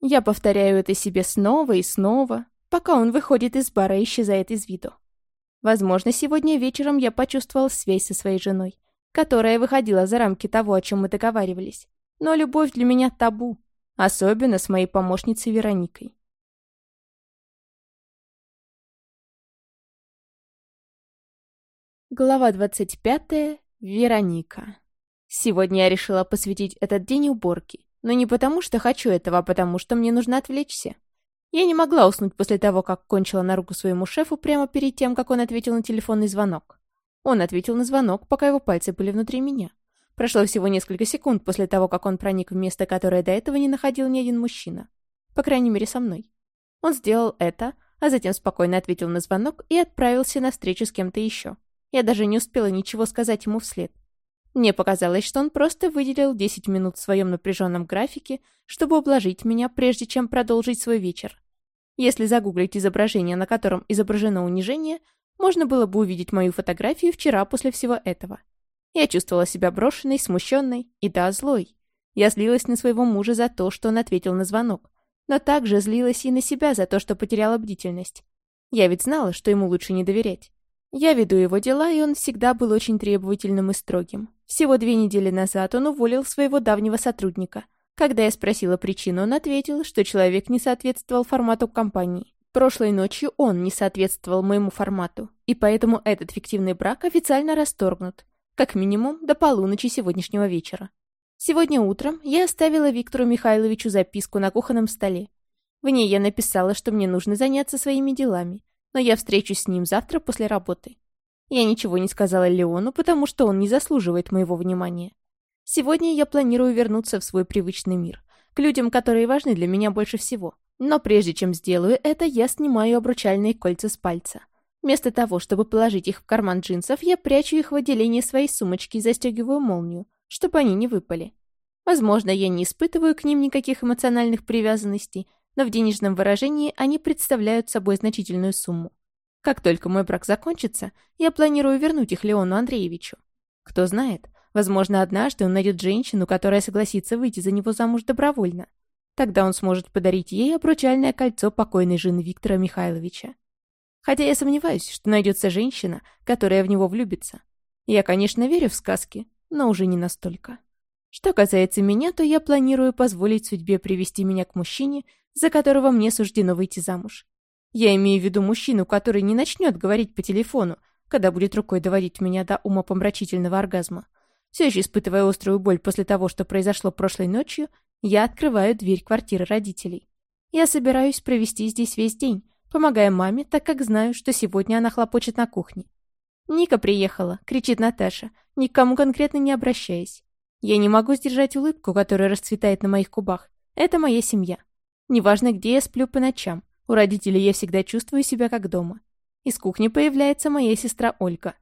Я повторяю это себе снова и снова, пока он выходит из бара и исчезает из виду. Возможно, сегодня вечером я почувствовал связь со своей женой, которая выходила за рамки того, о чем мы договаривались. Но любовь для меня табу, особенно с моей помощницей Вероникой. Глава 25. Вероника. Сегодня я решила посвятить этот день уборке. Но не потому, что хочу этого, а потому, что мне нужно отвлечься. Я не могла уснуть после того, как кончила на руку своему шефу прямо перед тем, как он ответил на телефонный звонок. Он ответил на звонок, пока его пальцы были внутри меня. Прошло всего несколько секунд после того, как он проник в место, которое до этого не находил ни один мужчина. По крайней мере, со мной. Он сделал это, а затем спокойно ответил на звонок и отправился на встречу с кем-то еще. Я даже не успела ничего сказать ему вслед. Мне показалось, что он просто выделил 10 минут в своем напряженном графике, чтобы ублажить меня, прежде чем продолжить свой вечер. Если загуглить изображение, на котором изображено унижение, можно было бы увидеть мою фотографию вчера после всего этого. Я чувствовала себя брошенной, смущенной и, да, злой. Я злилась на своего мужа за то, что он ответил на звонок, но также злилась и на себя за то, что потеряла бдительность. Я ведь знала, что ему лучше не доверять. Я веду его дела, и он всегда был очень требовательным и строгим. Всего две недели назад он уволил своего давнего сотрудника. Когда я спросила причину, он ответил, что человек не соответствовал формату компании. Прошлой ночью он не соответствовал моему формату, и поэтому этот фиктивный брак официально расторгнут. Как минимум, до полуночи сегодняшнего вечера. Сегодня утром я оставила Виктору Михайловичу записку на кухонном столе. В ней я написала, что мне нужно заняться своими делами, но я встречусь с ним завтра после работы. Я ничего не сказала Леону, потому что он не заслуживает моего внимания. Сегодня я планирую вернуться в свой привычный мир, к людям, которые важны для меня больше всего. Но прежде чем сделаю это, я снимаю обручальные кольца с пальца. Вместо того, чтобы положить их в карман джинсов, я прячу их в отделение своей сумочки и застегиваю молнию, чтобы они не выпали. Возможно, я не испытываю к ним никаких эмоциональных привязанностей, но в денежном выражении они представляют собой значительную сумму. Как только мой брак закончится, я планирую вернуть их Леону Андреевичу. Кто знает, возможно, однажды он найдет женщину, которая согласится выйти за него замуж добровольно. Тогда он сможет подарить ей обручальное кольцо покойной жены Виктора Михайловича. Хотя я сомневаюсь, что найдется женщина, которая в него влюбится. Я, конечно, верю в сказки, но уже не настолько. Что касается меня, то я планирую позволить судьбе привести меня к мужчине, за которого мне суждено выйти замуж. Я имею в виду мужчину, который не начнет говорить по телефону, когда будет рукой доводить меня до умопомрачительного оргазма. Все еще испытывая острую боль после того, что произошло прошлой ночью, я открываю дверь квартиры родителей. Я собираюсь провести здесь весь день, помогая маме, так как знаю, что сегодня она хлопочет на кухне. «Ника приехала», — кричит Наташа, никому конкретно не обращаясь. Я не могу сдержать улыбку, которая расцветает на моих губах. Это моя семья. Неважно, где я сплю по ночам, у родителей я всегда чувствую себя как дома. Из кухни появляется моя сестра Ольга.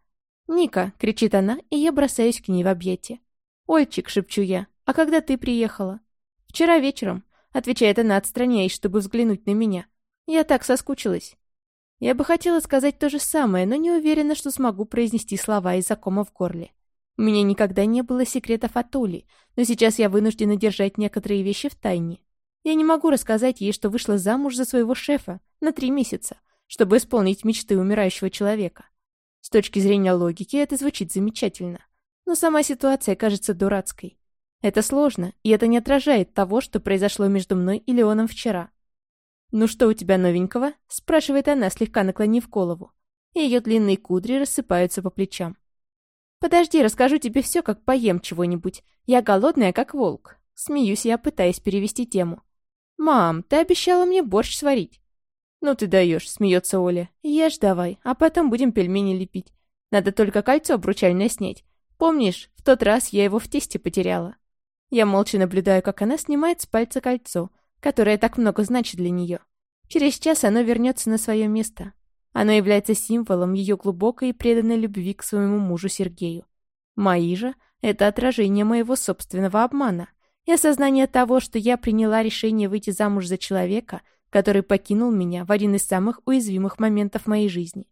«Ника!» — кричит она, и я бросаюсь к ней в объятия. «Ольчик!» — шепчу я. «А когда ты приехала?» «Вчера вечером», — отвечает она, отстраняясь, чтобы взглянуть на меня. «Я так соскучилась». Я бы хотела сказать то же самое, но не уверена, что смогу произнести слова из-за кома в горле. У меня никогда не было секретов от Оли, но сейчас я вынуждена держать некоторые вещи в тайне. Я не могу рассказать ей, что вышла замуж за своего шефа на три месяца, чтобы исполнить мечты умирающего человека. С точки зрения логики это звучит замечательно. Но сама ситуация кажется дурацкой. Это сложно, и это не отражает того, что произошло между мной и Леоном вчера. «Ну что у тебя новенького?» — спрашивает она, слегка наклонив голову. И ее длинные кудри рассыпаются по плечам. «Подожди, расскажу тебе все, как поем чего-нибудь. Я голодная, как волк». Смеюсь я, пытаясь перевести тему. «Мам, ты обещала мне борщ сварить». «Ну ты даешь», — смеется Оля. «Ешь давай, а потом будем пельмени лепить. Надо только кольцо обручальное снять. Помнишь, в тот раз я его в тесте потеряла?» Я молча наблюдаю, как она снимает с пальца кольцо, которое так много значит для нее. Через час оно вернется на свое место. Оно является символом ее глубокой и преданной любви к своему мужу Сергею. Мои же — это отражение моего собственного обмана и осознание того, что я приняла решение выйти замуж за человека, который покинул меня в один из самых уязвимых моментов моей жизни.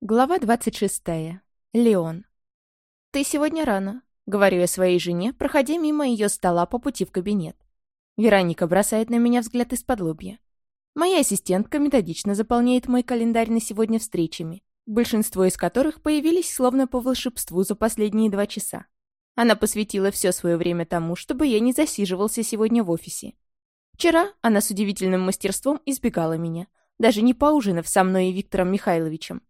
Глава 26. Леон. «Ты сегодня рано», — говорю я своей жене, проходя мимо ее стола по пути в кабинет. Вероника бросает на меня взгляд из-под лобья. Моя ассистентка методично заполняет мой календарь на сегодня встречами, большинство из которых появились словно по волшебству за последние два часа. Она посвятила все свое время тому, чтобы я не засиживался сегодня в офисе. Вчера она с удивительным мастерством избегала меня, даже не поужинав со мной и Виктором Михайловичем.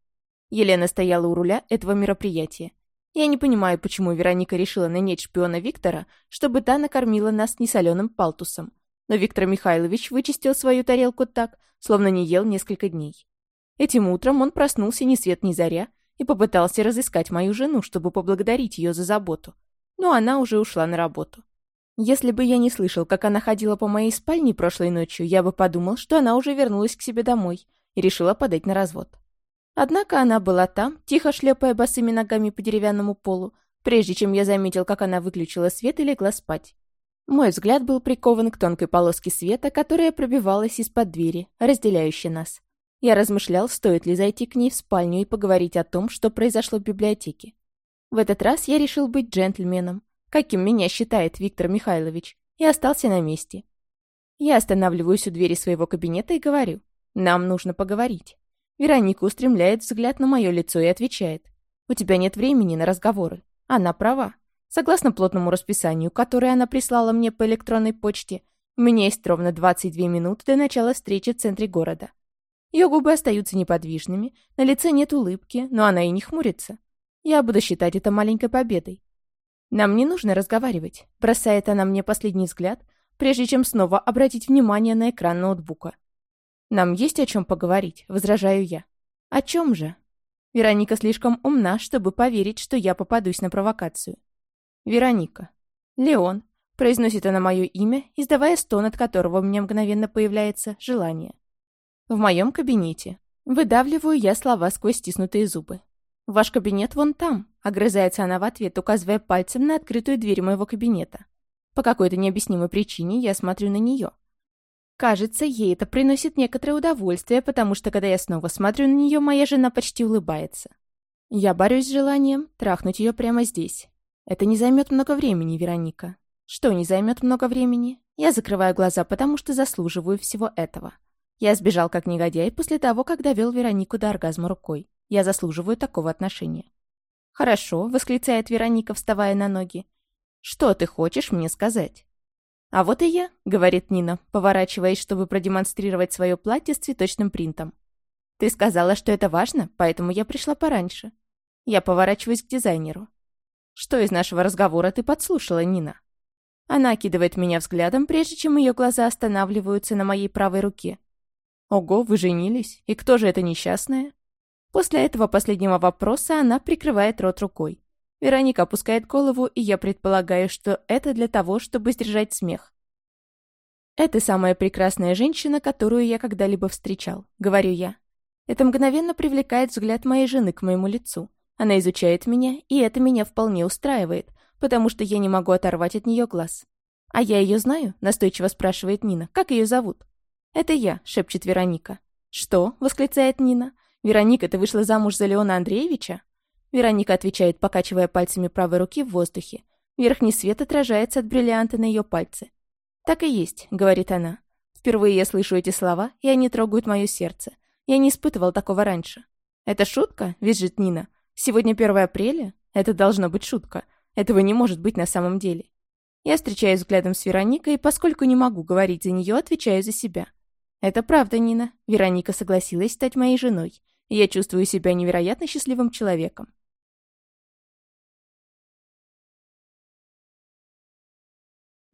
Елена стояла у руля этого мероприятия. Я не понимаю, почему Вероника решила нанять шпиона Виктора, чтобы та накормила нас несоленым палтусом. Но Виктор Михайлович вычистил свою тарелку так, словно не ел несколько дней. Этим утром он проснулся ни свет ни заря и попытался разыскать мою жену, чтобы поблагодарить ее за заботу. Но она уже ушла на работу. Если бы я не слышал, как она ходила по моей спальне прошлой ночью, я бы подумал, что она уже вернулась к себе домой и решила подать на развод. Однако она была там, тихо шлепая босыми ногами по деревянному полу, прежде чем я заметил, как она выключила свет и легла спать. Мой взгляд был прикован к тонкой полоске света, которая пробивалась из-под двери, разделяющей нас. Я размышлял, стоит ли зайти к ней в спальню и поговорить о том, что произошло в библиотеке. В этот раз я решил быть джентльменом, каким меня считает Виктор Михайлович, и остался на месте. Я останавливаюсь у двери своего кабинета и говорю, нам нужно поговорить. Вероника устремляет взгляд на мое лицо и отвечает. «У тебя нет времени на разговоры». Она права. Согласно плотному расписанию, которое она прислала мне по электронной почте, у меня есть ровно 22 минуты до начала встречи в центре города. Ее губы остаются неподвижными, на лице нет улыбки, но она и не хмурится. Я буду считать это маленькой победой. Нам не нужно разговаривать, бросает она мне последний взгляд, прежде чем снова обратить внимание на экран ноутбука. «Нам есть о чем поговорить», — возражаю я. «О чем же?» Вероника слишком умна, чтобы поверить, что я попадусь на провокацию. «Вероника». «Леон», — произносит она мое имя, издавая стон, от которого у меня мгновенно появляется желание. «В моем кабинете». Выдавливаю я слова сквозь стиснутые зубы. «Ваш кабинет вон там», — огрызается она в ответ, указывая пальцем на открытую дверь моего кабинета. По какой-то необъяснимой причине я смотрю на нее. Кажется, ей это приносит некоторое удовольствие, потому что, когда я снова смотрю на нее, моя жена почти улыбается. Я борюсь с желанием трахнуть ее прямо здесь. Это не займет много времени, Вероника. Что не займет много времени? Я закрываю глаза, потому что заслуживаю всего этого. Я сбежал как негодяй после того, как довел Веронику до оргазма рукой. Я заслуживаю такого отношения. «Хорошо», — восклицает Вероника, вставая на ноги. «Что ты хочешь мне сказать?» «А вот и я», — говорит Нина, поворачиваясь, чтобы продемонстрировать свое платье с цветочным принтом. «Ты сказала, что это важно, поэтому я пришла пораньше». Я поворачиваюсь к дизайнеру. «Что из нашего разговора ты подслушала, Нина?» Она окидывает меня взглядом, прежде чем ее глаза останавливаются на моей правой руке. «Ого, вы женились? И кто же эта несчастная?» После этого последнего вопроса она прикрывает рот рукой. Вероника опускает голову, и я предполагаю, что это для того, чтобы сдержать смех. «Это самая прекрасная женщина, которую я когда-либо встречал», — говорю я. Это мгновенно привлекает взгляд моей жены к моему лицу. Она изучает меня, и это меня вполне устраивает, потому что я не могу оторвать от нее глаз. «А я ее знаю?» — настойчиво спрашивает Нина. «Как ее зовут?» «Это я», — шепчет Вероника. «Что?» — восклицает Нина. «Вероника, ты вышла замуж за Леона Андреевича?» Вероника отвечает, покачивая пальцами правой руки в воздухе. Верхний свет отражается от бриллианта на ее пальце. «Так и есть», — говорит она. Впервые я слышу эти слова, и они трогают мое сердце. Я не испытывал такого раньше. «Это шутка?» — визжит Нина. «Сегодня 1 апреля? Это должно быть шутка. Этого не может быть на самом деле». Я встречаюсь взглядом с Вероникой, и поскольку не могу говорить за нее, отвечаю за себя. «Это правда, Нина. Вероника согласилась стать моей женой, я чувствую себя невероятно счастливым человеком.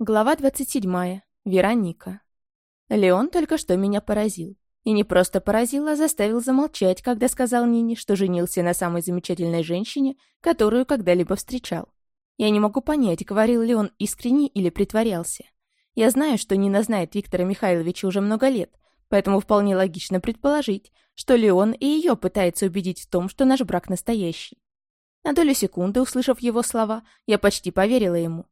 Глава 27. Вероника. Леон только что меня поразил. И не просто поразил, а заставил замолчать, когда сказал Нине, что женился на самой замечательной женщине, которую когда-либо встречал. Я не могу понять, говорил ли он искренне или притворялся. Я знаю, что Нина знает Виктора Михайловича уже много лет, поэтому вполне логично предположить, что Леон и ее пытается убедить в том, что наш брак настоящий. На долю секунды, услышав его слова, я почти поверила ему.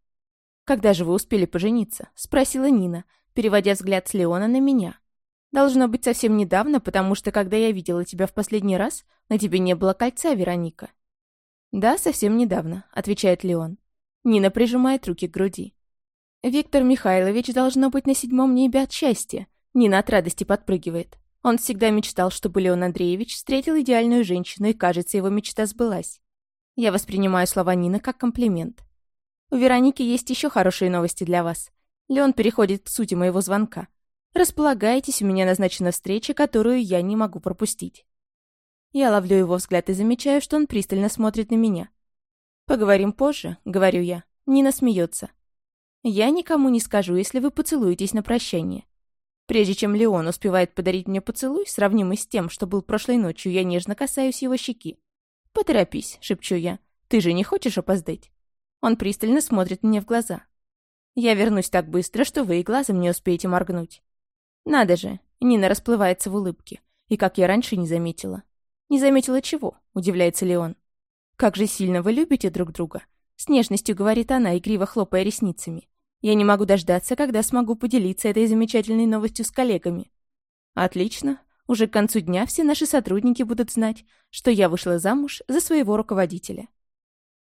«Когда же вы успели пожениться?» — спросила Нина, переводя взгляд с Леона на меня. «Должно быть совсем недавно, потому что, когда я видела тебя в последний раз, на тебе не было кольца, Вероника». «Да, совсем недавно», — отвечает Леон. Нина прижимает руки к груди. «Виктор Михайлович должно быть на седьмом небе от счастья». Нина от радости подпрыгивает. Он всегда мечтал, чтобы Леон Андреевич встретил идеальную женщину, и, кажется, его мечта сбылась. Я воспринимаю слова Нины как комплимент. У Вероники есть еще хорошие новости для вас. Леон переходит к сути моего звонка. Располагайтесь, у меня назначена встреча, которую я не могу пропустить. Я ловлю его взгляд и замечаю, что он пристально смотрит на меня. «Поговорим позже», — говорю я. Нина смеется. «Я никому не скажу, если вы поцелуетесь на прощание». Прежде чем Леон успевает подарить мне поцелуй, сравнимый с тем, что был прошлой ночью, я нежно касаюсь его щеки. «Поторопись», — шепчу я. «Ты же не хочешь опоздать?» Он пристально смотрит мне в глаза. Я вернусь так быстро, что вы и глазом не успеете моргнуть. Надо же, Нина расплывается в улыбке. И как я раньше не заметила. Не заметила чего, удивляется Леон. Как же сильно вы любите друг друга. С нежностью говорит она, игриво хлопая ресницами. Я не могу дождаться, когда смогу поделиться этой замечательной новостью с коллегами. Отлично. Уже к концу дня все наши сотрудники будут знать, что я вышла замуж за своего руководителя.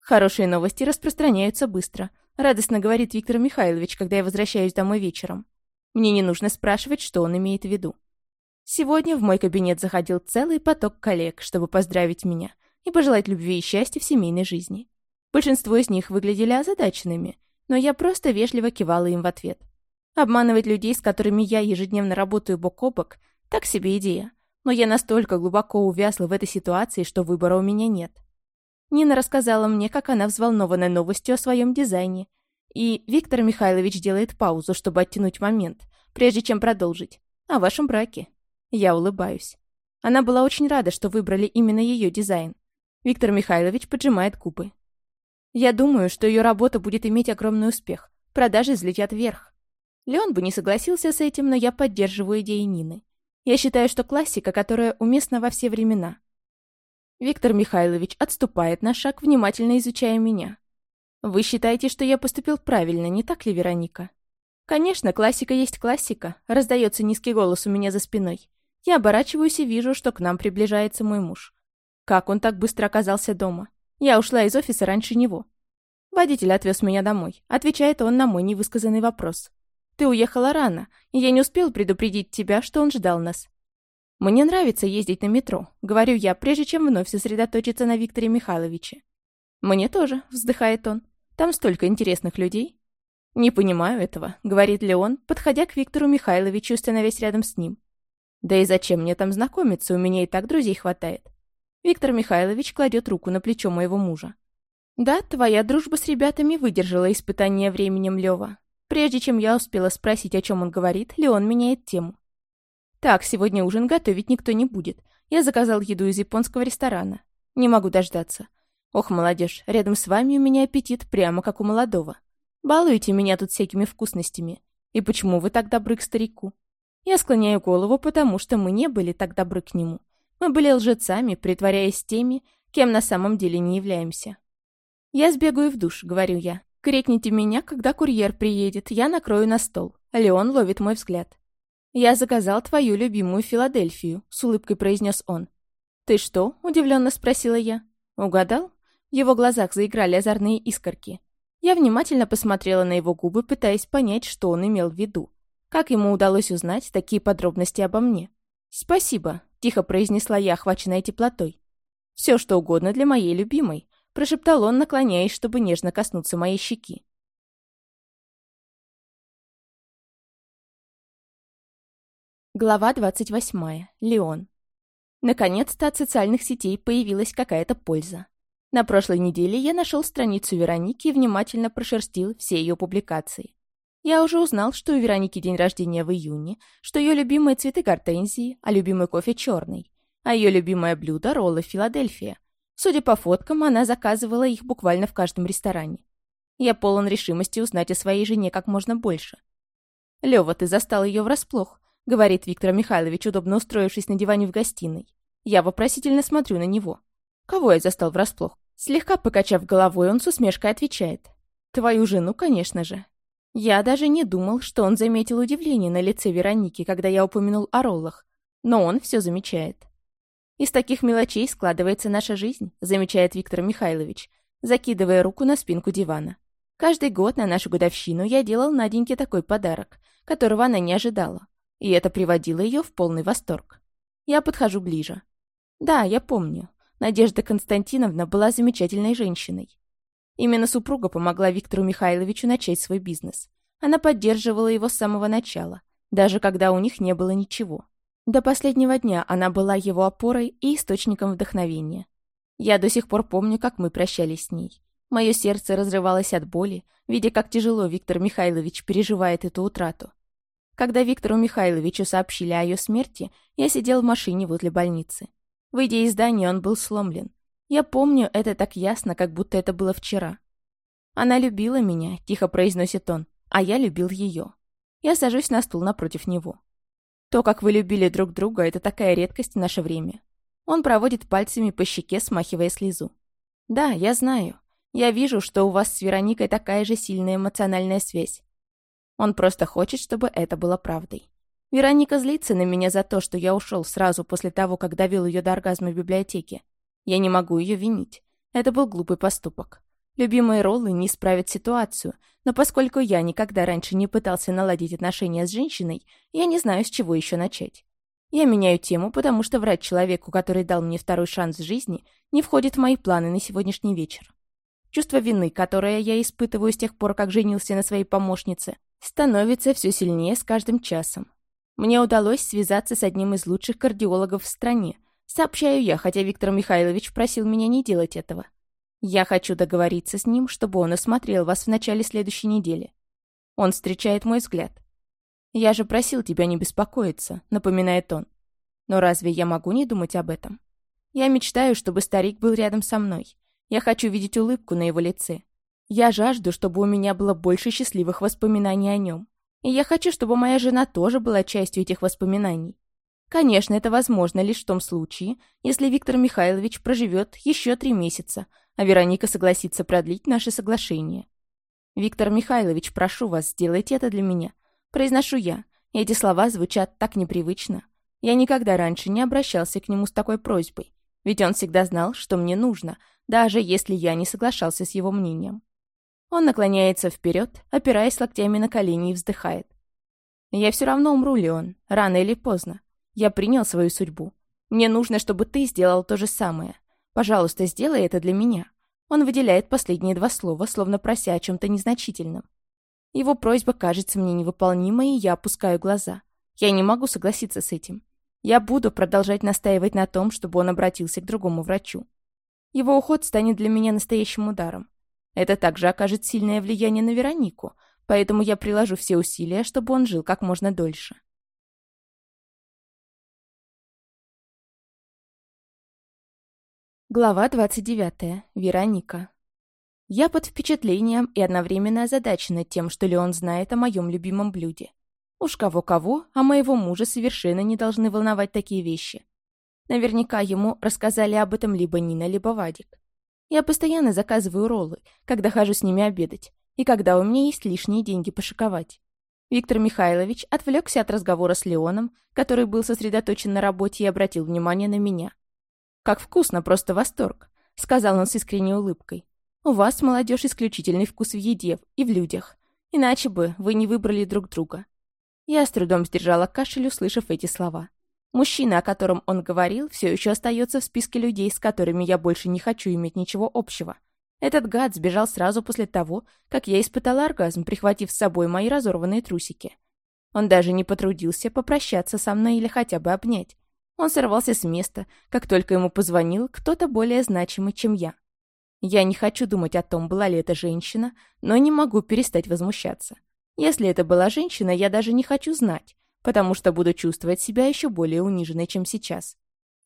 Хорошие новости распространяются быстро, радостно говорит Виктор Михайлович, когда я возвращаюсь домой вечером. Мне не нужно спрашивать, что он имеет в виду. Сегодня в мой кабинет заходил целый поток коллег, чтобы поздравить меня и пожелать любви и счастья в семейной жизни. Большинство из них выглядели озадаченными, но я просто вежливо кивала им в ответ. Обманывать людей, с которыми я ежедневно работаю бок о бок, так себе идея. Но я настолько глубоко увязла в этой ситуации, что выбора у меня нет. Нина рассказала мне, как она взволнована новостью о своем дизайне. И Виктор Михайлович делает паузу, чтобы оттянуть момент, прежде чем продолжить. О вашем браке. Я улыбаюсь. Она была очень рада, что выбрали именно ее дизайн. Виктор Михайлович поджимает губы. Я думаю, что ее работа будет иметь огромный успех. Продажи взлетят вверх. Леон бы не согласился с этим, но я поддерживаю идеи Нины. Я считаю, что классика, которая уместна во все времена. Виктор Михайлович отступает на шаг, внимательно изучая меня. «Вы считаете, что я поступил правильно, не так ли, Вероника?» «Конечно, классика есть классика», — раздается низкий голос у меня за спиной. Я оборачиваюсь и вижу, что к нам приближается мой муж. Как он так быстро оказался дома? Я ушла из офиса раньше него. Водитель отвез меня домой. Отвечает он на мой невысказанный вопрос. Ты уехала рано, и я не успел предупредить тебя, что он ждал нас. «Мне нравится ездить на метро», — говорю я, прежде чем вновь сосредоточиться на Викторе Михайловиче. «Мне тоже», — вздыхает он. «Там столько интересных людей». «Не понимаю этого», — говорит Леон, подходя к Виктору Михайловичу, становясь рядом с ним. «Да и зачем мне там знакомиться, у меня и так друзей хватает». Виктор Михайлович кладет руку на плечо моего мужа. «Да, твоя дружба с ребятами выдержала испытание временем, Лева. Прежде чем я успела спросить, о чем он говорит, Леон меняет тему. Так, сегодня ужин готовить никто не будет. Я заказал еду из японского ресторана. Не могу дождаться. Ох, молодежь, рядом с вами у меня аппетит прямо как у молодого. Балуете меня тут всякими вкусностями. И почему вы так добры к старику? Я склоняю голову, потому что мы не были так добры к нему. Мы были лжецами, притворяясь теми, кем на самом деле не являемся. «Я сбегаю в душ», — говорю я. «Крикните меня, когда курьер приедет, я накрою на стол». Леон ловит мой взгляд. «Я заказал твою любимую Филадельфию», — с улыбкой произнес он. «Ты что?» — удивленно спросила я. «Угадал?» В его глазах заиграли озорные искорки. Я внимательно посмотрела на его губы, пытаясь понять, что он имел в виду. Как ему удалось узнать такие подробности обо мне? «Спасибо», — тихо произнесла я, охваченная теплотой. «Все, что угодно для моей любимой», — прошептал он, наклоняясь, чтобы нежно коснуться моей щеки. Глава 28. Леон. Наконец-то от социальных сетей появилась какая-то польза. На прошлой неделе я нашел страницу Вероники и внимательно прошерстил все ее публикации. Я уже узнал, что у Вероники день рождения в июне, что ее любимые цветы гортензии, а любимый кофе черный, а ее любимое блюдо — роллы Филадельфия. Судя по фоткам, она заказывала их буквально в каждом ресторане. Я полон решимости узнать о своей жене как можно больше. «Лёва, ты застал ее врасплох», — говорит Виктор Михайлович, удобно устроившись на диване в гостиной. Я вопросительно смотрю на него. Кого я застал врасплох? Слегка покачав головой, он с усмешкой отвечает. «Твою жену, конечно же». Я даже не думал, что он заметил удивление на лице Вероники, когда я упомянул о роллах. Но он все замечает. «Из таких мелочей складывается наша жизнь», замечает Виктор Михайлович, закидывая руку на спинку дивана. «Каждый год на нашу годовщину я делал Наденьке такой подарок, которого она не ожидала. И это приводило ее в полный восторг. Я подхожу ближе. Да, я помню. Надежда Константиновна была замечательной женщиной. Именно супруга помогла Виктору Михайловичу начать свой бизнес. Она поддерживала его с самого начала, даже когда у них не было ничего. До последнего дня она была его опорой и источником вдохновения. Я до сих пор помню, как мы прощались с ней. Мое сердце разрывалось от боли, видя, как тяжело Виктор Михайлович переживает эту утрату. Когда Виктору Михайловичу сообщили о ее смерти, я сидел в машине возле больницы. Выйдя из здания, он был сломлен. Я помню это так ясно, как будто это было вчера. «Она любила меня», — тихо произносит он, — «а я любил ее». Я сажусь на стул напротив него. То, как вы любили друг друга, это такая редкость в наше время. Он проводит пальцами по щеке, смахивая слезу. Да, я знаю. Я вижу, что у вас с Вероникой такая же сильная эмоциональная связь. Он просто хочет, чтобы это было правдой. Вероника злится на меня за то, что я ушел сразу после того, как довел ее до оргазма в библиотеке. Я не могу ее винить. Это был глупый поступок. Любимые роллы не исправят ситуацию, но поскольку я никогда раньше не пытался наладить отношения с женщиной, я не знаю, с чего еще начать. Я меняю тему, потому что врать человеку, который дал мне второй шанс в жизни, не входит в мои планы на сегодняшний вечер. Чувство вины, которое я испытываю с тех пор, как женился на своей помощнице, становится все сильнее с каждым часом. Мне удалось связаться с одним из лучших кардиологов в стране. Сообщаю я, хотя Виктор Михайлович просил меня не делать этого. Я хочу договориться с ним, чтобы он осмотрел вас в начале следующей недели. Он встречает мой взгляд. «Я же просил тебя не беспокоиться», — напоминает он. «Но разве я могу не думать об этом? Я мечтаю, чтобы старик был рядом со мной. Я хочу видеть улыбку на его лице. Я жажду, чтобы у меня было больше счастливых воспоминаний о нем. И я хочу, чтобы моя жена тоже была частью этих воспоминаний. Конечно, это возможно лишь в том случае, если Виктор Михайлович проживет еще три месяца, а Вероника согласится продлить наше соглашение. «Виктор Михайлович, прошу вас, сделайте это для меня». Произношу я, эти слова звучат так непривычно. Я никогда раньше не обращался к нему с такой просьбой, ведь он всегда знал, что мне нужно, даже если я не соглашался с его мнением. Он наклоняется вперед, опираясь локтями на колени и вздыхает. «Я все равно умру, Леон, рано или поздно. Я принял свою судьбу. Мне нужно, чтобы ты сделал то же самое. Пожалуйста, сделай это для меня». Он выделяет последние два слова, словно прося о чем-то незначительном. Его просьба кажется мне невыполнимой, и я опускаю глаза. Я не могу согласиться с этим. Я буду продолжать настаивать на том, чтобы он обратился к другому врачу. Его уход станет для меня настоящим ударом. Это также окажет сильное влияние на Веронику, поэтому я приложу все усилия, чтобы он жил как можно дольше. Глава 29. Вероника. Я под впечатлением и одновременно озадачена тем, что Леон знает о моем любимом блюде. Уж кого-кого, а моего мужа совершенно не должны волновать такие вещи. Наверняка ему рассказали об этом либо Нина, либо Вадик. Я постоянно заказываю роллы, когда хожу с ними обедать, и когда у меня есть лишние деньги пошиковать. Виктор Михайлович отвлекся от разговора с Леоном, который был сосредоточен на работе и обратил внимание на меня. «Как вкусно, просто восторг», — сказал он с искренней улыбкой. «У вас, молодежь, исключительный вкус в еде и в людях. Иначе бы вы не выбрали друг друга». Я с трудом сдержала кашель, услышав эти слова. Мужчина, о котором он говорил, все еще остается в списке людей, с которыми я больше не хочу иметь ничего общего. Этот гад сбежал сразу после того, как я испытала оргазм, прихватив с собой мои разорванные трусики. Он даже не потрудился попрощаться со мной или хотя бы обнять. Он сорвался с места, как только ему позвонил кто-то более значимый, чем я. Я не хочу думать о том, была ли это женщина, но не могу перестать возмущаться. Если это была женщина, я даже не хочу знать, потому что буду чувствовать себя еще более униженной, чем сейчас.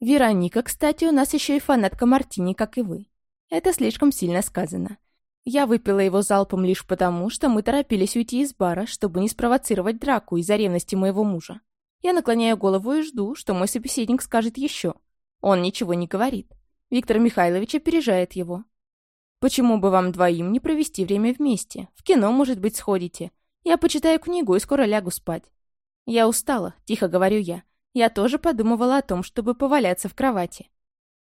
Вероника, кстати, у нас еще и фанатка Мартини, как и вы. Это слишком сильно сказано. Я выпила его залпом лишь потому, что мы торопились уйти из бара, чтобы не спровоцировать драку из-за ревности моего мужа. Я наклоняю голову и жду, что мой собеседник скажет еще. Он ничего не говорит. Виктор Михайлович опережает его. «Почему бы вам двоим не провести время вместе? В кино, может быть, сходите. Я почитаю книгу и скоро лягу спать. «Я устала», — тихо говорю я. Я тоже подумывала о том, чтобы поваляться в кровати.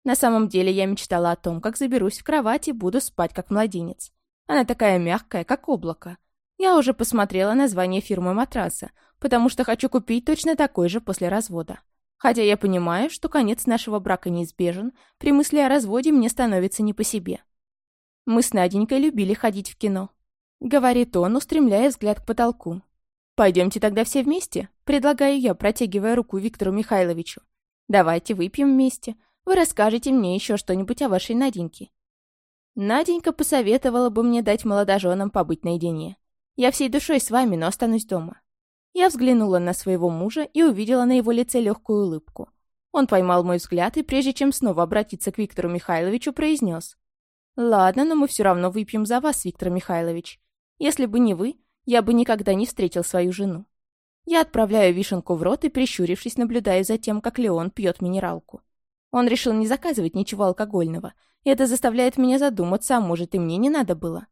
На самом деле я мечтала о том, как заберусь в кровать и буду спать, как младенец. Она такая мягкая, как облако. Я уже посмотрела название фирмы матраса, потому что хочу купить точно такой же после развода. Хотя я понимаю, что конец нашего брака неизбежен, при мысли о разводе мне становится не по себе. Мы с Наденькой любили ходить в кино. Говорит он, устремляя взгляд к потолку. «Пойдемте тогда все вместе», — предлагаю я, протягивая руку Виктору Михайловичу. «Давайте выпьем вместе. Вы расскажете мне еще что-нибудь о вашей Наденьке». Наденька посоветовала бы мне дать молодоженам побыть наедине. Я всей душой с вами, но останусь дома. Я взглянула на своего мужа и увидела на его лице легкую улыбку. Он поймал мой взгляд и, прежде чем снова обратиться к Виктору Михайловичу, произнес. «Ладно, но мы все равно выпьем за вас, Виктор Михайлович. Если бы не вы, я бы никогда не встретил свою жену. Я отправляю вишенку в рот и, прищурившись, наблюдаю за тем, как Леон пьет минералку. Он решил не заказывать ничего алкогольного, и это заставляет меня задуматься, а может, и мне не надо было.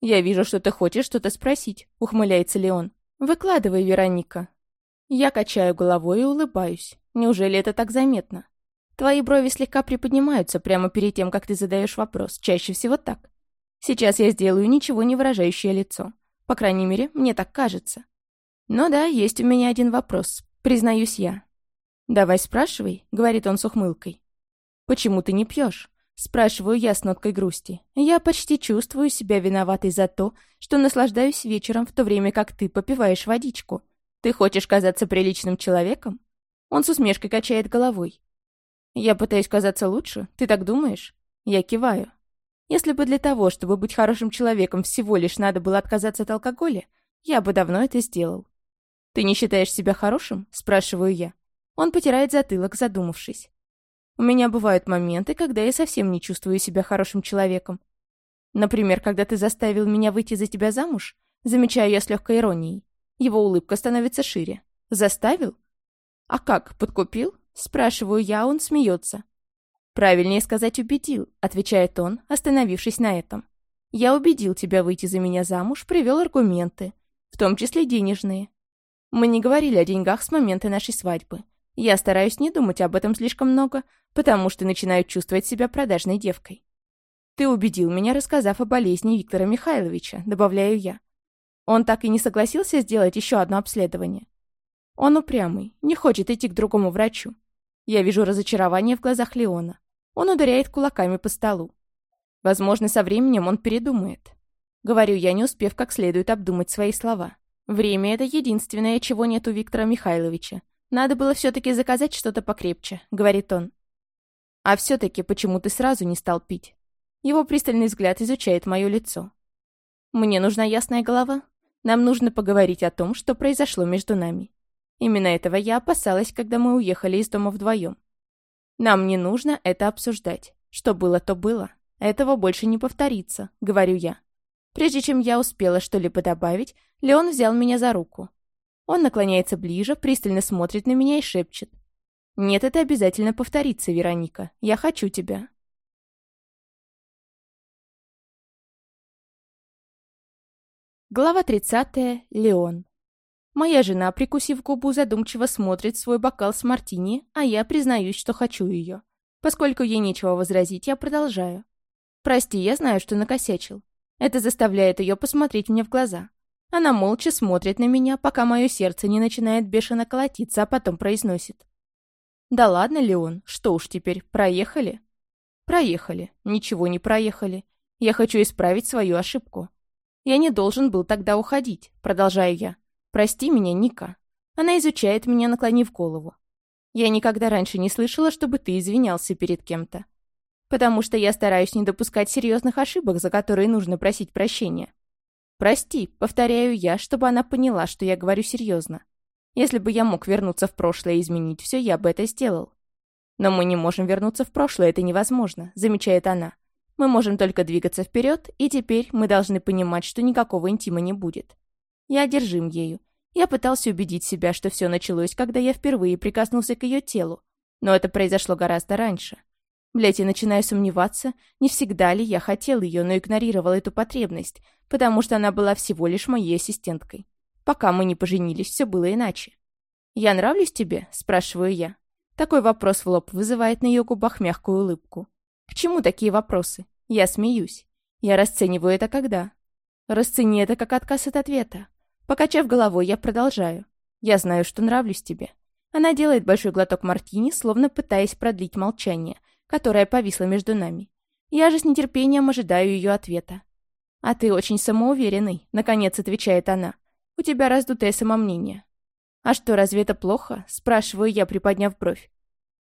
«Я вижу, что ты хочешь что-то спросить», — ухмыляется Леон. «Выкладывай, Вероника». Я качаю головой и улыбаюсь. Неужели это так заметно? Твои брови слегка приподнимаются прямо перед тем, как ты задаешь вопрос. Чаще всего так. Сейчас я сделаю ничего не выражающее лицо. По крайней мере, мне так кажется. Но да, есть у меня один вопрос, признаюсь я. «Давай спрашивай», — говорит он с ухмылкой. «Почему ты не пьешь?» Спрашиваю я с ноткой грусти. Я почти чувствую себя виноватой за то, что наслаждаюсь вечером, в то время как ты попиваешь водичку. Ты хочешь казаться приличным человеком? Он с усмешкой качает головой. Я пытаюсь казаться лучше, ты так думаешь? Я киваю. Если бы для того, чтобы быть хорошим человеком, всего лишь надо было отказаться от алкоголя, я бы давно это сделал. «Ты не считаешь себя хорошим?» – спрашиваю я. Он потирает затылок, задумавшись. У меня бывают моменты, когда я совсем не чувствую себя хорошим человеком. Например, когда ты заставил меня выйти за тебя замуж, замечаю я с легкой иронией. Его улыбка становится шире. Заставил? А как, подкупил? Спрашиваю я, он смеется. «Правильнее сказать убедил», — отвечает он, остановившись на этом. «Я убедил тебя выйти за меня замуж, привел аргументы, в том числе денежные. Мы не говорили о деньгах с момента нашей свадьбы. Я стараюсь не думать об этом слишком много, потому что начинаю чувствовать себя продажной девкой. Ты убедил меня, рассказав о болезни Виктора Михайловича, добавляю я. Он так и не согласился сделать еще одно обследование. Он упрямый, не хочет идти к другому врачу. Я вижу разочарование в глазах Леона. Он ударяет кулаками по столу. Возможно, со временем он передумает. Говорю я, не успев как следует обдумать свои слова. Время — это единственное, чего нет у Виктора Михайловича. Надо было все-таки заказать что-то покрепче, говорит он. А все-таки почему ты сразу не стал пить? Его пристальный взгляд изучает мое лицо. Мне нужна ясная голова. Нам нужно поговорить о том, что произошло между нами. Именно этого я опасалась, когда мы уехали из дома вдвоем. Нам не нужно это обсуждать. Что было, то было. Этого больше не повторится, говорю я. Прежде чем я успела что-либо добавить, Леон взял меня за руку. Он наклоняется ближе, пристально смотрит на меня и шепчет. Нет, это обязательно повторится, Вероника. Я хочу тебя. Глава 30. Леон. Моя жена, прикусив губу, задумчиво смотрит свой бокал с мартини, а я признаюсь, что хочу ее. Поскольку ей нечего возразить, я продолжаю. «Прости, я знаю, что накосячил. Это заставляет ее посмотреть мне в глаза. Она молча смотрит на меня, пока мое сердце не начинает бешено колотиться, а потом произносит. «Да ладно, Леон, что уж теперь, проехали?» «Проехали. Ничего не проехали. Я хочу исправить свою ошибку. Я не должен был тогда уходить», — продолжаю я. «Прости меня, Ника». Она изучает меня, наклонив голову. «Я никогда раньше не слышала, чтобы ты извинялся перед кем-то. Потому что я стараюсь не допускать серьезных ошибок, за которые нужно просить прощения. «Прости», — повторяю я, чтобы она поняла, что я говорю серьезно. Если бы я мог вернуться в прошлое и изменить все, я бы это сделал. Но мы не можем вернуться в прошлое, это невозможно, замечает она. Мы можем только двигаться вперед, и теперь мы должны понимать, что никакого интима не будет. Я одержим ею. Я пытался убедить себя, что все началось, когда я впервые прикоснулся к ее телу. Но это произошло гораздо раньше. Блять, я начинаю сомневаться, не всегда ли я хотел ее, но игнорировал эту потребность, потому что она была всего лишь моей ассистенткой. Пока мы не поженились, все было иначе. «Я нравлюсь тебе?» – спрашиваю я. Такой вопрос в лоб вызывает на ее губах мягкую улыбку. К чему такие вопросы? Я смеюсь. Я расцениваю это когда? Расцени это как отказ от ответа. Покачав головой, я продолжаю. Я знаю, что нравлюсь тебе. Она делает большой глоток мартини, словно пытаясь продлить молчание, которое повисло между нами. Я же с нетерпением ожидаю ее ответа. «А ты очень самоуверенный», — наконец отвечает она. «У тебя раздутое самомнение». «А что, разве это плохо?» — спрашиваю я, приподняв бровь.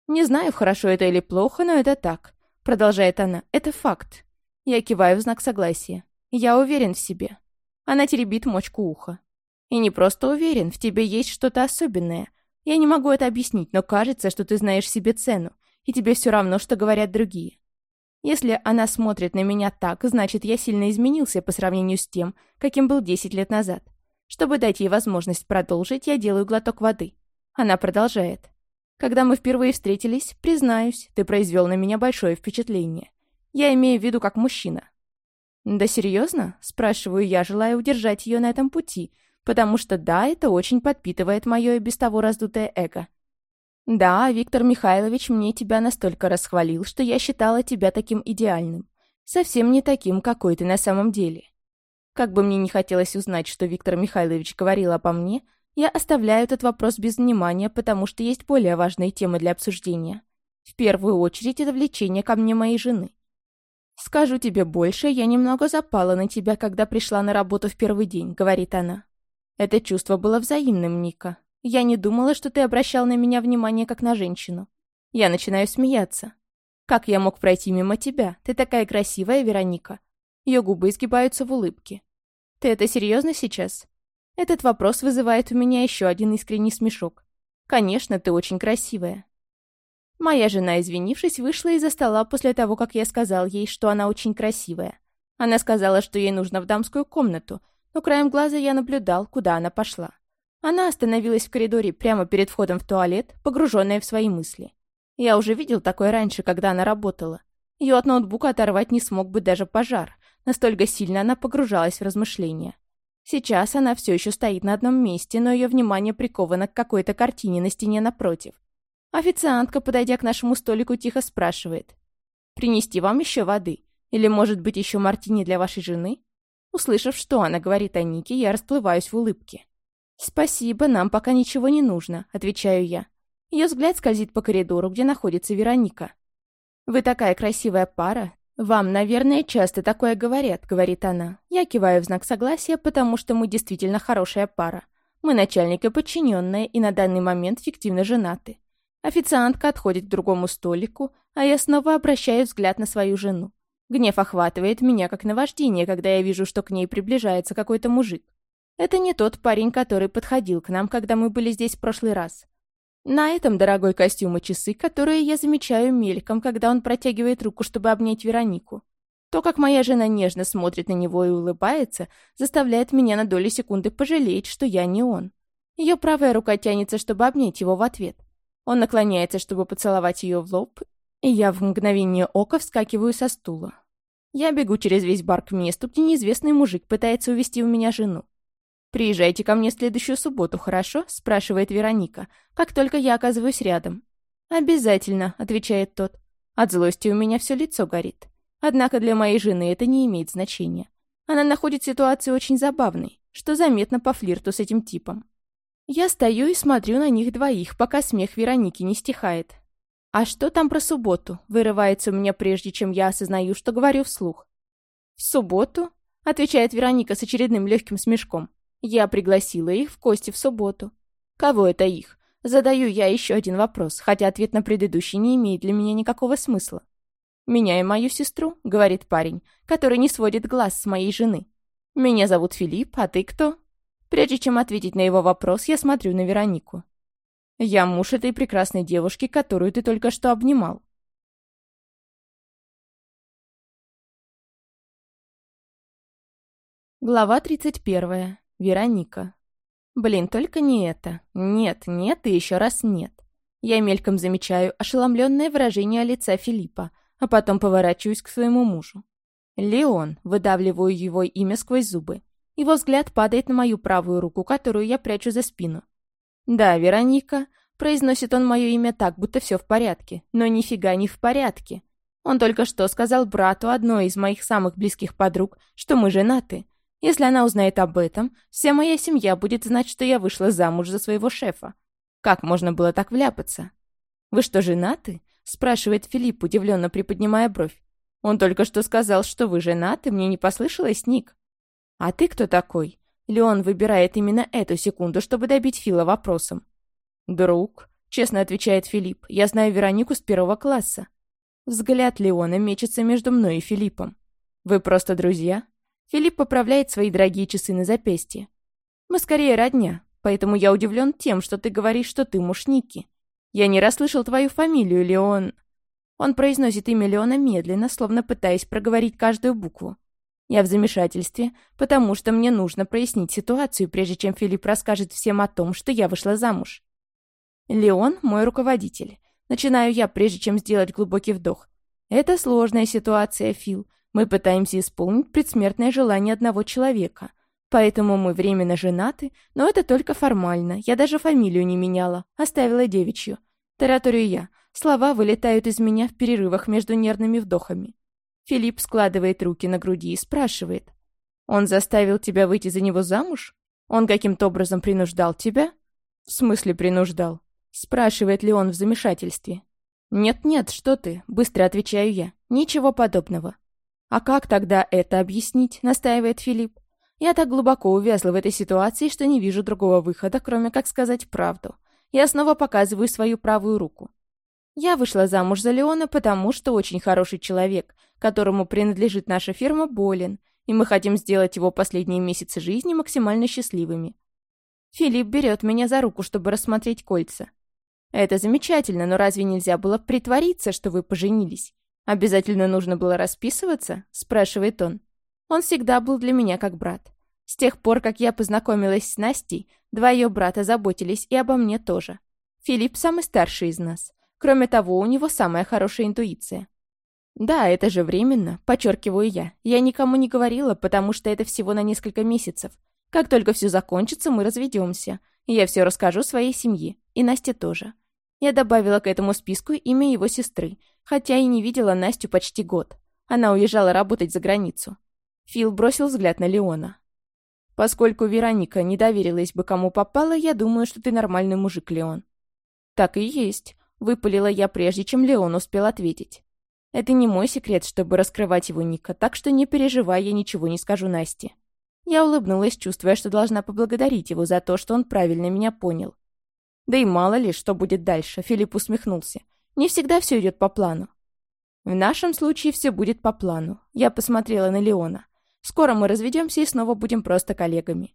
«Не знаю, хорошо это или плохо, но это так», — продолжает она. «Это факт». Я киваю в знак согласия. «Я уверен в себе». Она теребит мочку уха. «И не просто уверен, в тебе есть что-то особенное. Я не могу это объяснить, но кажется, что ты знаешь себе цену, и тебе все равно, что говорят другие. Если она смотрит на меня так, значит, я сильно изменился по сравнению с тем, каким был 10 лет назад. Чтобы дать ей возможность продолжить, я делаю глоток воды. Она продолжает. Когда мы впервые встретились, признаюсь, ты произвел на меня большое впечатление. Я имею в виду как мужчина. «Да серьезно?» – спрашиваю я, желая удержать ее на этом пути, потому что да, это очень подпитывает мое и без того раздутое эго. «Да, Виктор Михайлович мне тебя настолько расхвалил, что я считала тебя таким идеальным. Совсем не таким, какой ты на самом деле. Как бы мне не хотелось узнать, что Виктор Михайлович говорил обо мне, я оставляю этот вопрос без внимания, потому что есть более важные темы для обсуждения. В первую очередь это влечение ко мне моей жены. «Скажу тебе больше, я немного запала на тебя, когда пришла на работу в первый день», — говорит она. Это чувство было взаимным, Ника. Я не думала, что ты обращал на меня внимание как на женщину. Я начинаю смеяться. Как я мог пройти мимо тебя? Ты такая красивая, Вероника. Ее губы изгибаются в улыбке. Ты это серьезно сейчас? Этот вопрос вызывает у меня еще один искренний смешок. Конечно, ты очень красивая. Моя жена, извинившись, вышла из-за стола после того, как я сказал ей, что она очень красивая. Она сказала, что ей нужно в дамскую комнату, но краем глаза я наблюдал, куда она пошла. Она остановилась в коридоре прямо перед входом в туалет, погруженная в свои мысли. Я уже видел такое раньше, когда она работала. Ее от ноутбука оторвать не смог бы даже пожар, настолько сильно она погружалась в размышления. Сейчас она все еще стоит на одном месте, но ее внимание приковано к какой-то картине на стене напротив. Официантка, подойдя к нашему столику, тихо спрашивает. «Принести вам еще воды? Или, может быть, еще мартини для вашей жены?» Услышав, что она говорит о Нике, я расплываюсь в улыбке. «Спасибо, нам пока ничего не нужно», — отвечаю я. Ее взгляд скользит по коридору, где находится Вероника. «Вы такая красивая пара. Вам, наверное, часто такое говорят», — говорит она. Я киваю в знак согласия, потому что мы действительно хорошая пара. Мы начальник и подчиненная, и на данный момент фиктивно женаты. Официантка отходит к другому столику, а я снова обращаю взгляд на свою жену. Гнев охватывает меня как наваждение, когда я вижу, что к ней приближается какой-то мужик. Это не тот парень, который подходил к нам, когда мы были здесь в прошлый раз. На этом дорогой костюм и часы, которые я замечаю мельком, когда он протягивает руку, чтобы обнять Веронику. То, как моя жена нежно смотрит на него и улыбается, заставляет меня на долю секунды пожалеть, что я не он. Ее правая рука тянется, чтобы обнять его в ответ. Он наклоняется, чтобы поцеловать ее в лоб, и я в мгновение ока вскакиваю со стула. Я бегу через весь бар к месту, где неизвестный мужик пытается увести у меня жену. «Приезжайте ко мне в следующую субботу, хорошо?» — спрашивает Вероника, как только я оказываюсь рядом. «Обязательно», — отвечает тот. От злости у меня все лицо горит. Однако для моей жены это не имеет значения. Она находит ситуацию очень забавной, что заметно по флирту с этим типом. Я стою и смотрю на них двоих, пока смех Вероники не стихает. «А что там про субботу?» — вырывается у меня прежде, чем я осознаю, что говорю вслух. «В субботу?» — отвечает Вероника с очередным легким смешком. «Я пригласила их в гости в субботу». «Кого это их?» Задаю я еще один вопрос, хотя ответ на предыдущий не имеет для меня никакого смысла. «Меня и мою сестру», — говорит парень, который не сводит глаз с моей жены. «Меня зовут Филипп, а ты кто?» Прежде чем ответить на его вопрос, я смотрю на Веронику. Я муж этой прекрасной девушки, которую ты только что обнимал. Глава 31. Вероника. Блин, только не это. Нет, нет и еще раз нет. Я мельком замечаю ошеломленное выражение лица Филиппа, а потом поворачиваюсь к своему мужу. Леон, выдавливаю его имя сквозь зубы. Его взгляд падает на мою правую руку, которую я прячу за спину. «Да, Вероника», — произносит он мое имя так, будто все в порядке, но нифига не в порядке. Он только что сказал брату одной из моих самых близких подруг, что мы женаты. Если она узнает об этом, вся моя семья будет знать, что я вышла замуж за своего шефа. Как можно было так вляпаться? «Вы что, женаты?» — спрашивает Филипп, удивленно приподнимая бровь. «Он только что сказал, что вы женаты, мне не послышалось, Ник». «А ты кто такой?» Леон выбирает именно эту секунду, чтобы добить Фила вопросом. «Друг», — честно отвечает Филипп, — «я знаю Веронику с первого класса». Взгляд Леона мечется между мной и Филиппом. «Вы просто друзья?» Филипп поправляет свои дорогие часы на запястье. «Мы скорее родня, поэтому я удивлен тем, что ты говоришь, что ты муж Ники. Я не расслышал твою фамилию, Леон...» Он произносит имя Леона медленно, словно пытаясь проговорить каждую букву. Я в замешательстве, потому что мне нужно прояснить ситуацию, прежде чем Филипп расскажет всем о том, что я вышла замуж. Леон — мой руководитель. Начинаю я, прежде чем сделать глубокий вдох. Это сложная ситуация, Фил. Мы пытаемся исполнить предсмертное желание одного человека. Поэтому мы временно женаты, но это только формально. Я даже фамилию не меняла, оставила девичью. Тараторию я. Слова вылетают из меня в перерывах между нервными вдохами. Филипп складывает руки на груди и спрашивает. «Он заставил тебя выйти за него замуж? Он каким-то образом принуждал тебя?» «В смысле принуждал?» Спрашивает ли он в замешательстве. «Нет-нет, что ты?» — быстро отвечаю я. «Ничего подобного». «А как тогда это объяснить?» — настаивает Филипп. «Я так глубоко увязла в этой ситуации, что не вижу другого выхода, кроме как сказать правду. Я снова показываю свою правую руку. Я вышла замуж за Леона, потому что очень хороший человек, которому принадлежит наша фирма, болен, и мы хотим сделать его последние месяцы жизни максимально счастливыми. Филипп берет меня за руку, чтобы рассмотреть кольца. Это замечательно, но разве нельзя было притвориться, что вы поженились? Обязательно нужно было расписываться? Спрашивает он. Он всегда был для меня как брат. С тех пор, как я познакомилась с Настей, два ее брата заботились и обо мне тоже. Филипп самый старший из нас. Кроме того, у него самая хорошая интуиция. Да, это же временно, подчеркиваю я. Я никому не говорила, потому что это всего на несколько месяцев. Как только все закончится, мы разведемся. Я все расскажу своей семье. И Насте тоже. Я добавила к этому списку имя его сестры, хотя и не видела Настю почти год. Она уезжала работать за границу. Фил бросил взгляд на Леона. «Поскольку Вероника не доверилась бы кому попало, я думаю, что ты нормальный мужик, Леон». «Так и есть. Выпалила я, прежде чем Леон успел ответить. Это не мой секрет, чтобы раскрывать его Ника, так что не переживай, я ничего не скажу Насте. Я улыбнулась, чувствуя, что должна поблагодарить его за то, что он правильно меня понял. Да и мало ли, что будет дальше, Филипп усмехнулся. Не всегда все идет по плану. В нашем случае все будет по плану. Я посмотрела на Леона. Скоро мы разведемся и снова будем просто коллегами.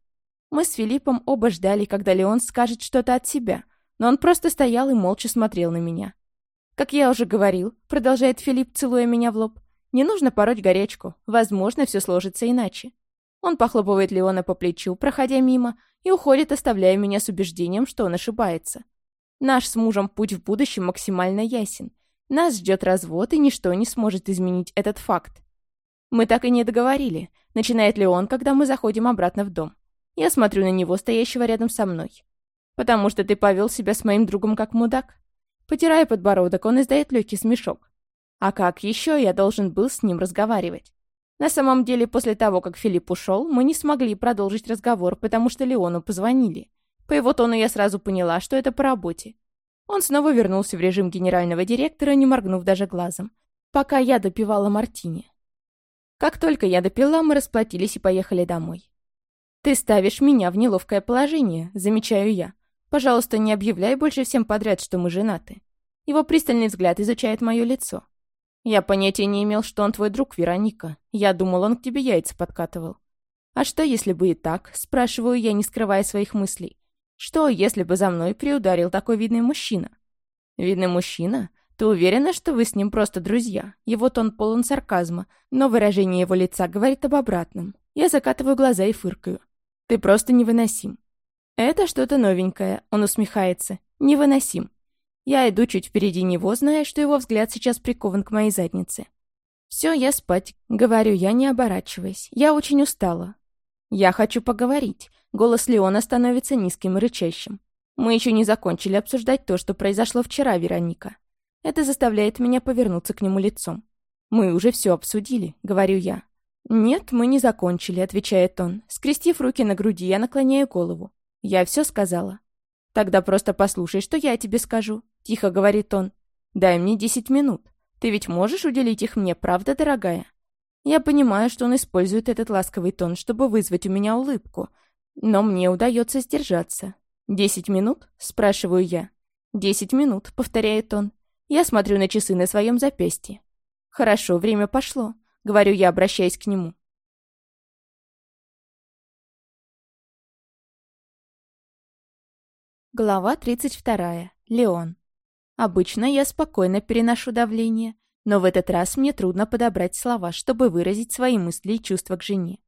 Мы с Филиппом оба ждали, когда Леон скажет что-то от себя, но он просто стоял и молча смотрел на меня. «Как я уже говорил», — продолжает Филипп, целуя меня в лоб, «не нужно пороть горячку. Возможно, все сложится иначе». Он похлопывает Леона по плечу, проходя мимо, и уходит, оставляя меня с убеждением, что он ошибается. Наш с мужем путь в будущем максимально ясен. Нас ждет развод, и ничто не сможет изменить этот факт. Мы так и не договорили, начинает ли он, когда мы заходим обратно в дом. Я смотрю на него, стоящего рядом со мной. «Потому что ты повел себя с моим другом как мудак?» Потирая подбородок, он издает легкий смешок. А как еще я должен был с ним разговаривать? На самом деле, после того, как Филипп ушел, мы не смогли продолжить разговор, потому что Леону позвонили. По его тону я сразу поняла, что это по работе. Он снова вернулся в режим генерального директора, не моргнув даже глазом, пока я допивала мартини. Как только я допила, мы расплатились и поехали домой. «Ты ставишь меня в неловкое положение», — замечаю я. «Пожалуйста, не объявляй больше всем подряд, что мы женаты». Его пристальный взгляд изучает мое лицо. «Я понятия не имел, что он твой друг, Вероника. Я думал, он к тебе яйца подкатывал». «А что, если бы и так?» — спрашиваю я, не скрывая своих мыслей. «Что, если бы за мной приударил такой видный мужчина?» «Видный мужчина? Ты уверена, что вы с ним просто друзья?» Его тон полон сарказма, но выражение его лица говорит об обратном. Я закатываю глаза и фыркаю. Ты просто невыносим». «Это что-то новенькое», — он усмехается. «Невыносим». Я иду чуть впереди него, зная, что его взгляд сейчас прикован к моей заднице. «Все, я спать», — говорю я, не оборачиваясь. «Я очень устала». «Я хочу поговорить». Голос Леона становится низким и рычащим. «Мы еще не закончили обсуждать то, что произошло вчера, Вероника». Это заставляет меня повернуться к нему лицом. «Мы уже все обсудили», — говорю я. «Нет, мы не закончили», — отвечает он. Скрестив руки на груди, я наклоняю голову. «Я все сказала». «Тогда просто послушай, что я тебе скажу», — тихо говорит он. «Дай мне десять минут. Ты ведь можешь уделить их мне, правда, дорогая?» Я понимаю, что он использует этот ласковый тон, чтобы вызвать у меня улыбку. Но мне удается сдержаться. «Десять минут?» — спрашиваю я. «Десять минут», — повторяет он. Я смотрю на часы на своем запястье. «Хорошо, время пошло. — говорю я, обращаясь к нему. Глава 32. Леон. Обычно я спокойно переношу давление, но в этот раз мне трудно подобрать слова, чтобы выразить свои мысли и чувства к жене.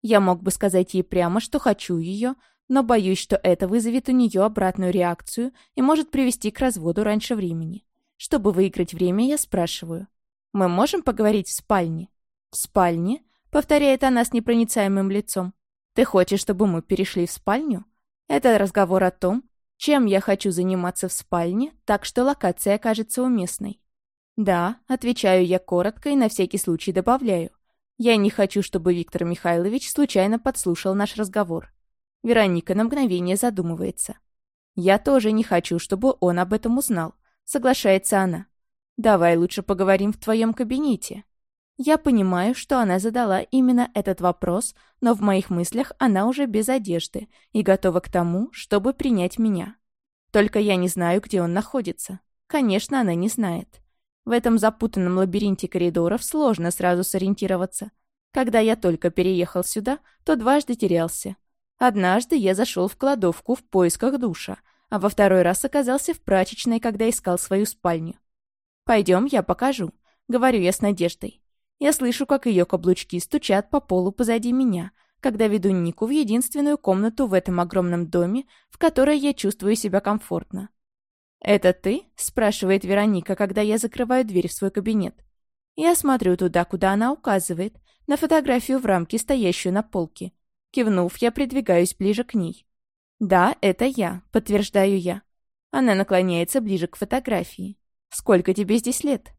Я мог бы сказать ей прямо, что хочу ее, но боюсь, что это вызовет у нее обратную реакцию и может привести к разводу раньше времени. Чтобы выиграть время, я спрашиваю. «Мы можем поговорить в спальне?» «В спальне?» — повторяет она с непроницаемым лицом. «Ты хочешь, чтобы мы перешли в спальню?» Это разговор о том, чем я хочу заниматься в спальне, так что локация окажется уместной. «Да», — отвечаю я коротко и на всякий случай добавляю. «Я не хочу, чтобы Виктор Михайлович случайно подслушал наш разговор». Вероника на мгновение задумывается. «Я тоже не хочу, чтобы он об этом узнал», — соглашается она. «Давай лучше поговорим в твоем кабинете». Я понимаю, что она задала именно этот вопрос, но в моих мыслях она уже без одежды и готова к тому, чтобы принять меня. Только я не знаю, где он находится. Конечно, она не знает. В этом запутанном лабиринте коридоров сложно сразу сориентироваться. Когда я только переехал сюда, то дважды терялся. Однажды я зашел в кладовку в поисках душа, а во второй раз оказался в прачечной, когда искал свою спальню. «Пойдем, я покажу», — говорю я с надеждой. Я слышу, как ее каблучки стучат по полу позади меня, когда веду Нику в единственную комнату в этом огромном доме, в которой я чувствую себя комфортно. «Это ты?» — спрашивает Вероника, когда я закрываю дверь в свой кабинет. Я смотрю туда, куда она указывает, на фотографию в рамке, стоящую на полке. Кивнув, я придвигаюсь ближе к ней. «Да, это я», — подтверждаю я. Она наклоняется ближе к фотографии. «Сколько тебе здесь лет?»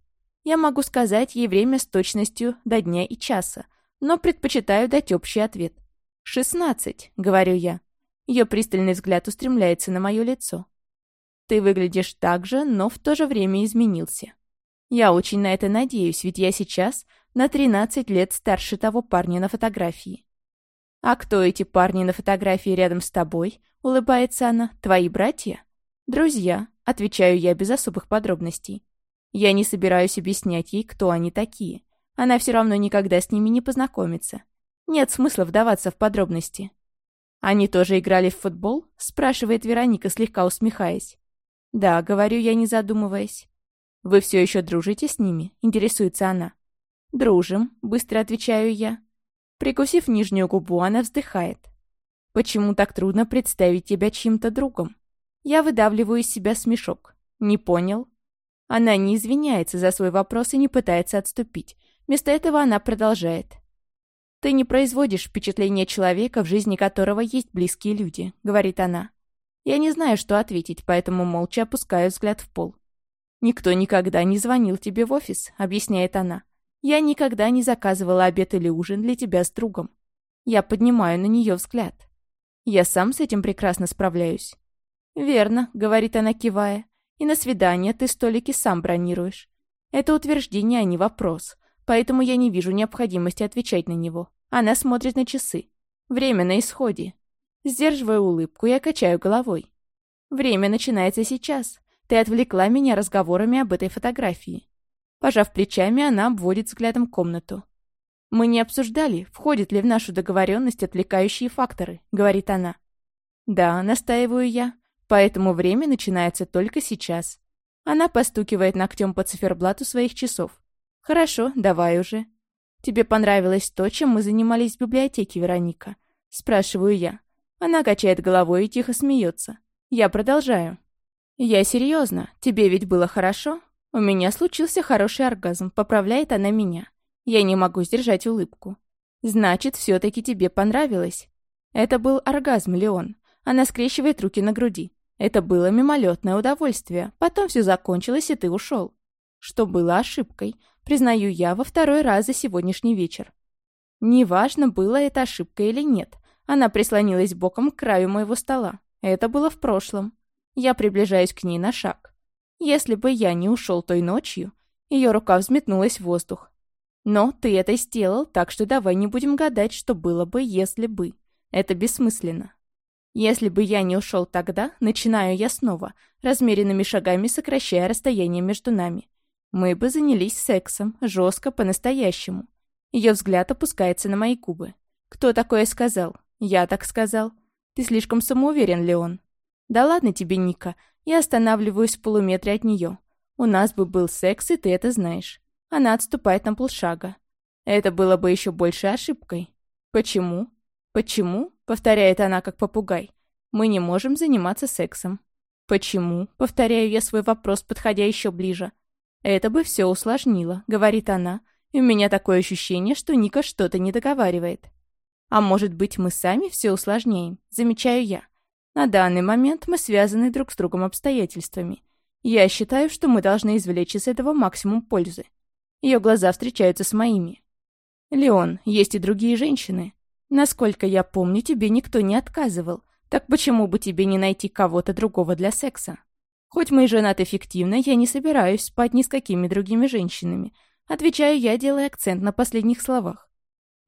Я могу сказать ей время с точностью до дня и часа, но предпочитаю дать общий ответ. «Шестнадцать», — говорю я. Ее пристальный взгляд устремляется на мое лицо. «Ты выглядишь так же, но в то же время изменился. Я очень на это надеюсь, ведь я сейчас на тринадцать лет старше того парня на фотографии». «А кто эти парни на фотографии рядом с тобой?» — улыбается она. «Твои братья?» «Друзья», — отвечаю я без особых подробностей. Я не собираюсь объяснять ей, кто они такие. Она все равно никогда с ними не познакомится. Нет смысла вдаваться в подробности. «Они тоже играли в футбол?» — спрашивает Вероника, слегка усмехаясь. «Да», — говорю я, не задумываясь. «Вы все еще дружите с ними?» — интересуется она. «Дружим», — быстро отвечаю я. Прикусив нижнюю губу, она вздыхает. «Почему так трудно представить тебя чьим-то другом?» Я выдавливаю из себя смешок. Не понял? Она не извиняется за свой вопрос и не пытается отступить. Вместо этого она продолжает. «Ты не производишь впечатление человека, в жизни которого есть близкие люди», — говорит она. Я не знаю, что ответить, поэтому молча опускаю взгляд в пол. «Никто никогда не звонил тебе в офис», — объясняет она. «Я никогда не заказывала обед или ужин для тебя с другом». Я поднимаю на нее взгляд. Я сам с этим прекрасно справляюсь. «Верно», — говорит она, кивая. «И на свидание ты столики сам бронируешь. Это утверждение, а не вопрос, поэтому я не вижу необходимости отвечать на него. Она смотрит на часы. Время на исходе. Сдерживаю улыбку, я качаю головой. Время начинается сейчас. Ты отвлекла меня разговорами об этой фотографии. Пожав плечами, она обводит взглядом комнату. «Мы не обсуждали, входят ли в нашу договоренность отвлекающие факторы», — говорит она. «Да», — настаиваю я, — «поэтому время начинается только сейчас». Она постукивает ногтем по циферблату своих часов. «Хорошо, давай уже». «Тебе понравилось то, чем мы занимались в библиотеке, Вероника?» — спрашиваю я. Она качает головой и тихо смеется. Я продолжаю. «Я серьезно. Тебе ведь было хорошо? У меня случился хороший оргазм, поправляет она меня. Я не могу сдержать улыбку. Значит, все таки тебе понравилось?» Это был оргазм, Леон. Она скрещивает руки на груди. Это было мимолетное удовольствие. Потом все закончилось, и ты ушел. Что было ошибкой, признаю я во второй раз за сегодняшний вечер. Неважно, было это ошибкой или нет. Она прислонилась боком к краю моего стола. Это было в прошлом. Я приближаюсь к ней на шаг. Если бы я не ушел той ночью, ее рука взметнулась в воздух. Но ты это сделал, так что давай не будем гадать, что было бы, если бы. Это бессмысленно. Если бы я не ушел тогда, начинаю я снова, размеренными шагами сокращая расстояние между нами. Мы бы занялись сексом, жестко, по-настоящему. Ее взгляд опускается на мои губы. Кто такое сказал? Я так сказал. Ты слишком самоуверен, Леон. Да ладно тебе, Ника. Я останавливаюсь в полуметре от нее. У нас бы был секс, и ты это знаешь. Она отступает на полшага. Это было бы еще большей ошибкой. Почему? Почему? Повторяет она, как попугай. Мы не можем заниматься сексом. Почему? Повторяю я свой вопрос, подходя еще ближе. Это бы все усложнило, говорит она. И у меня такое ощущение, что Ника что-то не договаривает. А может быть, мы сами все усложняем, замечаю я. На данный момент мы связаны друг с другом обстоятельствами. Я считаю, что мы должны извлечь из этого максимум пользы. Ее глаза встречаются с моими. «Леон, есть и другие женщины. Насколько я помню, тебе никто не отказывал. Так почему бы тебе не найти кого-то другого для секса? Хоть мы и женаты фиктивно, я не собираюсь спать ни с какими другими женщинами. Отвечаю я, делая акцент на последних словах.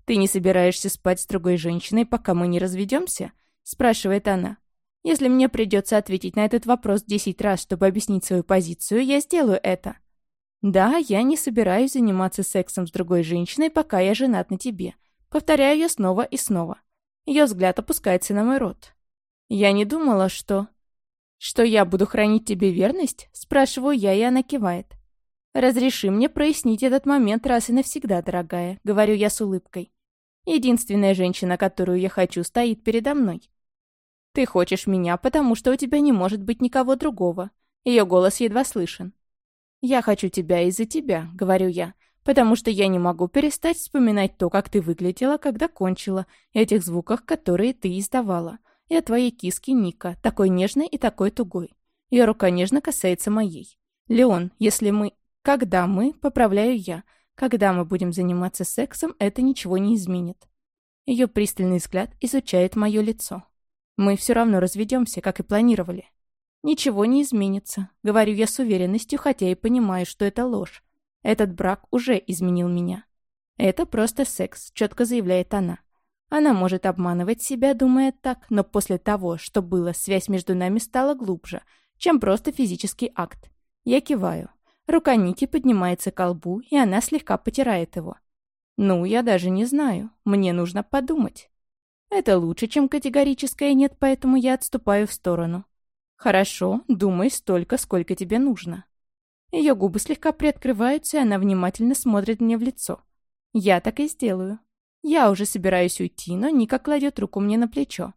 «Ты не собираешься спать с другой женщиной, пока мы не разведемся?» — спрашивает она. «Если мне придется ответить на этот вопрос десять раз, чтобы объяснить свою позицию, я сделаю это». «Да, я не собираюсь заниматься сексом с другой женщиной, пока я женат на тебе». Повторяю я снова и снова. Ее взгляд опускается на мой рот. «Я не думала, что...» «Что я буду хранить тебе верность?» Спрашиваю я, и она кивает. «Разреши мне прояснить этот момент раз и навсегда, дорогая», — говорю я с улыбкой. Единственная женщина, которую я хочу, стоит передо мной. Ты хочешь меня, потому что у тебя не может быть никого другого. Ее голос едва слышен. Я хочу тебя из-за тебя, говорю я, потому что я не могу перестать вспоминать то, как ты выглядела, когда кончила, и этих звуках, которые ты издавала, и о твоей киске Ника, такой нежной и такой тугой. Ее рука нежно касается моей. Леон, если мы... Когда мы, поправляю я, когда мы будем заниматься сексом, это ничего не изменит. Ее пристальный взгляд изучает мое лицо. Мы все равно разведемся, как и планировали. Ничего не изменится, говорю я с уверенностью, хотя и понимаю, что это ложь. Этот брак уже изменил меня. Это просто секс, четко заявляет она. Она может обманывать себя, думая так, но после того, что было, связь между нами стала глубже, чем просто физический акт. Я киваю. Рука Ники поднимается к лбу, и она слегка потирает его. «Ну, я даже не знаю. Мне нужно подумать». Это лучше, чем категорическое «нет», поэтому я отступаю в сторону. «Хорошо, думай столько, сколько тебе нужно». Ее губы слегка приоткрываются, и она внимательно смотрит мне в лицо. Я так и сделаю. Я уже собираюсь уйти, но Ника кладет руку мне на плечо.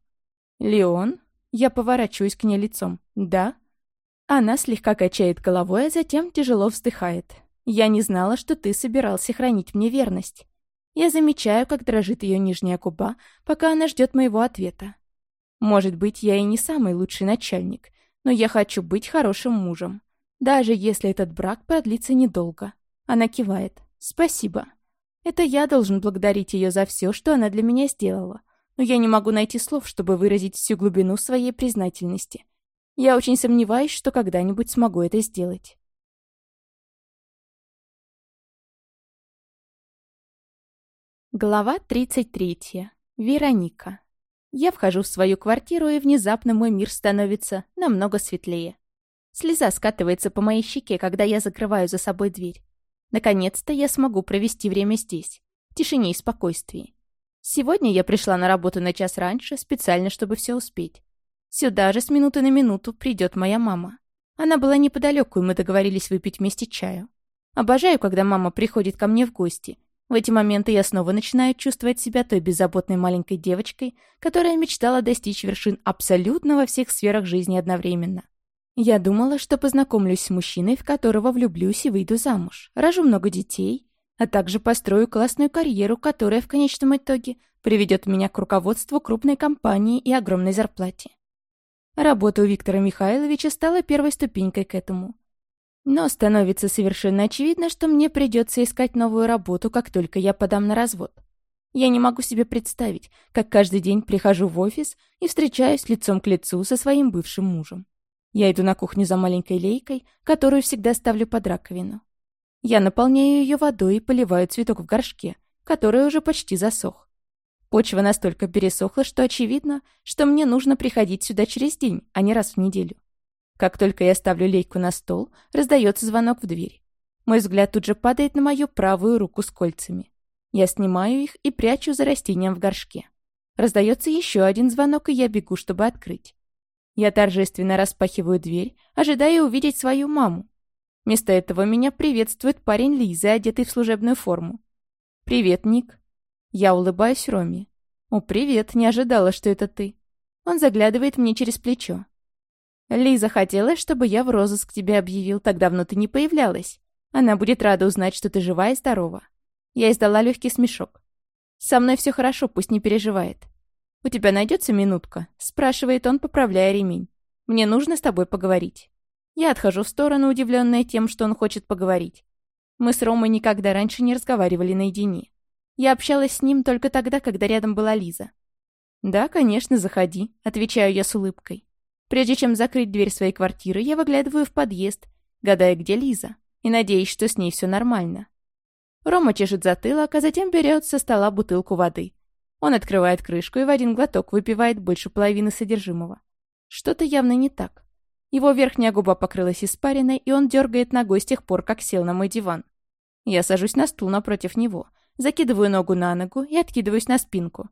«Леон?» Я поворачиваюсь к ней лицом. «Да?» Она слегка качает головой, а затем тяжело вздыхает. «Я не знала, что ты собирался хранить мне верность». Я замечаю, как дрожит ее нижняя губа, пока она ждет моего ответа. Может быть, я и не самый лучший начальник, но я хочу быть хорошим мужем. Даже если этот брак продлится недолго. Она кивает. «Спасибо». Это я должен благодарить ее за все, что она для меня сделала. Но я не могу найти слов, чтобы выразить всю глубину своей признательности. Я очень сомневаюсь, что когда-нибудь смогу это сделать. Глава 33. Вероника. Я вхожу в свою квартиру, и внезапно мой мир становится намного светлее. Слеза скатывается по моей щеке, когда я закрываю за собой дверь. Наконец-то я смогу провести время здесь, в тишине и спокойствии. Сегодня я пришла на работу на час раньше, специально, чтобы все успеть. Сюда же с минуты на минуту придет моя мама. Она была неподалеку, и мы договорились выпить вместе чаю. Обожаю, когда мама приходит ко мне в гости. В эти моменты я снова начинаю чувствовать себя той беззаботной маленькой девочкой, которая мечтала достичь вершин абсолютно во всех сферах жизни одновременно. Я думала, что познакомлюсь с мужчиной, в которого влюблюсь и выйду замуж, рожу много детей, а также построю классную карьеру, которая в конечном итоге приведет меня к руководству крупной компании и огромной зарплате. Работа у Виктора Михайловича стала первой ступенькой к этому. Но становится совершенно очевидно, что мне придется искать новую работу, как только я подам на развод. Я не могу себе представить, как каждый день прихожу в офис и встречаюсь лицом к лицу со своим бывшим мужем. Я иду на кухню за маленькой лейкой, которую всегда ставлю под раковину. Я наполняю ее водой и поливаю цветок в горшке, который уже почти засох. Почва настолько пересохла, что очевидно, что мне нужно приходить сюда через день, а не раз в неделю. Как только я ставлю лейку на стол, раздается звонок в дверь. Мой взгляд тут же падает на мою правую руку с кольцами. Я снимаю их и прячу за растением в горшке. Раздается еще один звонок, и я бегу, чтобы открыть. Я торжественно распахиваю дверь, ожидая увидеть свою маму. Вместо этого меня приветствует парень Лизы, одетый в служебную форму. «Привет, Ник». Я улыбаюсь Роме. «О, привет, не ожидала, что это ты». Он заглядывает мне через плечо. «Лиза хотела, чтобы я в розыск тебя объявил, так давно ты не появлялась. Она будет рада узнать, что ты жива и здорова». Я издала легкий смешок. «Со мной все хорошо, пусть не переживает. «У тебя найдется минутка?» — спрашивает он, поправляя ремень. «Мне нужно с тобой поговорить». Я отхожу в сторону, удивленная тем, что он хочет поговорить. Мы с Ромой никогда раньше не разговаривали наедине. Я общалась с ним только тогда, когда рядом была Лиза. «Да, конечно, заходи», — отвечаю я с улыбкой. Прежде чем закрыть дверь своей квартиры, я выглядываю в подъезд, гадая, где Лиза, и надеюсь, что с ней все нормально. Рома чешет затылок, а затем берет со стола бутылку воды. Он открывает крышку и в один глоток выпивает больше половины содержимого. Что-то явно не так. Его верхняя губа покрылась испариной, и он дергает ногой с тех пор, как сел на мой диван. Я сажусь на стул напротив него, закидываю ногу на ногу и откидываюсь на спинку.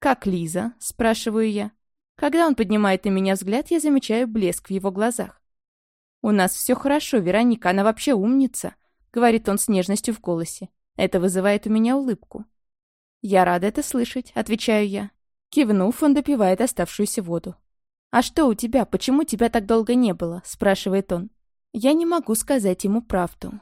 «Как Лиза?» – спрашиваю я. Когда он поднимает на меня взгляд, я замечаю блеск в его глазах. «У нас все хорошо, Вероника, она вообще умница», — говорит он с нежностью в голосе. Это вызывает у меня улыбку. «Я рада это слышать», — отвечаю я. Кивнув, он допивает оставшуюся воду. «А что у тебя? Почему тебя так долго не было?» — спрашивает он. Я не могу сказать ему правду.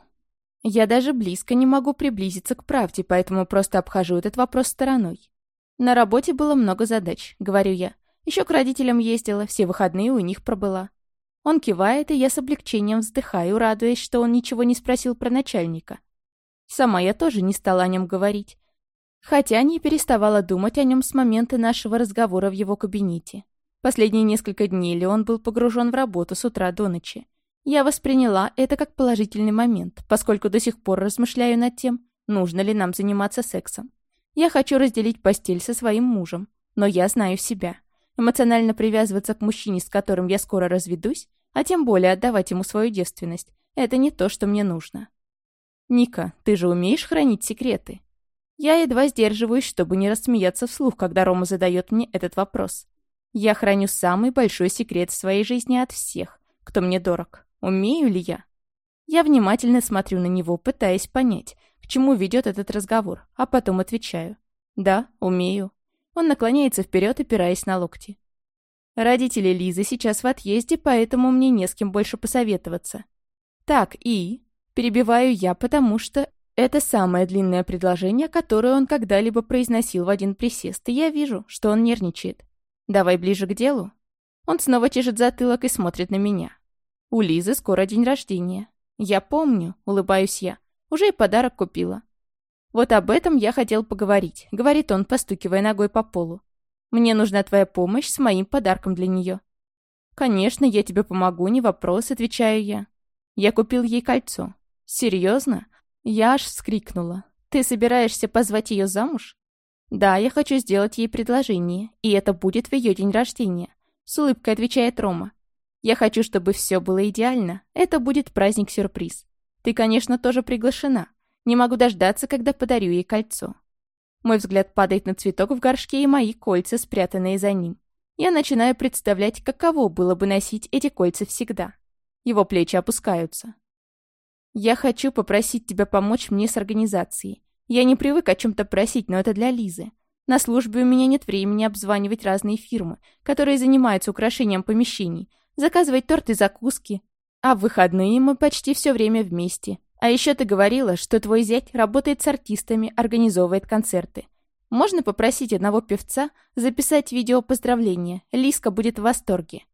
Я даже близко не могу приблизиться к правде, поэтому просто обхожу этот вопрос стороной. На работе было много задач, говорю я. Еще к родителям ездила, все выходные у них пробыла. Он кивает, и я с облегчением вздыхаю, радуясь, что он ничего не спросил про начальника. Сама я тоже не стала о нем говорить, Хотя не переставала думать о нем с момента нашего разговора в его кабинете. Последние несколько дней Леон был погружен в работу с утра до ночи. Я восприняла это как положительный момент, поскольку до сих пор размышляю над тем, нужно ли нам заниматься сексом. Я хочу разделить постель со своим мужем, но я знаю себя. Эмоционально привязываться к мужчине, с которым я скоро разведусь, а тем более отдавать ему свою девственность, это не то, что мне нужно. «Ника, ты же умеешь хранить секреты?» Я едва сдерживаюсь, чтобы не рассмеяться вслух, когда Рома задает мне этот вопрос. Я храню самый большой секрет в своей жизни от всех, кто мне дорог. Умею ли я? Я внимательно смотрю на него, пытаясь понять, к чему ведет этот разговор, а потом отвечаю. Да, умею. Он наклоняется вперед, опираясь на локти. Родители Лизы сейчас в отъезде, поэтому мне не с кем больше посоветоваться. Так, и... Перебиваю я, потому что это самое длинное предложение, которое он когда-либо произносил в один присест, и я вижу, что он нервничает. Давай ближе к делу. Он снова чешет затылок и смотрит на меня. У Лизы скоро день рождения. Я помню, улыбаюсь я. Уже и подарок купила. Вот об этом я хотел поговорить, говорит он, постукивая ногой по полу. Мне нужна твоя помощь с моим подарком для нее. Конечно, я тебе помогу, не вопрос, отвечаю я. Я купил ей кольцо. Серьезно? Я аж вскрикнула. Ты собираешься позвать ее замуж? Да, я хочу сделать ей предложение, и это будет в ее день рождения. С улыбкой отвечает Рома. Я хочу, чтобы все было идеально. Это будет праздник-сюрприз. Ты, конечно, тоже приглашена. Не могу дождаться, когда подарю ей кольцо. Мой взгляд падает на цветок в горшке и мои кольца, спрятанные за ним. Я начинаю представлять, каково было бы носить эти кольца всегда. Его плечи опускаются. Я хочу попросить тебя помочь мне с организацией. Я не привык о чем-то просить, но это для Лизы. На службе у меня нет времени обзванивать разные фирмы, которые занимаются украшением помещений, заказывать торты и закуски. А в выходные мы почти все время вместе. А еще ты говорила, что твой зять работает с артистами, организовывает концерты. Можно попросить одного певца записать видео поздравления? Лиска будет в восторге.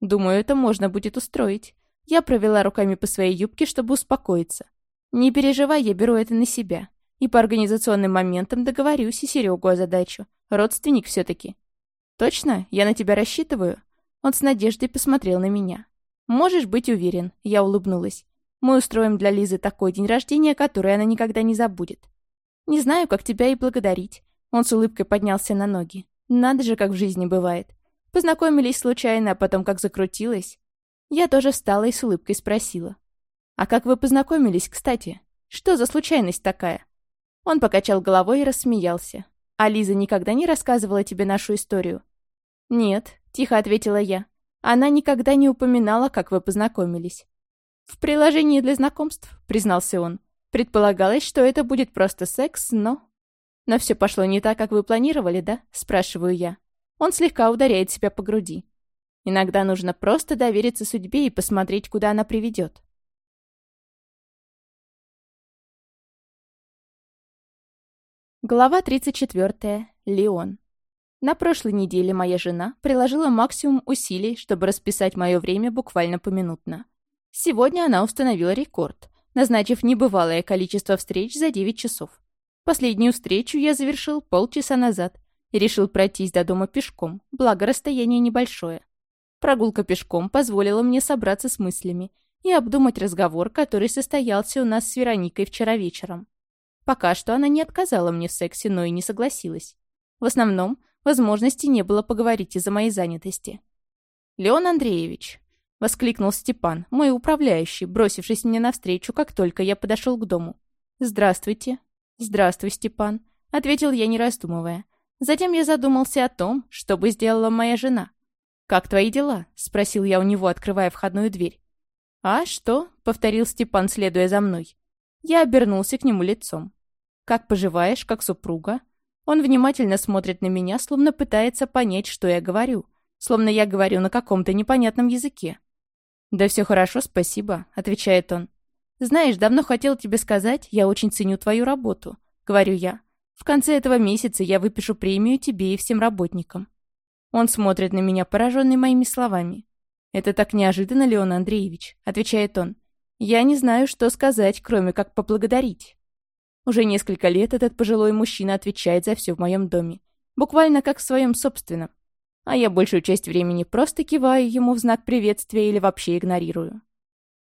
Думаю, это можно будет устроить. Я провела руками по своей юбке, чтобы успокоиться. Не переживай, я беру это на себя. И по организационным моментам договорюсь и Серегу о задачу. Родственник все таки Точно? Я на тебя рассчитываю? Он с надеждой посмотрел на меня. «Можешь быть уверен», — я улыбнулась. «Мы устроим для Лизы такой день рождения, который она никогда не забудет. Не знаю, как тебя и благодарить». Он с улыбкой поднялся на ноги. «Надо же, как в жизни бывает. Познакомились случайно, а потом как закрутилось». Я тоже встала и с улыбкой спросила. «А как вы познакомились, кстати? Что за случайность такая?» Он покачал головой и рассмеялся. «А Лиза никогда не рассказывала тебе нашу историю?» «Нет», — тихо ответила я. «Она никогда не упоминала, как вы познакомились». «В приложении для знакомств», — признался он. «Предполагалось, что это будет просто секс, но...» «Но все пошло не так, как вы планировали, да?» — спрашиваю я. Он слегка ударяет себя по груди. Иногда нужно просто довериться судьбе и посмотреть, куда она приведет. Глава 34. Леон. На прошлой неделе моя жена приложила максимум усилий, чтобы расписать мое время буквально поминутно. Сегодня она установила рекорд, назначив небывалое количество встреч за 9 часов. Последнюю встречу я завершил полчаса назад и решил пройтись до дома пешком, благо расстояние небольшое. Прогулка пешком позволила мне собраться с мыслями и обдумать разговор, который состоялся у нас с Вероникой вчера вечером. Пока что она не отказала мне в сексе, но и не согласилась. В основном, Возможности не было поговорить из-за моей занятости. «Леон Андреевич!» — воскликнул Степан, мой управляющий, бросившись мне навстречу, как только я подошел к дому. «Здравствуйте!» «Здравствуй, Степан!» — ответил я, не раздумывая. Затем я задумался о том, что бы сделала моя жена. «Как твои дела?» — спросил я у него, открывая входную дверь. «А что?» — повторил Степан, следуя за мной. Я обернулся к нему лицом. «Как поживаешь, как супруга?» Он внимательно смотрит на меня, словно пытается понять, что я говорю. Словно я говорю на каком-то непонятном языке. «Да все хорошо, спасибо», — отвечает он. «Знаешь, давно хотел тебе сказать, я очень ценю твою работу», — говорю я. «В конце этого месяца я выпишу премию тебе и всем работникам». Он смотрит на меня, пораженный моими словами. «Это так неожиданно, Леон Андреевич», — отвечает он. «Я не знаю, что сказать, кроме как поблагодарить». Уже несколько лет этот пожилой мужчина отвечает за все в моем доме. Буквально как в своем собственном. А я большую часть времени просто киваю ему в знак приветствия или вообще игнорирую.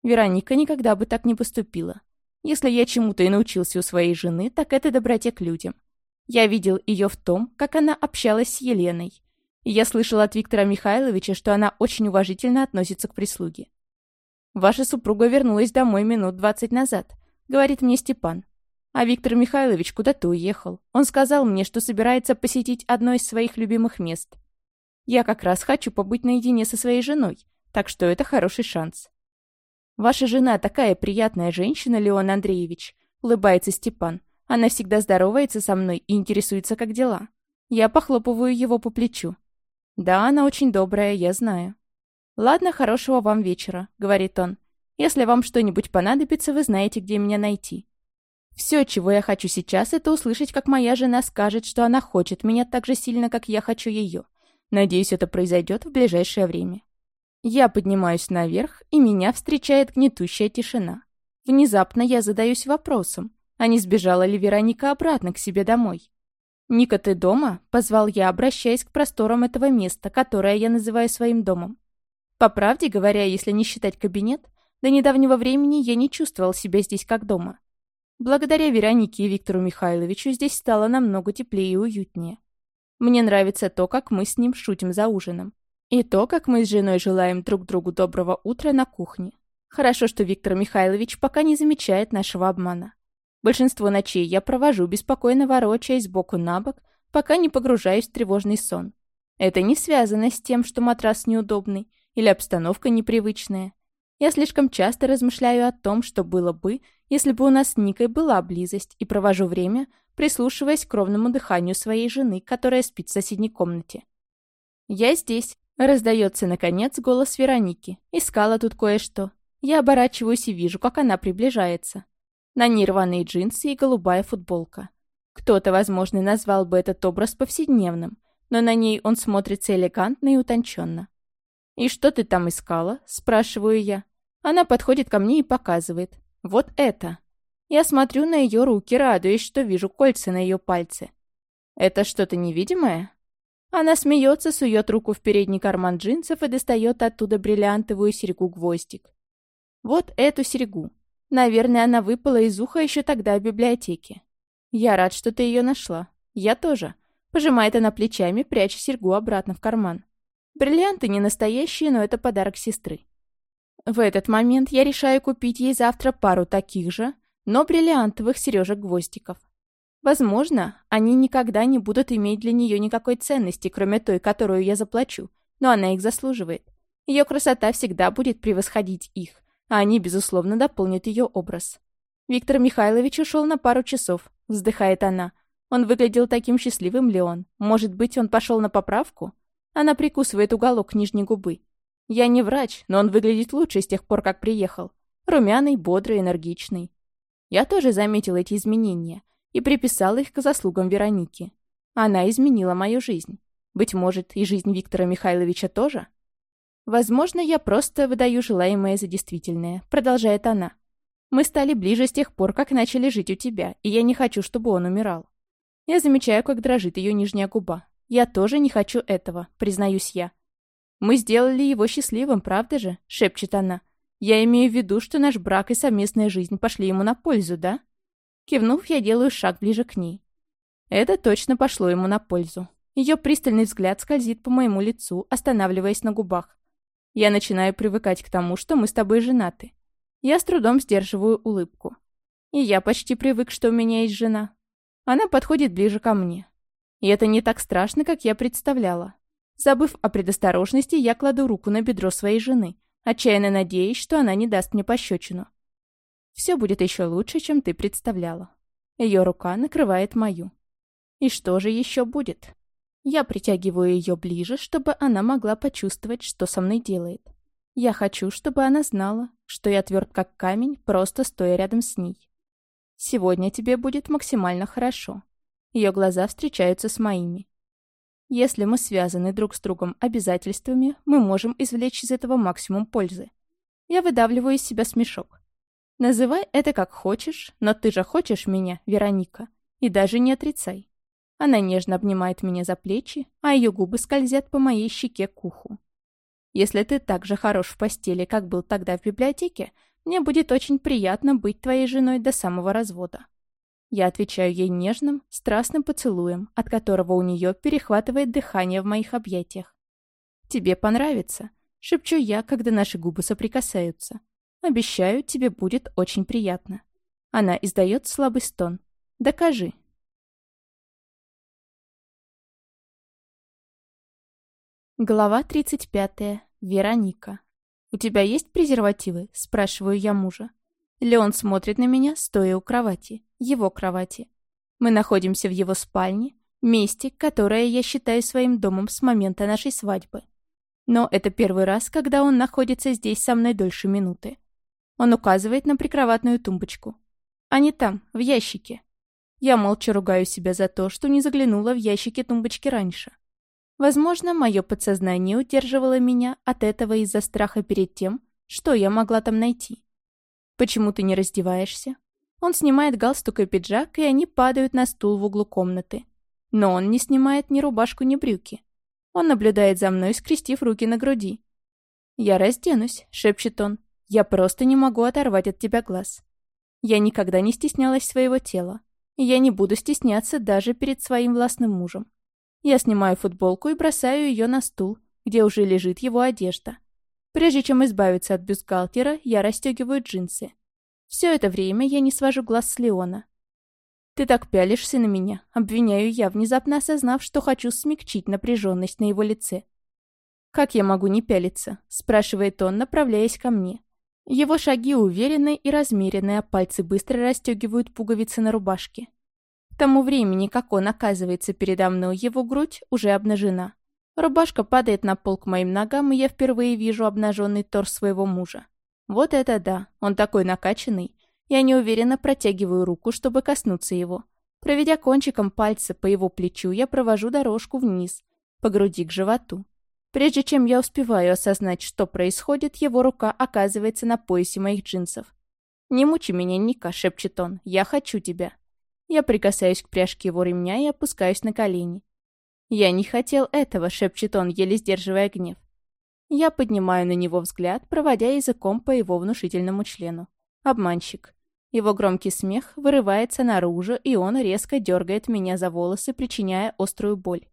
Вероника никогда бы так не поступила. Если я чему-то и научился у своей жены, так это доброте к людям. Я видел ее в том, как она общалась с Еленой. Я слышал от Виктора Михайловича, что она очень уважительно относится к прислуге. «Ваша супруга вернулась домой минут двадцать назад», — говорит мне Степан. А Виктор Михайлович куда-то уехал. Он сказал мне, что собирается посетить одно из своих любимых мест. Я как раз хочу побыть наедине со своей женой, так что это хороший шанс. «Ваша жена такая приятная женщина, Леон Андреевич», — улыбается Степан. «Она всегда здоровается со мной и интересуется, как дела». Я похлопываю его по плечу. «Да, она очень добрая, я знаю». «Ладно, хорошего вам вечера», — говорит он. «Если вам что-нибудь понадобится, вы знаете, где меня найти». Все, чего я хочу сейчас, это услышать, как моя жена скажет, что она хочет меня так же сильно, как я хочу ее. Надеюсь, это произойдет в ближайшее время. Я поднимаюсь наверх, и меня встречает гнетущая тишина. Внезапно я задаюсь вопросом, а не сбежала ли Вероника обратно к себе домой? «Ника, ты дома?» — позвал я, обращаясь к просторам этого места, которое я называю своим домом. По правде говоря, если не считать кабинет, до недавнего времени я не чувствовал себя здесь как дома. Благодаря Веронике и Виктору Михайловичу здесь стало намного теплее и уютнее. Мне нравится то, как мы с ним шутим за ужином. И то, как мы с женой желаем друг другу доброго утра на кухне. Хорошо, что Виктор Михайлович пока не замечает нашего обмана. Большинство ночей я провожу, беспокойно ворочаясь боку на бок, пока не погружаюсь в тревожный сон. Это не связано с тем, что матрас неудобный или обстановка непривычная. Я слишком часто размышляю о том, что было бы, если бы у нас с Никой была близость, и провожу время, прислушиваясь к ровному дыханию своей жены, которая спит в соседней комнате. «Я здесь», — раздается, наконец, голос Вероники. «Искала тут кое-что». Я оборачиваюсь и вижу, как она приближается. На ней рваные джинсы и голубая футболка. Кто-то, возможно, назвал бы этот образ повседневным, но на ней он смотрится элегантно и утонченно. «И что ты там искала?» – спрашиваю я. Она подходит ко мне и показывает. «Вот это!» Я смотрю на ее руки, радуясь, что вижу кольца на ее пальце. «Это что-то невидимое?» Она смеется, сует руку в передний карман джинсов и достает оттуда бриллиантовую серьгу-гвоздик. Вот эту серьгу. Наверное, она выпала из уха еще тогда в библиотеке. Я рад, что ты ее нашла. Я тоже. Пожимает она плечами, пряча серьгу обратно в карман. Бриллианты не настоящие, но это подарок сестры. В этот момент я решаю купить ей завтра пару таких же, но бриллиантовых сережек-гвоздиков. Возможно, они никогда не будут иметь для нее никакой ценности, кроме той, которую я заплачу, но она их заслуживает. Ее красота всегда будет превосходить их, а они, безусловно, дополнят ее образ. Виктор Михайлович ушел на пару часов, вздыхает она. Он выглядел таким счастливым ли он? Может быть, он пошел на поправку? Она прикусывает уголок нижней губы. Я не врач, но он выглядит лучше с тех пор, как приехал. Румяный, бодрый, энергичный. Я тоже заметил эти изменения и приписал их к заслугам Вероники. Она изменила мою жизнь. Быть может, и жизнь Виктора Михайловича тоже? «Возможно, я просто выдаю желаемое за действительное», — продолжает она. «Мы стали ближе с тех пор, как начали жить у тебя, и я не хочу, чтобы он умирал». Я замечаю, как дрожит ее нижняя губа. «Я тоже не хочу этого», — признаюсь я. «Мы сделали его счастливым, правда же?» — шепчет она. «Я имею в виду, что наш брак и совместная жизнь пошли ему на пользу, да?» Кивнув, я делаю шаг ближе к ней. Это точно пошло ему на пользу. Ее пристальный взгляд скользит по моему лицу, останавливаясь на губах. Я начинаю привыкать к тому, что мы с тобой женаты. Я с трудом сдерживаю улыбку. И я почти привык, что у меня есть жена. Она подходит ближе ко мне. И это не так страшно, как я представляла. Забыв о предосторожности, я кладу руку на бедро своей жены, отчаянно надеясь, что она не даст мне пощечину. Все будет еще лучше, чем ты представляла. Ее рука накрывает мою. И что же еще будет? Я притягиваю ее ближе, чтобы она могла почувствовать, что со мной делает. Я хочу, чтобы она знала, что я тверд как камень, просто стоя рядом с ней. Сегодня тебе будет максимально хорошо. Ее глаза встречаются с моими. Если мы связаны друг с другом обязательствами, мы можем извлечь из этого максимум пользы. Я выдавливаю из себя смешок. Называй это как хочешь, но ты же хочешь меня, Вероника, и даже не отрицай. Она нежно обнимает меня за плечи, а ее губы скользят по моей щеке к уху. «Если ты так же хорош в постели, как был тогда в библиотеке, мне будет очень приятно быть твоей женой до самого развода». Я отвечаю ей нежным, страстным поцелуем, от которого у нее перехватывает дыхание в моих объятиях. «Тебе понравится», — шепчу я, когда наши губы соприкасаются. «Обещаю, тебе будет очень приятно». Она издает слабый стон. «Докажи». Глава 35. Вероника. «У тебя есть презервативы?» – спрашиваю я мужа. Леон смотрит на меня, стоя у кровати. Его кровати. Мы находимся в его спальне. Месте, которое я считаю своим домом с момента нашей свадьбы. Но это первый раз, когда он находится здесь со мной дольше минуты. Он указывает на прикроватную тумбочку. Они там, в ящике. Я молча ругаю себя за то, что не заглянула в ящики тумбочки раньше. Возможно, мое подсознание удерживало меня от этого из-за страха перед тем, что я могла там найти. «Почему ты не раздеваешься?» Он снимает галстук и пиджак, и они падают на стул в углу комнаты. Но он не снимает ни рубашку, ни брюки. Он наблюдает за мной, скрестив руки на груди. «Я разденусь», — шепчет он. «Я просто не могу оторвать от тебя глаз». Я никогда не стеснялась своего тела. И я не буду стесняться даже перед своим властным мужем. Я снимаю футболку и бросаю ее на стул, где уже лежит его одежда. Прежде чем избавиться от бюстгальтера, я расстегиваю джинсы. Все это время я не свожу глаз с Леона. «Ты так пялишься на меня», — обвиняю я, внезапно осознав, что хочу смягчить напряженность на его лице. «Как я могу не пялиться?» — спрашивает он, направляясь ко мне. Его шаги уверенные и размеренные, а пальцы быстро расстегивают пуговицы на рубашке. Тому времени, как он оказывается передо мной, его грудь уже обнажена. Рубашка падает на пол к моим ногам, и я впервые вижу обнаженный торс своего мужа. Вот это да, он такой накачанный, я неуверенно протягиваю руку, чтобы коснуться его. Проведя кончиком пальца по его плечу, я провожу дорожку вниз, по груди к животу. Прежде чем я успеваю осознать, что происходит, его рука оказывается на поясе моих джинсов. «Не мучи меня, Ника», — шепчет он, — «я хочу тебя». Я прикасаюсь к пряжке его ремня и опускаюсь на колени. «Я не хотел этого», — шепчет он, еле сдерживая гнев. Я поднимаю на него взгляд, проводя языком по его внушительному члену. Обманщик. Его громкий смех вырывается наружу, и он резко дергает меня за волосы, причиняя острую боль.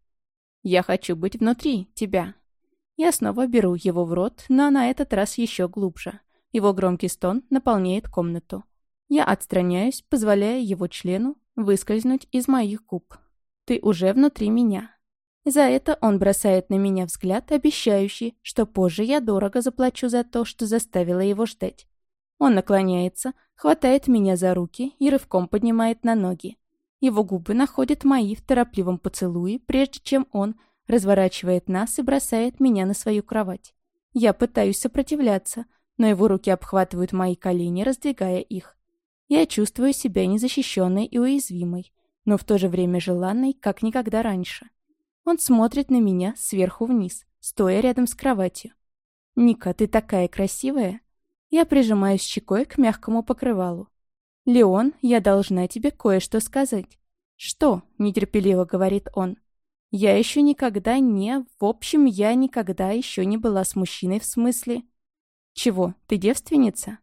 «Я хочу быть внутри тебя». Я снова беру его в рот, но на этот раз еще глубже. Его громкий стон наполняет комнату. Я отстраняюсь, позволяя его члену выскользнуть из моих губ. «Ты уже внутри меня». За это он бросает на меня взгляд, обещающий, что позже я дорого заплачу за то, что заставила его ждать. Он наклоняется, хватает меня за руки и рывком поднимает на ноги. Его губы находят мои в торопливом поцелуе, прежде чем он разворачивает нас и бросает меня на свою кровать. Я пытаюсь сопротивляться, но его руки обхватывают мои колени, раздвигая их. Я чувствую себя незащищенной и уязвимой, но в то же время желанной, как никогда раньше. Он смотрит на меня сверху вниз, стоя рядом с кроватью. «Ника, ты такая красивая!» Я прижимаюсь щекой к мягкому покрывалу. «Леон, я должна тебе кое-что сказать». «Что?» — нетерпеливо говорит он. «Я еще никогда не... В общем, я никогда еще не была с мужчиной в смысле...» «Чего, ты девственница?»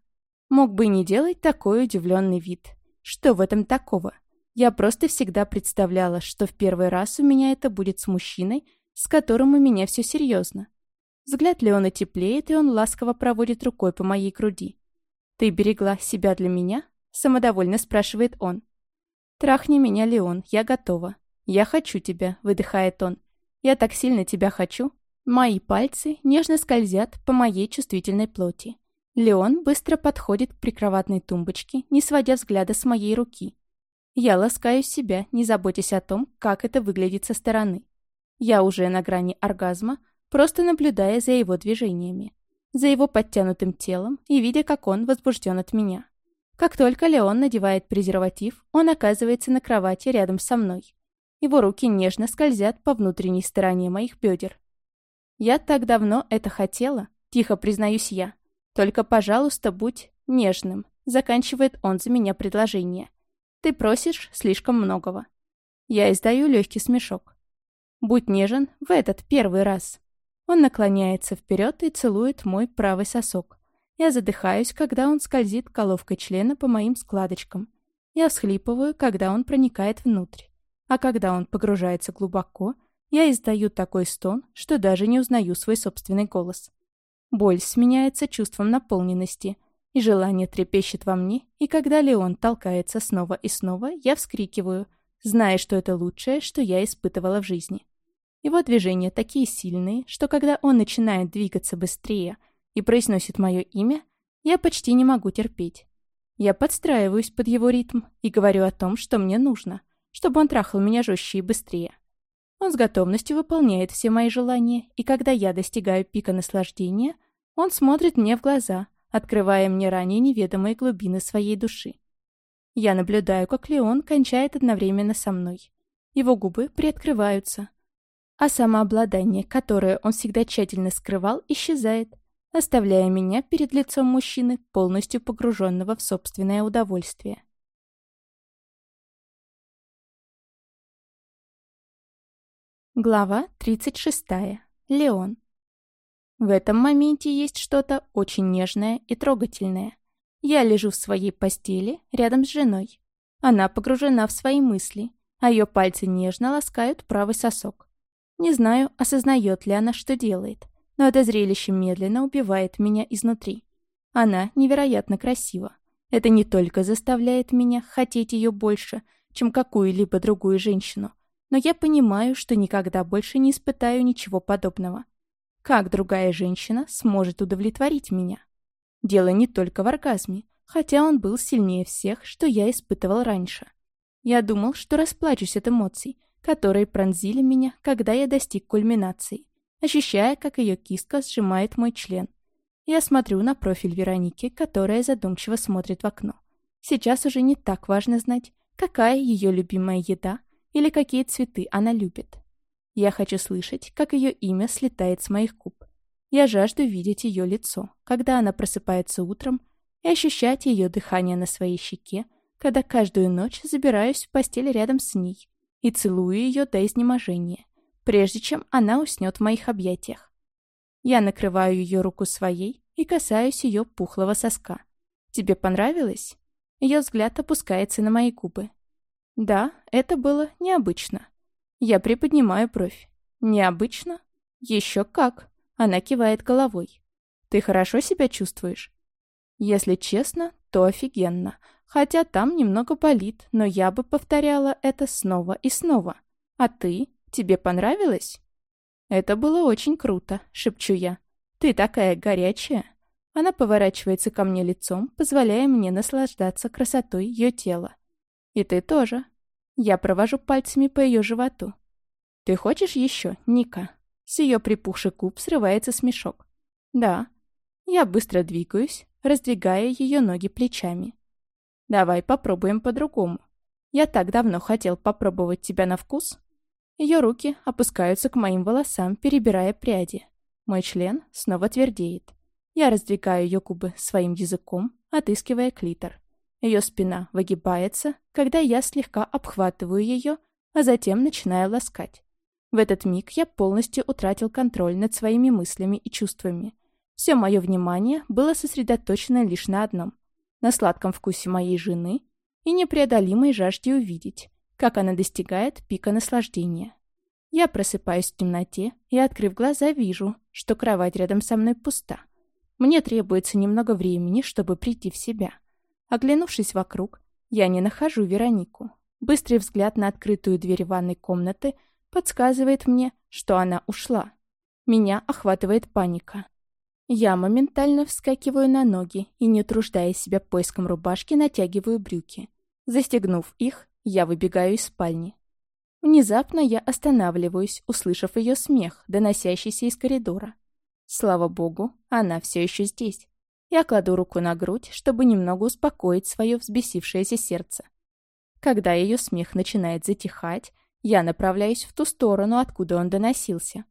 Мог бы и не делать такой удивленный вид. Что в этом такого? Я просто всегда представляла, что в первый раз у меня это будет с мужчиной, с которым у меня все серьезно. Взгляд Леона теплеет, и он ласково проводит рукой по моей груди. «Ты берегла себя для меня?» — самодовольно спрашивает он. «Трахни меня, Леон, я готова. Я хочу тебя», — выдыхает он. «Я так сильно тебя хочу». Мои пальцы нежно скользят по моей чувствительной плоти. Леон быстро подходит к прикроватной тумбочке, не сводя взгляда с моей руки. Я ласкаю себя, не заботясь о том, как это выглядит со стороны. Я уже на грани оргазма, просто наблюдая за его движениями, за его подтянутым телом и видя, как он возбужден от меня. Как только Леон надевает презерватив, он оказывается на кровати рядом со мной. Его руки нежно скользят по внутренней стороне моих бедер. «Я так давно это хотела», — тихо признаюсь я. «Только, пожалуйста, будь нежным», — заканчивает он за меня предложение. «Ты просишь слишком многого». Я издаю легкий смешок. «Будь нежен в этот первый раз». Он наклоняется вперед и целует мой правый сосок. Я задыхаюсь, когда он скользит головкой члена по моим складочкам. Я всхлипываю, когда он проникает внутрь. А когда он погружается глубоко, я издаю такой стон, что даже не узнаю свой собственный голос. Боль сменяется чувством наполненности, и желание трепещет во мне, и когда Леон толкается снова и снова, я вскрикиваю, зная, что это лучшее, что я испытывала в жизни. Его движения такие сильные, что когда он начинает двигаться быстрее и произносит мое имя, я почти не могу терпеть. Я подстраиваюсь под его ритм и говорю о том, что мне нужно, чтобы он трахал меня жестче и быстрее. Он с готовностью выполняет все мои желания, и когда я достигаю пика наслаждения, он смотрит мне в глаза, открывая мне ранее неведомые глубины своей души. Я наблюдаю, как Леон кончает одновременно со мной. Его губы приоткрываются, а самообладание, которое он всегда тщательно скрывал, исчезает, оставляя меня перед лицом мужчины, полностью погруженного в собственное удовольствие. Глава 36. Леон. В этом моменте есть что-то очень нежное и трогательное. Я лежу в своей постели рядом с женой. Она погружена в свои мысли, а ее пальцы нежно ласкают правый сосок. Не знаю, осознает ли она, что делает, но это зрелище медленно убивает меня изнутри. Она невероятно красива. Это не только заставляет меня хотеть ее больше, чем какую-либо другую женщину, но я понимаю, что никогда больше не испытаю ничего подобного. Как другая женщина сможет удовлетворить меня? Дело не только в оргазме, хотя он был сильнее всех, что я испытывал раньше. Я думал, что расплачусь от эмоций, которые пронзили меня, когда я достиг кульминации, ощущая, как ее киска сжимает мой член. Я смотрю на профиль Вероники, которая задумчиво смотрит в окно. Сейчас уже не так важно знать, какая ее любимая еда или какие цветы она любит. Я хочу слышать, как ее имя слетает с моих губ. Я жажду видеть ее лицо, когда она просыпается утром, и ощущать ее дыхание на своей щеке, когда каждую ночь забираюсь в постель рядом с ней и целую ее до изнеможения, прежде чем она уснет в моих объятиях. Я накрываю ее руку своей и касаюсь ее пухлого соска. «Тебе понравилось?» Ее взгляд опускается на мои губы. Да, это было необычно. Я приподнимаю бровь. Необычно? Еще как. Она кивает головой. Ты хорошо себя чувствуешь? Если честно, то офигенно. Хотя там немного болит, но я бы повторяла это снова и снова. А ты? Тебе понравилось? Это было очень круто, шепчу я. Ты такая горячая. Она поворачивается ко мне лицом, позволяя мне наслаждаться красотой ее тела. И ты тоже. Я провожу пальцами по ее животу. Ты хочешь еще, Ника? С ее припухших губ срывается смешок. Да. Я быстро двигаюсь, раздвигая ее ноги плечами. Давай попробуем по-другому. Я так давно хотел попробовать тебя на вкус. Ее руки опускаются к моим волосам, перебирая пряди. Мой член снова твердеет. Я раздвигаю ее губы своим языком, отыскивая клитор. Ее спина выгибается, когда я слегка обхватываю ее, а затем начинаю ласкать. В этот миг я полностью утратил контроль над своими мыслями и чувствами. Все мое внимание было сосредоточено лишь на одном — на сладком вкусе моей жены и непреодолимой жажде увидеть, как она достигает пика наслаждения. Я просыпаюсь в темноте и, открыв глаза, вижу, что кровать рядом со мной пуста. Мне требуется немного времени, чтобы прийти в себя. Оглянувшись вокруг, я не нахожу Веронику. Быстрый взгляд на открытую дверь ванной комнаты подсказывает мне, что она ушла. Меня охватывает паника. Я моментально вскакиваю на ноги и, не утруждая себя поиском рубашки, натягиваю брюки. Застегнув их, я выбегаю из спальни. Внезапно я останавливаюсь, услышав ее смех, доносящийся из коридора. Слава богу, она все еще здесь. Я кладу руку на грудь, чтобы немного успокоить свое взбесившееся сердце. Когда ее смех начинает затихать, я направляюсь в ту сторону, откуда он доносился.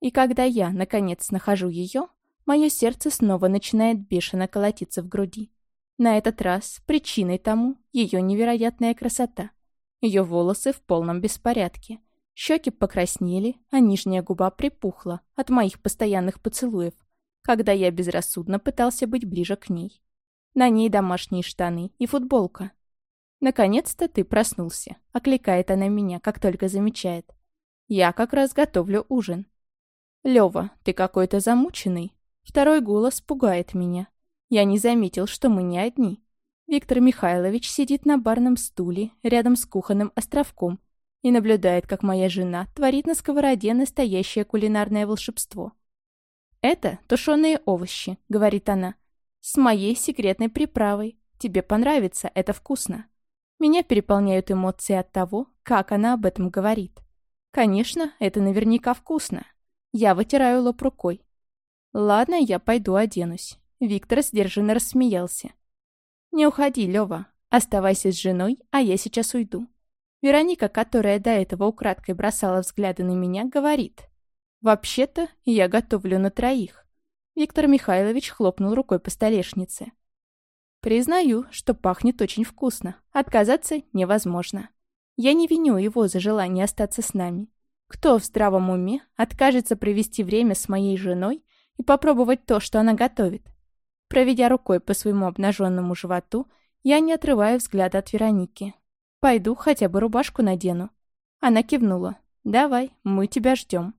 И когда я, наконец, нахожу ее, мое сердце снова начинает бешено колотиться в груди. На этот раз причиной тому ее невероятная красота. Ее волосы в полном беспорядке. Щеки покраснели, а нижняя губа припухла от моих постоянных поцелуев когда я безрассудно пытался быть ближе к ней. На ней домашние штаны и футболка. «Наконец-то ты проснулся», — окликает она меня, как только замечает. «Я как раз готовлю ужин». «Лёва, ты какой-то замученный». Второй голос пугает меня. Я не заметил, что мы не одни. Виктор Михайлович сидит на барном стуле рядом с кухонным островком и наблюдает, как моя жена творит на сковороде настоящее кулинарное волшебство. «Это тушеные овощи», — говорит она. «С моей секретной приправой. Тебе понравится, это вкусно». Меня переполняют эмоции от того, как она об этом говорит. Конечно, это наверняка вкусно. Я вытираю лоб рукой. Ладно, я пойду оденусь. Виктор сдержанно рассмеялся. Не уходи, Лёва. Оставайся с женой, а я сейчас уйду. Вероника, которая до этого украдкой бросала взгляды на меня, говорит. «Вообще-то я готовлю на троих». Виктор Михайлович хлопнул рукой по столешнице. «Признаю, что пахнет очень вкусно. Отказаться невозможно. Я не виню его за желание остаться с нами. Кто в здравом уме откажется провести время с моей женой и попробовать то, что она готовит? Проведя рукой по своему обнаженному животу, я не отрываю взгляда от Вероники. Пойду хотя бы рубашку надену. Она кивнула. «Давай, мы тебя ждем».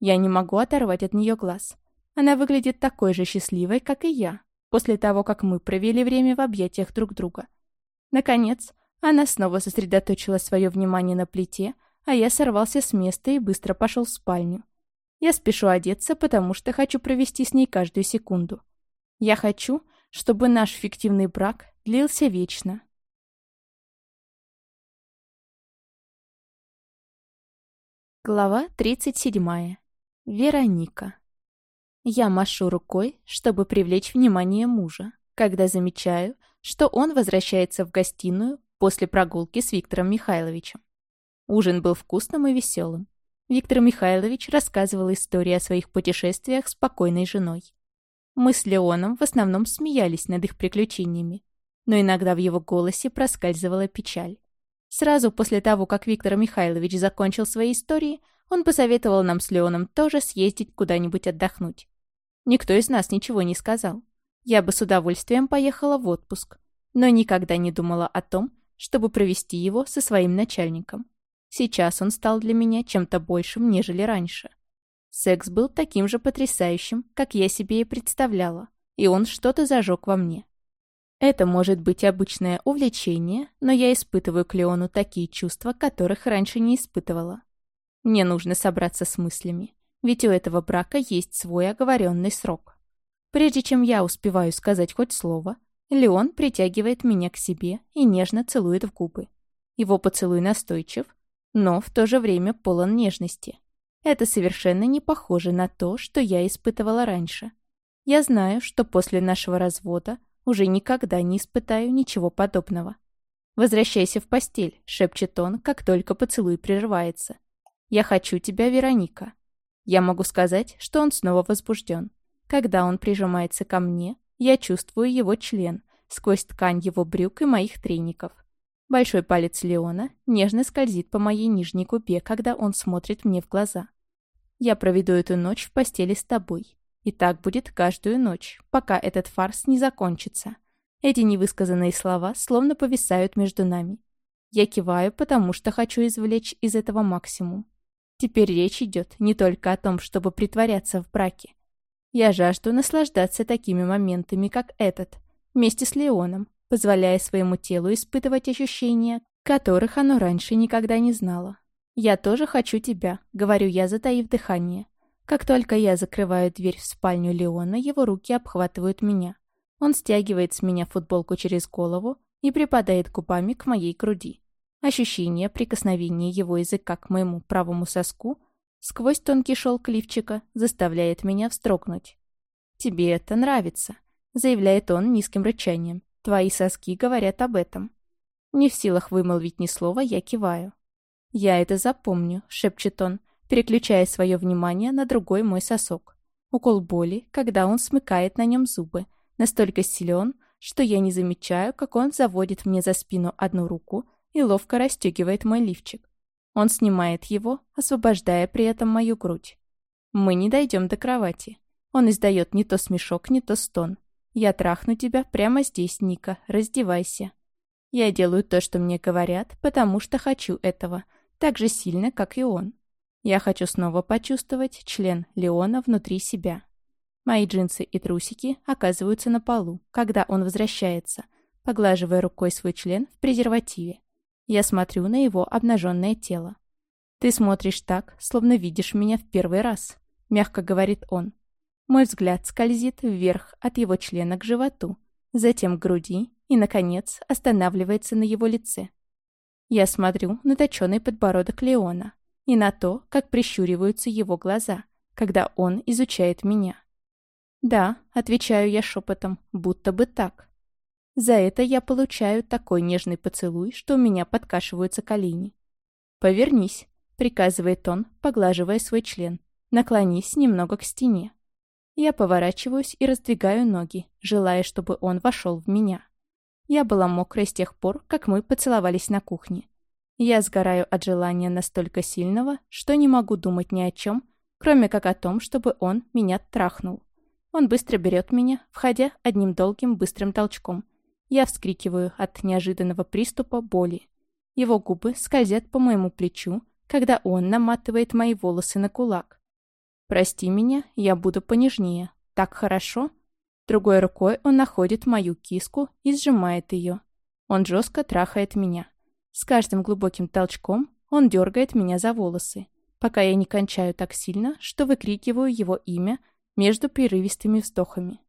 Я не могу оторвать от нее глаз. Она выглядит такой же счастливой, как и я, после того, как мы провели время в объятиях друг друга. Наконец, она снова сосредоточила свое внимание на плите, а я сорвался с места и быстро пошел в спальню. Я спешу одеться, потому что хочу провести с ней каждую секунду. Я хочу, чтобы наш фиктивный брак длился вечно. Глава 37. Вероника. Я машу рукой, чтобы привлечь внимание мужа, когда замечаю, что он возвращается в гостиную после прогулки с Виктором Михайловичем. Ужин был вкусным и веселым. Виктор Михайлович рассказывал истории о своих путешествиях с покойной женой. Мы с Леоном в основном смеялись над их приключениями, но иногда в его голосе проскальзывала печаль. Сразу после того, как Виктор Михайлович закончил свои истории, он посоветовал нам с Леоном тоже съездить куда-нибудь отдохнуть. Никто из нас ничего не сказал. Я бы с удовольствием поехала в отпуск, но никогда не думала о том, чтобы провести его со своим начальником. Сейчас он стал для меня чем-то большим, нежели раньше. Секс был таким же потрясающим, как я себе и представляла, и он что-то зажег во мне. Это может быть обычное увлечение, но я испытываю к Леону такие чувства, которых раньше не испытывала. Мне нужно собраться с мыслями, ведь у этого брака есть свой оговоренный срок. Прежде чем я успеваю сказать хоть слово, Леон притягивает меня к себе и нежно целует в губы. Его поцелуй настойчив, но в то же время полон нежности. Это совершенно не похоже на то, что я испытывала раньше. Я знаю, что после нашего развода уже никогда не испытаю ничего подобного. «Возвращайся в постель», — шепчет он, как только поцелуй прерывается. «Я хочу тебя, Вероника». Я могу сказать, что он снова возбужден. Когда он прижимается ко мне, я чувствую его член сквозь ткань его брюк и моих треников. Большой палец Леона нежно скользит по моей нижней губе, когда он смотрит мне в глаза. Я проведу эту ночь в постели с тобой. И так будет каждую ночь, пока этот фарс не закончится. Эти невысказанные слова словно повисают между нами. Я киваю, потому что хочу извлечь из этого максимум. Теперь речь идет не только о том, чтобы притворяться в браке. Я жажду наслаждаться такими моментами, как этот, вместе с Леоном, позволяя своему телу испытывать ощущения, которых оно раньше никогда не знало. «Я тоже хочу тебя», — говорю я, затаив дыхание. Как только я закрываю дверь в спальню Леона, его руки обхватывают меня. Он стягивает с меня футболку через голову и припадает губами к моей груди. Ощущение прикосновения его языка к моему правому соску сквозь тонкий шелк лифчика заставляет меня вздрогнуть. «Тебе это нравится», — заявляет он низким рычанием. «Твои соски говорят об этом». Не в силах вымолвить ни слова, я киваю. «Я это запомню», — шепчет он, переключая свое внимание на другой мой сосок. Укол боли, когда он смыкает на нем зубы, настолько силен, что я не замечаю, как он заводит мне за спину одну руку и ловко расстегивает мой лифчик. Он снимает его, освобождая при этом мою грудь. Мы не дойдем до кровати. Он издает не то смешок, не то стон. «Я трахну тебя прямо здесь, Ника. Раздевайся». Я делаю то, что мне говорят, потому что хочу этого, так же сильно, как и он. Я хочу снова почувствовать член Леона внутри себя. Мои джинсы и трусики оказываются на полу, когда он возвращается, поглаживая рукой свой член в презервативе. Я смотрю на его обнаженное тело. «Ты смотришь так, словно видишь меня в первый раз», — мягко говорит он. Мой взгляд скользит вверх от его члена к животу, затем к груди и, наконец, останавливается на его лице. Я смотрю на точёный подбородок Леона и на то, как прищуриваются его глаза, когда он изучает меня. «Да», — отвечаю я шепотом, будто бы так. За это я получаю такой нежный поцелуй, что у меня подкашиваются колени. «Повернись», — приказывает он, поглаживая свой член. «Наклонись немного к стене». Я поворачиваюсь и раздвигаю ноги, желая, чтобы он вошел в меня. Я была мокрая с тех пор, как мы поцеловались на кухне. Я сгораю от желания настолько сильного, что не могу думать ни о чем, кроме как о том, чтобы он меня трахнул. Он быстро берет меня, входя одним долгим быстрым толчком. Я вскрикиваю от неожиданного приступа боли. Его губы скользят по моему плечу, когда он наматывает мои волосы на кулак. «Прости меня, я буду понежнее. Так хорошо?» Другой рукой он находит мою киску и сжимает ее. Он жестко трахает меня. С каждым глубоким толчком он дергает меня за волосы, пока я не кончаю так сильно, что выкрикиваю его имя между прерывистыми вздохами.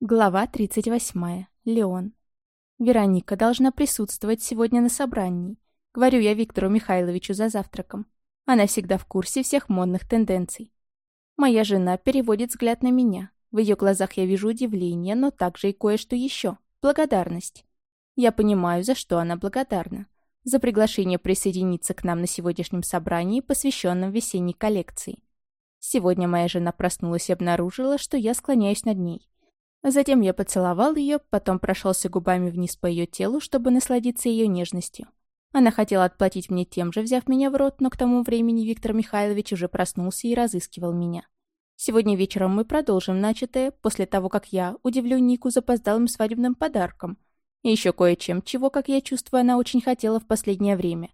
Глава 38. Леон. Вероника должна присутствовать сегодня на собрании. Говорю я Виктору Михайловичу за завтраком. Она всегда в курсе всех модных тенденций. Моя жена переводит взгляд на меня. В ее глазах я вижу удивление, но также и кое-что еще. Благодарность. Я понимаю, за что она благодарна. За приглашение присоединиться к нам на сегодняшнем собрании, посвященном весенней коллекции. Сегодня моя жена проснулась и обнаружила, что я склоняюсь над ней. Затем я поцеловал ее, потом прошелся губами вниз по ее телу, чтобы насладиться ее нежностью. Она хотела отплатить мне тем же, взяв меня в рот, но к тому времени Виктор Михайлович уже проснулся и разыскивал меня. Сегодня вечером мы продолжим начатое, после того, как я удивлю Нику запоздалым свадебным подарком. И еще кое-чем, чего, как я чувствую, она очень хотела в последнее время.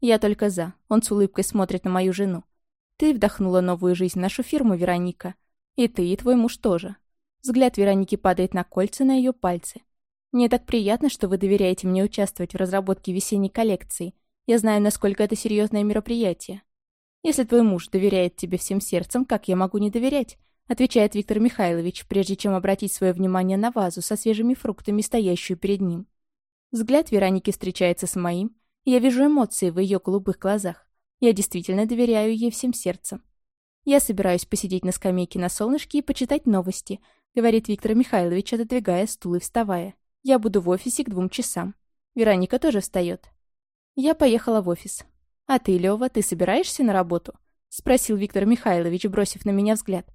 Я только за. Он с улыбкой смотрит на мою жену. Ты вдохнула новую жизнь в нашу фирму, Вероника. И ты, и твой муж тоже. Взгляд Вероники падает на кольца на ее пальцы. Мне так приятно, что вы доверяете мне участвовать в разработке весенней коллекции. Я знаю, насколько это серьезное мероприятие. Если твой муж доверяет тебе всем сердцем, как я могу не доверять? Отвечает Виктор Михайлович, прежде чем обратить свое внимание на вазу со свежими фруктами, стоящую перед ним. Взгляд Вероники встречается с моим, я вижу эмоции в ее голубых глазах. Я действительно доверяю ей всем сердцем. Я собираюсь посидеть на скамейке на солнышке и почитать новости, говорит Виктор Михайлович, отодвигая стул и вставая. Я буду в офисе к двум часам. Вероника тоже встает. Я поехала в офис. «А ты, Лёва, ты собираешься на работу?» — спросил Виктор Михайлович, бросив на меня взгляд.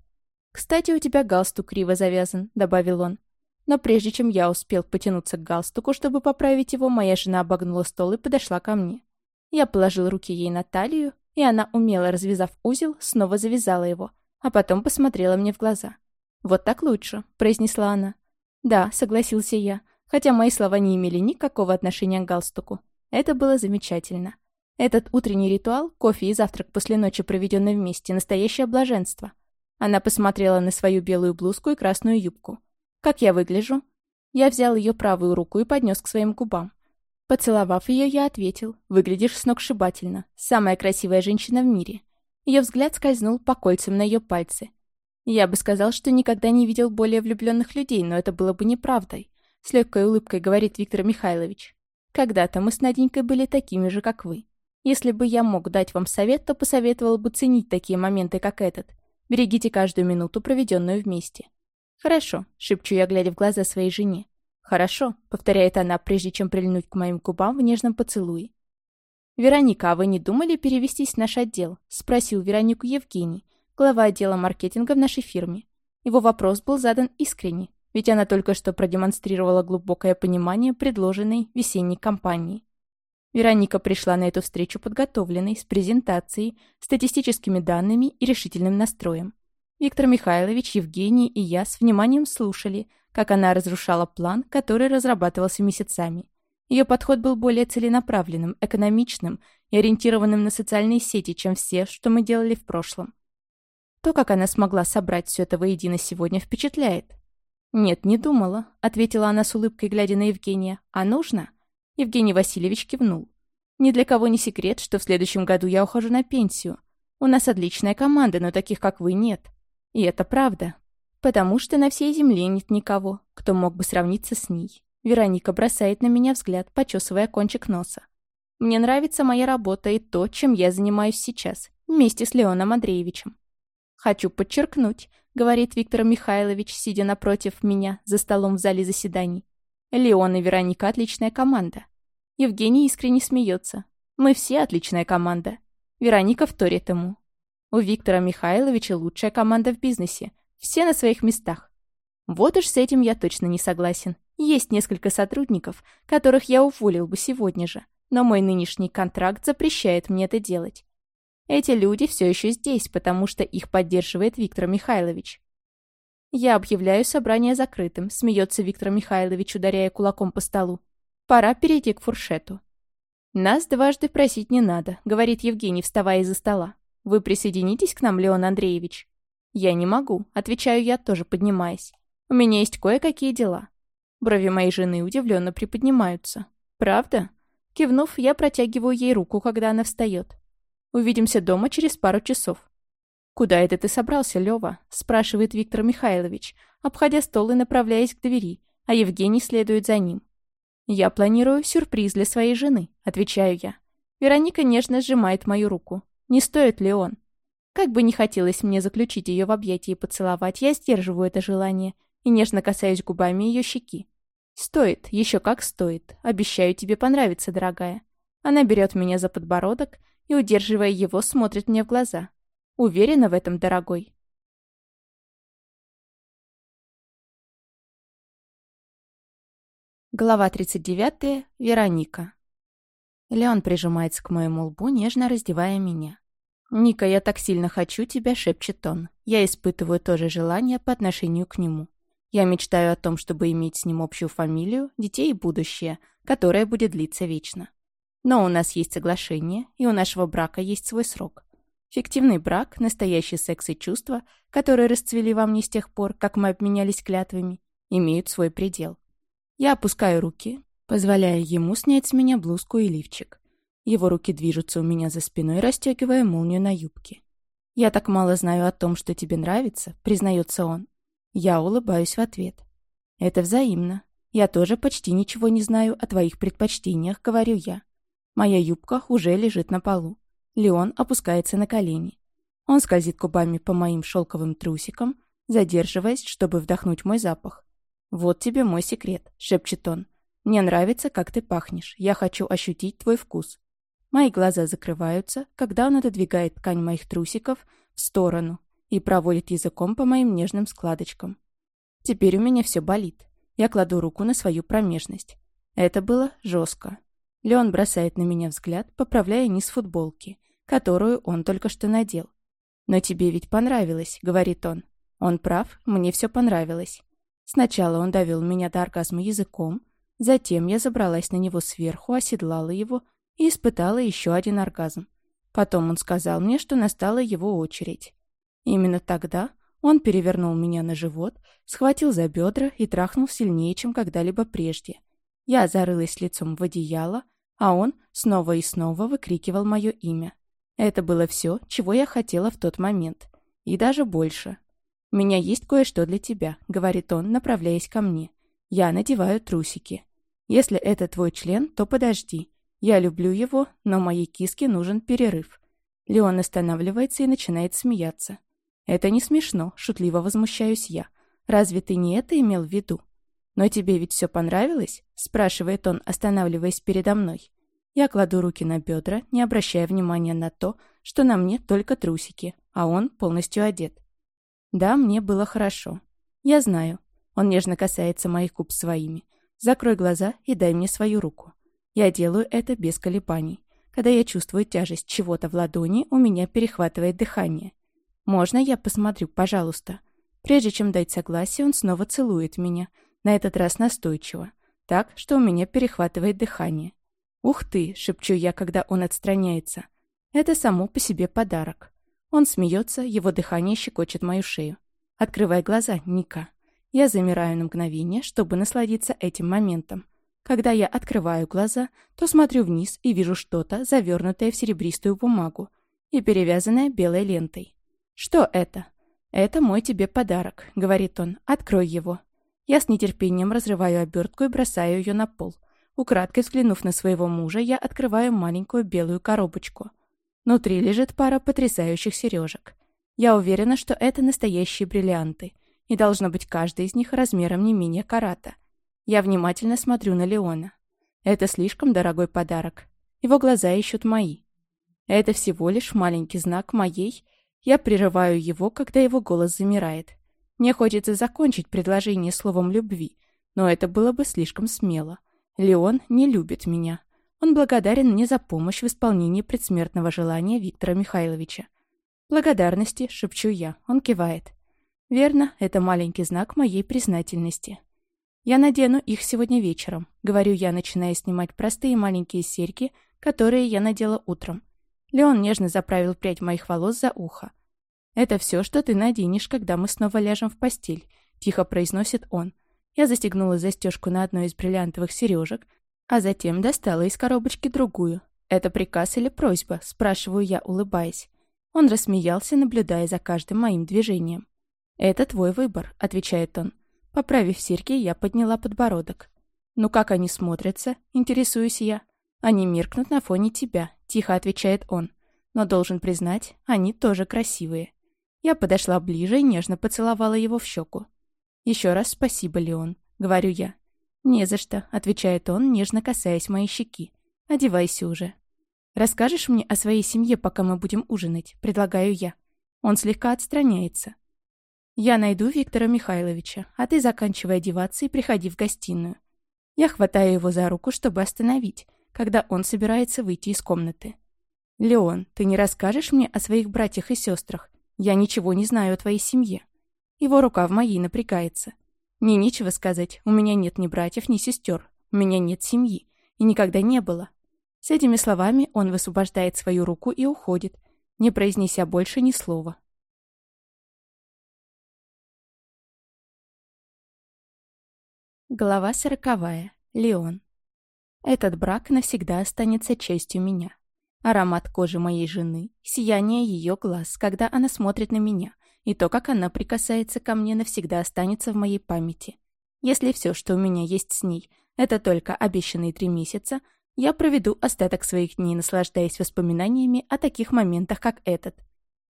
«Кстати, у тебя галстук криво завязан», — добавил он. Но прежде чем я успел потянуться к галстуку, чтобы поправить его, моя жена обогнула стол и подошла ко мне. Я положил руки ей на талию, и она, умело развязав узел, снова завязала его, а потом посмотрела мне в глаза. «Вот так лучше», — произнесла она. «Да», — согласился я, хотя мои слова не имели никакого отношения к галстуку. Это было замечательно. Этот утренний ритуал, кофе и завтрак после ночи, проведенной вместе, настоящее блаженство. Она посмотрела на свою белую блузку и красную юбку. «Как я выгляжу?» Я взял ее правую руку и поднес к своим губам. Поцеловав ее, я ответил. «Выглядишь сногсшибательно. Самая красивая женщина в мире». Ее взгляд скользнул по кольцам на ее пальцы. Я бы сказал, что никогда не видел более влюбленных людей, но это было бы неправдой. С легкой улыбкой говорит Виктор Михайлович. Когда-то мы с Наденькой были такими же, как вы. Если бы я мог дать вам совет, то посоветовал бы ценить такие моменты, как этот. Берегите каждую минуту, проведенную вместе. «Хорошо», — шепчу я, глядя в глаза своей жене. «Хорошо», — повторяет она, прежде чем прильнуть к моим губам в нежном поцелуе. «Вероника, а вы не думали перевестись в наш отдел?» — спросил Веронику Евгений, глава отдела маркетинга в нашей фирме. Его вопрос был задан искренне, ведь она только что продемонстрировала глубокое понимание предложенной весенней кампании. Вероника пришла на эту встречу подготовленной, с презентацией, статистическими данными и решительным настроем. Виктор Михайлович, Евгений и я с вниманием слушали, как она разрушала план, который разрабатывался месяцами. Ее подход был более целенаправленным, экономичным и ориентированным на социальные сети, чем все, что мы делали в прошлом. То, как она смогла собрать все это воедино сегодня, впечатляет. «Нет, не думала», — ответила она с улыбкой, глядя на Евгения. «А нужно?» Евгений Васильевич кивнул. «Ни для кого не секрет, что в следующем году я ухожу на пенсию. У нас отличная команда, но таких, как вы, нет. И это правда. Потому что на всей земле нет никого, кто мог бы сравниться с ней. Вероника бросает на меня взгляд, почесывая кончик носа. Мне нравится моя работа и то, чем я занимаюсь сейчас, вместе с Леоном Андреевичем. «Хочу подчеркнуть», — говорит Виктор Михайлович, сидя напротив меня за столом в зале заседаний. «Леон и Вероника — отличная команда». Евгений искренне смеется. «Мы все отличная команда». Вероника вторит ему. «У Виктора Михайловича лучшая команда в бизнесе. Все на своих местах». Вот уж с этим я точно не согласен. Есть несколько сотрудников, которых я уволил бы сегодня же, но мой нынешний контракт запрещает мне это делать. Эти люди все еще здесь, потому что их поддерживает Виктор Михайлович. Я объявляю собрание закрытым, смеется Виктор Михайлович, ударяя кулаком по столу. Пора перейти к фуршету. «Нас дважды просить не надо», — говорит Евгений, вставая из-за стола. «Вы присоединитесь к нам, Леон Андреевич?» «Я не могу», — отвечаю я, тоже поднимаясь. «У меня есть кое-какие дела». Брови моей жены удивленно приподнимаются. «Правда?» Кивнув, я протягиваю ей руку, когда она встает. Увидимся дома через пару часов». «Куда это ты собрался, Лёва?» – спрашивает Виктор Михайлович, обходя стол и направляясь к двери, а Евгений следует за ним. «Я планирую сюрприз для своей жены», – отвечаю я. Вероника нежно сжимает мою руку. Не стоит ли он? Как бы не хотелось мне заключить ее в объятия и поцеловать, я сдерживаю это желание и нежно касаюсь губами ее щеки. «Стоит, еще как стоит. Обещаю, тебе понравится, дорогая». Она берет меня за подбородок и, удерживая его, смотрит мне в глаза. Уверена в этом, дорогой. Глава 39. Вероника. Леон прижимается к моему лбу, нежно раздевая меня. «Ника, я так сильно хочу тебя», — шепчет он. Я испытываю то же желание по отношению к нему. Я мечтаю о том, чтобы иметь с ним общую фамилию, детей и будущее, которое будет длиться вечно. Но у нас есть соглашение, и у нашего брака есть свой срок. Фиктивный брак, настоящий секс и чувства, которые расцвели во мне с тех пор, как мы обменялись клятвами, имеют свой предел. Я опускаю руки, позволяя ему снять с меня блузку и лифчик. Его руки движутся у меня за спиной, расстегивая молнию на юбке. «Я так мало знаю о том, что тебе нравится», — признается он. Я улыбаюсь в ответ. «Это взаимно. Я тоже почти ничего не знаю о твоих предпочтениях», — говорю я. Моя юбка уже лежит на полу. Леон опускается на колени. Он скользит губами по моим шелковым трусикам, задерживаясь, чтобы вдохнуть мой запах. «Вот тебе мой секрет», — шепчет он. «Мне нравится, как ты пахнешь. Я хочу ощутить твой вкус». Мои глаза закрываются, когда он отодвигает ткань моих трусиков в сторону и проводит языком по моим нежным складочкам. Теперь у меня все болит. Я кладу руку на свою промежность. Это было жестко. Леон бросает на меня взгляд, поправляя низ футболки, которую он только что надел. «Но тебе ведь понравилось», — говорит он. Он прав, мне все понравилось. Сначала он довел меня до оргазма языком, затем я забралась на него сверху, оседлала его и испытала еще один оргазм. Потом он сказал мне, что настала его очередь. Именно тогда он перевернул меня на живот, схватил за бедра и трахнул сильнее, чем когда-либо прежде. Я зарылась лицом в одеяло, а он снова и снова выкрикивал мое имя. Это было все, чего я хотела в тот момент. И даже больше. «У меня есть кое-что для тебя», — говорит он, направляясь ко мне. Я надеваю трусики. «Если это твой член, то подожди. Я люблю его, но моей киске нужен перерыв». Леон останавливается и начинает смеяться. «Это не смешно», — шутливо возмущаюсь я. «Разве ты не это имел в виду?» «Но тебе ведь все понравилось?» — спрашивает он, останавливаясь передо мной. Я кладу руки на бедра, не обращая внимания на то, что на мне только трусики, а он полностью одет. Да, мне было хорошо. Я знаю. Он нежно касается моих губ своими. Закрой глаза и дай мне свою руку. Я делаю это без колебаний. Когда я чувствую тяжесть чего-то в ладони, у меня перехватывает дыхание. «Можно я посмотрю, пожалуйста?» Прежде чем дать согласие, он снова целует меня — на этот раз настойчиво, так, что у меня перехватывает дыхание. «Ух ты!» — шепчу я, когда он отстраняется. Это само по себе подарок. Он смеется, его дыхание щекочет мою шею. Открывай глаза, Ника. Я замираю на мгновение, чтобы насладиться этим моментом. Когда я открываю глаза, то смотрю вниз и вижу что-то, завернутое в серебристую бумагу и перевязанное белой лентой. Что это? «Это мой тебе подарок», — говорит он. «Открой его». Я с нетерпением разрываю обертку и бросаю ее на пол. Украдкой взглянув на своего мужа, я открываю маленькую белую коробочку. Внутри лежит пара потрясающих сережек. Я уверена, что это настоящие бриллианты, и должно быть каждый из них размером не менее карата. Я внимательно смотрю на Леона. Это слишком дорогой подарок. Его глаза ищут мои. Это всего лишь маленький знак моей. Я прерываю его, когда его голос замирает. Мне хочется закончить предложение словом любви, но это было бы слишком смело. Леон не любит меня. Он благодарен мне за помощь в исполнении предсмертного желания Виктора Михайловича. «Благодарности», — шепчу я. Он кивает. «Верно, это маленький знак моей признательности». «Я надену их сегодня вечером», — говорю я, начиная снимать простые маленькие серьги, которые я надела утром. Леон нежно заправил прядь моих волос за ухо. «Это все, что ты наденешь, когда мы снова ляжем в постель», — тихо произносит он. Я застегнула застежку на одной из бриллиантовых сережек, а затем достала из коробочки другую. «Это приказ или просьба?» – спрашиваю я, улыбаясь. Он рассмеялся, наблюдая за каждым моим движением. «Это твой выбор», – отвечает он. Поправив серьги, я подняла подбородок. «Ну как они смотрятся?» – интересуюсь я. «Они меркнут на фоне тебя», – тихо отвечает он. «Но должен признать, они тоже красивые». Я подошла ближе и нежно поцеловала его в щеку. «Еще раз спасибо, Леон», — говорю я. «Не за что», — отвечает он, нежно касаясь моей щеки. «Одевайся уже». «Расскажешь мне о своей семье, пока мы будем ужинать?» — предлагаю я. Он слегка отстраняется. «Я найду Виктора Михайловича, а ты заканчивай одеваться и приходи в гостиную». Я хватаю его за руку, чтобы остановить, когда он собирается выйти из комнаты. «Леон, ты не расскажешь мне о своих братьях и сестрах? Я ничего не знаю о твоей семье». Его рука в моей напрягается. Мне нечего сказать, у меня нет ни братьев, ни сестер, у меня нет семьи, и никогда не было. С этими словами он высвобождает свою руку и уходит, не произнеся больше ни слова. Глава сороковая. Леон. Этот брак навсегда останется частью меня. Аромат кожи моей жены, сияние ее глаз, когда она смотрит на меня — и то, как она прикасается ко мне, навсегда останется в моей памяти. Если все, что у меня есть с ней, это только обещанные три месяца, я проведу остаток своих дней, наслаждаясь воспоминаниями о таких моментах, как этот.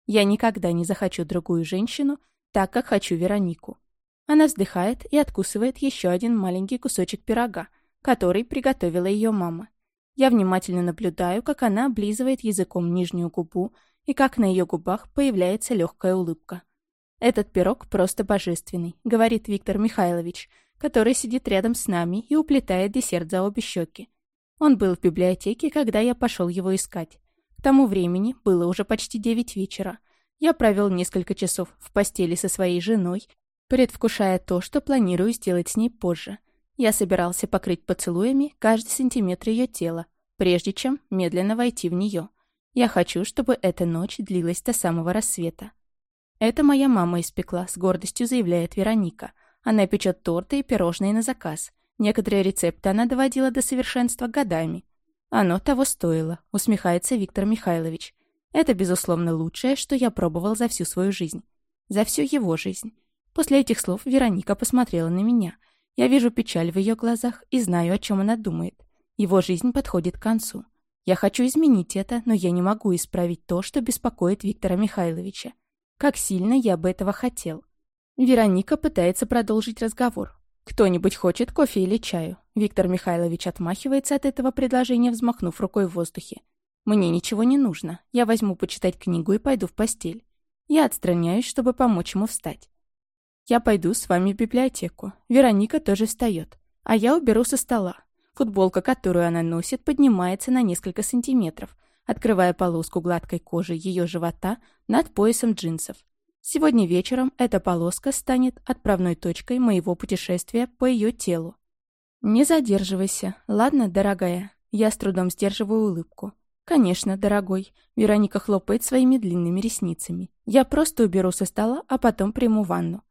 Я никогда не захочу другую женщину, так как хочу Веронику. Она вздыхает и откусывает еще один маленький кусочек пирога, который приготовила ее мама. Я внимательно наблюдаю, как она облизывает языком нижнюю губу и как на ее губах появляется легкая улыбка. «Этот пирог просто божественный», — говорит Виктор Михайлович, который сидит рядом с нами и уплетает десерт за обе щеки. Он был в библиотеке, когда я пошел его искать. К тому времени было уже почти девять вечера. Я провел несколько часов в постели со своей женой, предвкушая то, что планирую сделать с ней позже. Я собирался покрыть поцелуями каждый сантиметр ее тела, прежде чем медленно войти в нее — я хочу, чтобы эта ночь длилась до самого рассвета. Это моя мама испекла, с гордостью заявляет Вероника. Она печет торты и пирожные на заказ. Некоторые рецепты она доводила до совершенства годами. Оно того стоило, усмехается Виктор Михайлович. Это, безусловно, лучшее, что я пробовал за всю свою жизнь. За всю его жизнь. После этих слов Вероника посмотрела на меня. Я вижу печаль в ее глазах и знаю, о чем она думает. Его жизнь подходит к концу. Я хочу изменить это, но я не могу исправить то, что беспокоит Виктора Михайловича. Как сильно я бы этого хотел. Вероника пытается продолжить разговор. «Кто-нибудь хочет кофе или чаю?» Виктор Михайлович отмахивается от этого предложения, взмахнув рукой в воздухе. «Мне ничего не нужно. Я возьму почитать книгу и пойду в постель. Я отстраняюсь, чтобы помочь ему встать. Я пойду с вами в библиотеку. Вероника тоже встает. А я уберу со стола. Футболка, которую она носит, поднимается на несколько сантиметров, открывая полоску гладкой кожи ее живота над поясом джинсов. Сегодня вечером эта полоска станет отправной точкой моего путешествия по ее телу. «Не задерживайся, ладно, дорогая?» Я с трудом сдерживаю улыбку. «Конечно, дорогой». Вероника хлопает своими длинными ресницами. «Я просто уберу со стола, а потом приму ванну.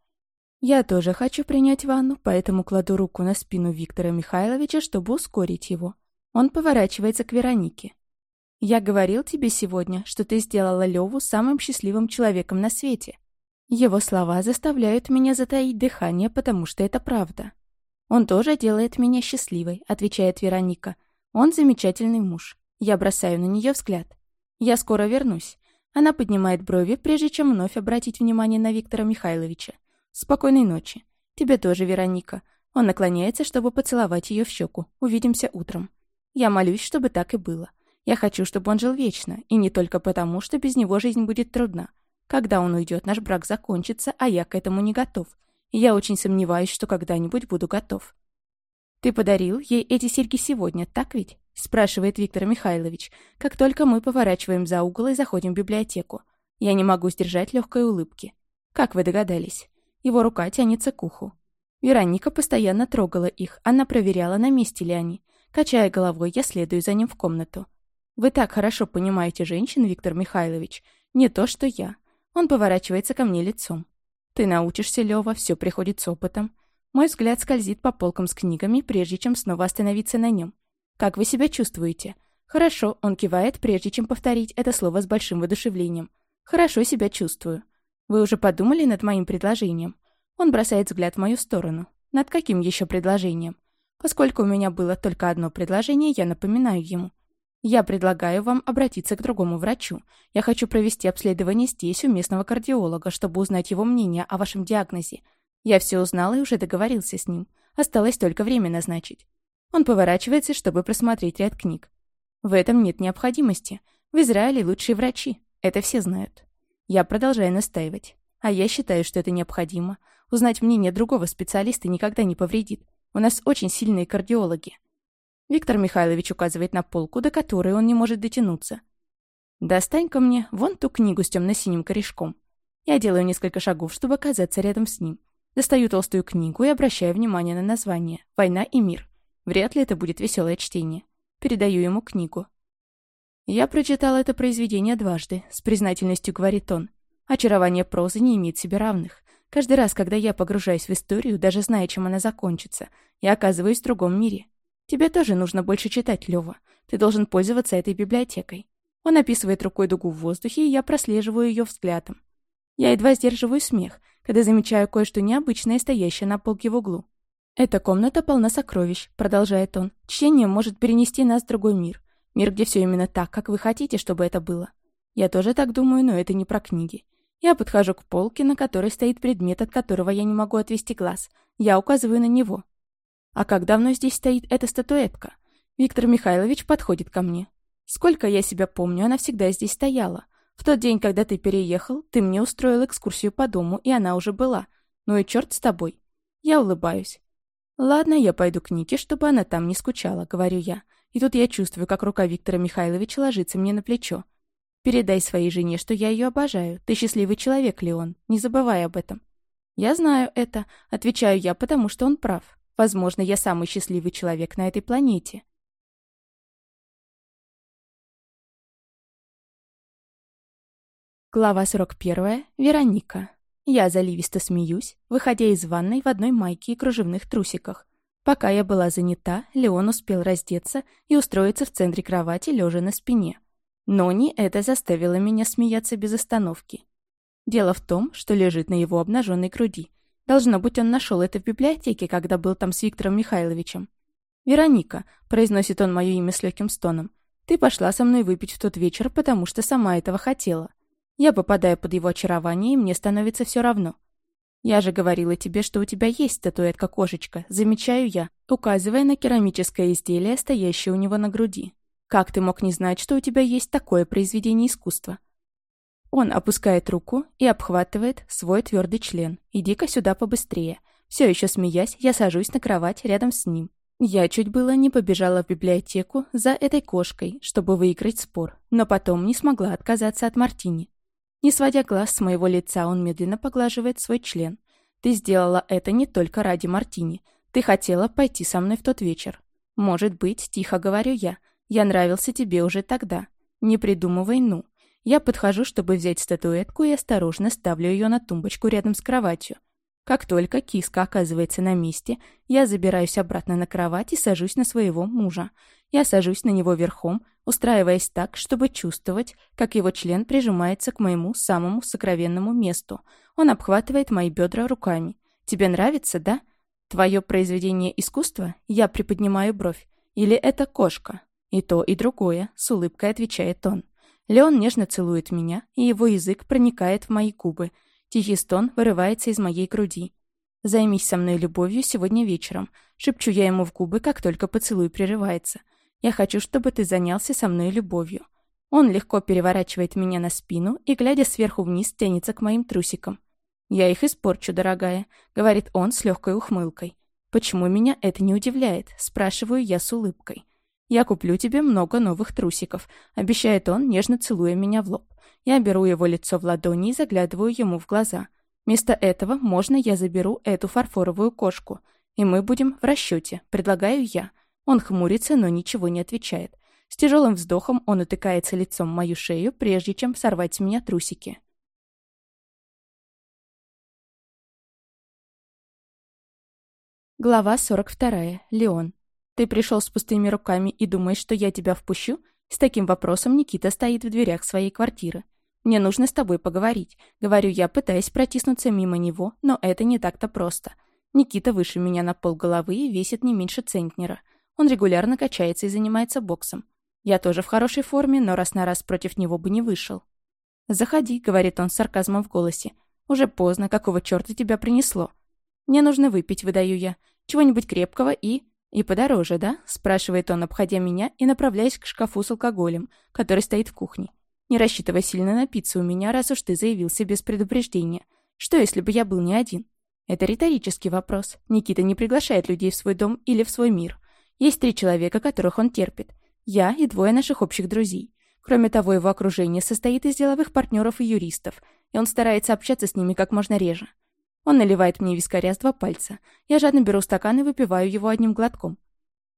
Я тоже хочу принять ванну, поэтому кладу руку на спину Виктора Михайловича, чтобы ускорить его. Он поворачивается к Веронике. «Я говорил тебе сегодня, что ты сделала Леву самым счастливым человеком на свете. Его слова заставляют меня затаить дыхание, потому что это правда. «Он тоже делает меня счастливой», — отвечает Вероника. «Он замечательный муж». Я бросаю на нее взгляд. «Я скоро вернусь». Она поднимает брови, прежде чем вновь обратить внимание на Виктора Михайловича. «Спокойной ночи. Тебе тоже, Вероника». Он наклоняется, чтобы поцеловать ее в щеку. «Увидимся утром». Я молюсь, чтобы так и было. Я хочу, чтобы он жил вечно, и не только потому, что без него жизнь будет трудна. Когда он уйдет, наш брак закончится, а я к этому не готов. И я очень сомневаюсь, что когда-нибудь буду готов. «Ты подарил ей эти серьги сегодня, так ведь?» — спрашивает Виктор Михайлович, как только мы поворачиваем за угол и заходим в библиотеку. Я не могу сдержать легкой улыбки. Как вы догадались? Его рука тянется к уху. Вероника постоянно трогала их, она проверяла, на месте ли они. Качая головой, я следую за ним в комнату. «Вы так хорошо понимаете женщин, Виктор Михайлович. Не то, что я. Он поворачивается ко мне лицом. «Ты научишься, Лёва, все приходит с опытом». Мой взгляд скользит по полкам с книгами, прежде чем снова остановиться на нем. «Как вы себя чувствуете?» «Хорошо», — он кивает, прежде чем повторить это слово с большим воодушевлением. «Хорошо себя чувствую». «Вы уже подумали над моим предложением?» Он бросает взгляд в мою сторону. «Над каким еще предложением?» Поскольку у меня было только одно предложение, я напоминаю ему. Я предлагаю вам обратиться к другому врачу. Я хочу провести обследование здесь у местного кардиолога, чтобы узнать его мнение о вашем диагнозе. Я все узнал и уже договорился с ним. Осталось только время назначить. Он поворачивается, чтобы просмотреть ряд книг. В этом нет необходимости. В Израиле лучшие врачи. Это все знают. Я продолжаю настаивать. А я считаю, что это необходимо. Узнать мнение другого специалиста никогда не повредит. У нас очень сильные кардиологи. Виктор Михайлович указывает на полку, до которой он не может дотянуться. «Достань-ка мне вон ту книгу с темно-синим корешком». Я делаю несколько шагов, чтобы оказаться рядом с ним. Достаю толстую книгу и обращаю внимание на название «Война и мир». Вряд ли это будет веселое чтение. Передаю ему книгу. «Я прочитал это произведение дважды», — с признательностью говорит он. «Очарование прозы не имеет себе равных. Каждый раз, когда я погружаюсь в историю, даже зная, чем она закончится, я оказываюсь в другом мире. Тебе тоже нужно больше читать, Лёва. Ты должен пользоваться этой библиотекой. Он описывает рукой дугу в воздухе, и я прослеживаю ее взглядом. Я едва сдерживаю смех, когда замечаю кое-что необычное, стоящее на полке в углу. «Эта комната полна сокровищ», — продолжает он. «Чтение может перенести нас в другой мир. Мир, где все именно так, как вы хотите, чтобы это было. Я тоже так думаю, но это не про книги. Я подхожу к полке, на которой стоит предмет, от которого я не могу отвести глаз. Я указываю на него. А как давно здесь стоит эта статуэтка? Виктор Михайлович подходит ко мне. Сколько я себя помню, она всегда здесь стояла. В тот день, когда ты переехал, ты мне устроил экскурсию по дому, и она уже была. Ну и черт с тобой. Я улыбаюсь. Ладно, я пойду к Нике, чтобы она там не скучала, говорю я. И тут я чувствую, как рука Виктора Михайловича ложится мне на плечо. Передай своей жене, что я ее обожаю. Ты счастливый человек, Леон. Не забывай об этом. Я знаю это, отвечаю я, потому что он прав. Возможно, я самый счастливый человек на этой планете. Глава 41. Вероника. Я заливисто смеюсь, выходя из ванной в одной майке и кружевных трусиках. Пока я была занята, Леон успел раздеться и устроиться в центре кровати, лежа на спине. Но не это заставило меня смеяться без остановки. Дело в том, что лежит на его обнаженной груди, Должно быть, он нашел это в библиотеке, когда был там с Виктором Михайловичем. «Вероника», — произносит он мое имя с легким стоном, «ты пошла со мной выпить в тот вечер, потому что сама этого хотела. Я попадаю под его очарование, и мне становится все равно. Я же говорила тебе, что у тебя есть статуэтка-кошечка, замечаю я, указывая на керамическое изделие, стоящее у него на груди. Как ты мог не знать, что у тебя есть такое произведение искусства?» Он опускает руку и обхватывает свой твердый член. «Иди-ка сюда побыстрее». Все еще смеясь, я сажусь на кровать рядом с ним. Я чуть было не побежала в библиотеку за этой кошкой, чтобы выиграть спор, но потом не смогла отказаться от Мартини. Не сводя глаз с моего лица, он медленно поглаживает свой член. «Ты сделала это не только ради Мартини. Ты хотела пойти со мной в тот вечер. Может быть, тихо говорю я. Я нравился тебе уже тогда. Не придумывай «ну». Я подхожу, чтобы взять статуэтку и осторожно ставлю ее на тумбочку рядом с кроватью. Как только киска оказывается на месте, я забираюсь обратно на кровать и сажусь на своего мужа. Я сажусь на него верхом, устраиваясь так, чтобы чувствовать, как его член прижимается к моему самому сокровенному месту. Он обхватывает мои бедра руками. «Тебе нравится, да? Твое произведение искусства?» Я приподнимаю бровь. «Или это кошка?» «И то, и другое», — с улыбкой отвечает он. Леон нежно целует меня, и его язык проникает в мои губы. Тихий стон вырывается из моей груди. «Займись со мной любовью сегодня вечером», — шепчу я ему в губы, как только поцелуй прерывается. «Я хочу, чтобы ты занялся со мной любовью». Он легко переворачивает меня на спину и, глядя сверху вниз, тянется к моим трусикам. «Я их испорчу, дорогая», — говорит он с легкой ухмылкой. «Почему меня это не удивляет?» — спрашиваю я с улыбкой. «Я куплю тебе много новых трусиков», — обещает он, нежно целуя меня в лоб. Я беру его лицо в ладони и заглядываю ему в глаза. Вместо этого можно я заберу эту фарфоровую кошку, и мы будем в расчете, предлагаю я. Он хмурится, но ничего не отвечает. С тяжелым вздохом он утыкается лицом в мою шею, прежде чем сорвать с меня трусики. Глава 42. Леон. Ты пришел с пустыми руками и думаешь, что я тебя впущу? С таким вопросом Никита стоит в дверях своей квартиры. Мне нужно с тобой поговорить. Говорю я, пытаясь протиснуться мимо него, но это не так-то просто. Никита выше меня на пол головы и весит не меньше центнера. Он регулярно качается и занимается боксом. Я тоже в хорошей форме, но раз на раз против него бы не вышел. «Заходи», — говорит он с сарказмом в голосе. «Уже поздно, какого черта тебя принесло?» «Мне нужно выпить», — выдаю я. «Чего-нибудь крепкого и...» «И подороже, да?» – спрашивает он, обходя меня и направляясь к шкафу с алкоголем, который стоит в кухне. «Не рассчитывай сильно напиться у меня, раз уж ты заявился без предупреждения. Что, если бы я был не один?» Это риторический вопрос. Никита не приглашает людей в свой дом или в свой мир. Есть три человека, которых он терпит. Я и двое наших общих друзей. Кроме того, его окружение состоит из деловых партнеров и юристов, и он старается общаться с ними как можно реже. Он наливает мне вискаря с два пальца. Я жадно беру стакан и выпиваю его одним глотком.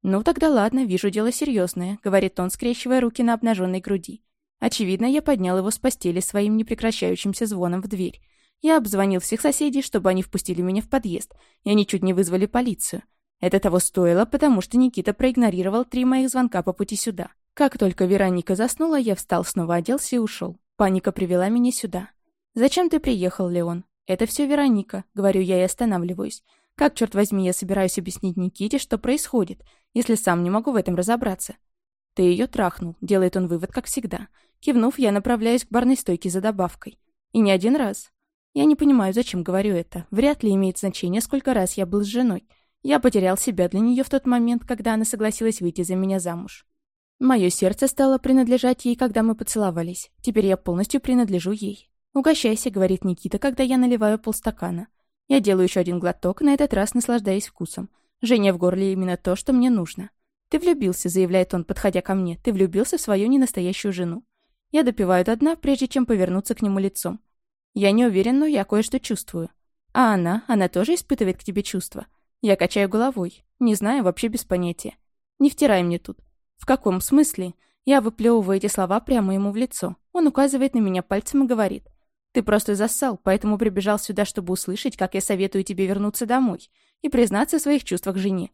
«Ну тогда ладно, вижу дело серьезное», — говорит он, скрещивая руки на обнаженной груди. Очевидно, я поднял его с постели своим непрекращающимся звоном в дверь. Я обзвонил всех соседей, чтобы они впустили меня в подъезд, и они чуть не вызвали полицию. Это того стоило, потому что Никита проигнорировал три моих звонка по пути сюда. Как только Вероника заснула, я встал, снова оделся и ушел. Паника привела меня сюда. «Зачем ты приехал, Леон?» «Это все Вероника», — говорю я и останавливаюсь. «Как, черт возьми, я собираюсь объяснить Никите, что происходит, если сам не могу в этом разобраться?» «Ты ее трахнул», — делает он вывод, как всегда. Кивнув, я направляюсь к барной стойке за добавкой. И не один раз. Я не понимаю, зачем говорю это. Вряд ли имеет значение, сколько раз я был с женой. Я потерял себя для нее в тот момент, когда она согласилась выйти за меня замуж. Мое сердце стало принадлежать ей, когда мы поцеловались. Теперь я полностью принадлежу ей. «Угощайся», — говорит Никита, когда я наливаю полстакана. Я делаю еще один глоток, на этот раз наслаждаясь вкусом. Женя в горле именно то, что мне нужно. «Ты влюбился», — заявляет он, подходя ко мне. «Ты влюбился в свою ненастоящую жену». Я допиваю до дна, прежде чем повернуться к нему лицом. Я не уверен, но я кое-что чувствую. А она? Она тоже испытывает к тебе чувства? Я качаю головой. Не знаю, вообще без понятия. Не втирай мне тут. В каком смысле? Я выплевываю эти слова прямо ему в лицо. Он указывает на меня пальцем и говорит. Ты просто зассал, поэтому прибежал сюда, чтобы услышать, как я советую тебе вернуться домой и признаться в своих чувствах жене.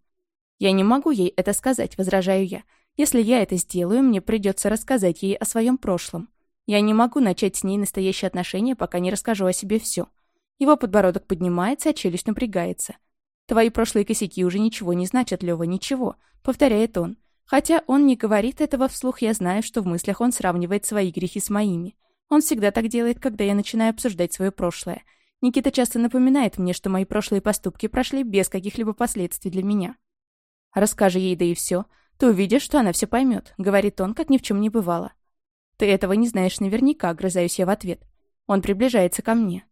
Я не могу ей это сказать, возражаю я. Если я это сделаю, мне придется рассказать ей о своем прошлом. Я не могу начать с ней настоящие отношения, пока не расскажу о себе все. Его подбородок поднимается, а челюсть напрягается. «Твои прошлые косяки уже ничего не значат, Лёва, ничего», — повторяет он. Хотя он не говорит этого вслух, я знаю, что в мыслях он сравнивает свои грехи с моими. Он всегда так делает, когда я начинаю обсуждать свое прошлое. Никита часто напоминает мне, что мои прошлые поступки прошли без каких-либо последствий для меня. «Расскажи ей, да и все. Ты увидишь, что она все поймет», — говорит он, как ни в чем не бывало. «Ты этого не знаешь наверняка», — грызаюсь я в ответ. Он приближается ко мне.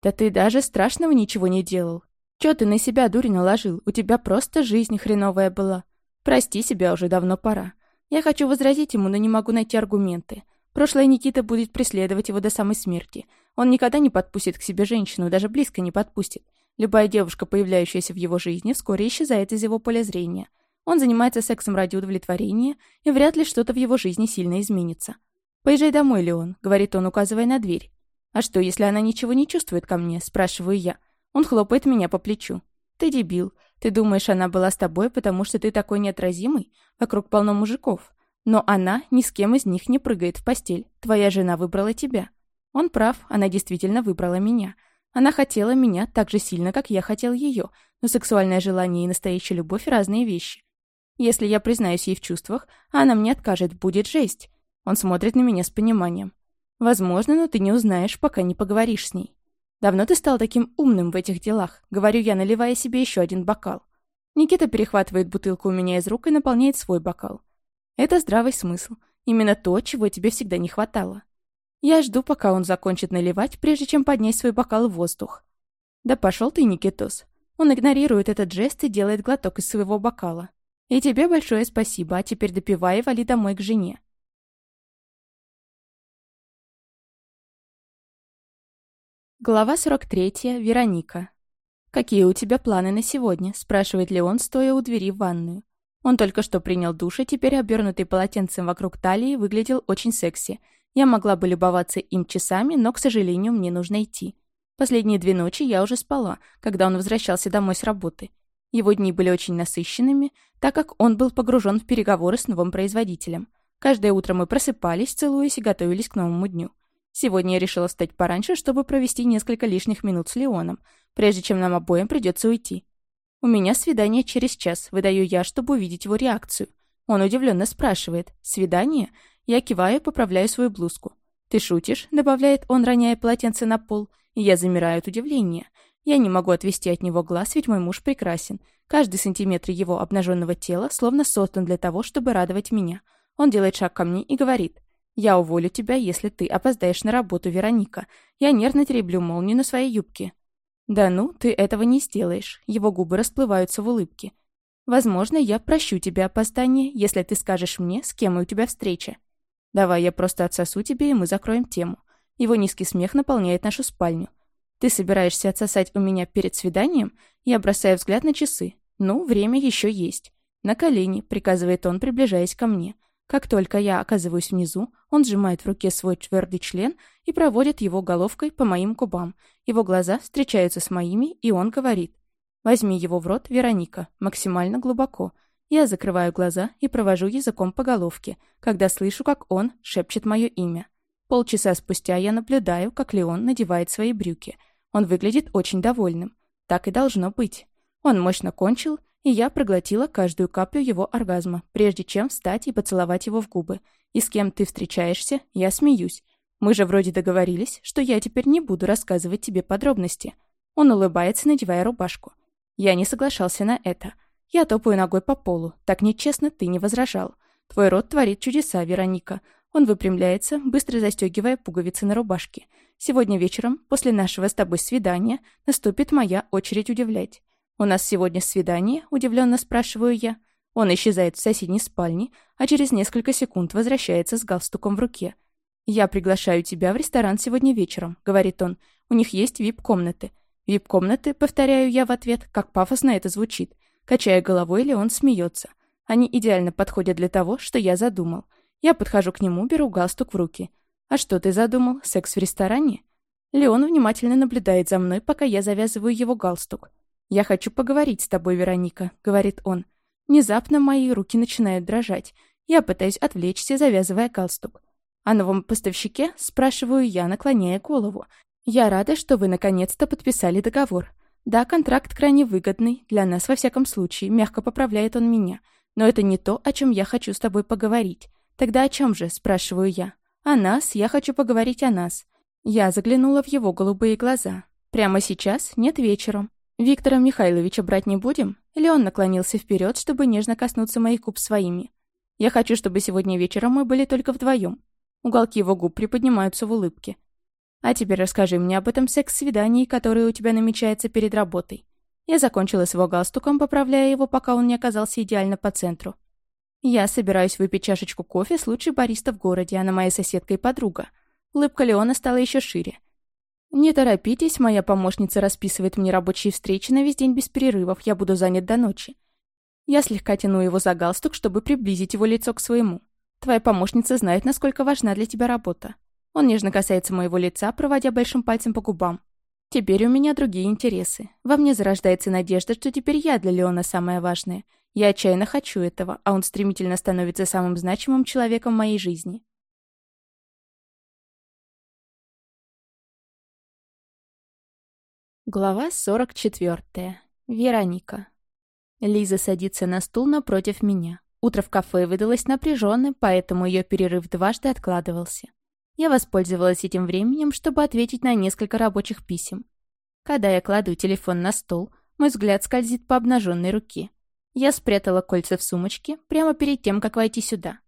«Да ты даже страшного ничего не делал. Чё ты на себя дурь наложил? У тебя просто жизнь хреновая была. Прости себя уже давно пора. Я хочу возразить ему, но не могу найти аргументы. Прошлое Никита будет преследовать его до самой смерти. Он никогда не подпустит к себе женщину, даже близко не подпустит. Любая девушка, появляющаяся в его жизни, вскоре исчезает из его поля зрения. Он занимается сексом ради удовлетворения, и вряд ли что-то в его жизни сильно изменится. «Поезжай домой, Леон», — говорит он, указывая на дверь. «А что, если она ничего не чувствует ко мне?» — спрашиваю я. Он хлопает меня по плечу. «Ты дебил. Ты думаешь, она была с тобой, потому что ты такой неотразимый? Вокруг полно мужиков. Но она ни с кем из них не прыгает в постель. Твоя жена выбрала тебя. Он прав, она действительно выбрала меня. Она хотела меня так же сильно, как я хотел ее, но сексуальное желание и настоящая любовь — разные вещи. Если я признаюсь ей в чувствах, а она мне откажет, будет жесть. Он смотрит на меня с пониманием. Возможно, но ты не узнаешь, пока не поговоришь с ней. Давно ты стал таким умным в этих делах, говорю я, наливая себе еще один бокал. Никита перехватывает бутылку у меня из рук и наполняет свой бокал. Это здравый смысл. Именно то, чего тебе всегда не хватало. Я жду, пока он закончит наливать, прежде чем поднять свой бокал в воздух. Да пошел ты, Никитос. Он игнорирует этот жест и делает глоток из своего бокала. И тебе большое спасибо, а теперь допивай и вали домой к жене. Глава 43. Вероника. «Какие у тебя планы на сегодня?» – спрашивает Леон, стоя у двери в ванную. Он только что принял душ и теперь, обернутый полотенцем вокруг талии, выглядел очень секси. Я могла бы любоваться им часами, но, к сожалению, мне нужно идти. Последние две ночи я уже спала, когда он возвращался домой с работы. Его дни были очень насыщенными, так как он был погружен в переговоры с новым производителем. Каждое утро мы просыпались, целуясь и готовились к новому дню. Сегодня я решила встать пораньше, чтобы провести несколько лишних минут с Леоном, прежде чем нам обоим придется уйти. У меня свидание через час, выдаю я, чтобы увидеть его реакцию. Он удивленно спрашивает «Свидание?» Я киваю и поправляю свою блузку. «Ты шутишь?» — добавляет он, роняя полотенце на пол. И я замираю от удивления. Я не могу отвести от него глаз, ведь мой муж прекрасен. Каждый сантиметр его обнаженного тела словно создан для того, чтобы радовать меня. Он делает шаг ко мне и говорит «Я уволю тебя, если ты опоздаешь на работу, Вероника. Я нервно тереблю молнию на своей юбке». «Да ну, ты этого не сделаешь». Его губы расплываются в улыбке. «Возможно, я прощу тебе опоздание, если ты скажешь мне, с кем у тебя встреча. Давай я просто отсосу тебе, и мы закроем тему». Его низкий смех наполняет нашу спальню. «Ты собираешься отсосать у меня перед свиданием?» Я бросаю взгляд на часы. «Ну, время еще есть». «На колени», — приказывает он, приближаясь ко мне. Как только я оказываюсь внизу, он сжимает в руке свой твердый член и проводит его головкой по моим губам. Его глаза встречаются с моими, и он говорит. «Возьми его в рот, Вероника, максимально глубоко». Я закрываю глаза и провожу языком по головке, когда слышу, как он шепчет мое имя. Полчаса спустя я наблюдаю, как Леон надевает свои брюки. Он выглядит очень довольным. Так и должно быть. Он мощно кончил и я проглотила каждую каплю его оргазма, прежде чем встать и поцеловать его в губы. И с кем ты встречаешься, я смеюсь. Мы же вроде договорились, что я теперь не буду рассказывать тебе подробности. Он улыбается, надевая рубашку. Я не соглашался на это. Я топаю ногой по полу. Так нечестно ты не возражал. Твой рот творит чудеса, Вероника. Он выпрямляется, быстро застегивая пуговицы на рубашке. Сегодня вечером, после нашего с тобой свидания, наступит моя очередь удивлять. «У нас сегодня свидание?» – удивленно спрашиваю я. Он исчезает в соседней спальне, а через несколько секунд возвращается с галстуком в руке. «Я приглашаю тебя в ресторан сегодня вечером», — говорит он. «У них есть вип-комнаты». «Вип-комнаты», — повторяю я в ответ, как пафосно это звучит. Качая головой, Леон смеется. Они идеально подходят для того, что я задумал. Я подхожу к нему, беру галстук в руки. «А что ты задумал? Секс в ресторане?» Леон внимательно наблюдает за мной, пока я завязываю его галстук. «Я хочу поговорить с тобой, Вероника», — говорит он. Внезапно мои руки начинают дрожать. Я пытаюсь отвлечься, завязывая галстук. «О новом поставщике?» — спрашиваю я, наклоняя голову. «Я рада, что вы наконец-то подписали договор. Да, контракт крайне выгодный, для нас во всяком случае, мягко поправляет он меня. Но это не то, о чем я хочу с тобой поговорить. Тогда о чем же?» — спрашиваю я. «О нас, я хочу поговорить о нас». Я заглянула в его голубые глаза. «Прямо сейчас? Нет, вечером. «Виктора Михайловича брать не будем?» Или он наклонился вперед, чтобы нежно коснуться моих губ своими? «Я хочу, чтобы сегодня вечером мы были только вдвоем. Уголки его губ приподнимаются в улыбке. «А теперь расскажи мне об этом секс-свидании, которое у тебя намечается перед работой». Я закончила с его галстуком, поправляя его, пока он не оказался идеально по центру. «Я собираюсь выпить чашечку кофе с лучшей бариста в городе, она моя соседка и подруга». Улыбка Леона стала еще шире. «Не торопитесь, моя помощница расписывает мне рабочие встречи на весь день без перерывов, я буду занят до ночи». Я слегка тяну его за галстук, чтобы приблизить его лицо к своему. «Твоя помощница знает, насколько важна для тебя работа». Он нежно касается моего лица, проводя большим пальцем по губам. «Теперь у меня другие интересы. Во мне зарождается надежда, что теперь я для Леона самое важное. Я отчаянно хочу этого, а он стремительно становится самым значимым человеком в моей жизни. Глава 44. Вероника. Лиза садится на стул напротив меня. Утро в кафе выдалось напряженным, поэтому ее перерыв дважды откладывался. Я воспользовалась этим временем, чтобы ответить на несколько рабочих писем. Когда я кладу телефон на стол, мой взгляд скользит по обнаженной руке. Я спрятала кольца в сумочке прямо перед тем, как войти сюда.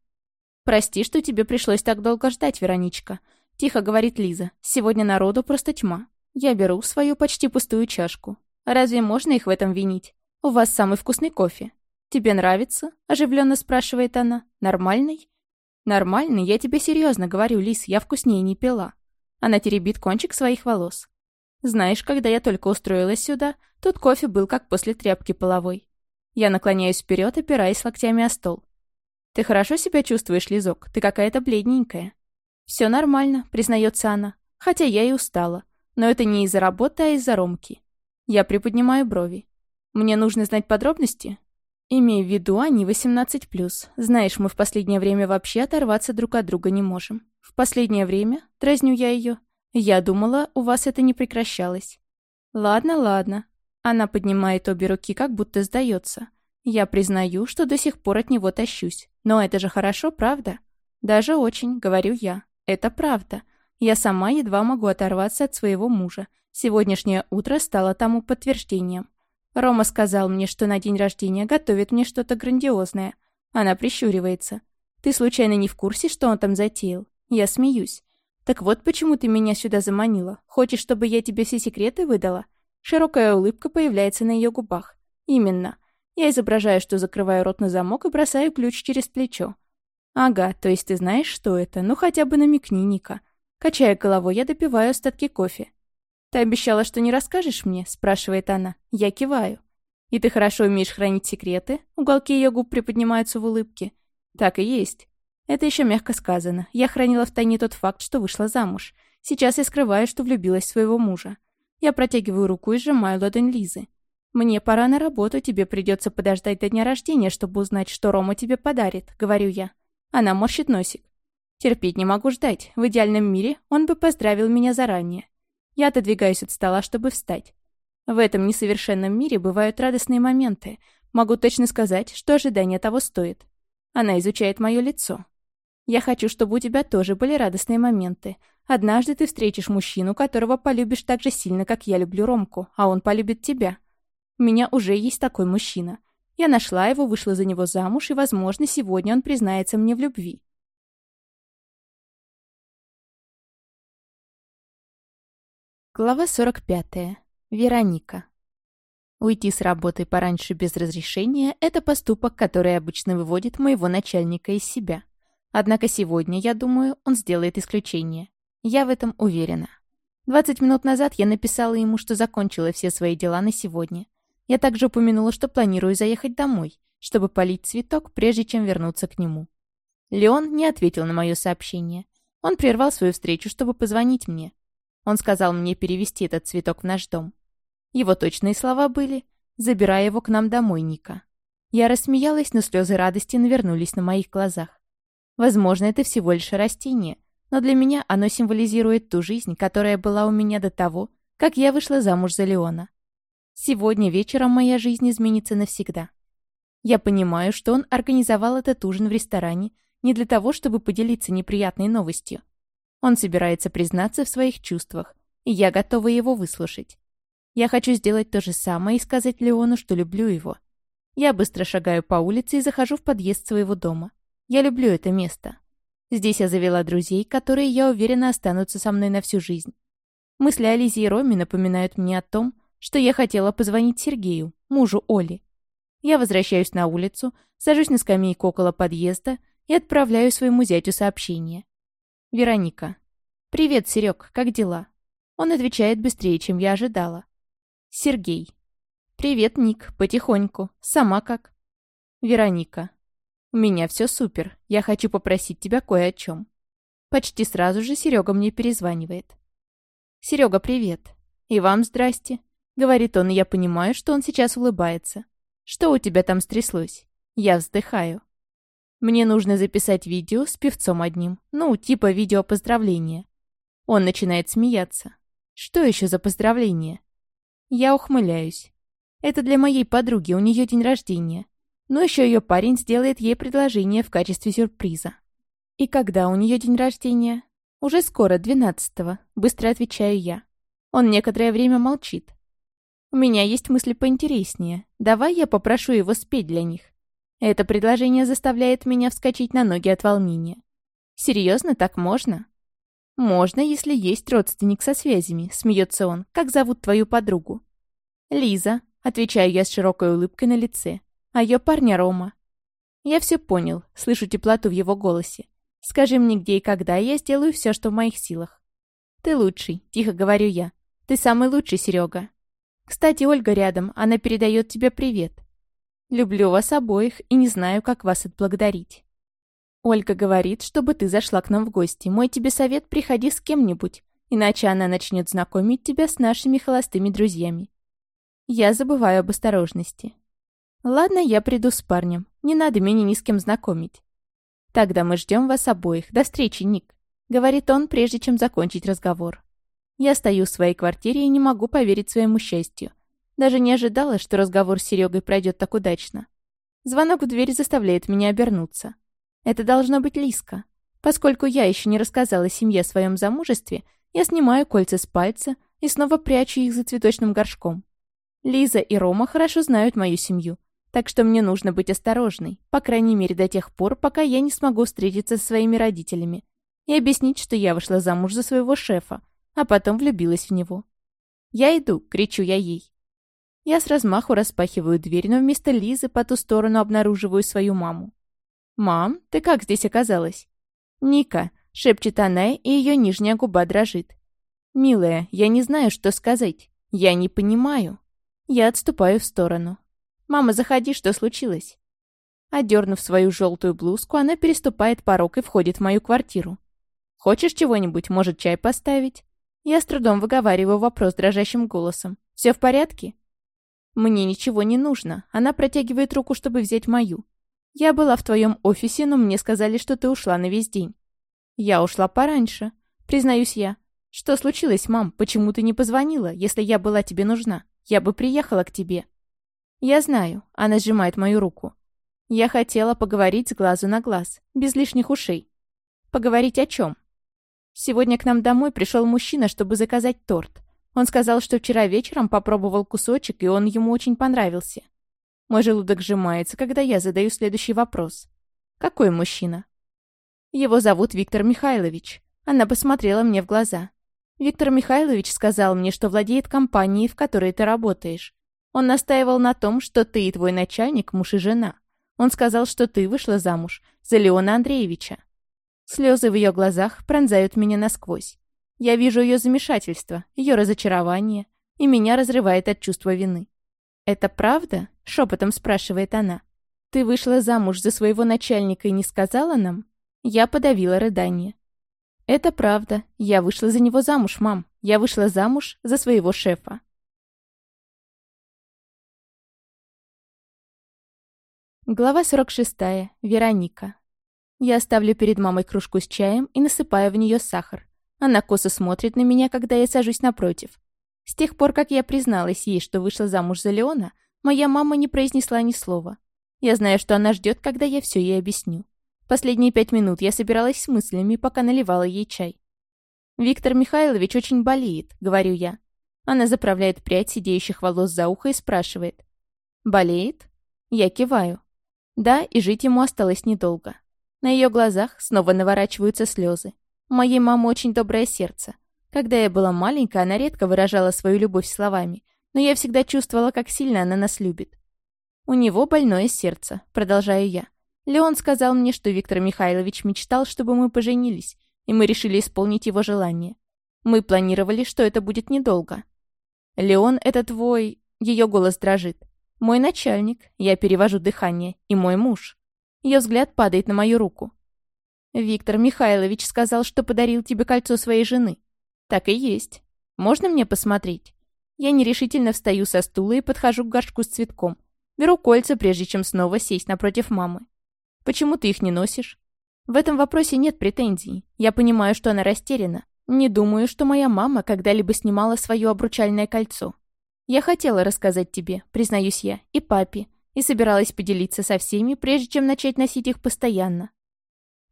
«Прости, что тебе пришлось так долго ждать, Вероничка», — тихо говорит Лиза. «Сегодня народу просто тьма. Я беру свою почти пустую чашку. Разве можно их в этом винить? У вас самый вкусный кофе. «Тебе нравится?» — оживленно спрашивает она. «Нормальный?» «Нормальный, я тебе серьезно говорю, Лис, я вкуснее не пила». Она теребит кончик своих волос. «Знаешь, когда я только устроилась сюда, тут кофе был как после тряпки половой». Я наклоняюсь вперед, опираясь локтями о стол. «Ты хорошо себя чувствуешь, Лизок? Ты какая-то бледненькая». Все нормально», — признается она. «Хотя я и устала. Но это не из-за работы, а из-за Ромки». Я приподнимаю брови. «Мне нужно знать подробности?» Имей в виду, они 18+. Знаешь, мы в последнее время вообще оторваться друг от друга не можем. В последнее время? Дразню я ее. Я думала, у вас это не прекращалось. Ладно, ладно. Она поднимает обе руки, как будто сдается. Я признаю, что до сих пор от него тащусь. Но это же хорошо, правда? Даже очень, говорю я. Это правда. Я сама едва могу оторваться от своего мужа. Сегодняшнее утро стало тому подтверждением. Рома сказал мне, что на день рождения готовит мне что-то грандиозное. Она прищуривается. Ты случайно не в курсе, что он там затеял? Я смеюсь. Так вот почему ты меня сюда заманила. Хочешь, чтобы я тебе все секреты выдала? Широкая улыбка появляется на ее губах. Именно. Я изображаю, что закрываю рот на замок и бросаю ключ через плечо. Ага, то есть ты знаешь, что это? Ну хотя бы намекни, Ника. Качая головой, я допиваю остатки кофе. «Ты обещала, что не расскажешь мне?» – спрашивает она. Я киваю. «И ты хорошо умеешь хранить секреты?» Уголки ее губ приподнимаются в улыбке. «Так и есть. Это еще мягко сказано. Я хранила в тайне тот факт, что вышла замуж. Сейчас я скрываю, что влюбилась в своего мужа. Я протягиваю руку и сжимаю ладонь Лизы. «Мне пора на работу, тебе придется подождать до дня рождения, чтобы узнать, что Рома тебе подарит», — говорю я. Она морщит носик. Терпеть не могу ждать. В идеальном мире он бы поздравил меня заранее. Я отодвигаюсь от стола, чтобы встать. В этом несовершенном мире бывают радостные моменты. Могу точно сказать, что ожидание того стоит. Она изучает мое лицо. Я хочу, чтобы у тебя тоже были радостные моменты. Однажды ты встретишь мужчину, которого полюбишь так же сильно, как я люблю Ромку, а он полюбит тебя. У меня уже есть такой мужчина. Я нашла его, вышла за него замуж, и, возможно, сегодня он признается мне в любви. Глава 45. Вероника. Уйти с работы пораньше без разрешения – это поступок, который обычно выводит моего начальника из себя. Однако сегодня, я думаю, он сделает исключение. Я в этом уверена. 20 минут назад я написала ему, что закончила все свои дела на сегодня. Я также упомянула, что планирую заехать домой, чтобы полить цветок, прежде чем вернуться к нему. Леон не ответил на мое сообщение. Он прервал свою встречу, чтобы позвонить мне. Он сказал мне перевести этот цветок в наш дом. Его точные слова были «Забирай его к нам домой, Ника». Я рассмеялась, но слезы радости навернулись на моих глазах. Возможно, это всего лишь растение, но для меня оно символизирует ту жизнь, которая была у меня до того, как я вышла замуж за Леона. Сегодня вечером моя жизнь изменится навсегда. Я понимаю, что он организовал этот ужин в ресторане не для того, чтобы поделиться неприятной новостью. Он собирается признаться в своих чувствах, и я готова его выслушать. Я хочу сделать то же самое и сказать Леону, что люблю его. Я быстро шагаю по улице и захожу в подъезд своего дома. Я люблю это место. Здесь я завела друзей, которые, я уверена, останутся со мной на всю жизнь. Мысли о Лизе и Роме напоминают мне о том, что я хотела позвонить Сергею, мужу Оли. Я возвращаюсь на улицу, сажусь на скамейку около подъезда и отправляю своему зятю сообщение. Вероника. «Привет, Серег, как дела?» Он отвечает быстрее, чем я ожидала. Сергей. «Привет, Ник, потихоньку. Сама как?» Вероника. «У меня все супер. Я хочу попросить тебя кое о чем». Почти сразу же Серега мне перезванивает. «Серега, привет». «И вам здрасте», — говорит он, и я понимаю, что он сейчас улыбается. Что у тебя там стряслось? Я вздыхаю. Мне нужно записать видео с певцом одним. Ну, типа видео поздравления. Он начинает смеяться. Что еще за поздравление? Я ухмыляюсь. Это для моей подруги, у нее день рождения. Но еще ее парень сделает ей предложение в качестве сюрприза. И когда у нее день рождения? Уже скоро, двенадцатого. Быстро отвечаю я. Он некоторое время молчит. У меня есть мысли поинтереснее. Давай я попрошу его спеть для них. Это предложение заставляет меня вскочить на ноги от волнения. Серьезно, так можно? Можно, если есть родственник со связями, смеется он. Как зовут твою подругу? Лиза, отвечаю я с широкой улыбкой на лице. А ее парня Рома. Я все понял, слышу теплоту в его голосе. Скажи мне, где и когда, и я сделаю все, что в моих силах. Ты лучший, тихо говорю я. Ты самый лучший, Серега. Кстати, Ольга рядом, она передает тебе привет. Люблю вас обоих и не знаю, как вас отблагодарить. Ольга говорит, чтобы ты зашла к нам в гости. Мой тебе совет, приходи с кем-нибудь, иначе она начнет знакомить тебя с нашими холостыми друзьями. Я забываю об осторожности. Ладно, я приду с парнем. Не надо меня ни с кем знакомить. Тогда мы ждем вас обоих. До встречи, Ник. Говорит он, прежде чем закончить разговор. Я стою в своей квартире и не могу поверить своему счастью. Даже не ожидала, что разговор с Серегой пройдет так удачно. Звонок в дверь заставляет меня обернуться. Это должно быть Лиска. Поскольку я еще не рассказала семье о своем замужестве, я снимаю кольца с пальца и снова прячу их за цветочным горшком. Лиза и Рома хорошо знают мою семью, так что мне нужно быть осторожной, по крайней мере до тех пор, пока я не смогу встретиться со своими родителями и объяснить, что я вышла замуж за своего шефа, а потом влюбилась в него. «Я иду!» — кричу я ей. Я с размаху распахиваю дверь, но вместо Лизы по ту сторону обнаруживаю свою маму. «Мам, ты как здесь оказалась?» «Ника», — шепчет она, и ее нижняя губа дрожит. «Милая, я не знаю, что сказать. Я не понимаю». Я отступаю в сторону. «Мама, заходи, что случилось?» Одернув свою желтую блузку, она переступает порог и входит в мою квартиру. «Хочешь чего-нибудь? Может, чай поставить?» Я с трудом выговариваю вопрос дрожащим голосом. «Все в порядке?» «Мне ничего не нужно». Она протягивает руку, чтобы взять мою. «Я была в твоем офисе, но мне сказали, что ты ушла на весь день». «Я ушла пораньше», — признаюсь я. «Что случилось, мам? Почему ты не позвонила, если я была тебе нужна? Я бы приехала к тебе». «Я знаю», — она сжимает мою руку. «Я хотела поговорить с глазу на глаз, без лишних ушей». «Поговорить о чем?» Сегодня к нам домой пришел мужчина, чтобы заказать торт. Он сказал, что вчера вечером попробовал кусочек, и он ему очень понравился. Мой желудок сжимается, когда я задаю следующий вопрос. «Какой мужчина?» «Его зовут Виктор Михайлович». Она посмотрела мне в глаза. «Виктор Михайлович сказал мне, что владеет компанией, в которой ты работаешь. Он настаивал на том, что ты и твой начальник – муж и жена. Он сказал, что ты вышла замуж за Леона Андреевича. Слезы в ее глазах пронзают меня насквозь. Я вижу ее замешательство, ее разочарование, и меня разрывает от чувства вины. «Это правда?» — шепотом спрашивает она. «Ты вышла замуж за своего начальника и не сказала нам?» Я подавила рыдание. «Это правда. Я вышла за него замуж, мам. Я вышла замуж за своего шефа». Глава 46. Вероника. Я ставлю перед мамой кружку с чаем и насыпаю в нее сахар. Она косо смотрит на меня, когда я сажусь напротив. С тех пор, как я призналась ей, что вышла замуж за Леона, моя мама не произнесла ни слова. Я знаю, что она ждет, когда я все ей объясню. Последние пять минут я собиралась с мыслями, пока наливала ей чай. «Виктор Михайлович очень болеет», — говорю я. Она заправляет прядь сидеющих волос за ухо и спрашивает. «Болеет?» Я киваю. Да, и жить ему осталось недолго. На ее глазах снова наворачиваются слезы. Моей мамы очень доброе сердце. Когда я была маленькая, она редко выражала свою любовь словами, но я всегда чувствовала, как сильно она нас любит. «У него больное сердце», — продолжаю я. Леон сказал мне, что Виктор Михайлович мечтал, чтобы мы поженились, и мы решили исполнить его желание. Мы планировали, что это будет недолго. «Леон — это твой...» Ее голос дрожит. «Мой начальник», я перевожу дыхание, и мой муж. Ее взгляд падает на мою руку. «Виктор Михайлович сказал, что подарил тебе кольцо своей жены». «Так и есть. Можно мне посмотреть?» Я нерешительно встаю со стула и подхожу к горшку с цветком. Беру кольца, прежде чем снова сесть напротив мамы. Почему ты их не носишь? В этом вопросе нет претензий. Я понимаю, что она растеряна. Не думаю, что моя мама когда-либо снимала свое обручальное кольцо. Я хотела рассказать тебе, признаюсь я, и папе, и собиралась поделиться со всеми, прежде чем начать носить их постоянно.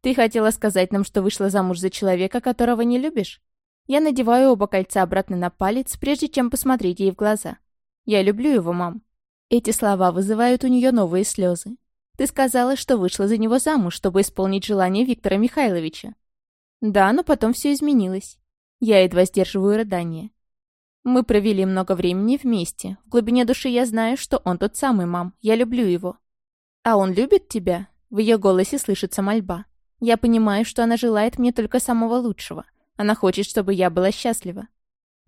Ты хотела сказать нам, что вышла замуж за человека, которого не любишь? Я надеваю оба кольца обратно на палец, прежде чем посмотреть ей в глаза. Я люблю его, мам. Эти слова вызывают у нее новые слезы. Ты сказала, что вышла за него замуж, чтобы исполнить желание Виктора Михайловича. Да, но потом все изменилось. Я едва сдерживаю рыдание. Мы провели много времени вместе. В глубине души я знаю, что он тот самый, мам. Я люблю его. А он любит тебя? В ее голосе слышится мольба. Я понимаю, что она желает мне только самого лучшего. Она хочет, чтобы я была счастлива.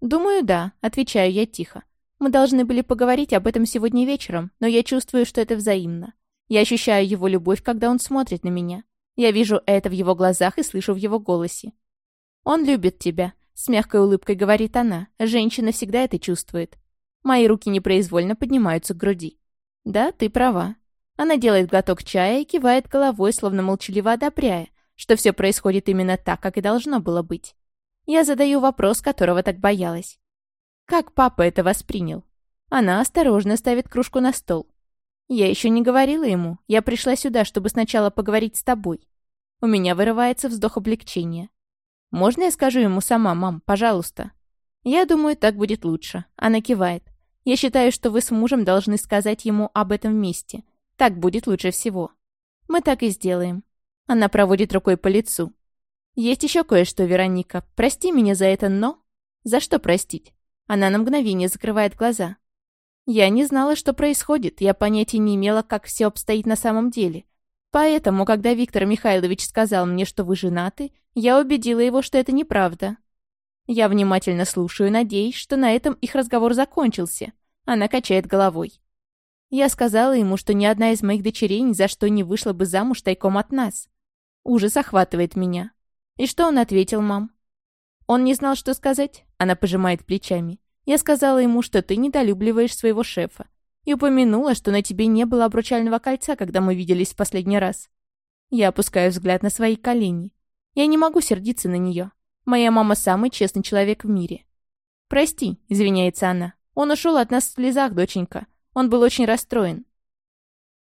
Думаю, да, отвечаю я тихо. Мы должны были поговорить об этом сегодня вечером, но я чувствую, что это взаимно. Я ощущаю его любовь, когда он смотрит на меня. Я вижу это в его глазах и слышу в его голосе. «Он любит тебя», — с мягкой улыбкой говорит она. Женщина всегда это чувствует. Мои руки непроизвольно поднимаются к груди. «Да, ты права». Она делает глоток чая и кивает головой, словно молчаливо одобряя, что все происходит именно так, как и должно было быть. Я задаю вопрос, которого так боялась. Как папа это воспринял? Она осторожно ставит кружку на стол. Я еще не говорила ему. Я пришла сюда, чтобы сначала поговорить с тобой. У меня вырывается вздох облегчения. Можно я скажу ему сама, мам, пожалуйста? Я думаю, так будет лучше. Она кивает. Я считаю, что вы с мужем должны сказать ему об этом вместе. Так будет лучше всего. Мы так и сделаем. Она проводит рукой по лицу. Есть еще кое-что, Вероника. Прости меня за это, но... За что простить? Она на мгновение закрывает глаза. Я не знала, что происходит, я понятия не имела, как все обстоит на самом деле. Поэтому, когда Виктор Михайлович сказал мне, что вы женаты, я убедила его, что это неправда. Я внимательно слушаю, надеясь, что на этом их разговор закончился. Она качает головой. Я сказала ему, что ни одна из моих дочерей ни за что не вышла бы замуж тайком от нас. Ужас охватывает меня. И что он ответил, мам? Он не знал, что сказать? Она пожимает плечами. Я сказала ему, что ты недолюбливаешь своего шефа. И упомянула, что на тебе не было обручального кольца, когда мы виделись в последний раз. Я опускаю взгляд на свои колени. Я не могу сердиться на нее. Моя мама самый честный человек в мире. «Прости», — извиняется она. «Он ушел от нас в слезах, доченька. Он был очень расстроен».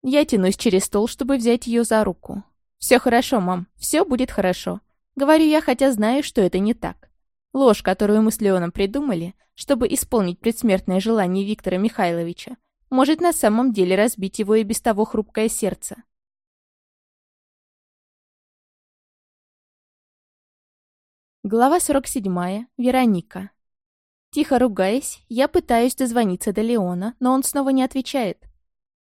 Я тянусь через стол, чтобы взять ее за руку. «Все хорошо, мам. Все будет хорошо». Говорю я, хотя знаю, что это не так. Ложь, которую мы с Леоном придумали, чтобы исполнить предсмертное желание Виктора Михайловича, может на самом деле разбить его и без того хрупкое сердце. Глава 47. Вероника. Тихо ругаясь, я пытаюсь дозвониться до Леона, но он снова не отвечает.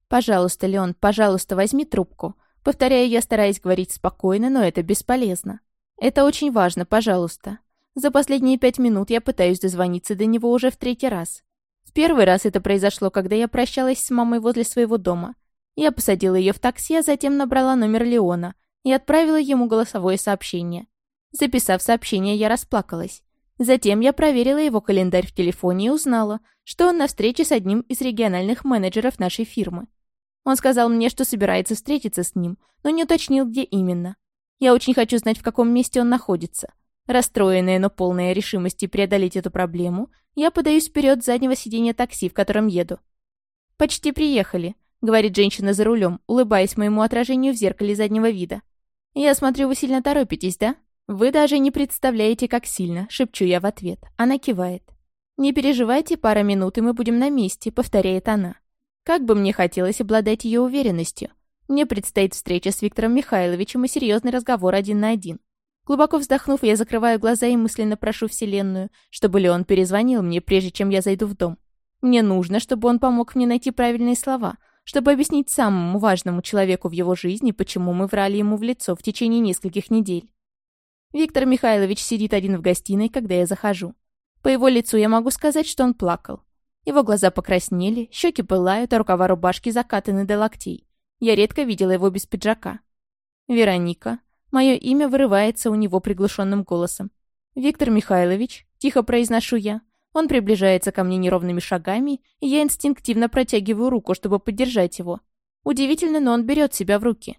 «Пожалуйста, Леон, пожалуйста, возьми трубку». Повторяю я, стараясь говорить спокойно, но это бесполезно. «Это очень важно, пожалуйста. За последние пять минут я пытаюсь дозвониться до него уже в третий раз. В первый раз это произошло, когда я прощалась с мамой возле своего дома. Я посадила ее в такси, а затем набрала номер Леона и отправила ему голосовое сообщение. Записав сообщение, я расплакалась. Затем я проверила его календарь в телефоне и узнала, что он на встрече с одним из региональных менеджеров нашей фирмы. Он сказал мне, что собирается встретиться с ним, но не уточнил, где именно. Я очень хочу знать, в каком месте он находится. Расстроенная, но полная решимости преодолеть эту проблему, я подаюсь вперед заднего сиденья такси, в котором еду. «Почти приехали», — говорит женщина за рулем, улыбаясь моему отражению в зеркале заднего вида. «Я смотрю, вы сильно торопитесь, да?» «Вы даже не представляете, как сильно», — шепчу я в ответ. Она кивает. «Не переживайте, пара минут, и мы будем на месте», — повторяет она. Как бы мне хотелось обладать ее уверенностью. Мне предстоит встреча с Виктором Михайловичем и серьезный разговор один на один. Глубоко вздохнув, я закрываю глаза и мысленно прошу Вселенную, чтобы Леон перезвонил мне, прежде чем я зайду в дом. Мне нужно, чтобы он помог мне найти правильные слова, чтобы объяснить самому важному человеку в его жизни, почему мы врали ему в лицо в течение нескольких недель. Виктор Михайлович сидит один в гостиной, когда я захожу. По его лицу я могу сказать, что он плакал. Его глаза покраснели, щеки пылают, а рукава рубашки закатаны до локтей. Я редко видела его без пиджака. Вероника, Мое имя вырывается у него приглушенным голосом. «Виктор Михайлович», — тихо произношу я. Он приближается ко мне неровными шагами, и я инстинктивно протягиваю руку, чтобы поддержать его. Удивительно, но он берет себя в руки.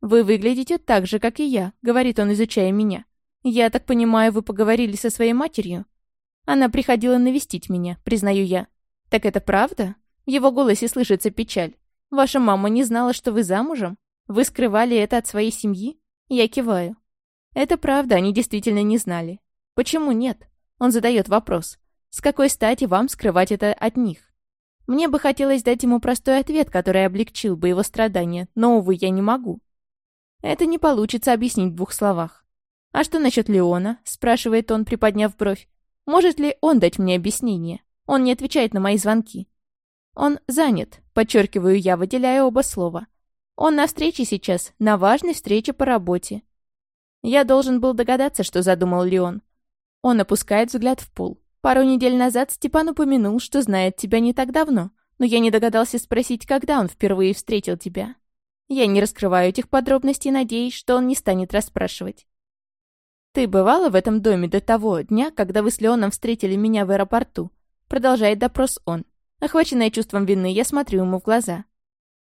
«Вы выглядите так же, как и я», — говорит он, изучая меня. «Я так понимаю, вы поговорили со своей матерью?» Она приходила навестить меня, признаю я. «Так это правда?» В его голосе слышится печаль. «Ваша мама не знала, что вы замужем? Вы скрывали это от своей семьи?» Я киваю. «Это правда, они действительно не знали. Почему нет?» Он задает вопрос. С какой стати вам скрывать это от них? Мне бы хотелось дать ему простой ответ, который облегчил бы его страдания, но, увы, я не могу. Это не получится объяснить в двух словах. «А что насчет Леона?» – спрашивает он, приподняв бровь. «Может ли он дать мне объяснение? Он не отвечает на мои звонки». «Он занят», – подчеркиваю я, выделяя оба слова. «Он на встрече сейчас, на важной встрече по работе». Я должен был догадаться, что задумал Леон. Он опускает взгляд в пол. Пару недель назад Степан упомянул, что знает тебя не так давно, но я не догадался спросить, когда он впервые встретил тебя. Я не раскрываю этих подробностей, надеясь, что он не станет расспрашивать. «Ты бывала в этом доме до того дня, когда вы с Леоном встретили меня в аэропорту?» Продолжает допрос он. Охваченная чувством вины, я смотрю ему в глаза.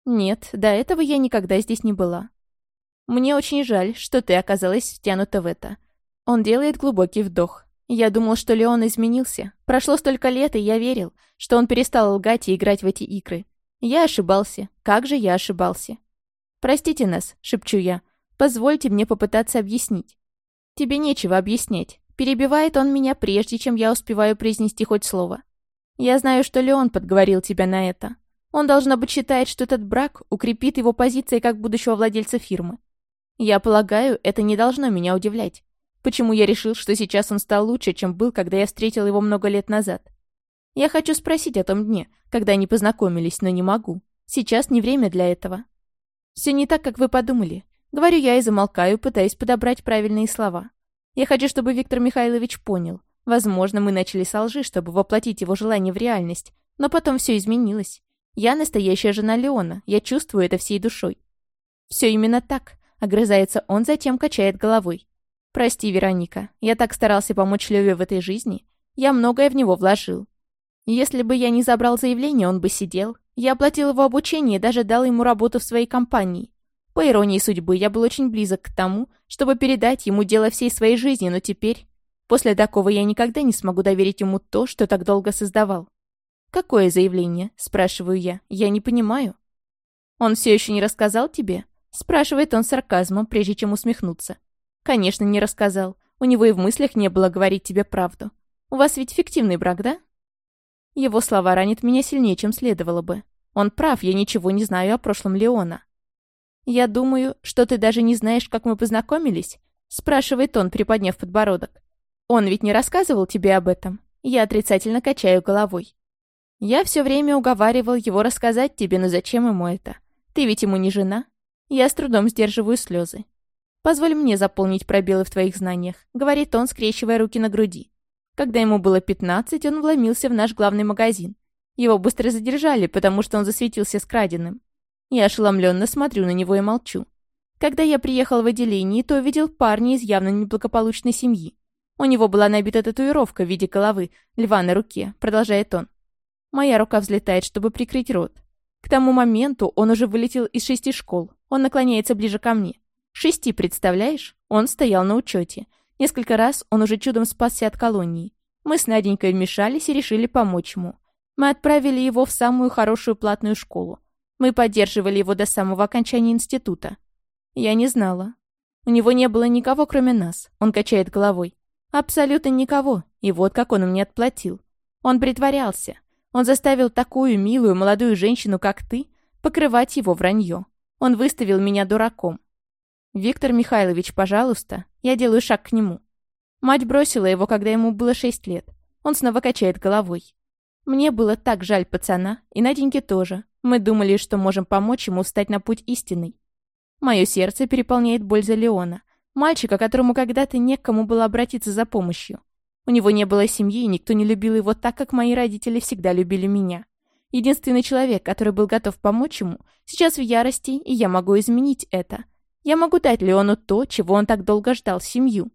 «Нет, до этого я никогда здесь не была. Мне очень жаль, что ты оказалась втянута в это». Он делает глубокий вдох. Я думал, что Леон изменился. Прошло столько лет, и я верил, что он перестал лгать и играть в эти игры. Я ошибался. Как же я ошибался? «Простите нас», — шепчу я. «Позвольте мне попытаться объяснить». «Тебе нечего объяснять». Перебивает он меня, прежде чем я успеваю произнести хоть слово. «Я знаю, что Леон подговорил тебя на это. Он, должно быть, считает, что этот брак укрепит его позиции как будущего владельца фирмы. Я полагаю, это не должно меня удивлять. Почему я решил, что сейчас он стал лучше, чем был, когда я встретил его много лет назад? Я хочу спросить о том дне, когда они познакомились, но не могу. Сейчас не время для этого. Все не так, как вы подумали. Говорю я и замолкаю, пытаясь подобрать правильные слова. Я хочу, чтобы Виктор Михайлович понял. Возможно, мы начали со лжи, чтобы воплотить его желание в реальность, но потом все изменилось. Я настоящая жена Леона, я чувствую это всей душой. Все именно так, огрызается он, затем качает головой. Прости, Вероника, я так старался помочь Леве в этой жизни. Я многое в него вложил. Если бы я не забрал заявление, он бы сидел. Я оплатил его обучение и даже дал ему работу в своей компании. По иронии судьбы, я был очень близок к тому, чтобы передать ему дело всей своей жизни, но теперь... После такого я никогда не смогу доверить ему то, что так долго создавал. «Какое заявление?» – спрашиваю я. «Я не понимаю». «Он все еще не рассказал тебе?» – спрашивает он сарказмом, прежде чем усмехнуться. «Конечно, не рассказал. У него и в мыслях не было говорить тебе правду. У вас ведь фиктивный брак, да?» Его слова ранят меня сильнее, чем следовало бы. Он прав, я ничего не знаю о прошлом Леона. «Я думаю, что ты даже не знаешь, как мы познакомились?» спрашивает он, приподняв подбородок. «Он ведь не рассказывал тебе об этом?» Я отрицательно качаю головой. «Я все время уговаривал его рассказать тебе, но зачем ему это? Ты ведь ему не жена?» Я с трудом сдерживаю слезы. «Позволь мне заполнить пробелы в твоих знаниях», — говорит он, скрещивая руки на груди. Когда ему было 15, он вломился в наш главный магазин. Его быстро задержали, потому что он засветился с краденым. Я ошеломленно смотрю на него и молчу. Когда я приехал в отделение, то увидел парня из явно неблагополучной семьи. У него была набита татуировка в виде головы, льва на руке, продолжает он. Моя рука взлетает, чтобы прикрыть рот. К тому моменту он уже вылетел из шести школ. Он наклоняется ближе ко мне. Шести, представляешь? Он стоял на учете. Несколько раз он уже чудом спасся от колонии. Мы с Наденькой вмешались и решили помочь ему. Мы отправили его в самую хорошую платную школу. Мы поддерживали его до самого окончания института. Я не знала. У него не было никого, кроме нас. Он качает головой. Абсолютно никого. И вот как он мне отплатил. Он притворялся. Он заставил такую милую молодую женщину, как ты, покрывать его вранье. Он выставил меня дураком. «Виктор Михайлович, пожалуйста». Я делаю шаг к нему. Мать бросила его, когда ему было шесть лет. Он снова качает головой. Мне было так жаль пацана, и Наденьке тоже. Мы думали, что можем помочь ему встать на путь истинный. Мое сердце переполняет боль за Леона. Мальчика, которому когда-то не к кому было обратиться за помощью. У него не было семьи, и никто не любил его так, как мои родители всегда любили меня. Единственный человек, который был готов помочь ему, сейчас в ярости, и я могу изменить это. Я могу дать Леону то, чего он так долго ждал, семью.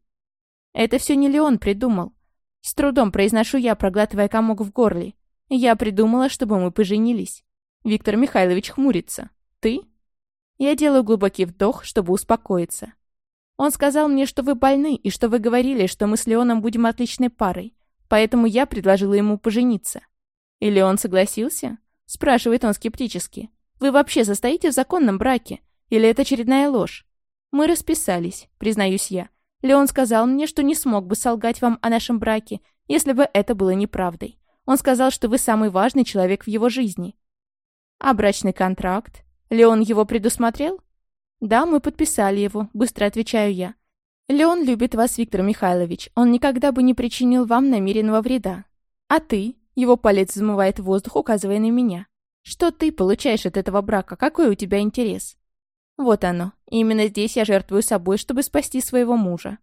Это все не Леон придумал. С трудом произношу я, проглатывая комок в горле. Я придумала, чтобы мы поженились. Виктор Михайлович хмурится. Ты? Я делаю глубокий вдох, чтобы успокоиться. Он сказал мне, что вы больны, и что вы говорили, что мы с Леоном будем отличной парой. Поэтому я предложила ему пожениться. Или он согласился? Спрашивает он скептически. Вы вообще состоите в законном браке? Или это очередная ложь? Мы расписались, признаюсь я. Леон сказал мне, что не смог бы солгать вам о нашем браке, если бы это было неправдой. Он сказал, что вы самый важный человек в его жизни. А брачный контракт? Леон его предусмотрел? Да, мы подписали его, быстро отвечаю я. Леон любит вас, Виктор Михайлович. Он никогда бы не причинил вам намеренного вреда. А ты? Его палец взмывает воздух, указывая на меня. Что ты получаешь от этого брака? Какой у тебя интерес? Вот оно. И именно здесь я жертвую собой, чтобы спасти своего мужа.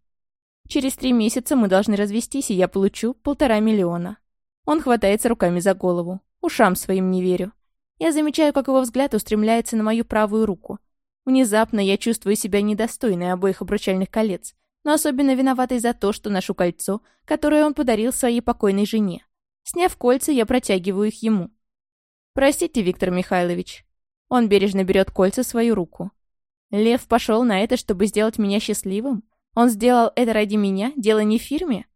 Через три месяца мы должны развестись, и я получу полтора миллиона. Он хватается руками за голову. Ушам своим не верю. Я замечаю, как его взгляд устремляется на мою правую руку. Внезапно я чувствую себя недостойной обоих обручальных колец, но особенно виноватой за то, что ношу кольцо, которое он подарил своей покойной жене. Сняв кольца, я протягиваю их ему. «Простите, Виктор Михайлович». Он бережно берет кольца в свою руку. Лев пошел на это, чтобы сделать меня счастливым? Он сделал это ради меня, дело не в фирме?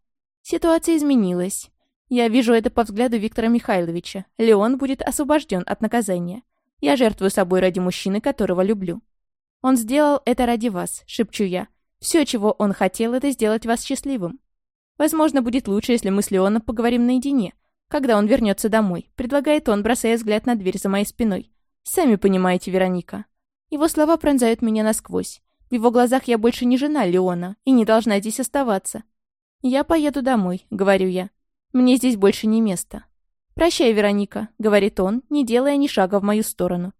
Ситуация изменилась. Я вижу это по взгляду Виктора Михайловича. Леон будет освобожден от наказания. Я жертвую собой ради мужчины, которого люблю. Он сделал это ради вас, шепчу я. Все, чего он хотел, это сделать вас счастливым. Возможно, будет лучше, если мы с Леоном поговорим наедине, когда он вернется домой, предлагает он, бросая взгляд на дверь за моей спиной. Сами понимаете, Вероника. Его слова пронзают меня насквозь. В его глазах я больше не жена Леона и не должна здесь оставаться. «Я поеду домой», — говорю я. «Мне здесь больше не место». «Прощай, Вероника», — говорит он, не делая ни шага в мою сторону.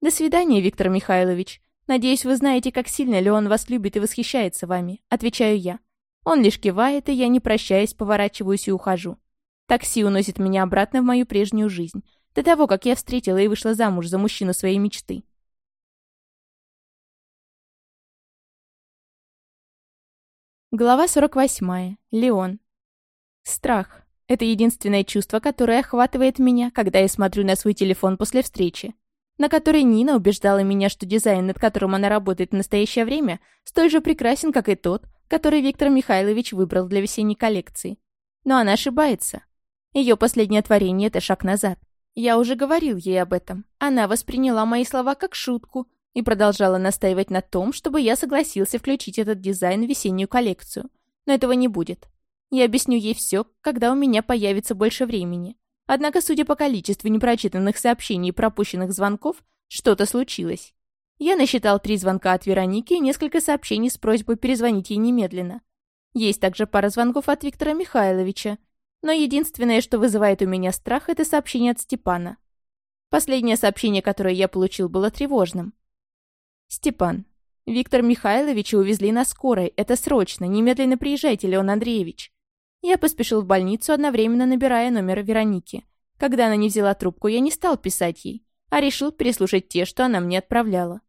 «До свидания, Виктор Михайлович. Надеюсь, вы знаете, как сильно Леон вас любит и восхищается вами», — отвечаю я. Он лишь кивает, и я, не прощаясь, поворачиваюсь и ухожу. Такси уносит меня обратно в мою прежнюю жизнь, до того, как я встретила и вышла замуж за мужчину своей мечты. Глава 48. Леон. Страх. Это единственное чувство, которое охватывает меня, когда я смотрю на свой телефон после встречи, на которой Нина убеждала меня, что дизайн, над которым она работает в настоящее время, столь же прекрасен, как и тот, который Виктор Михайлович выбрал для весенней коллекции. Но она ошибается. Ее последнее творение — это шаг назад. Я уже говорил ей об этом. Она восприняла мои слова как шутку, и продолжала настаивать на том, чтобы я согласился включить этот дизайн в весеннюю коллекцию. Но этого не будет. Я объясню ей все, когда у меня появится больше времени. Однако, судя по количеству непрочитанных сообщений и пропущенных звонков, что-то случилось. Я насчитал три звонка от Вероники и несколько сообщений с просьбой перезвонить ей немедленно. Есть также пара звонков от Виктора Михайловича. Но единственное, что вызывает у меня страх, это сообщение от Степана. Последнее сообщение, которое я получил, было тревожным. «Степан, Виктор Михайловича увезли на скорой. Это срочно. Немедленно приезжайте, Леон Андреевич». Я поспешил в больницу, одновременно набирая номер Вероники. Когда она не взяла трубку, я не стал писать ей, а решил переслушать те, что она мне отправляла.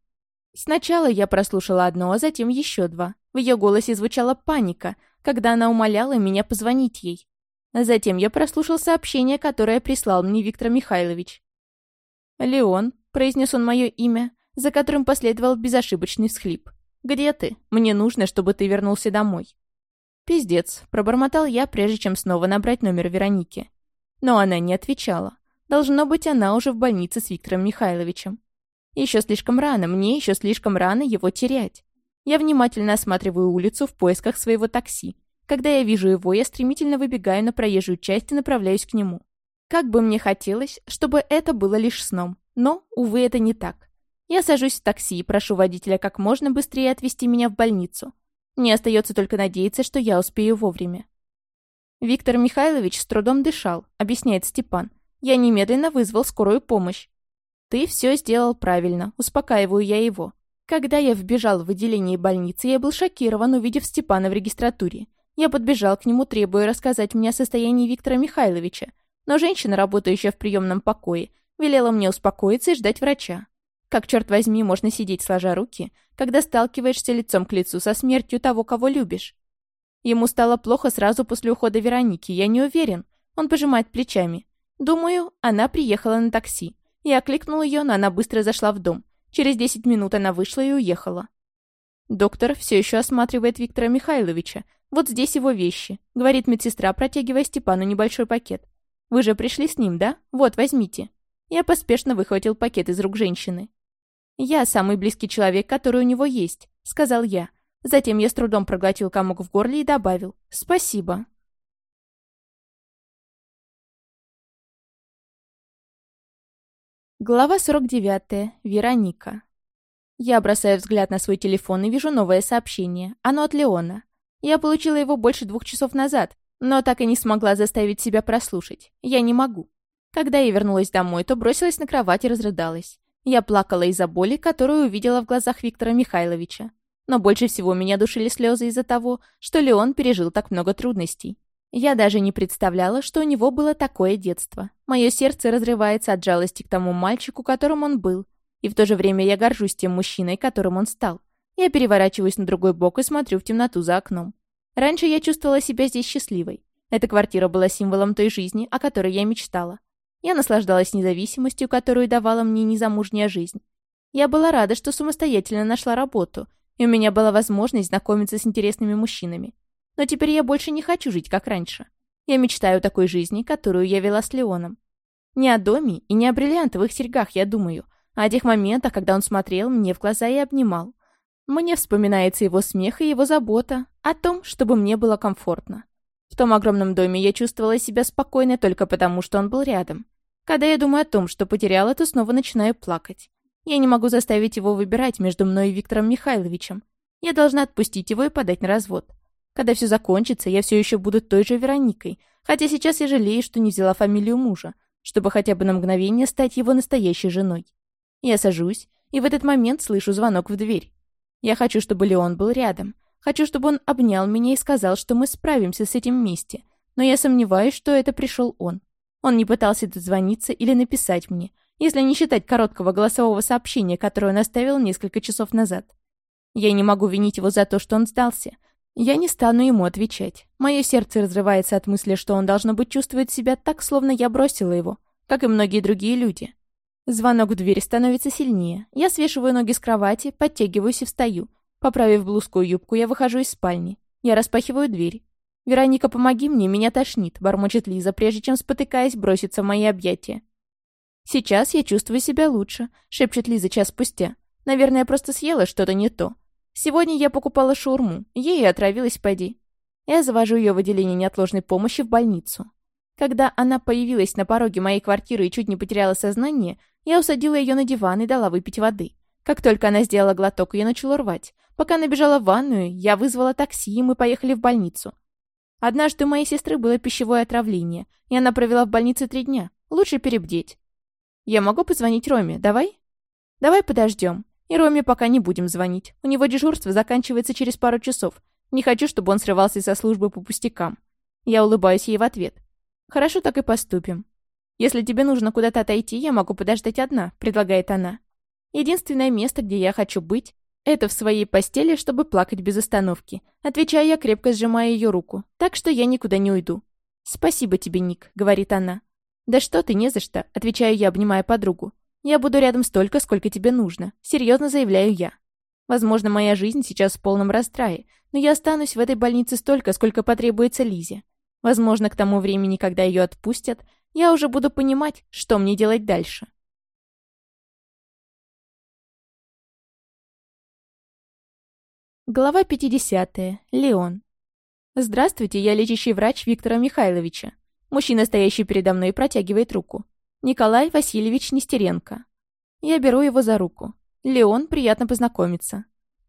Сначала я прослушала одно, а затем еще два. В ее голосе звучала паника, когда она умоляла меня позвонить ей. Затем я прослушал сообщение, которое прислал мне Виктор Михайлович. «Леон», — произнес он мое имя, — за которым последовал безошибочный всхлип. «Где ты? Мне нужно, чтобы ты вернулся домой». «Пиздец», — пробормотал я, прежде чем снова набрать номер Вероники. Но она не отвечала. Должно быть, она уже в больнице с Виктором Михайловичем. Еще слишком рано, мне еще слишком рано его терять. Я внимательно осматриваю улицу в поисках своего такси. Когда я вижу его, я стремительно выбегаю на проезжую часть и направляюсь к нему. Как бы мне хотелось, чтобы это было лишь сном. Но, увы, это не так. Я сажусь в такси и прошу водителя как можно быстрее отвезти меня в больницу. Мне остается только надеяться, что я успею вовремя. Виктор Михайлович с трудом дышал, объясняет Степан. Я немедленно вызвал скорую помощь. Ты все сделал правильно, успокаиваю я его. Когда я вбежал в отделение больницы, я был шокирован, увидев Степана в регистратуре. Я подбежал к нему, требуя рассказать мне о состоянии Виктора Михайловича. Но женщина, работающая в приемном покое, велела мне успокоиться и ждать врача. Как, черт возьми, можно сидеть сложа руки, когда сталкиваешься лицом к лицу со смертью того, кого любишь? Ему стало плохо сразу после ухода Вероники, я не уверен. Он пожимает плечами. Думаю, она приехала на такси. Я окликнул ее, но она быстро зашла в дом. Через 10 минут она вышла и уехала. Доктор все еще осматривает Виктора Михайловича. Вот здесь его вещи, говорит медсестра, протягивая Степану небольшой пакет. Вы же пришли с ним, да? Вот, возьмите. Я поспешно выхватил пакет из рук женщины. «Я самый близкий человек, который у него есть», — сказал я. Затем я с трудом проглотил комок в горле и добавил «Спасибо». Глава 49. Вероника. Я бросаю взгляд на свой телефон и вижу новое сообщение. Оно от Леона. Я получила его больше двух часов назад, но так и не смогла заставить себя прослушать. Я не могу. Когда я вернулась домой, то бросилась на кровать и разрыдалась. Я плакала из-за боли, которую увидела в глазах Виктора Михайловича. Но больше всего меня душили слезы из-за того, что Леон пережил так много трудностей. Я даже не представляла, что у него было такое детство. Мое сердце разрывается от жалости к тому мальчику, которым он был. И в то же время я горжусь тем мужчиной, которым он стал. Я переворачиваюсь на другой бок и смотрю в темноту за окном. Раньше я чувствовала себя здесь счастливой. Эта квартира была символом той жизни, о которой я мечтала. Я наслаждалась независимостью, которую давала мне незамужняя жизнь. Я была рада, что самостоятельно нашла работу, и у меня была возможность знакомиться с интересными мужчинами. Но теперь я больше не хочу жить, как раньше. Я мечтаю о такой жизни, которую я вела с Леоном. Не о доме и не о бриллиантовых серьгах, я думаю, а о тех моментах, когда он смотрел мне в глаза и обнимал. Мне вспоминается его смех и его забота о том, чтобы мне было комфортно. В том огромном доме я чувствовала себя спокойной только потому, что он был рядом. Когда я думаю о том, что потеряла, то снова начинаю плакать. Я не могу заставить его выбирать между мной и Виктором Михайловичем. Я должна отпустить его и подать на развод. Когда все закончится, я все еще буду той же Вероникой, хотя сейчас я жалею, что не взяла фамилию мужа, чтобы хотя бы на мгновение стать его настоящей женой. Я сажусь, и в этот момент слышу звонок в дверь. Я хочу, чтобы Леон был рядом. Хочу, чтобы он обнял меня и сказал, что мы справимся с этим вместе. Но я сомневаюсь, что это пришел он. Он не пытался дозвониться или написать мне, если не считать короткого голосового сообщения, которое он оставил несколько часов назад. Я не могу винить его за то, что он сдался, я не стану ему отвечать. Мое сердце разрывается от мысли, что он, должно быть, чувствует себя так, словно я бросила его, как и многие другие люди. Звонок в дверь становится сильнее. Я свешиваю ноги с кровати, подтягиваюсь и встаю. Поправив блузку и юбку, я выхожу из спальни. Я распахиваю дверь. «Вероника, помоги мне, меня тошнит», — бормочет Лиза, прежде чем, спотыкаясь, броситься в мои объятия. «Сейчас я чувствую себя лучше», — шепчет Лиза час спустя. «Наверное, я просто съела что-то не то. Сегодня я покупала шаурму, ей и отравилась поди. Я завожу ее в отделение неотложной помощи в больницу. Когда она появилась на пороге моей квартиры и чуть не потеряла сознание, я усадила ее на диван и дала выпить воды. Как только она сделала глоток, ее начало рвать. Пока она бежала в ванную, я вызвала такси, и мы поехали в больницу. Однажды у моей сестры было пищевое отравление, и она провела в больнице три дня. Лучше перебдеть. Я могу позвонить Роме, давай? Давай подождем. И Роме пока не будем звонить. У него дежурство заканчивается через пару часов. Не хочу, чтобы он срывался со службы по пустякам. Я улыбаюсь ей в ответ. Хорошо, так и поступим. Если тебе нужно куда-то отойти, я могу подождать одна, предлагает она. Единственное место, где я хочу быть, это в своей постели, чтобы плакать без остановки. Отвечаю я, крепко сжимая ее руку. Так что я никуда не уйду. «Спасибо тебе, Ник», — говорит она. «Да что ты, не за что», — отвечаю я, обнимая подругу. Я буду рядом столько, сколько тебе нужно. Серьезно заявляю я. Возможно, моя жизнь сейчас в полном растрае, но я останусь в этой больнице столько, сколько потребуется Лизе. Возможно, к тому времени, когда ее отпустят, я уже буду понимать, что мне делать дальше. Глава 50. Леон. Здравствуйте, я лечащий врач Виктора Михайловича. Мужчина, стоящий передо мной, протягивает руку. Николай Васильевич Нестеренко. Я беру его за руку. Леон, приятно познакомиться.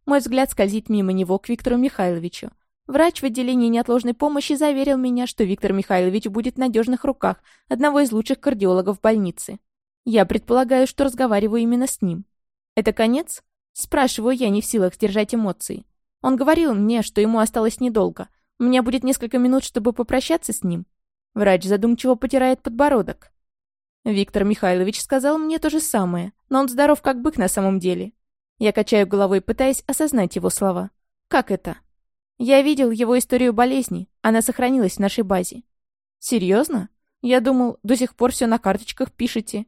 Мой взгляд скользит мимо него к Виктору Михайловичу. Врач в отделении неотложной помощи заверил меня, что Виктор Михайлович будет в надежных руках одного из лучших кардиологов больницы. Я предполагаю, что разговариваю именно с ним. Это конец? Спрашиваю я, не в силах сдержать эмоции. Он говорил мне, что ему осталось недолго. У меня будет несколько минут, чтобы попрощаться с ним. Врач задумчиво потирает подбородок. Виктор Михайлович сказал мне то же самое, но он здоров как бык на самом деле. Я качаю головой, пытаясь осознать его слова. Как это? Я видел его историю болезни. Она сохранилась в нашей базе. Серьезно? Я думал, до сих пор все на карточках пишете.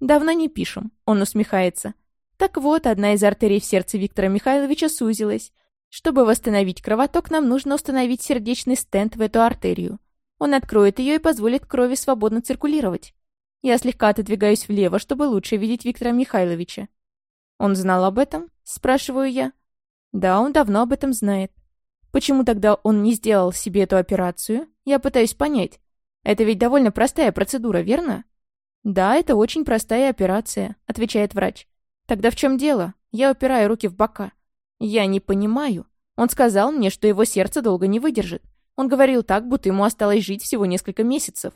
Давно не пишем. Он усмехается. Так вот, одна из артерий в сердце Виктора Михайловича сузилась. Чтобы восстановить кровоток, нам нужно установить сердечный стенд в эту артерию. Он откроет ее и позволит крови свободно циркулировать. Я слегка отодвигаюсь влево, чтобы лучше видеть Виктора Михайловича. «Он знал об этом?» – спрашиваю я. «Да, он давно об этом знает. Почему тогда он не сделал себе эту операцию? Я пытаюсь понять. Это ведь довольно простая процедура, верно?» «Да, это очень простая операция», — отвечает врач. «Тогда в чем дело? Я упираю руки в бока. Я не понимаю. Он сказал мне, что его сердце долго не выдержит. Он говорил так, будто ему осталось жить всего несколько месяцев.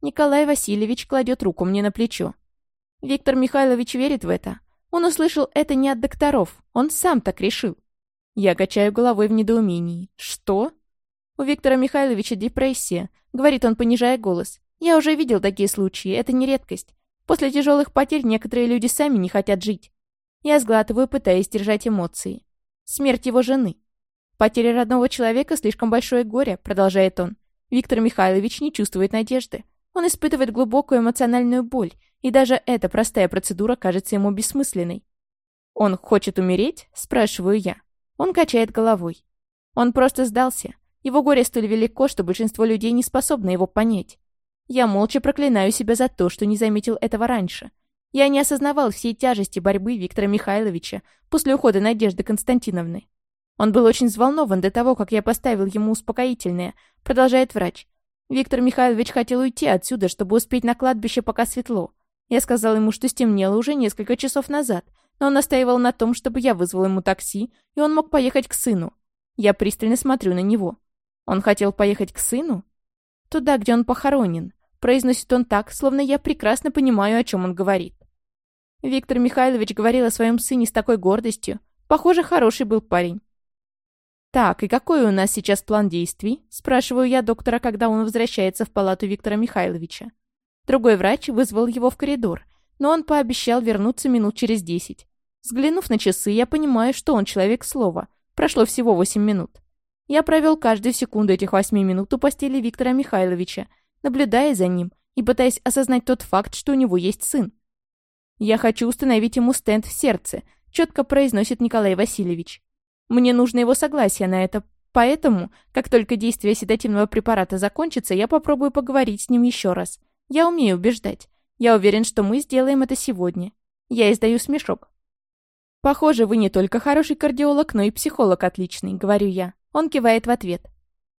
Николай Васильевич кладет руку мне на плечо. Виктор Михайлович верит в это. Он услышал это не от докторов, он сам так решил. Я качаю головой в недоумении. Что? У Виктора Михайловича депрессия, говорит он, понижая голос. Я уже видел такие случаи, это не редкость. После тяжелых потерь некоторые люди сами не хотят жить. Я сглатываю, пытаясь держать эмоции. Смерть его жены. Потеря родного человека слишком большое горе, продолжает он. Виктор Михайлович не чувствует надежды. Он испытывает глубокую эмоциональную боль, и даже эта простая процедура кажется ему бессмысленной. «Он хочет умереть?» – спрашиваю я. Он качает головой. Он просто сдался. Его горе столь велико, что большинство людей не способны его понять. Я молча проклинаю себя за то, что не заметил этого раньше. Я не осознавал всей тяжести борьбы Виктора Михайловича после ухода Надежды Константиновны. Он был очень взволнован до того, как я поставил ему успокоительное, продолжает врач. Виктор Михайлович хотел уйти отсюда, чтобы успеть на кладбище, пока светло. Я сказал ему, что стемнело уже несколько часов назад, но он настаивал на том, чтобы я вызвал ему такси, и он мог поехать к сыну. Я пристально смотрю на него. Он хотел поехать к сыну? Туда, где он похоронен. Произносит он так, словно я прекрасно понимаю, о чем он говорит. Виктор Михайлович говорил о своем сыне с такой гордостью. Похоже, хороший был парень. «Так, и какой у нас сейчас план действий?» – спрашиваю я доктора, когда он возвращается в палату Виктора Михайловича. Другой врач вызвал его в коридор, но он пообещал вернуться минут через десять. Взглянув на часы, я понимаю, что он человек слова. Прошло всего восемь минут. Я провел каждую секунду этих восьми минут у постели Виктора Михайловича, наблюдая за ним и пытаясь осознать тот факт, что у него есть сын. «Я хочу установить ему стенд в сердце», – четко произносит Николай Васильевич. Мне нужно его согласие на это, поэтому, как только действие седативного препарата закончится, я попробую поговорить с ним еще раз. Я умею убеждать. Я уверен, что мы сделаем это сегодня. Я издаю смешок. «Похоже, вы не только хороший кардиолог, но и психолог отличный», — говорю я. Он кивает в ответ.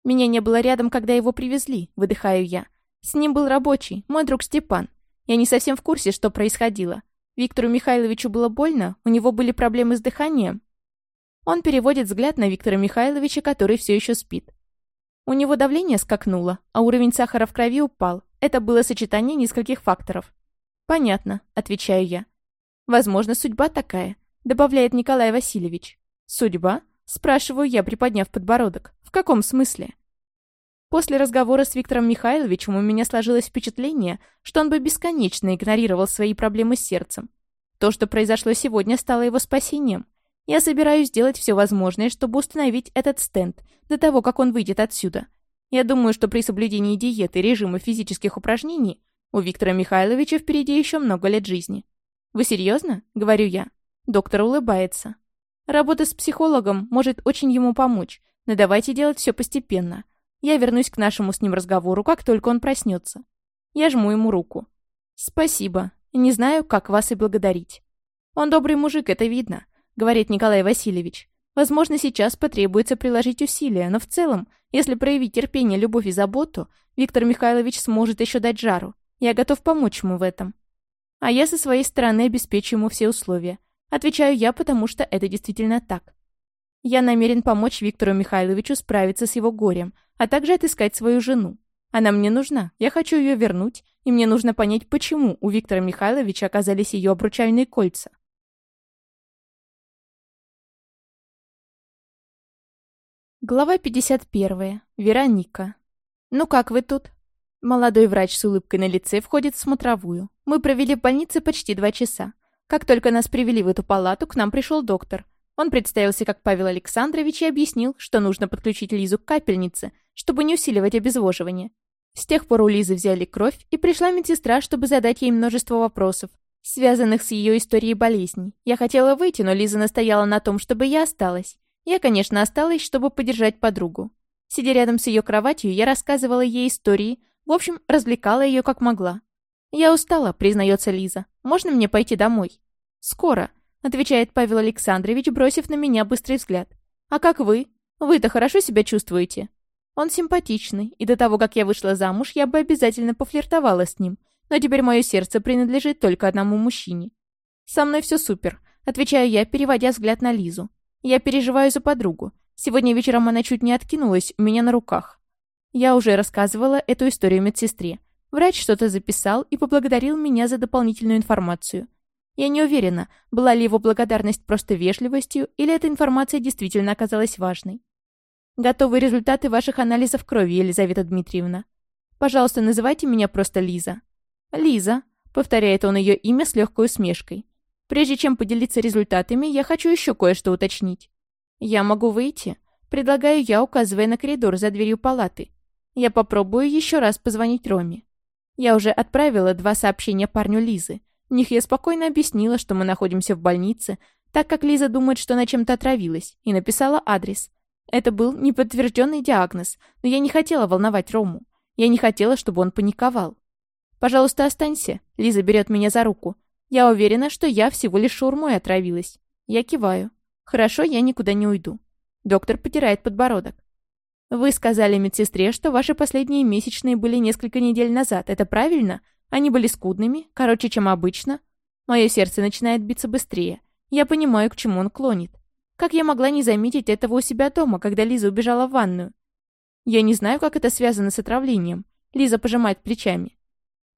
«Меня не было рядом, когда его привезли», — выдыхаю я. «С ним был рабочий, мой друг Степан. Я не совсем в курсе, что происходило. Виктору Михайловичу было больно, у него были проблемы с дыханием, он переводит взгляд на Виктора Михайловича, который все еще спит. У него давление скакнуло, а уровень сахара в крови упал. Это было сочетание нескольких факторов. «Понятно», — отвечаю я. «Возможно, судьба такая», — добавляет Николай Васильевич. «Судьба?» — спрашиваю я, приподняв подбородок. «В каком смысле?» После разговора с Виктором Михайловичем у меня сложилось впечатление, что он бы бесконечно игнорировал свои проблемы с сердцем. То, что произошло сегодня, стало его спасением. Я собираюсь сделать все возможное, чтобы установить этот стенд до того, как он выйдет отсюда. Я думаю, что при соблюдении диеты и режима физических упражнений у Виктора Михайловича впереди еще много лет жизни. «Вы серьезно?» — говорю я. Доктор улыбается. Работа с психологом может очень ему помочь, но давайте делать все постепенно. Я вернусь к нашему с ним разговору, как только он проснется. Я жму ему руку. «Спасибо. Не знаю, как вас и благодарить. Он добрый мужик, это видно. — говорит Николай Васильевич. «Возможно, сейчас потребуется приложить усилия, но в целом, если проявить терпение, любовь и заботу, Виктор Михайлович сможет еще дать жару. Я готов помочь ему в этом. А я со своей стороны обеспечу ему все условия. Отвечаю я, потому что это действительно так. Я намерен помочь Виктору Михайловичу справиться с его горем, а также отыскать свою жену. Она мне нужна, я хочу ее вернуть, и мне нужно понять, почему у Виктора Михайловича оказались ее обручальные кольца. Глава 51. Вероника. «Ну как вы тут?» Молодой врач с улыбкой на лице входит в смотровую. Мы провели в больнице почти два часа. Как только нас привели в эту палату, к нам пришел доктор. Он представился как Павел Александрович и объяснил, что нужно подключить Лизу к капельнице, чтобы не усиливать обезвоживание. С тех пор у Лизы взяли кровь, и пришла медсестра, чтобы задать ей множество вопросов, связанных с ее историей болезней. Я хотела выйти, но Лиза настояла на том, чтобы я осталась. Я, конечно, осталась, чтобы поддержать подругу. Сидя рядом с ее кроватью, я рассказывала ей истории, в общем, развлекала ее как могла. «Я устала», — признается Лиза. «Можно мне пойти домой?» «Скоро», — отвечает Павел Александрович, бросив на меня быстрый взгляд. «А как вы? Вы-то хорошо себя чувствуете?» Он симпатичный, и до того, как я вышла замуж, я бы обязательно пофлиртовала с ним. Но теперь мое сердце принадлежит только одному мужчине. «Со мной все супер», — отвечаю я, переводя взгляд на Лизу. «Я переживаю за подругу. Сегодня вечером она чуть не откинулась у меня на руках. Я уже рассказывала эту историю медсестре. Врач что-то записал и поблагодарил меня за дополнительную информацию. Я не уверена, была ли его благодарность просто вежливостью, или эта информация действительно оказалась важной. Готовы результаты ваших анализов крови, Елизавета Дмитриевна. Пожалуйста, называйте меня просто Лиза. Лиза, повторяет он ее имя с легкой усмешкой. Прежде чем поделиться результатами, я хочу еще кое-что уточнить. Я могу выйти? Предлагаю я, указывая на коридор за дверью палаты. Я попробую еще раз позвонить Роме. Я уже отправила два сообщения парню Лизы. В них я спокойно объяснила, что мы находимся в больнице, так как Лиза думает, что она чем-то отравилась, и написала адрес. Это был неподтвержденный диагноз, но я не хотела волновать Рому. Я не хотела, чтобы он паниковал. «Пожалуйста, останься», — Лиза берет меня за руку. «Я уверена, что я всего лишь шаурмой отравилась». Я киваю. «Хорошо, я никуда не уйду». Доктор потирает подбородок. Вы сказали медсестре, что ваши последние месячные были несколько недель назад. Это правильно? Они были скудными, короче, чем обычно. Мое сердце начинает биться быстрее. Я понимаю, к чему он клонит. Как я могла не заметить этого у себя дома, когда Лиза убежала в ванную? Я не знаю, как это связано с отравлением. Лиза пожимает плечами.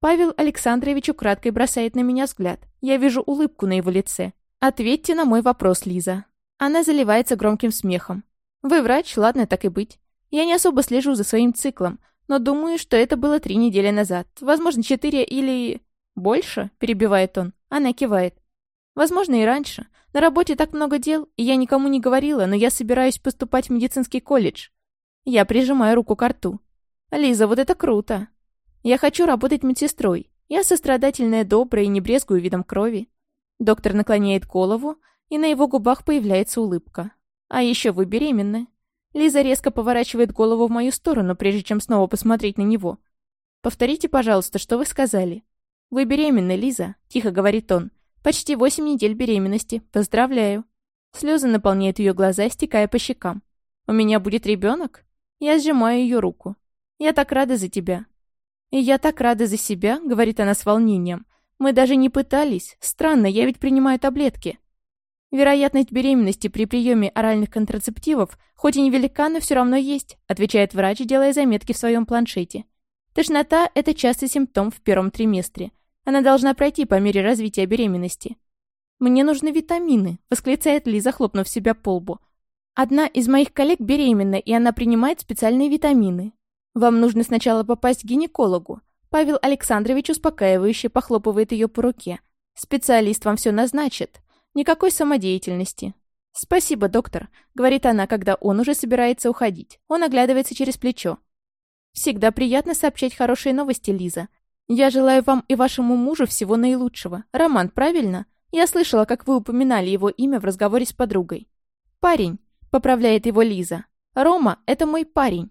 Павел Александрович украдкой бросает на меня взгляд. Я вижу улыбку на его лице. Ответьте на мой вопрос, Лиза. Она заливается громким смехом. Вы врач, ладно, так и быть. Я не особо слежу за своим циклом, но думаю, что это было три недели назад. Возможно, четыре или... «Больше?» – перебивает он. Она кивает. «Возможно, и раньше. На работе так много дел, и я никому не говорила, но я собираюсь поступать в медицинский колледж». Я прижимаю руку к рту. «Лиза, вот это круто!» «Я хочу работать медсестрой. Я сострадательная, добрая и не брезгую видом крови». Доктор наклоняет голову, и на его губах появляется улыбка. «А еще вы беременны». Лиза резко поворачивает голову в мою сторону, прежде чем снова посмотреть на него. «Повторите, пожалуйста, что вы сказали?» «Вы беременны, Лиза», — тихо говорит он. «Почти восемь недель беременности. Поздравляю». Слезы наполняют ее глаза, стекая по щекам. «У меня будет ребенок?» Я сжимаю ее руку. «Я так рада за тебя». «И я так рада за себя», — говорит она с волнением. «Мы даже не пытались. Странно, я ведь принимаю таблетки». Вероятность беременности при приеме оральных контрацептивов хоть и невелика, но все равно есть, отвечает врач, делая заметки в своем планшете. Тошнота – это частый симптом в первом триместре. Она должна пройти по мере развития беременности. «Мне нужны витамины», – восклицает Лиза, хлопнув себя по лбу. «Одна из моих коллег беременна, и она принимает специальные витамины. Вам нужно сначала попасть к гинекологу». Павел Александрович успокаивающе похлопывает ее по руке. «Специалист вам все назначит». Никакой самодеятельности. «Спасибо, доктор», — говорит она, когда он уже собирается уходить. Он оглядывается через плечо. «Всегда приятно сообщать хорошие новости, Лиза. Я желаю вам и вашему мужу всего наилучшего. Роман, правильно? Я слышала, как вы упоминали его имя в разговоре с подругой». «Парень», — поправляет его Лиза. «Рома — это мой парень».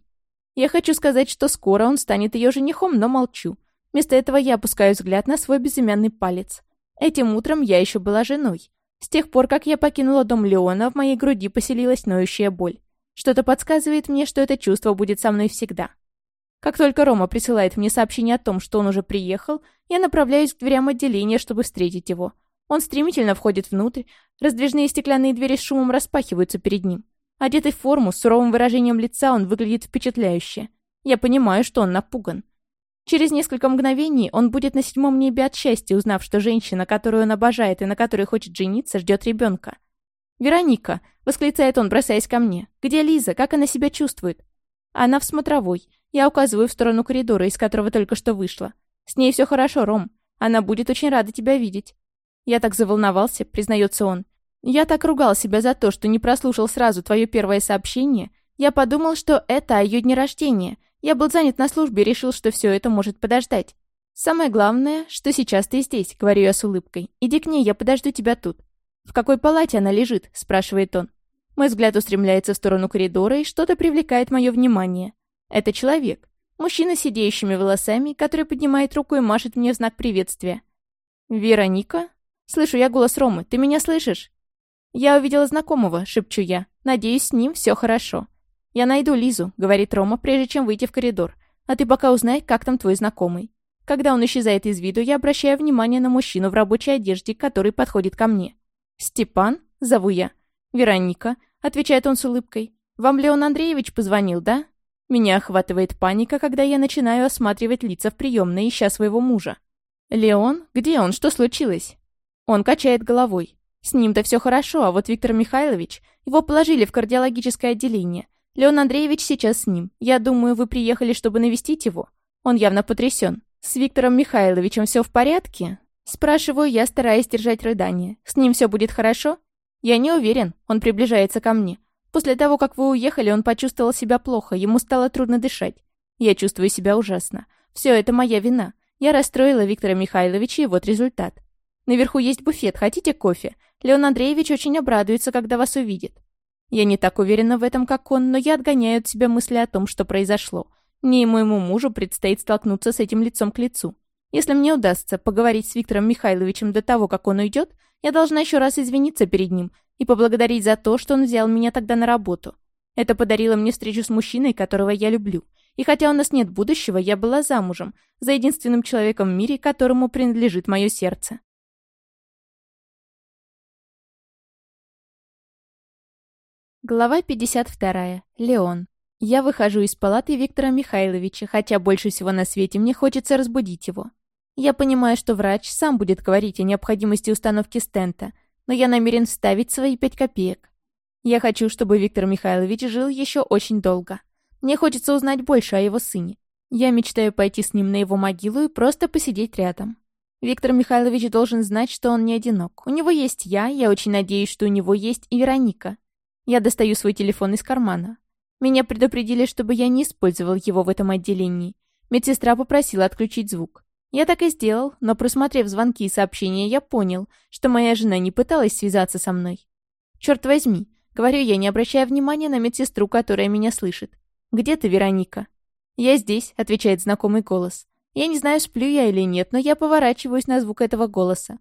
Я хочу сказать, что скоро он станет ее женихом, но молчу. Вместо этого я опускаю взгляд на свой безымянный палец. Этим утром я еще была женой. С тех пор, как я покинула дом Леона, в моей груди поселилась ноющая боль. Что-то подсказывает мне, что это чувство будет со мной всегда. Как только Рома присылает мне сообщение о том, что он уже приехал, я направляюсь к дверям отделения, чтобы встретить его. Он стремительно входит внутрь, раздвижные стеклянные двери с шумом распахиваются перед ним. Одетый в форму, с суровым выражением лица, он выглядит впечатляюще. Я понимаю, что он напуган. Через несколько мгновений он будет на седьмом небе от счастья, узнав, что женщина, которую он обожает и на которой хочет жениться, ждет ребенка. «Вероника!» — восклицает он, бросаясь ко мне. «Где Лиза? Как она себя чувствует?» «Она в смотровой. Я указываю в сторону коридора, из которого только что вышла. С ней все хорошо, Ром. Она будет очень рада тебя видеть». «Я так заволновался», — признается он. Я так ругал себя за то, что не прослушал сразу твое первое сообщение. Я подумал, что это о ее дне рождения. Я был занят на службе и решил, что все это может подождать. Самое главное, что сейчас ты здесь, говорю я с улыбкой. Иди к ней, я подожду тебя тут. В какой палате она лежит? спрашивает он. Мой взгляд устремляется в сторону коридора, и что-то привлекает мое внимание. Это человек. Мужчина с сидеющими волосами, который поднимает руку и машет мне в знак приветствия. «Вероника?» «Слышу я голос Ромы. Ты меня слышишь?» «Я увидела знакомого», — шепчу я. «Надеюсь, с ним все хорошо». «Я найду Лизу», — говорит Рома, прежде чем выйти в коридор. «А ты пока узнай, как там твой знакомый». Когда он исчезает из виду, я обращаю внимание на мужчину в рабочей одежде, который подходит ко мне. «Степан?» — зову я. «Вероника», — отвечает он с улыбкой. «Вам Леон Андреевич позвонил, да?» Меня охватывает паника, когда я начинаю осматривать лица в приемной, ища своего мужа. «Леон? Где он? Что случилось?» Он качает головой. С ним-то все хорошо, а вот Виктор Михайлович... Его положили в кардиологическое отделение. Леон Андреевич сейчас с ним. Я думаю, вы приехали, чтобы навестить его. Он явно потрясен. С Виктором Михайловичем все в порядке? Спрашиваю я, стараясь держать рыдание. С ним все будет хорошо? Я не уверен. Он приближается ко мне. После того, как вы уехали, он почувствовал себя плохо, ему стало трудно дышать. Я чувствую себя ужасно. Все это моя вина. Я расстроила Виктора Михайловича, и вот результат. Наверху есть буфет, хотите кофе? Леон Андреевич очень обрадуется, когда вас увидит. Я не так уверена в этом, как он, но я отгоняю от себя мысли о том, что произошло. Мне и моему мужу предстоит столкнуться с этим лицом к лицу. Если мне удастся поговорить с Виктором Михайловичем до того, как он уйдет, я должна еще раз извиниться перед ним и поблагодарить за то, что он взял меня тогда на работу. Это подарило мне встречу с мужчиной, которого я люблю. И хотя у нас нет будущего, я была замужем, за единственным человеком в мире, которому принадлежит мое сердце. Глава 52. Леон. Я выхожу из палаты Виктора Михайловича, хотя больше всего на свете мне хочется разбудить его. Я понимаю, что врач сам будет говорить о необходимости установки стента – но я намерен вставить свои пять копеек. Я хочу, чтобы Виктор Михайлович жил еще очень долго. Мне хочется узнать больше о его сыне. Я мечтаю пойти с ним на его могилу и просто посидеть рядом. Виктор Михайлович должен знать, что он не одинок. У него есть я, я очень надеюсь, что у него есть и Вероника. Я достаю свой телефон из кармана. Меня предупредили, чтобы я не использовал его в этом отделении. Медсестра попросила отключить звук. Я так и сделал, но просмотрев звонки и сообщения, я понял, что моя жена не пыталась связаться со мной. Черт возьми, говорю я, не обращая внимания на медсестру, которая меня слышит. «Где ты, Вероника?» «Я здесь», — отвечает знакомый голос. Я не знаю, сплю я или нет, но я поворачиваюсь на звук этого голоса.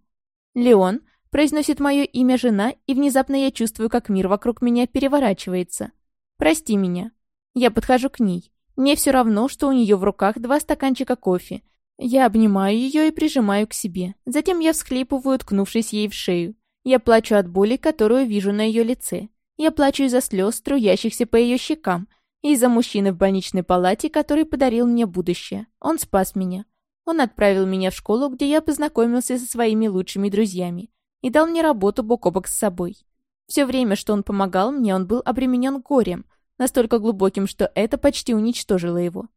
«Леон», — произносит мое имя жена, и внезапно я чувствую, как мир вокруг меня переворачивается. «Прости меня». Я подхожу к ней. Мне все равно, что у нее в руках два стаканчика кофе, я обнимаю ее и прижимаю к себе. Затем я всхлипываю, ткнувшись ей в шею. Я плачу от боли, которую вижу на ее лице. Я плачу из-за слез, струящихся по ее щекам, и из-за мужчины в больничной палате, который подарил мне будущее. Он спас меня. Он отправил меня в школу, где я познакомился со своими лучшими друзьями и дал мне работу бок о бок с собой. Все время, что он помогал мне, он был обременен горем, настолько глубоким, что это почти уничтожило его.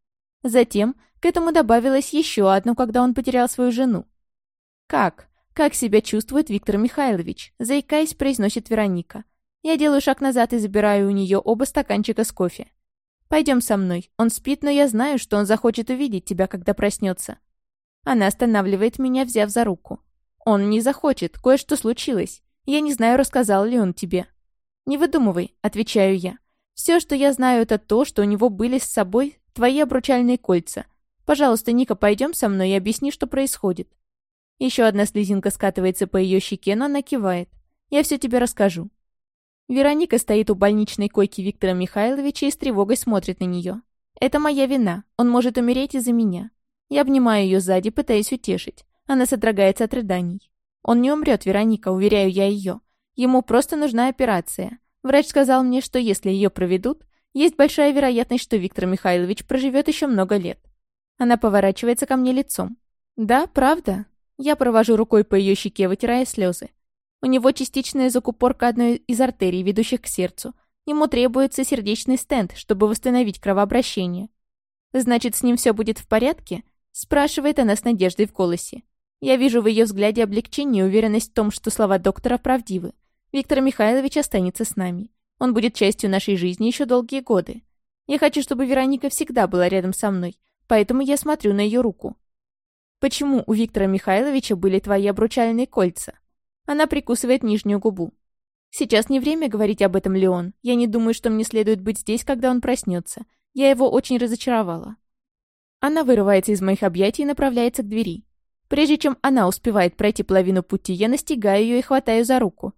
Затем к этому добавилось еще одно, когда он потерял свою жену. «Как? Как себя чувствует Виктор Михайлович?» Заикаясь, произносит Вероника. Я делаю шаг назад и забираю у нее оба стаканчика с кофе. «Пойдем со мной. Он спит, но я знаю, что он захочет увидеть тебя, когда проснется». Она останавливает меня, взяв за руку. «Он не захочет. Кое-что случилось. Я не знаю, рассказал ли он тебе». «Не выдумывай», — отвечаю я. «Все, что я знаю, это то, что у него были с собой твои обручальные кольца. Пожалуйста, Ника, пойдем со мной и объясни, что происходит». Еще одна слезинка скатывается по ее щеке, но она кивает. «Я все тебе расскажу». Вероника стоит у больничной койки Виктора Михайловича и с тревогой смотрит на нее. «Это моя вина. Он может умереть из-за меня». Я обнимаю ее сзади, пытаясь утешить. Она содрогается от рыданий. «Он не умрет, Вероника, уверяю я ее. Ему просто нужна операция. Врач сказал мне, что если ее проведут, есть большая вероятность, что Виктор Михайлович проживет еще много лет. Она поворачивается ко мне лицом. «Да, правда?» Я провожу рукой по ее щеке, вытирая слезы. У него частичная закупорка одной из артерий, ведущих к сердцу. Ему требуется сердечный стенд, чтобы восстановить кровообращение. «Значит, с ним все будет в порядке?» спрашивает она с надеждой в голосе. Я вижу в ее взгляде облегчение и уверенность в том, что слова доктора правдивы. Виктор Михайлович останется с нами. Он будет частью нашей жизни еще долгие годы. Я хочу, чтобы Вероника всегда была рядом со мной, поэтому я смотрю на ее руку. Почему у Виктора Михайловича были твои обручальные кольца? Она прикусывает нижнюю губу. Сейчас не время говорить об этом, Леон. Я не думаю, что мне следует быть здесь, когда он проснется. Я его очень разочаровала. Она вырывается из моих объятий и направляется к двери. Прежде чем она успевает пройти половину пути, я настигаю ее и хватаю за руку.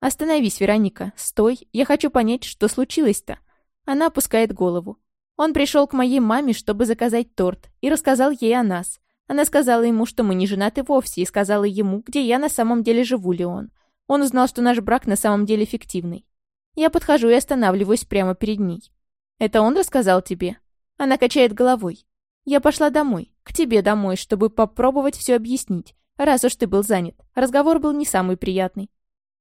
«Остановись, Вероника. Стой. Я хочу понять, что случилось-то». Она опускает голову. Он пришел к моей маме, чтобы заказать торт, и рассказал ей о нас. Она сказала ему, что мы не женаты вовсе, и сказала ему, где я на самом деле живу, Леон. Он узнал, что наш брак на самом деле фиктивный. Я подхожу и останавливаюсь прямо перед ней. «Это он рассказал тебе?» Она качает головой. «Я пошла домой, к тебе домой, чтобы попробовать все объяснить, раз уж ты был занят. Разговор был не самый приятный.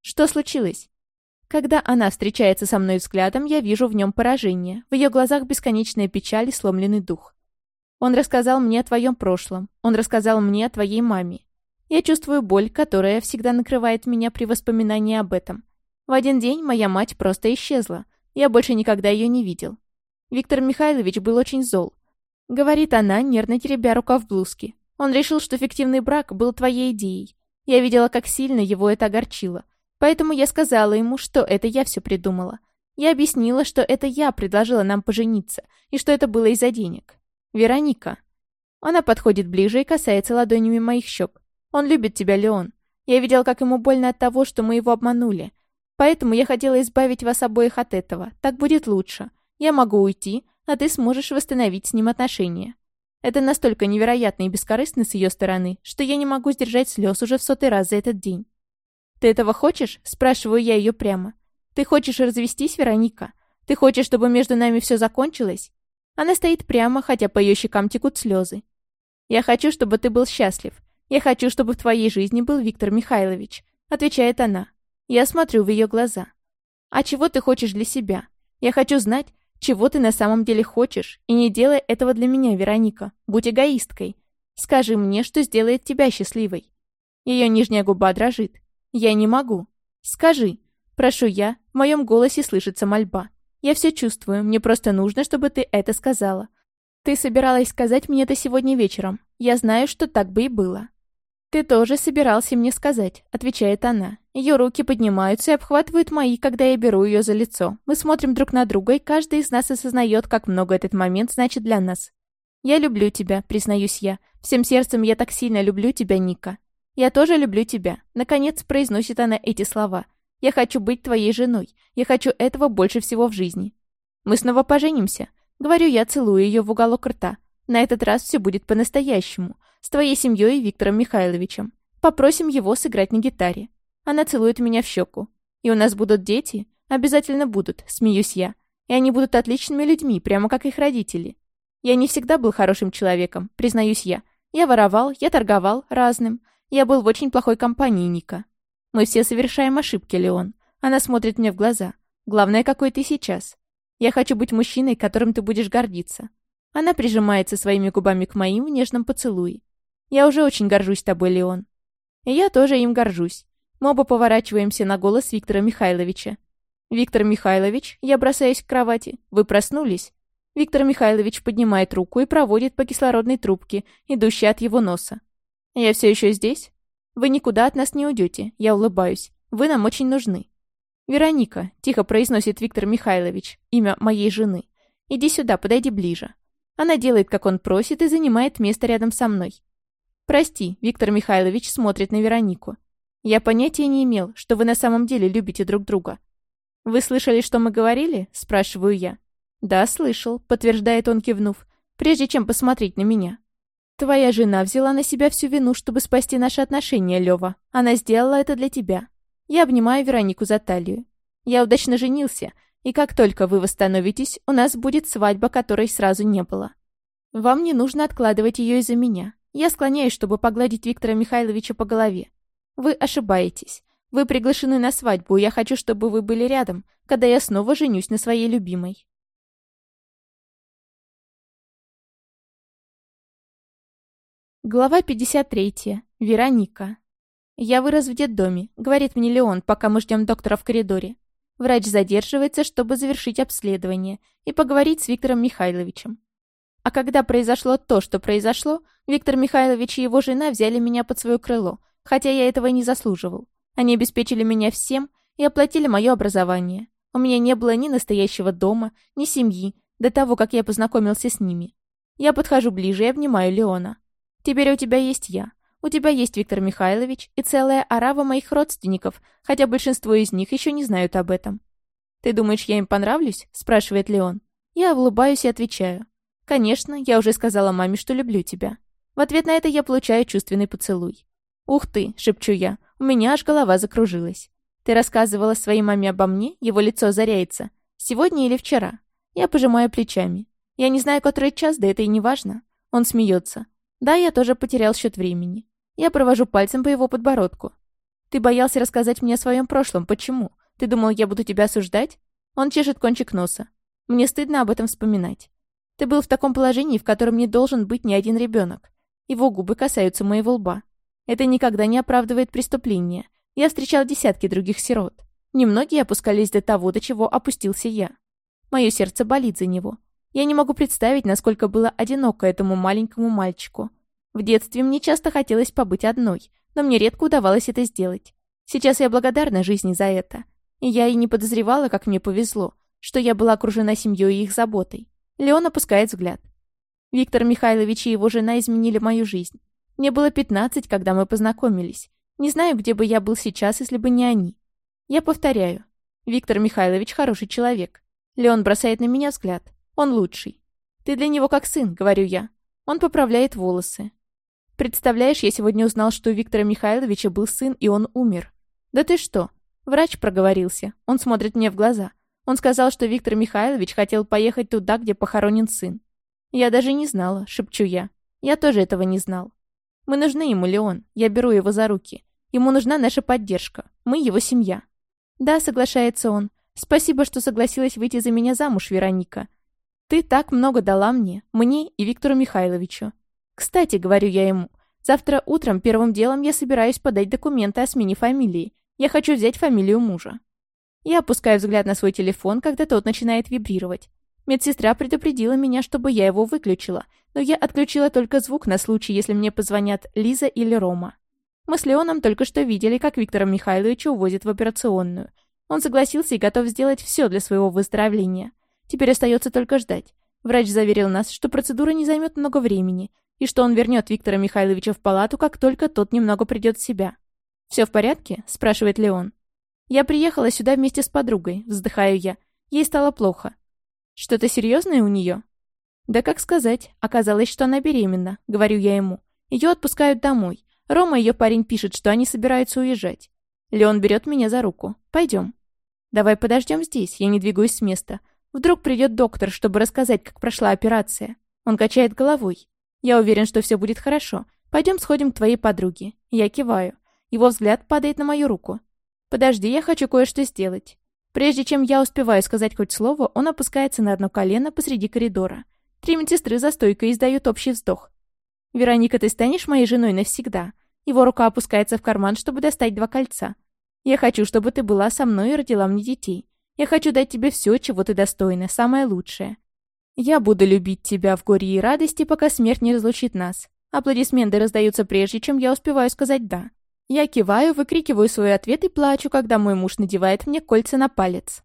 Что случилось? Когда она встречается со мной взглядом, я вижу в нем поражение. В ее глазах бесконечная печаль и сломленный дух. Он рассказал мне о твоем прошлом. Он рассказал мне о твоей маме. Я чувствую боль, которая всегда накрывает меня при воспоминании об этом. В один день моя мать просто исчезла. Я больше никогда ее не видел. Виктор Михайлович был очень зол. Говорит она, нервно теребя рукав блузки. Он решил, что фиктивный брак был твоей идеей. Я видела, как сильно его это огорчило. Поэтому я сказала ему, что это я все придумала. Я объяснила, что это я предложила нам пожениться, и что это было из-за денег. Вероника. Она подходит ближе и касается ладонями моих щек. Он любит тебя, Леон. Я видел, как ему больно от того, что мы его обманули. Поэтому я хотела избавить вас обоих от этого. Так будет лучше. Я могу уйти, а ты сможешь восстановить с ним отношения. Это настолько невероятно и бескорыстно с ее стороны, что я не могу сдержать слез уже в сотый раз за этот день. «Ты этого хочешь?» – спрашиваю я ее прямо. «Ты хочешь развестись, Вероника? Ты хочешь, чтобы между нами все закончилось?» Она стоит прямо, хотя по ее щекам текут слезы. «Я хочу, чтобы ты был счастлив. Я хочу, чтобы в твоей жизни был Виктор Михайлович», – отвечает она. Я смотрю в ее глаза. «А чего ты хочешь для себя? Я хочу знать, чего ты на самом деле хочешь, и не делай этого для меня, Вероника. Будь эгоисткой. Скажи мне, что сделает тебя счастливой». Ее нижняя губа дрожит. «Я не могу. Скажи. Прошу я, в моем голосе слышится мольба. Я все чувствую, мне просто нужно, чтобы ты это сказала. Ты собиралась сказать мне это сегодня вечером. Я знаю, что так бы и было». «Ты тоже собирался мне сказать», — отвечает она. Ее руки поднимаются и обхватывают мои, когда я беру ее за лицо. Мы смотрим друг на друга, и каждый из нас осознает, как много этот момент значит для нас. «Я люблю тебя», — признаюсь я. «Всем сердцем я так сильно люблю тебя, Ника. «Я тоже люблю тебя», — наконец произносит она эти слова. «Я хочу быть твоей женой. Я хочу этого больше всего в жизни». «Мы снова поженимся», — говорю я, целую ее в уголок рта. «На этот раз все будет по-настоящему. С твоей семьей и Виктором Михайловичем. Попросим его сыграть на гитаре». Она целует меня в щеку. «И у нас будут дети?» «Обязательно будут», — смеюсь я. «И они будут отличными людьми, прямо как их родители». Я не всегда был хорошим человеком, признаюсь я. Я воровал, я торговал разным. Я был в очень плохой компании, Ника. Мы все совершаем ошибки, Леон. Она смотрит мне в глаза. Главное, какой ты сейчас. Я хочу быть мужчиной, которым ты будешь гордиться. Она прижимается своими губами к моим в нежном поцелуе. Я уже очень горжусь тобой, Леон. И я тоже им горжусь. Мы оба поворачиваемся на голос Виктора Михайловича. «Виктор Михайлович, я бросаюсь к кровати. Вы проснулись?» Виктор Михайлович поднимает руку и проводит по кислородной трубке, идущей от его носа. «Я все еще здесь? Вы никуда от нас не уйдете, я улыбаюсь. Вы нам очень нужны». «Вероника», — тихо произносит Виктор Михайлович, имя моей жены. «Иди сюда, подойди ближе». Она делает, как он просит, и занимает место рядом со мной. «Прости», — Виктор Михайлович смотрит на Веронику. «Я понятия не имел, что вы на самом деле любите друг друга». «Вы слышали, что мы говорили?» — спрашиваю я. «Да, слышал», — подтверждает он, кивнув, прежде чем посмотреть на меня. Твоя жена взяла на себя всю вину, чтобы спасти наши отношения, Лёва. Она сделала это для тебя. Я обнимаю Веронику за талию. Я удачно женился, и как только вы восстановитесь, у нас будет свадьба, которой сразу не было. Вам не нужно откладывать ее из-за меня. Я склоняюсь, чтобы погладить Виктора Михайловича по голове. Вы ошибаетесь. Вы приглашены на свадьбу, я хочу, чтобы вы были рядом, когда я снова женюсь на своей любимой. Глава 53. Вероника. «Я вырос в детдоме», — говорит мне Леон, пока мы ждем доктора в коридоре. Врач задерживается, чтобы завершить обследование и поговорить с Виктором Михайловичем. А когда произошло то, что произошло, Виктор Михайлович и его жена взяли меня под свое крыло, хотя я этого не заслуживал. Они обеспечили меня всем и оплатили мое образование. У меня не было ни настоящего дома, ни семьи, до того, как я познакомился с ними. Я подхожу ближе и обнимаю Леона. Теперь у тебя есть я. У тебя есть Виктор Михайлович и целая орава моих родственников, хотя большинство из них еще не знают об этом. «Ты думаешь, я им понравлюсь?» – спрашивает Леон. Я улыбаюсь и отвечаю. «Конечно, я уже сказала маме, что люблю тебя». В ответ на это я получаю чувственный поцелуй. «Ух ты!» – шепчу я. У меня аж голова закружилась. «Ты рассказывала своей маме обо мне?» Его лицо озаряется. «Сегодня или вчера?» Я пожимаю плечами. Я не знаю, который час, да это и не важно. Он смеется. Да, я тоже потерял счет времени. Я провожу пальцем по его подбородку. Ты боялся рассказать мне о своем прошлом. Почему? Ты думал, я буду тебя осуждать? Он чешет кончик носа. Мне стыдно об этом вспоминать. Ты был в таком положении, в котором не должен быть ни один ребенок. Его губы касаются моего лба. Это никогда не оправдывает преступление. Я встречал десятки других сирот. Немногие опускались до того, до чего опустился я. Мое сердце болит за него. Я не могу представить, насколько было одиноко этому маленькому мальчику. В детстве мне часто хотелось побыть одной, но мне редко удавалось это сделать. Сейчас я благодарна жизни за это. И я и не подозревала, как мне повезло, что я была окружена семьей и их заботой. Леон опускает взгляд. Виктор Михайлович и его жена изменили мою жизнь. Мне было 15, когда мы познакомились. Не знаю, где бы я был сейчас, если бы не они. Я повторяю. Виктор Михайлович хороший человек. Леон бросает на меня взгляд. Он лучший. Ты для него как сын, говорю я. Он поправляет волосы. Представляешь, я сегодня узнал, что у Виктора Михайловича был сын, и он умер. Да ты что? Врач проговорился. Он смотрит мне в глаза. Он сказал, что Виктор Михайлович хотел поехать туда, где похоронен сын. Я даже не знала, шепчу я. Я тоже этого не знал. Мы нужны ему, Леон. Я беру его за руки. Ему нужна наша поддержка. Мы его семья. Да, соглашается он. Спасибо, что согласилась выйти за меня замуж, Вероника. Ты так много дала мне, мне и Виктору Михайловичу. Кстати, говорю я ему, завтра утром первым делом я собираюсь подать документы о смене фамилии. Я хочу взять фамилию мужа. Я опускаю взгляд на свой телефон, когда тот начинает вибрировать. Медсестра предупредила меня, чтобы я его выключила, но я отключила только звук на случай, если мне позвонят Лиза или Рома. Мы с Леоном только что видели, как Виктора Михайловича увозят в операционную, он согласился и готов сделать все для своего выздоровления. Теперь остается только ждать. Врач заверил нас, что процедура не займет много времени, и что он вернет Виктора Михайловича в палату, как только тот немного придет в себя. «Все в порядке?» – спрашивает Леон. «Я приехала сюда вместе с подругой», – вздыхаю я. Ей стало плохо. «Что-то серьезное у нее?» «Да как сказать. Оказалось, что она беременна», — говорю я ему. Ее отпускают домой. Рома, ее парень, пишет, что они собираются уезжать. Леон берет меня за руку. «Пойдем». «Давай подождем здесь, я не двигаюсь с места. Вдруг придет доктор, чтобы рассказать, как прошла операция». Он качает головой. «Я уверен, что все будет хорошо. Пойдем сходим к твоей подруге». Я киваю. Его взгляд падает на мою руку. «Подожди, я хочу кое-что сделать». Прежде чем я успеваю сказать хоть слово, он опускается на одно колено посреди коридора. Три медсестры за стойкой издают общий вздох. «Вероника, ты станешь моей женой навсегда?» Его рука опускается в карман, чтобы достать два кольца. Я хочу, чтобы ты была со мной и родила мне детей. Я хочу дать тебе все, чего ты достойна, самое лучшее. Я буду любить тебя в горе и радости, пока смерть не разлучит нас. Аплодисменты раздаются прежде, чем я успеваю сказать «да». Я киваю, выкрикиваю свой ответ и плачу, когда мой муж надевает мне кольца на палец.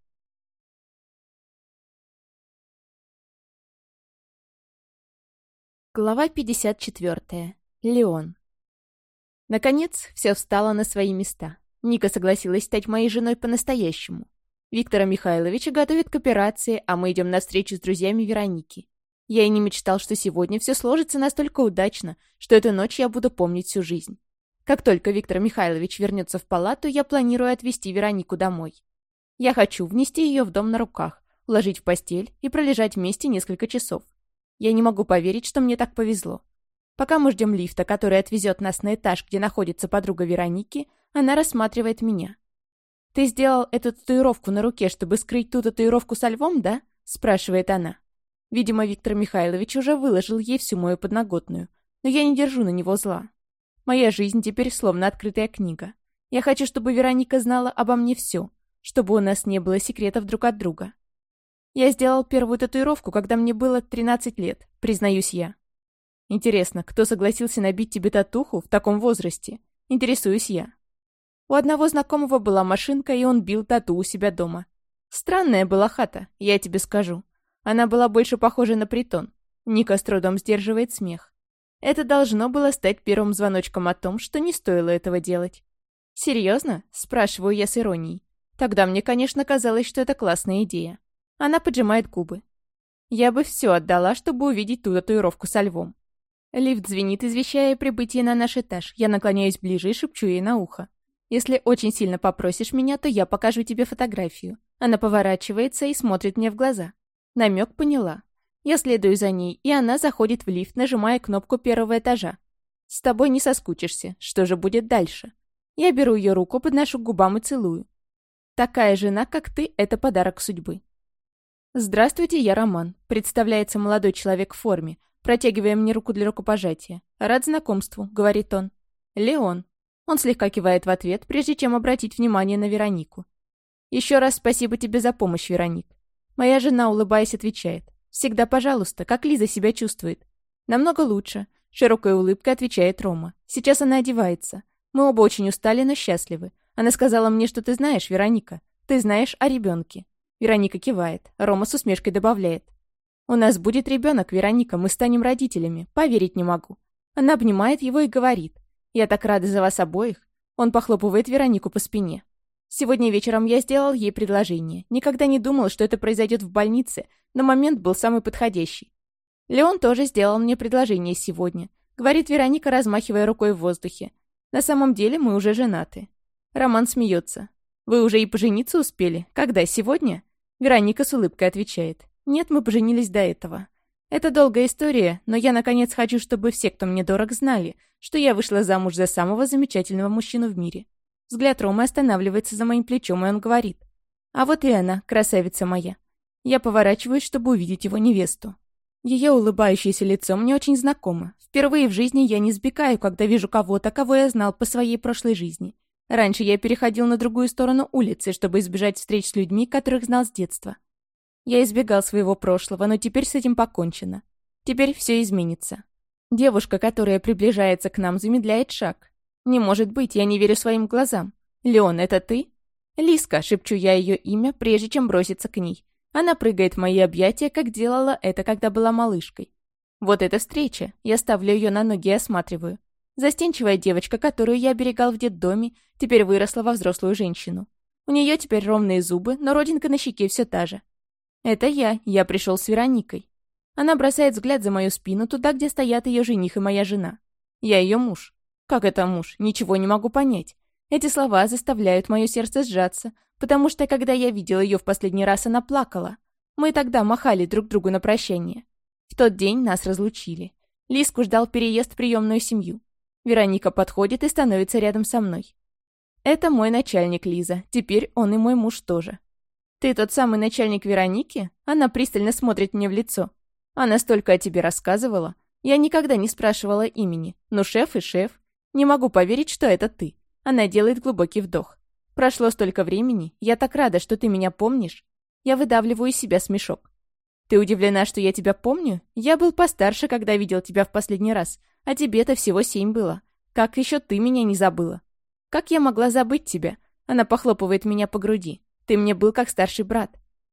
Глава 54. Леон. Наконец, все встало на свои места. Ника согласилась стать моей женой по-настоящему. Виктора Михайловича готовит к операции, а мы идем на встречу с друзьями Вероники. Я и не мечтал, что сегодня все сложится настолько удачно, что эту ночь я буду помнить всю жизнь. Как только Виктор Михайлович вернется в палату, я планирую отвезти Веронику домой. Я хочу внести ее в дом на руках, уложить в постель и пролежать вместе несколько часов. Я не могу поверить, что мне так повезло. Пока мы ждем лифта, который отвезет нас на этаж, где находится подруга Вероники, она рассматривает меня. «Ты сделал эту татуировку на руке, чтобы скрыть ту татуировку со львом, да?» – спрашивает она. Видимо, Виктор Михайлович уже выложил ей всю мою подноготную, но я не держу на него зла. Моя жизнь теперь словно открытая книга. Я хочу, чтобы Вероника знала обо мне все, чтобы у нас не было секретов друг от друга. Я сделал первую татуировку, когда мне было 13 лет, признаюсь я. Интересно, кто согласился набить тебе татуху в таком возрасте? Интересуюсь я. У одного знакомого была машинка, и он бил тату у себя дома. Странная была хата, я тебе скажу. Она была больше похожа на притон. Ника с трудом сдерживает смех. Это должно было стать первым звоночком о том, что не стоило этого делать. «Серьезно?» – спрашиваю я с иронией. Тогда мне, конечно, казалось, что это классная идея. Она поджимает губы. Я бы все отдала, чтобы увидеть ту татуировку со львом. Лифт звенит, извещая о прибытии на наш этаж. Я наклоняюсь ближе и шепчу ей на ухо. «Если очень сильно попросишь меня, то я покажу тебе фотографию». Она поворачивается и смотрит мне в глаза. Намек поняла. Я следую за ней, и она заходит в лифт, нажимая кнопку первого этажа. «С тобой не соскучишься. Что же будет дальше?» Я беру ее руку, подношу к губам и целую. «Такая жена, как ты, это подарок судьбы». «Здравствуйте, я Роман», — представляется молодой человек в форме, протягивая мне руку для рукопожатия. «Рад знакомству», — говорит он. «Леон». Он слегка кивает в ответ, прежде чем обратить внимание на Веронику. «Еще раз спасибо тебе за помощь, Вероник». Моя жена, улыбаясь, отвечает. «Всегда пожалуйста, как Лиза себя чувствует?» «Намного лучше», — широкой улыбкой отвечает Рома. «Сейчас она одевается. Мы оба очень устали, но счастливы. Она сказала мне, что ты знаешь, Вероника. Ты знаешь о ребенке. Вероника кивает. Рома с усмешкой добавляет. «У нас будет ребенок, Вероника, мы станем родителями. Поверить не могу». Она обнимает его и говорит. «Я так рада за вас обоих». Он похлопывает Веронику по спине. Сегодня вечером я сделал ей предложение. Никогда не думал, что это произойдет в больнице, но момент был самый подходящий. Леон тоже сделал мне предложение сегодня. Говорит Вероника, размахивая рукой в воздухе. На самом деле мы уже женаты. Роман смеется. «Вы уже и пожениться успели? Когда, сегодня?» Вероника с улыбкой отвечает. Нет, мы поженились до этого. Это долгая история, но я, наконец, хочу, чтобы все, кто мне дорог, знали, что я вышла замуж за самого замечательного мужчину в мире. Взгляд Ромы останавливается за моим плечом, и он говорит. А вот и она, красавица моя. Я поворачиваюсь, чтобы увидеть его невесту. Ее улыбающееся лицо мне очень знакомо. Впервые в жизни я не сбегаю, когда вижу кого-то, кого я знал по своей прошлой жизни. Раньше я переходил на другую сторону улицы, чтобы избежать встреч с людьми, которых знал с детства. Я избегал своего прошлого, но теперь с этим покончено. Теперь все изменится. Девушка, которая приближается к нам, замедляет шаг. Не может быть, я не верю своим глазам. Леон, это ты? Лиска, шепчу я ее имя, прежде чем броситься к ней. Она прыгает в мои объятия, как делала это, когда была малышкой. Вот эта встреча. Я ставлю ее на ноги и осматриваю. Застенчивая девочка, которую я оберегал в детдоме, теперь выросла во взрослую женщину. У нее теперь ровные зубы, но родинка на щеке все та же. «Это я. Я пришел с Вероникой». Она бросает взгляд за мою спину, туда, где стоят ее жених и моя жена. Я ее муж. Как это муж? Ничего не могу понять. Эти слова заставляют мое сердце сжаться, потому что, когда я видел ее в последний раз, она плакала. Мы тогда махали друг другу на прощание. В тот день нас разлучили. Лиску ждал переезд в приемную семью. Вероника подходит и становится рядом со мной. Это мой начальник, Лиза. Теперь он и мой муж тоже. «Ты тот самый начальник Вероники?» Она пристально смотрит мне в лицо. Она столько о тебе рассказывала. Я никогда не спрашивала имени. Но шеф и шеф. Не могу поверить, что это ты. Она делает глубокий вдох. Прошло столько времени. Я так рада, что ты меня помнишь. Я выдавливаю из себя смешок. Ты удивлена, что я тебя помню? Я был постарше, когда видел тебя в последний раз. А тебе-то всего семь было. Как еще ты меня не забыла? Как я могла забыть тебя? Она похлопывает меня по груди. Ты мне был как старший брат.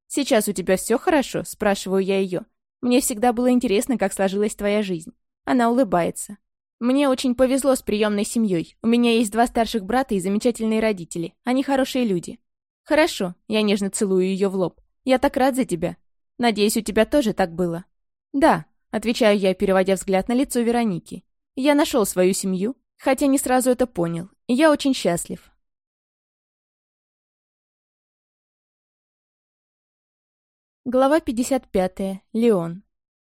Сейчас у тебя все хорошо?» – спрашиваю я ее. «Мне всегда было интересно, как сложилась твоя жизнь». Она улыбается. «Мне очень повезло с приемной семьей. У меня есть два старших брата и замечательные родители. Они хорошие люди». «Хорошо», – я нежно целую ее в лоб. «Я так рад за тебя. Надеюсь, у тебя тоже так было». «Да», – отвечаю я, переводя взгляд на лицо Вероники. «Я нашел свою семью, хотя не сразу это понял. И я очень счастлив. Глава 55. Леон.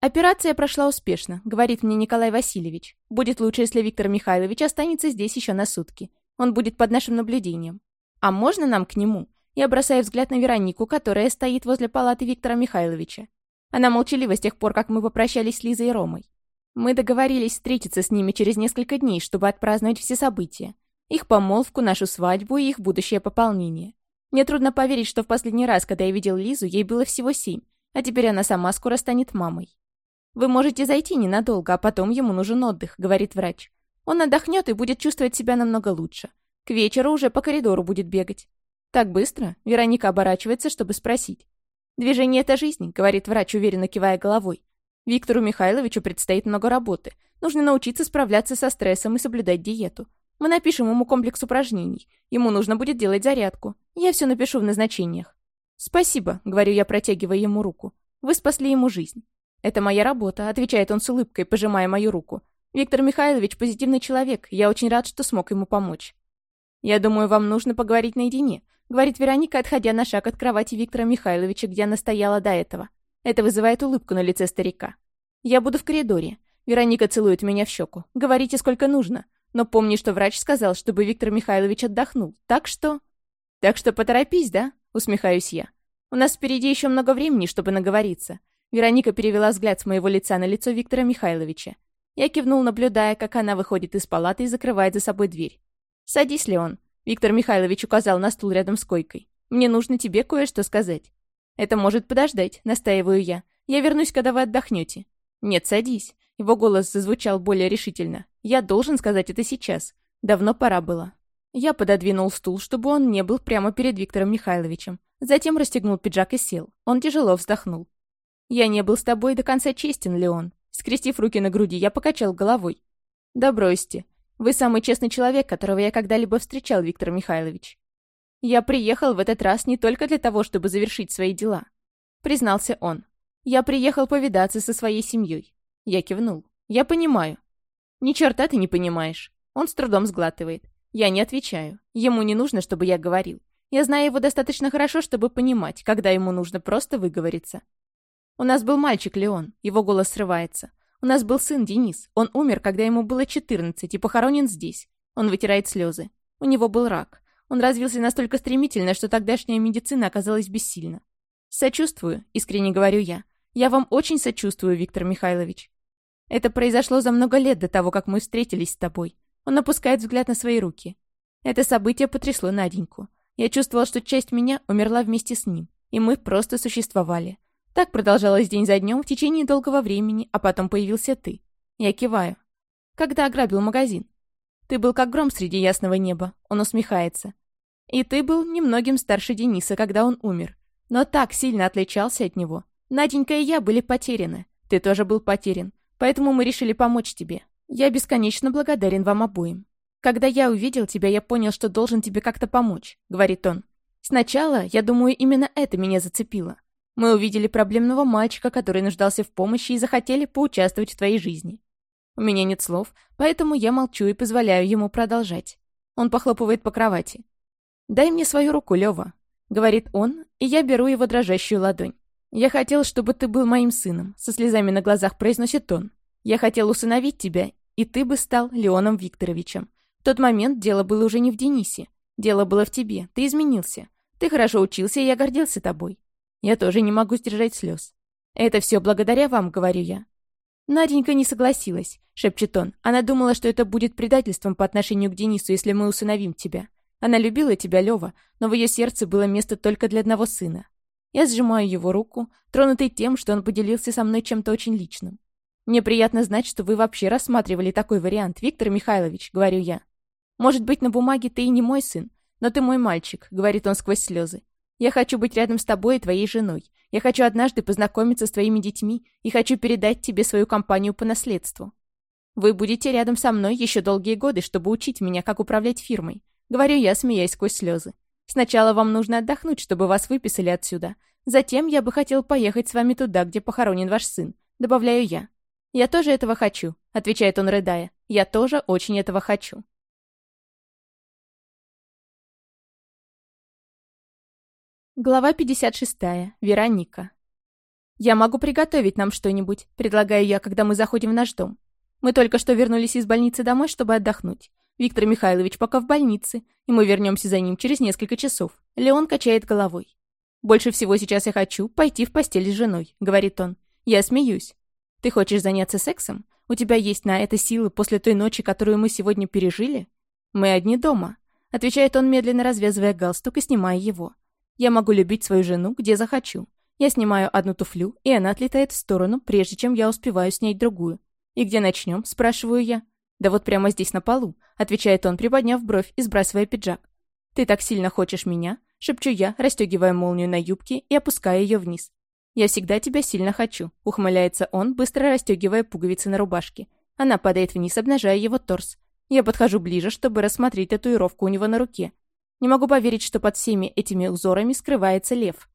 «Операция прошла успешно», — говорит мне Николай Васильевич. «Будет лучше, если Виктор Михайлович останется здесь еще на сутки. Он будет под нашим наблюдением. А можно нам к нему?» Я бросаю взгляд на Веронику, которая стоит возле палаты Виктора Михайловича. Она молчалива с тех пор, как мы попрощались с Лизой и Ромой. Мы договорились встретиться с ними через несколько дней, чтобы отпраздновать все события. Их помолвку, нашу свадьбу и их будущее пополнение. Мне трудно поверить, что в последний раз, когда я видел Лизу, ей было всего семь, а теперь она сама скоро станет мамой. «Вы можете зайти ненадолго, а потом ему нужен отдых», — говорит врач. «Он отдохнет и будет чувствовать себя намного лучше. К вечеру уже по коридору будет бегать». «Так быстро?» — Вероника оборачивается, чтобы спросить. «Движение — это жизнь», — говорит врач, уверенно кивая головой. «Виктору Михайловичу предстоит много работы. Нужно научиться справляться со стрессом и соблюдать диету. Мы напишем ему комплекс упражнений. Ему нужно будет делать зарядку. Я все напишу в назначениях». «Спасибо», — говорю я, протягивая ему руку. «Вы спасли ему жизнь». «Это моя работа», — отвечает он с улыбкой, пожимая мою руку. «Виктор Михайлович позитивный человек. Я очень рад, что смог ему помочь». «Я думаю, вам нужно поговорить наедине», — говорит Вероника, отходя на шаг от кровати Виктора Михайловича, где она стояла до этого. Это вызывает улыбку на лице старика. «Я буду в коридоре». Вероника целует меня в щеку. «Говорите, сколько нужно. Но помни, что врач сказал, чтобы Виктор Михайлович отдохнул. Так что...» «Так что поторопись, да?» — усмехаюсь я. «У нас впереди еще много времени, чтобы наговориться». Вероника перевела взгляд с моего лица на лицо Виктора Михайловича. Я кивнул, наблюдая, как она выходит из палаты и закрывает за собой дверь. «Садись, Леон», — Виктор Михайлович указал на стул рядом с койкой. «Мне нужно тебе кое-что сказать». «Это может подождать», — настаиваю я. «Я вернусь, когда вы отдохнете». «Нет, садись». Его голос зазвучал более решительно. «Я должен сказать это сейчас. Давно пора было». Я пододвинул стул, чтобы он не был прямо перед Виктором Михайловичем. Затем расстегнул пиджак и сел. Он тяжело вздохнул. «Я не был с тобой до конца честен, Леон». Скрестив руки на груди, я покачал головой. «Да бросьте. Вы самый честный человек, которого я когда-либо встречал, Виктор Михайлович. Я приехал в этот раз не только для того, чтобы завершить свои дела. Признался он. Я приехал повидаться со своей семьей. Я кивнул. Я понимаю. Ни черта ты не понимаешь. Он с трудом сглатывает. Я не отвечаю. Ему не нужно, чтобы я говорил. Я знаю его достаточно хорошо, чтобы понимать, когда ему нужно просто выговориться. У нас был мальчик Леон. Его голос срывается. У нас был сын Денис. Он умер, когда ему было 14, и похоронен здесь. Он вытирает слезы. У него был рак. Он развился настолько стремительно, что тогдашняя медицина оказалась бессильна. «Сочувствую», — искренне говорю я. «Я вам очень сочувствую, Виктор Михайлович. Это произошло за много лет до того, как мы встретились с тобой». Он опускает взгляд на свои руки. Это событие потрясло Наденьку. Я чувствовала, что часть меня умерла вместе с ним, и мы просто существовали. Так продолжалось день за днем в течение долгого времени, а потом появился ты. Я киваю. Когда ограбил магазин? Ты был как гром среди ясного неба. Он усмехается. И ты был немногим старше Дениса, когда он умер. Но так сильно отличался от него. Наденька и я были потеряны. Ты тоже был потерян. Поэтому мы решили помочь тебе. Я бесконечно благодарен вам обоим. Когда я увидел тебя, я понял, что должен тебе как-то помочь, говорит он. Сначала, я думаю, именно это меня зацепило. Мы увидели проблемного мальчика, который нуждался в помощи и захотели поучаствовать в твоей жизни. У меня нет слов, поэтому я молчу и позволяю ему продолжать. Он похлопывает по кровати. «Дай мне свою руку, Лёва», — говорит он, и я беру его дрожащую ладонь. «Я хотел, чтобы ты был моим сыном», — со слезами на глазах произносит он. «Я хотел усыновить тебя, и ты бы стал Леоном Викторовичем. В тот момент дело было уже не в Денисе. Дело было в тебе. Ты изменился. Ты хорошо учился, и я гордился тобой. Я тоже не могу сдержать слез. «Это все благодаря вам», — говорю я. «Наденька не согласилась», — шепчет он. «Она думала, что это будет предательством по отношению к Денису, если мы усыновим тебя. Она любила тебя, Лева, но в ее сердце было место только для одного сына. Я сжимаю его руку, тронутый тем, что он поделился со мной чем-то очень личным. Мне приятно знать, что вы вообще рассматривали такой вариант, Виктор Михайлович», — говорю я. «Может быть, на бумаге ты и не мой сын, но ты мой мальчик», — говорит он сквозь слезы. Я хочу быть рядом с тобой и твоей женой. Я хочу однажды познакомиться с твоими детьми и хочу передать тебе свою компанию по наследству. Вы будете рядом со мной еще долгие годы, чтобы учить меня, как управлять фирмой. Говорю я, смеясь сквозь слезы. Сначала вам нужно отдохнуть, чтобы вас выписали отсюда. Затем я бы хотел поехать с вами туда, где похоронен ваш сын. Добавляю я. Я тоже этого хочу, отвечает он, рыдая. Я тоже очень этого хочу. Глава 56. Вероника. «Я могу приготовить нам что-нибудь», — предлагаю я, когда мы заходим в наш дом. Мы только что вернулись из больницы домой, чтобы отдохнуть. Виктор Михайлович пока в больнице, и мы вернемся за ним через несколько часов. Леон качает головой. «Больше всего сейчас я хочу пойти в постель с женой», — говорит он. Я смеюсь. «Ты хочешь заняться сексом?» У тебя есть на это силы после той ночи, которую мы сегодня пережили? Мы одни дома», — отвечает он, медленно развязывая галстук и снимая его. «Я могу любить свою жену, где захочу. Я снимаю одну туфлю, и она отлетает в сторону, прежде чем я успеваю снять другую. И где начнем? спрашиваю я. «Да вот прямо здесь на полу», — отвечает он, приподняв бровь и сбрасывая пиджак. «Ты так сильно хочешь меня?» — шепчу я, расстегивая молнию на юбке и опуская ее вниз. «Я всегда тебя сильно хочу», — ухмыляется он, быстро расстегивая пуговицы на рубашке. Она падает вниз, обнажая его торс. Я подхожу ближе, чтобы рассмотреть татуировку у него на руке. Не могу поверить, что под всеми этими узорами скрывается лев.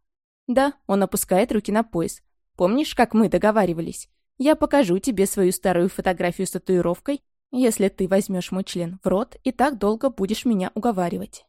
Да, он опускает руки на пояс. Помнишь, как мы договаривались? Я покажу тебе свою старую фотографию с татуировкой, если ты возьмешь мой член в рот и так долго будешь меня уговаривать.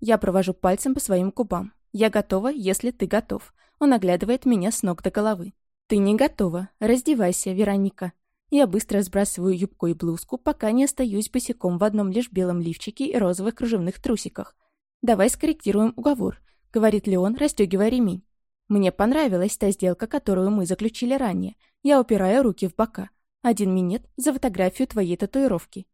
Я провожу пальцем по своим губам. Я готова, если ты готов. Он оглядывает меня с ног до головы. «Ты не готова. Раздевайся, Вероника». Я быстро сбрасываю юбку и блузку, пока не остаюсь босиком в одном лишь белом лифчике и розовых кружевных трусиках. «Давай скорректируем уговор», — говорит Леон, расстегивая ремень. Мне понравилась та сделка, которую мы заключили ранее. Я упираю руки в бока. Один минет за фотографию твоей татуировки.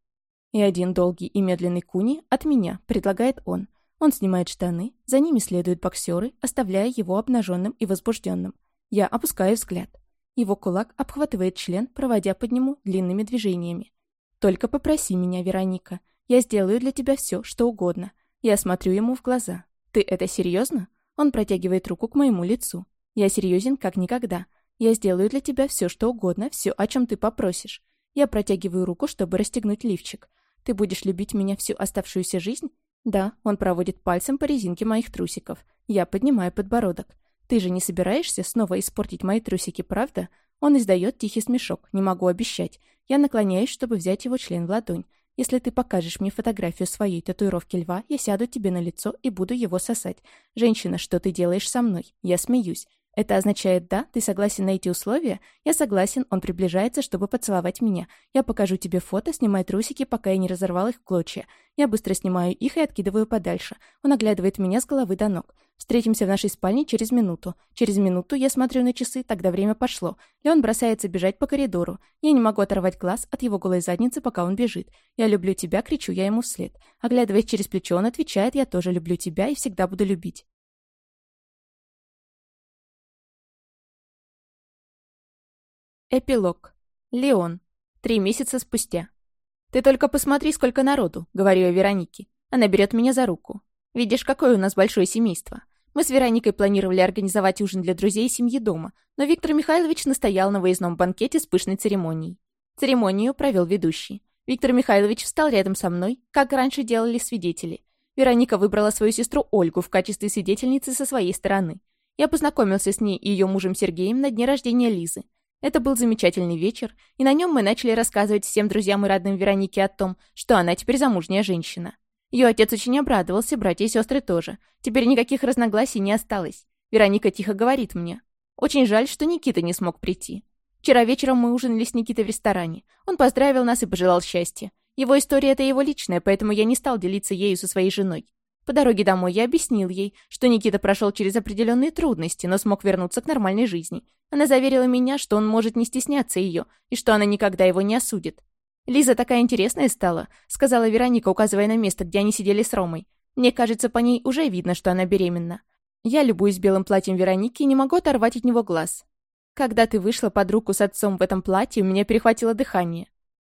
И один долгий и медленный куни от меня, предлагает он. Он снимает штаны, за ними следуют боксеры, оставляя его обнаженным и возбужденным. Я опускаю взгляд. Его кулак обхватывает член, проводя под нему длинными движениями. «Только попроси меня, Вероника. Я сделаю для тебя все, что угодно». Я смотрю ему в глаза. «Ты это серьезно? Он протягивает руку к моему лицу. «Я серьезен, как никогда. Я сделаю для тебя все, что угодно, все, о чем ты попросишь. Я протягиваю руку, чтобы расстегнуть лифчик. Ты будешь любить меня всю оставшуюся жизнь? Да, он проводит пальцем по резинке моих трусиков. Я поднимаю подбородок. Ты же не собираешься снова испортить мои трусики, правда? Он издает тихий смешок, не могу обещать. Я наклоняюсь, чтобы взять его член в ладонь. Если ты покажешь мне фотографию своей татуировки льва, я сяду тебе на лицо и буду его сосать. Женщина, что ты делаешь со мной? Я смеюсь. Это означает «да», ты согласен на эти условия? Я согласен, он приближается, чтобы поцеловать меня. Я покажу тебе фото, снимай трусики, пока я не разорвал их в клочья. Я быстро снимаю их и откидываю подальше. Он оглядывает меня с головы до ног. Встретимся в нашей спальне через минуту. Через минуту я смотрю на часы, тогда время пошло. Леон бросается бежать по коридору. Я не могу оторвать глаз от его голой задницы, пока он бежит. «Я люблю тебя», кричу я ему вслед. Оглядываясь через плечо, он отвечает «Я тоже люблю тебя и всегда буду любить». Эпилог. Леон. Три месяца спустя. «Ты только посмотри, сколько народу», — говорю я Веронике. Она берет меня за руку. «Видишь, какое у нас большое семейство. Мы с Вероникой планировали организовать ужин для друзей и семьи дома, но Виктор Михайлович настоял на выездном банкете с пышной церемонией. Церемонию провел ведущий. Виктор Михайлович встал рядом со мной, как раньше делали свидетели. Вероника выбрала свою сестру Ольгу в качестве свидетельницы со своей стороны. Я познакомился с ней и ее мужем Сергеем на дне рождения Лизы. Это был замечательный вечер, и на нем мы начали рассказывать всем друзьям и родным Веронике о том, что она теперь замужняя женщина. Ее отец очень обрадовался, братья и сестры тоже. Теперь никаких разногласий не осталось. Вероника тихо говорит мне. «Очень жаль, что Никита не смог прийти. Вчера вечером мы ужинали с Никитой в ресторане. Он поздравил нас и пожелал счастья. Его история — это его личная, поэтому я не стал делиться ею со своей женой. По дороге домой я объяснил ей, что Никита прошел через определенные трудности, но смог вернуться к нормальной жизни. Она заверила меня, что он может не стесняться ее, и что она никогда его не осудит. «Лиза такая интересная стала», — сказала Вероника, указывая на место, где они сидели с Ромой. «Мне кажется, по ней уже видно, что она беременна. Я любуюсь белым платьем Вероники и не могу оторвать от него глаз. Когда ты вышла под руку с отцом в этом платье, у меня перехватило дыхание.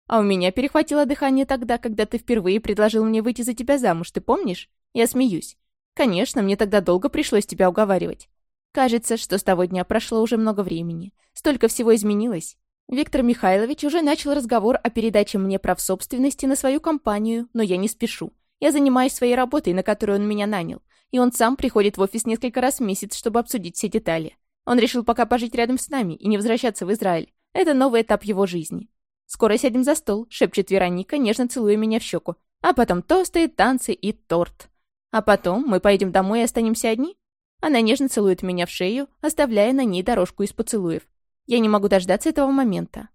А у меня перехватило дыхание тогда, когда ты впервые предложил мне выйти за тебя замуж, ты помнишь? Я смеюсь. Конечно, мне тогда долго пришлось тебя уговаривать. Кажется, что с того дня прошло уже много времени. Столько всего изменилось. Виктор Михайлович уже начал разговор о передаче мне прав собственности на свою компанию, но я не спешу. Я занимаюсь своей работой, на которую он меня нанял, и он сам приходит в офис несколько раз в месяц, чтобы обсудить все детали. Он решил пока пожить рядом с нами и не возвращаться в Израиль. Это новый этап его жизни. «Скоро сядем за стол», — шепчет Вероника, нежно целуя меня в щеку. А потом тосты, танцы и торт. А потом мы поедем домой и останемся одни? Она нежно целует меня в шею, оставляя на ней дорожку из поцелуев. Я не могу дождаться этого момента.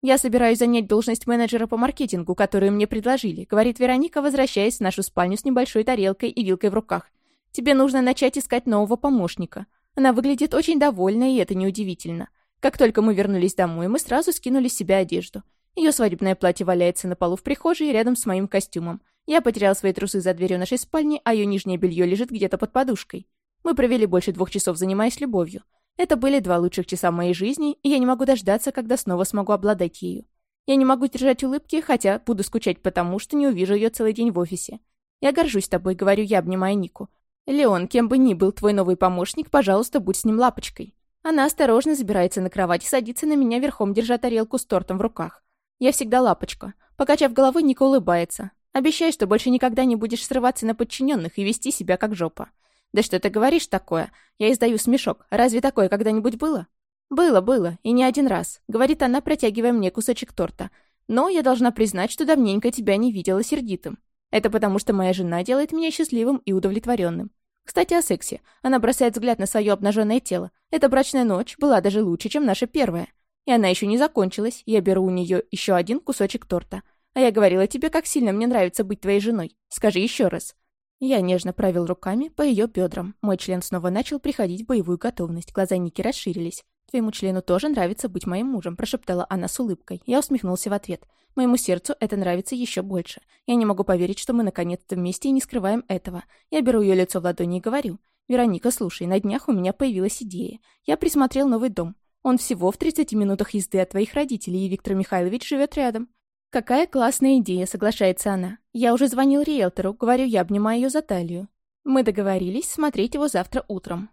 «Я собираюсь занять должность менеджера по маркетингу, которую мне предложили», говорит Вероника, возвращаясь в нашу спальню с небольшой тарелкой и вилкой в руках. «Тебе нужно начать искать нового помощника. Она выглядит очень довольна, и это неудивительно. Как только мы вернулись домой, мы сразу скинули с себя одежду. Ее свадебное платье валяется на полу в прихожей рядом с моим костюмом. Я потерял свои трусы за дверью нашей спальни, а ее нижнее белье лежит где-то под подушкой. Мы провели больше двух часов, занимаясь любовью. Это были два лучших часа моей жизни, и я не могу дождаться, когда снова смогу обладать ею. Я не могу держать улыбки, хотя буду скучать потому, что не увижу ее целый день в офисе. Я горжусь тобой, говорю я, обнимая Нику. Леон, кем бы ни был твой новый помощник, пожалуйста, будь с ним лапочкой. Она осторожно забирается на кровать и садится на меня верхом, держа тарелку с тортом в руках. Я всегда лапочка. Покачав головой, Ника улыбается. Обещай, что больше никогда не будешь срываться на подчиненных и вести себя как жопа. Да что ты говоришь такое? Я издаю смешок. Разве такое когда-нибудь было? Было, было, и не один раз, говорит она, протягивая мне кусочек торта. Но я должна признать, что давненько тебя не видела сердитым. Это потому, что моя жена делает меня счастливым и удовлетворенным. Кстати, о сексе. Она бросает взгляд на свое обнаженное тело. Эта брачная ночь была даже лучше, чем наша первая. И она еще не закончилась. Я беру у нее еще один кусочек торта. А я говорила тебе, как сильно мне нравится быть твоей женой. Скажи еще раз. Я нежно правил руками по ее бедрам. Мой член снова начал приходить в боевую готовность. Глаза Ники расширились. «Твоему члену тоже нравится быть моим мужем», – прошептала она с улыбкой. Я усмехнулся в ответ. Моему сердцу это нравится еще больше. Я не могу поверить, что мы наконец-то вместе и не скрываем этого. Я беру ее лицо в ладони и говорю. «Вероника, слушай, на днях у меня появилась идея. Я присмотрел новый дом. Он всего в 30 минутах езды от твоих родителей, и Виктор Михайлович живет рядом». «Какая классная идея», — соглашается она. «Я уже звонил риэлтору, говорю, я обнимаю ее за талию. Мы договорились смотреть его завтра утром.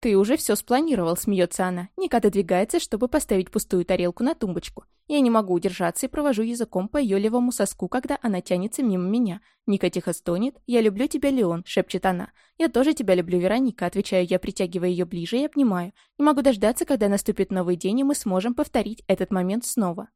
«Ты уже все спланировал», — смеется она. Ника отодвигается, чтобы поставить пустую тарелку на тумбочку. Я не могу удержаться и провожу языком по ее левому соску, когда она тянется мимо меня. Ника тихо стонет. «Я люблю тебя, Леон», — шепчет она. «Я тоже тебя люблю, Вероника», — отвечаю я, притягивая ее ближе и обнимаю. Не могу дождаться, когда наступит новый день, и мы сможем повторить этот момент снова.